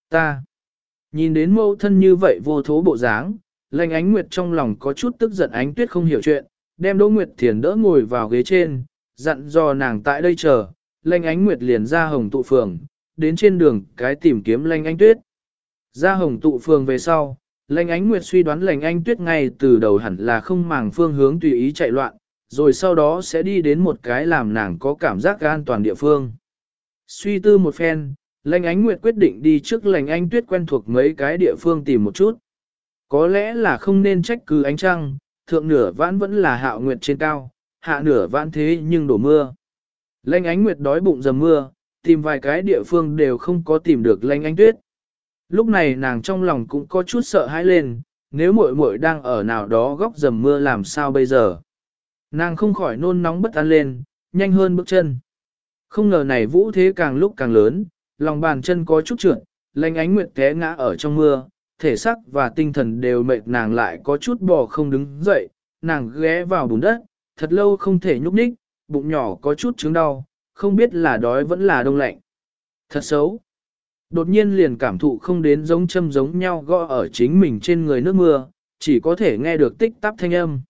Ta. Nhìn đến mẫu thân như vậy vô thố bộ dáng, lệnh ánh nguyệt trong lòng có chút tức giận ánh tuyết không hiểu chuyện, đem Đỗ Nguyệt Thiền đỡ ngồi vào ghế trên, dặn dò nàng tại đây chờ, Lanh Ánh Nguyệt liền ra hồng tụ phường, đến trên đường cái tìm kiếm Lanh Ánh Tuyết. Ra hồng tụ phường về sau, Lanh Ánh Nguyệt suy đoán Lanh Ánh Tuyết ngay từ đầu hẳn là không màng phương hướng tùy ý chạy loạn, rồi sau đó sẽ đi đến một cái làm nàng có cảm giác an toàn địa phương. Suy tư một phen, Lanh Ánh Nguyệt quyết định đi trước Lanh Ánh Tuyết quen thuộc mấy cái địa phương tìm một chút. Có lẽ là không nên trách cứ ánh trăng, thượng nửa vãn vẫn là hạo nguyệt trên cao, hạ nửa vãn thế nhưng đổ mưa. Lanh ánh nguyệt đói bụng dầm mưa, tìm vài cái địa phương đều không có tìm được lanh ánh tuyết. Lúc này nàng trong lòng cũng có chút sợ hãi lên, nếu muội muội đang ở nào đó góc dầm mưa làm sao bây giờ. Nàng không khỏi nôn nóng bất an lên, nhanh hơn bước chân. Không ngờ này vũ thế càng lúc càng lớn, lòng bàn chân có chút trượt, lanh ánh nguyệt té ngã ở trong mưa, thể xác và tinh thần đều mệt nàng lại có chút bò không đứng dậy, nàng ghé vào bùn đất, thật lâu không thể nhúc nhích, bụng nhỏ có chút chứng đau, không biết là đói vẫn là đông lạnh. Thật xấu. Đột nhiên liền cảm thụ không đến giống châm giống nhau gõ ở chính mình trên người nước mưa, chỉ có thể nghe được tích tắp thanh âm.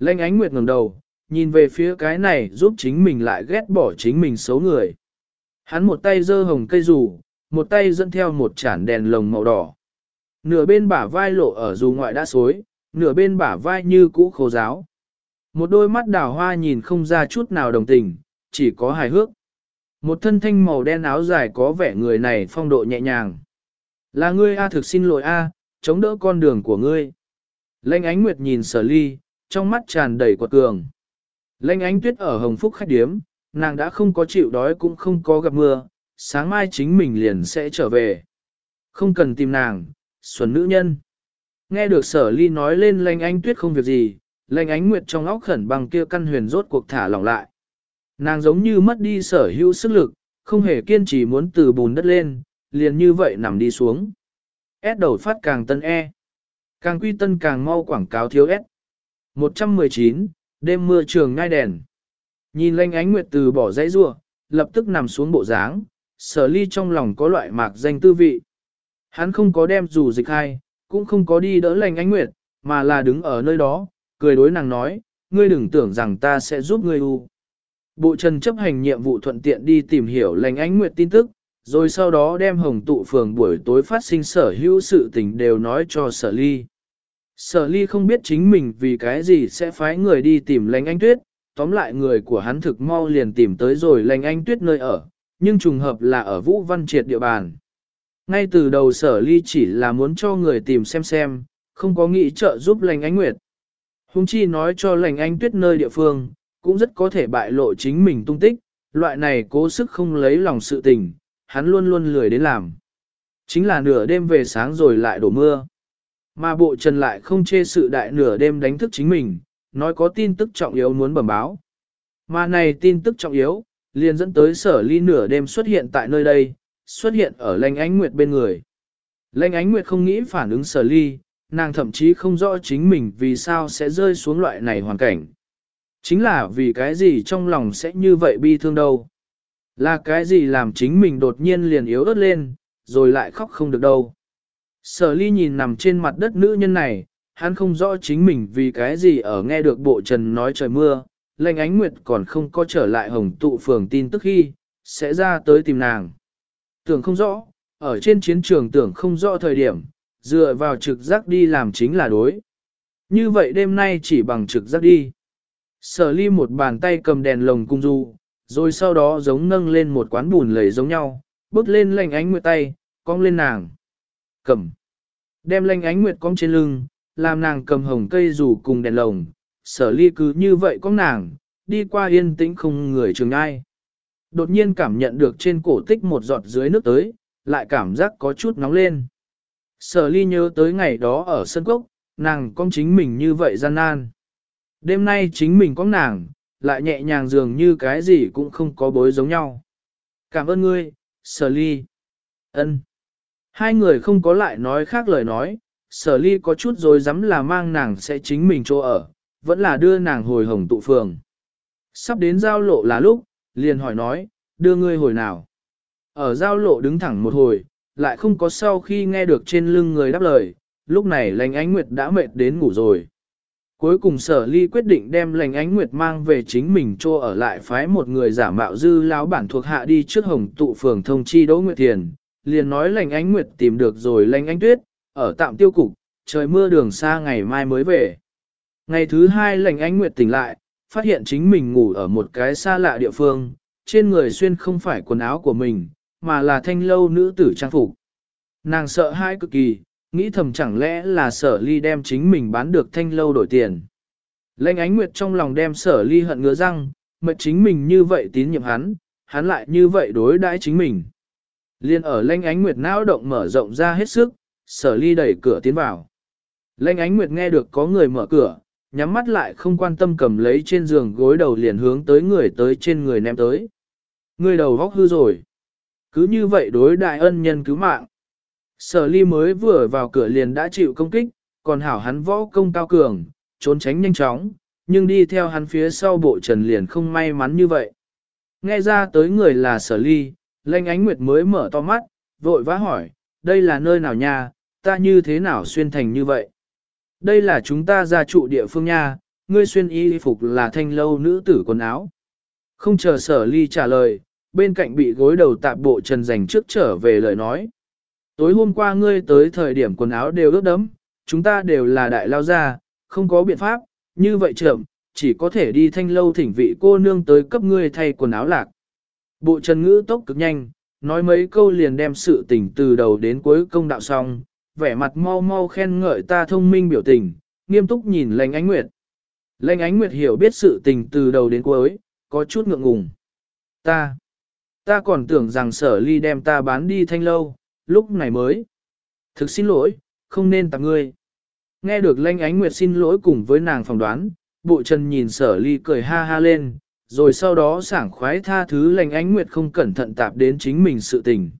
Lênh ánh nguyệt ngẩng đầu, nhìn về phía cái này giúp chính mình lại ghét bỏ chính mình xấu người. Hắn một tay giơ hồng cây rủ, một tay dẫn theo một chản đèn lồng màu đỏ. Nửa bên bả vai lộ ở dù ngoại đã xối, nửa bên bả vai như cũ khô giáo. Một đôi mắt đào hoa nhìn không ra chút nào đồng tình, chỉ có hài hước. Một thân thanh màu đen áo dài có vẻ người này phong độ nhẹ nhàng. Là ngươi A thực xin lỗi A, chống đỡ con đường của ngươi. Lênh ánh nguyệt nhìn sở ly, trong mắt tràn đầy quật cường. Lênh ánh tuyết ở Hồng Phúc khách điếm, nàng đã không có chịu đói cũng không có gặp mưa, sáng mai chính mình liền sẽ trở về. Không cần tìm nàng, xuân nữ nhân. Nghe được sở ly nói lên lênh ánh tuyết không việc gì, lênh ánh nguyệt trong óc khẩn bằng kia căn huyền rốt cuộc thả lỏng lại. Nàng giống như mất đi sở hữu sức lực, không hề kiên trì muốn từ bùn đất lên, liền như vậy nằm đi xuống. S đầu phát càng tân E. Càng quy tân càng mau quảng cáo thiếu S. 119, đêm mưa trường ngai đèn. Nhìn lanh ánh nguyệt từ bỏ dãy rua, lập tức nằm xuống bộ dáng, sở ly trong lòng có loại mạc danh tư vị. Hắn không có đem dù dịch hai, cũng không có đi đỡ lành ánh nguyệt, mà là đứng ở nơi đó, cười đối nàng nói, ngươi đừng tưởng rằng ta sẽ giúp ngươi u. Bộ trần chấp hành nhiệm vụ thuận tiện đi tìm hiểu lành ánh nguyệt tin tức, rồi sau đó đem hồng tụ phường buổi tối phát sinh sở hữu sự tình đều nói cho sở ly. Sở ly không biết chính mình vì cái gì sẽ phái người đi tìm lành Anh tuyết, tóm lại người của hắn thực mau liền tìm tới rồi lành Anh tuyết nơi ở, nhưng trùng hợp là ở Vũ Văn Triệt địa bàn. Ngay từ đầu sở ly chỉ là muốn cho người tìm xem xem, không có nghĩ trợ giúp lành Anh nguyệt. Hùng chi nói cho lành Anh tuyết nơi địa phương, cũng rất có thể bại lộ chính mình tung tích, loại này cố sức không lấy lòng sự tình, hắn luôn luôn lười đến làm. Chính là nửa đêm về sáng rồi lại đổ mưa. Mà bộ trần lại không chê sự đại nửa đêm đánh thức chính mình, nói có tin tức trọng yếu muốn bẩm báo. Mà này tin tức trọng yếu, liền dẫn tới sở ly nửa đêm xuất hiện tại nơi đây, xuất hiện ở lãnh ánh nguyệt bên người. Lãnh ánh nguyệt không nghĩ phản ứng sở ly, nàng thậm chí không rõ chính mình vì sao sẽ rơi xuống loại này hoàn cảnh. Chính là vì cái gì trong lòng sẽ như vậy bi thương đâu. Là cái gì làm chính mình đột nhiên liền yếu ớt lên, rồi lại khóc không được đâu. Sở ly nhìn nằm trên mặt đất nữ nhân này, hắn không rõ chính mình vì cái gì ở nghe được bộ trần nói trời mưa, lệnh ánh nguyệt còn không có trở lại hồng tụ phường tin tức khi, sẽ ra tới tìm nàng. Tưởng không rõ, ở trên chiến trường tưởng không rõ thời điểm, dựa vào trực giác đi làm chính là đối. Như vậy đêm nay chỉ bằng trực giác đi. Sở ly một bàn tay cầm đèn lồng cung du, rồi sau đó giống nâng lên một quán bùn lầy giống nhau, bước lên lệnh ánh nguyệt tay, cong lên nàng. Cầm. Đem lanh ánh nguyệt cong trên lưng, làm nàng cầm hồng cây rủ cùng đèn lồng. Sở ly cứ như vậy có nàng, đi qua yên tĩnh không người trường ai. Đột nhiên cảm nhận được trên cổ tích một giọt dưới nước tới, lại cảm giác có chút nóng lên. Sở ly nhớ tới ngày đó ở sân cốc, nàng con chính mình như vậy gian nan. Đêm nay chính mình có nàng, lại nhẹ nhàng dường như cái gì cũng không có bối giống nhau. Cảm ơn ngươi, sở ly. ân Hai người không có lại nói khác lời nói, sở ly có chút rồi dám là mang nàng sẽ chính mình chỗ ở, vẫn là đưa nàng hồi hồng tụ phường. Sắp đến giao lộ là lúc, liền hỏi nói, đưa ngươi hồi nào. Ở giao lộ đứng thẳng một hồi, lại không có sau khi nghe được trên lưng người đáp lời, lúc này lành ánh nguyệt đã mệt đến ngủ rồi. Cuối cùng sở ly quyết định đem lành ánh nguyệt mang về chính mình cho ở lại phái một người giả mạo dư lão bản thuộc hạ đi trước hồng tụ phường thông chi đỗ nguyệt thiền, liền nói lành ánh nguyệt tìm được rồi lành ánh tuyết, ở tạm tiêu cục, trời mưa đường xa ngày mai mới về. Ngày thứ hai lành ánh nguyệt tỉnh lại, phát hiện chính mình ngủ ở một cái xa lạ địa phương, trên người xuyên không phải quần áo của mình, mà là thanh lâu nữ tử trang phục. Nàng sợ hãi cực kỳ, nghĩ thầm chẳng lẽ là sở ly đem chính mình bán được thanh lâu đổi tiền. Lệnh ánh nguyệt trong lòng đem sở ly hận ngứa răng, mệt chính mình như vậy tín nhiệm hắn, hắn lại như vậy đối đãi chính mình. Liên ở lanh ánh nguyệt não động mở rộng ra hết sức, sở ly đẩy cửa tiến vào. lanh ánh nguyệt nghe được có người mở cửa, nhắm mắt lại không quan tâm cầm lấy trên giường gối đầu liền hướng tới người tới trên người ném tới. Người đầu vóc hư rồi. Cứ như vậy đối đại ân nhân cứu mạng. Sở ly mới vừa vào cửa liền đã chịu công kích, còn hảo hắn võ công cao cường, trốn tránh nhanh chóng, nhưng đi theo hắn phía sau bộ trần liền không may mắn như vậy. Nghe ra tới người là sở ly, lanh ánh nguyệt mới mở to mắt, vội vã hỏi, đây là nơi nào nha, ta như thế nào xuyên thành như vậy? Đây là chúng ta gia trụ địa phương nha, ngươi xuyên y phục là thanh lâu nữ tử quần áo. Không chờ sở ly trả lời, bên cạnh bị gối đầu tạp bộ trần dành trước trở về lời nói. Tối hôm qua ngươi tới thời điểm quần áo đều ướt đẫm, chúng ta đều là đại lao gia, không có biện pháp, như vậy trưởng, chỉ có thể đi thanh lâu thỉnh vị cô nương tới cấp ngươi thay quần áo lạc. Bộ trần ngữ tốc cực nhanh, nói mấy câu liền đem sự tình từ đầu đến cuối công đạo xong, vẻ mặt mau mau khen ngợi ta thông minh biểu tình, nghiêm túc nhìn lệnh ánh nguyệt. Lệnh ánh nguyệt hiểu biết sự tình từ đầu đến cuối, có chút ngượng ngùng. Ta, ta còn tưởng rằng sở ly đem ta bán đi thanh lâu, lúc này mới. Thực xin lỗi, không nên tặng ngươi. Nghe được lệnh ánh nguyệt xin lỗi cùng với nàng phỏng đoán, bộ trần nhìn sở ly cười ha ha lên, rồi sau đó sảng khoái tha thứ lành ánh nguyệt không cẩn thận tạp đến chính mình sự tình.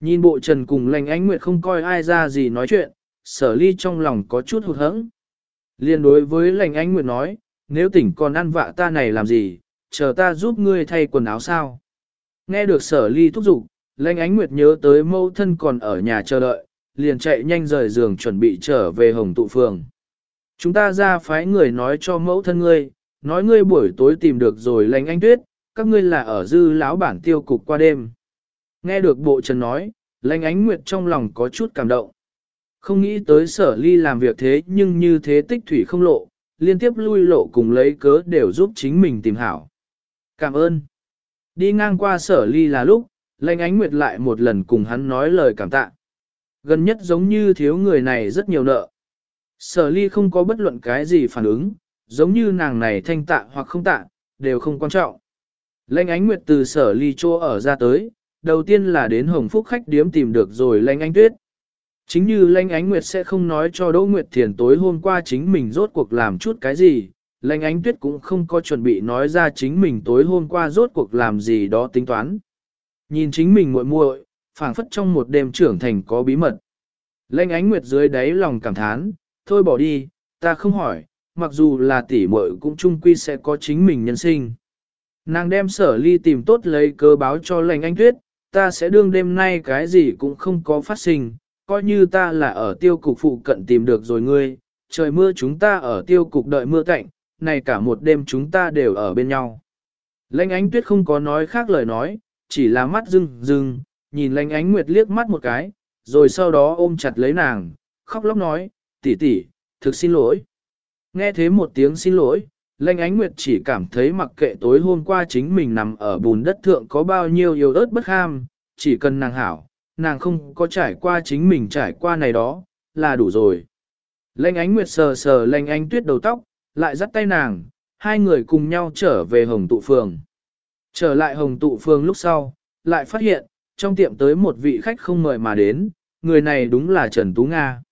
Nhìn bộ trần cùng lành ánh nguyệt không coi ai ra gì nói chuyện, sở ly trong lòng có chút hụt hẫng. Liên đối với lành ánh nguyệt nói, nếu tỉnh còn ăn vạ ta này làm gì, chờ ta giúp ngươi thay quần áo sao. Nghe được sở ly thúc giục, lành ánh nguyệt nhớ tới mâu thân còn ở nhà chờ đợi, liền chạy nhanh rời giường chuẩn bị trở về hồng tụ phường. Chúng ta ra phái người nói cho mẫu thân ngươi, nói ngươi buổi tối tìm được rồi lệnh anh tuyết, các ngươi là ở dư lão bản tiêu cục qua đêm. Nghe được bộ trần nói, lành ánh nguyệt trong lòng có chút cảm động. Không nghĩ tới sở ly làm việc thế nhưng như thế tích thủy không lộ, liên tiếp lui lộ cùng lấy cớ đều giúp chính mình tìm hảo. Cảm ơn. Đi ngang qua sở ly là lúc, lành ánh nguyệt lại một lần cùng hắn nói lời cảm tạ. Gần nhất giống như thiếu người này rất nhiều nợ. Sở ly không có bất luận cái gì phản ứng, giống như nàng này thanh tạ hoặc không tạ, đều không quan trọng. Lanh ánh nguyệt từ sở ly chô ở ra tới, đầu tiên là đến Hồng Phúc khách điếm tìm được rồi Lanh Ánh Tuyết. Chính như Lanh Ánh Nguyệt sẽ không nói cho Đỗ Nguyệt Thiền tối hôm qua chính mình rốt cuộc làm chút cái gì, Lanh Ánh Tuyết cũng không có chuẩn bị nói ra chính mình tối hôm qua rốt cuộc làm gì đó tính toán. Nhìn chính mình muội muội, phảng phất trong một đêm trưởng thành có bí mật. Lanh Ánh Nguyệt dưới đáy lòng cảm thán, thôi bỏ đi, ta không hỏi, mặc dù là tỷ muội cũng chung quy sẽ có chính mình nhân sinh. Nàng đem sở ly tìm tốt lấy cơ báo cho lành anh tuyết, ta sẽ đương đêm nay cái gì cũng không có phát sinh, coi như ta là ở tiêu cục phụ cận tìm được rồi ngươi, trời mưa chúng ta ở tiêu cục đợi mưa cạnh, này cả một đêm chúng ta đều ở bên nhau. lệnh ánh tuyết không có nói khác lời nói, chỉ là mắt rưng rưng, nhìn lệnh ánh nguyệt liếc mắt một cái, rồi sau đó ôm chặt lấy nàng, khóc lóc nói, tỷ tỷ, thực xin lỗi. Nghe thế một tiếng xin lỗi, Lanh ánh nguyệt chỉ cảm thấy mặc kệ tối hôm qua chính mình nằm ở bùn đất thượng có bao nhiêu yêu ớt bất ham, chỉ cần nàng hảo, nàng không có trải qua chính mình trải qua này đó, là đủ rồi. Lanh ánh nguyệt sờ sờ lanh ánh tuyết đầu tóc, lại dắt tay nàng, hai người cùng nhau trở về hồng tụ phường. Trở lại hồng tụ phường lúc sau, lại phát hiện, trong tiệm tới một vị khách không mời mà đến, người này đúng là Trần Tú Nga.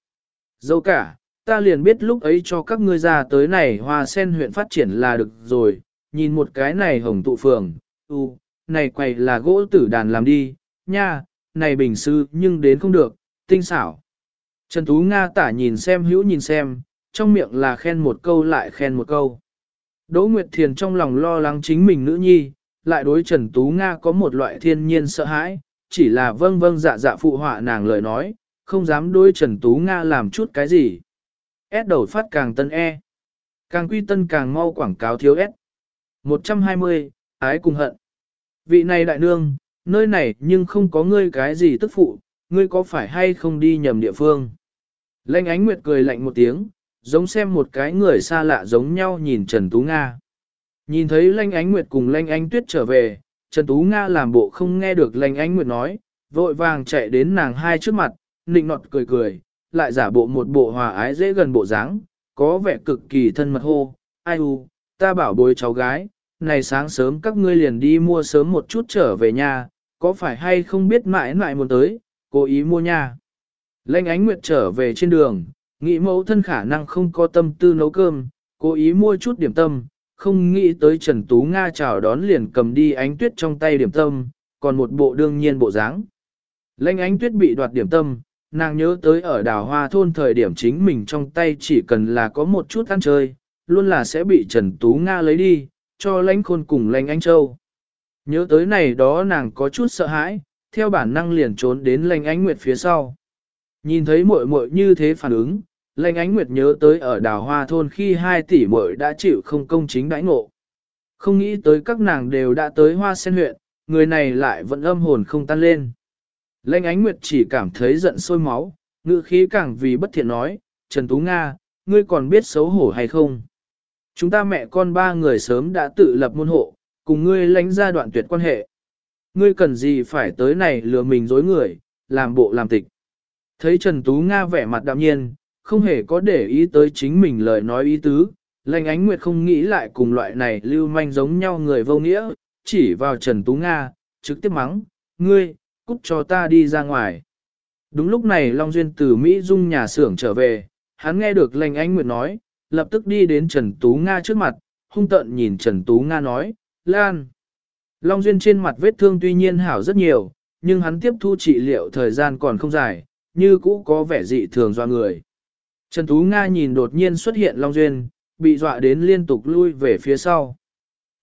Dâu cả, ta liền biết lúc ấy cho các ngươi ra tới này hoa sen huyện phát triển là được rồi, nhìn một cái này hồng tụ phường, u, này quầy là gỗ tử đàn làm đi, nha, này bình sư nhưng đến không được, tinh xảo. Trần Tú Nga tả nhìn xem hữu nhìn xem, trong miệng là khen một câu lại khen một câu. Đỗ Nguyệt Thiền trong lòng lo lắng chính mình nữ nhi, lại đối Trần Tú Nga có một loại thiên nhiên sợ hãi, chỉ là vâng vâng dạ dạ phụ họa nàng lời nói, không dám đối Trần Tú Nga làm chút cái gì. S đầu phát càng tân E. Càng quy tân càng mau quảng cáo thiếu S. 120, ái cùng hận. Vị này đại nương, nơi này nhưng không có ngươi cái gì tức phụ, ngươi có phải hay không đi nhầm địa phương. Lanh ánh nguyệt cười lạnh một tiếng, giống xem một cái người xa lạ giống nhau nhìn Trần Tú Nga. Nhìn thấy Lanh Ánh Nguyệt cùng Lanh Ánh Tuyết trở về, Trần Tú Nga làm bộ không nghe được Lanh Ánh Nguyệt nói, vội vàng chạy đến nàng hai trước mặt, nịnh nọt cười cười, lại giả bộ một bộ hòa ái dễ gần bộ dáng, có vẻ cực kỳ thân mật hô, ai u, ta bảo bối cháu gái, này sáng sớm các ngươi liền đi mua sớm một chút trở về nhà, có phải hay không biết mãi mãi muốn tới, cố ý mua nha. Lênh ánh nguyệt trở về trên đường, nghĩ mẫu thân khả năng không có tâm tư nấu cơm, cố ý mua chút điểm tâm, không nghĩ tới Trần Tú Nga chào đón liền cầm đi ánh tuyết trong tay điểm tâm, còn một bộ đương nhiên bộ dáng. Lênh ánh tuyết bị đoạt điểm tâm, nàng nhớ tới ở đào hoa thôn thời điểm chính mình trong tay chỉ cần là có một chút ăn chơi, luôn là sẽ bị Trần Tú Nga lấy đi, cho lãnh khôn cùng lãnh anh châu. Nhớ tới này đó nàng có chút sợ hãi, theo bản năng liền trốn đến lãnh ánh nguyệt phía sau. Nhìn thấy muội muội như thế phản ứng, lãnh ánh nguyệt nhớ tới ở đào hoa thôn khi hai tỷ muội đã chịu không công chính đãi ngộ. Không nghĩ tới các nàng đều đã tới hoa sen huyện, người này lại vẫn âm hồn không tan lên. Lệnh ánh nguyệt chỉ cảm thấy giận sôi máu, ngữ khí càng vì bất thiện nói, Trần Tú Nga, ngươi còn biết xấu hổ hay không? Chúng ta mẹ con ba người sớm đã tự lập môn hộ, cùng ngươi lánh ra đoạn tuyệt quan hệ. Ngươi cần gì phải tới này lừa mình dối người, làm bộ làm tịch. Thấy Trần Tú Nga vẻ mặt đạm nhiên, không hề có để ý tới chính mình lời nói ý tứ, lệnh ánh nguyệt không nghĩ lại cùng loại này lưu manh giống nhau người vô nghĩa, chỉ vào Trần Tú Nga, trực tiếp mắng, ngươi, cút cho ta đi ra ngoài. Đúng lúc này Long Duyên từ Mỹ Dung nhà xưởng trở về, hắn nghe được lệnh ánh nguyệt nói, lập tức đi đến Trần Tú Nga trước mặt, hung tợn nhìn Trần Tú Nga nói, Lan. Long Duyên trên mặt vết thương tuy nhiên hảo rất nhiều, nhưng hắn tiếp thu trị liệu thời gian còn không dài, như cũ có vẻ dị thường do người. Trần Tú Nga nhìn đột nhiên xuất hiện Long Duyên, bị dọa đến liên tục lui về phía sau.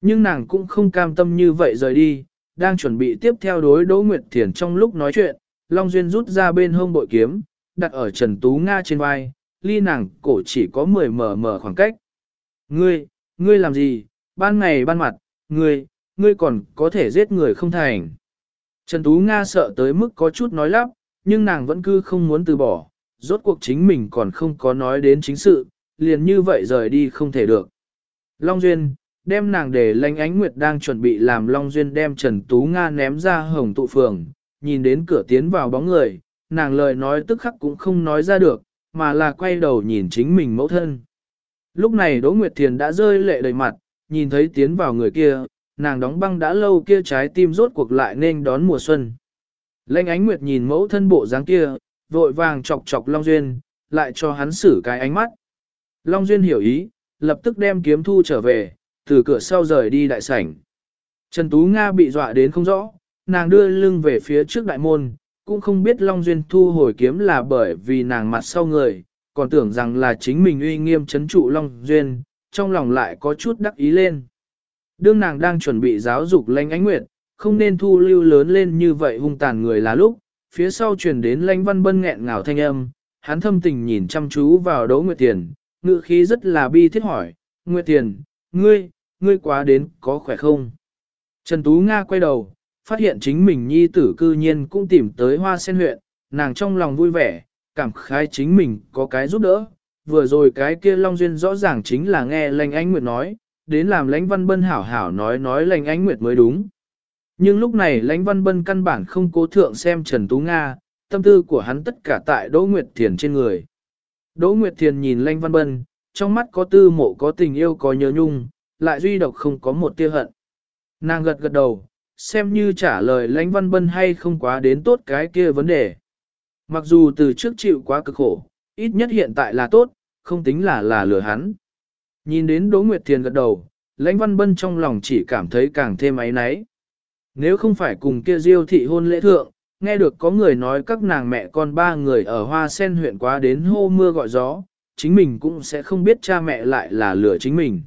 Nhưng nàng cũng không cam tâm như vậy rời đi, đang chuẩn bị tiếp theo đối Đỗ Nguyệt Thiền trong lúc nói chuyện, Long Duyên rút ra bên hông bội kiếm, đặt ở Trần Tú Nga trên vai, ly nàng cổ chỉ có 10 mở mở khoảng cách. Ngươi, ngươi làm gì, ban ngày ban mặt, ngươi, ngươi còn có thể giết người không thành. Trần Tú Nga sợ tới mức có chút nói lắp, nhưng nàng vẫn cứ không muốn từ bỏ, rốt cuộc chính mình còn không có nói đến chính sự, liền như vậy rời đi không thể được. Long Duyên, đem nàng để lanh ánh nguyệt đang chuẩn bị làm Long Duyên đem Trần Tú Nga ném ra hồng tụ phường, nhìn đến cửa tiến vào bóng người, nàng lời nói tức khắc cũng không nói ra được, mà là quay đầu nhìn chính mình mẫu thân. Lúc này Đỗ Nguyệt Thiền đã rơi lệ đầy mặt, nhìn thấy tiến vào người kia, nàng đóng băng đã lâu kia trái tim rốt cuộc lại nên đón mùa xuân. Lệnh ánh Nguyệt nhìn mẫu thân bộ dáng kia, vội vàng chọc chọc Long Duyên, lại cho hắn xử cái ánh mắt. Long Duyên hiểu ý, lập tức đem kiếm thu trở về, từ cửa sau rời đi đại sảnh. Trần Tú Nga bị dọa đến không rõ, nàng đưa lưng về phía trước đại môn, cũng không biết Long Duyên thu hồi kiếm là bởi vì nàng mặt sau người, còn tưởng rằng là chính mình uy nghiêm chấn trụ Long Duyên, trong lòng lại có chút đắc ý lên. Đương nàng đang chuẩn bị giáo dục lãnh ánh nguyệt, không nên thu lưu lớn lên như vậy hung tàn người là lúc, phía sau truyền đến lãnh văn bân nghẹn ngào thanh âm, hắn thâm tình nhìn chăm chú vào Đỗ Nguyệt Tiền, ngự khí rất là bi thiết hỏi, Nguyệt Tiền, ngươi, ngươi quá đến có khỏe không? Trần Tú Nga quay đầu, phát hiện chính mình nhi tử cư nhiên cũng tìm tới hoa sen huyện, nàng trong lòng vui vẻ, cảm khái chính mình có cái giúp đỡ. Vừa rồi cái kia Long Duyên rõ ràng chính là nghe lành ánh nguyệt nói, đến làm lãnh văn bân hảo hảo nói nói lành ánh nguyệt mới đúng. Nhưng lúc này lãnh văn bân căn bản không cố thượng xem Trần Tú Nga, tâm tư của hắn tất cả tại Đỗ Nguyệt Thiền trên người. Đỗ Nguyệt Thiền nhìn lãnh văn bân, trong mắt có tư mộ có tình yêu có nhớ nhung, lại duy độc không có một tia hận. Nàng gật gật đầu, xem như trả lời lãnh văn bân hay không quá đến tốt cái kia vấn đề. Mặc dù từ trước chịu quá cực khổ, ít nhất hiện tại là tốt, không tính là là lừa hắn. Nhìn đến Đỗ Nguyệt Thiền gật đầu, lãnh văn bân trong lòng chỉ cảm thấy càng thêm áy náy. Nếu không phải cùng kia diêu thị hôn lễ thượng, nghe được có người nói các nàng mẹ con ba người ở hoa sen huyện quá đến hô mưa gọi gió, chính mình cũng sẽ không biết cha mẹ lại là lừa chính mình.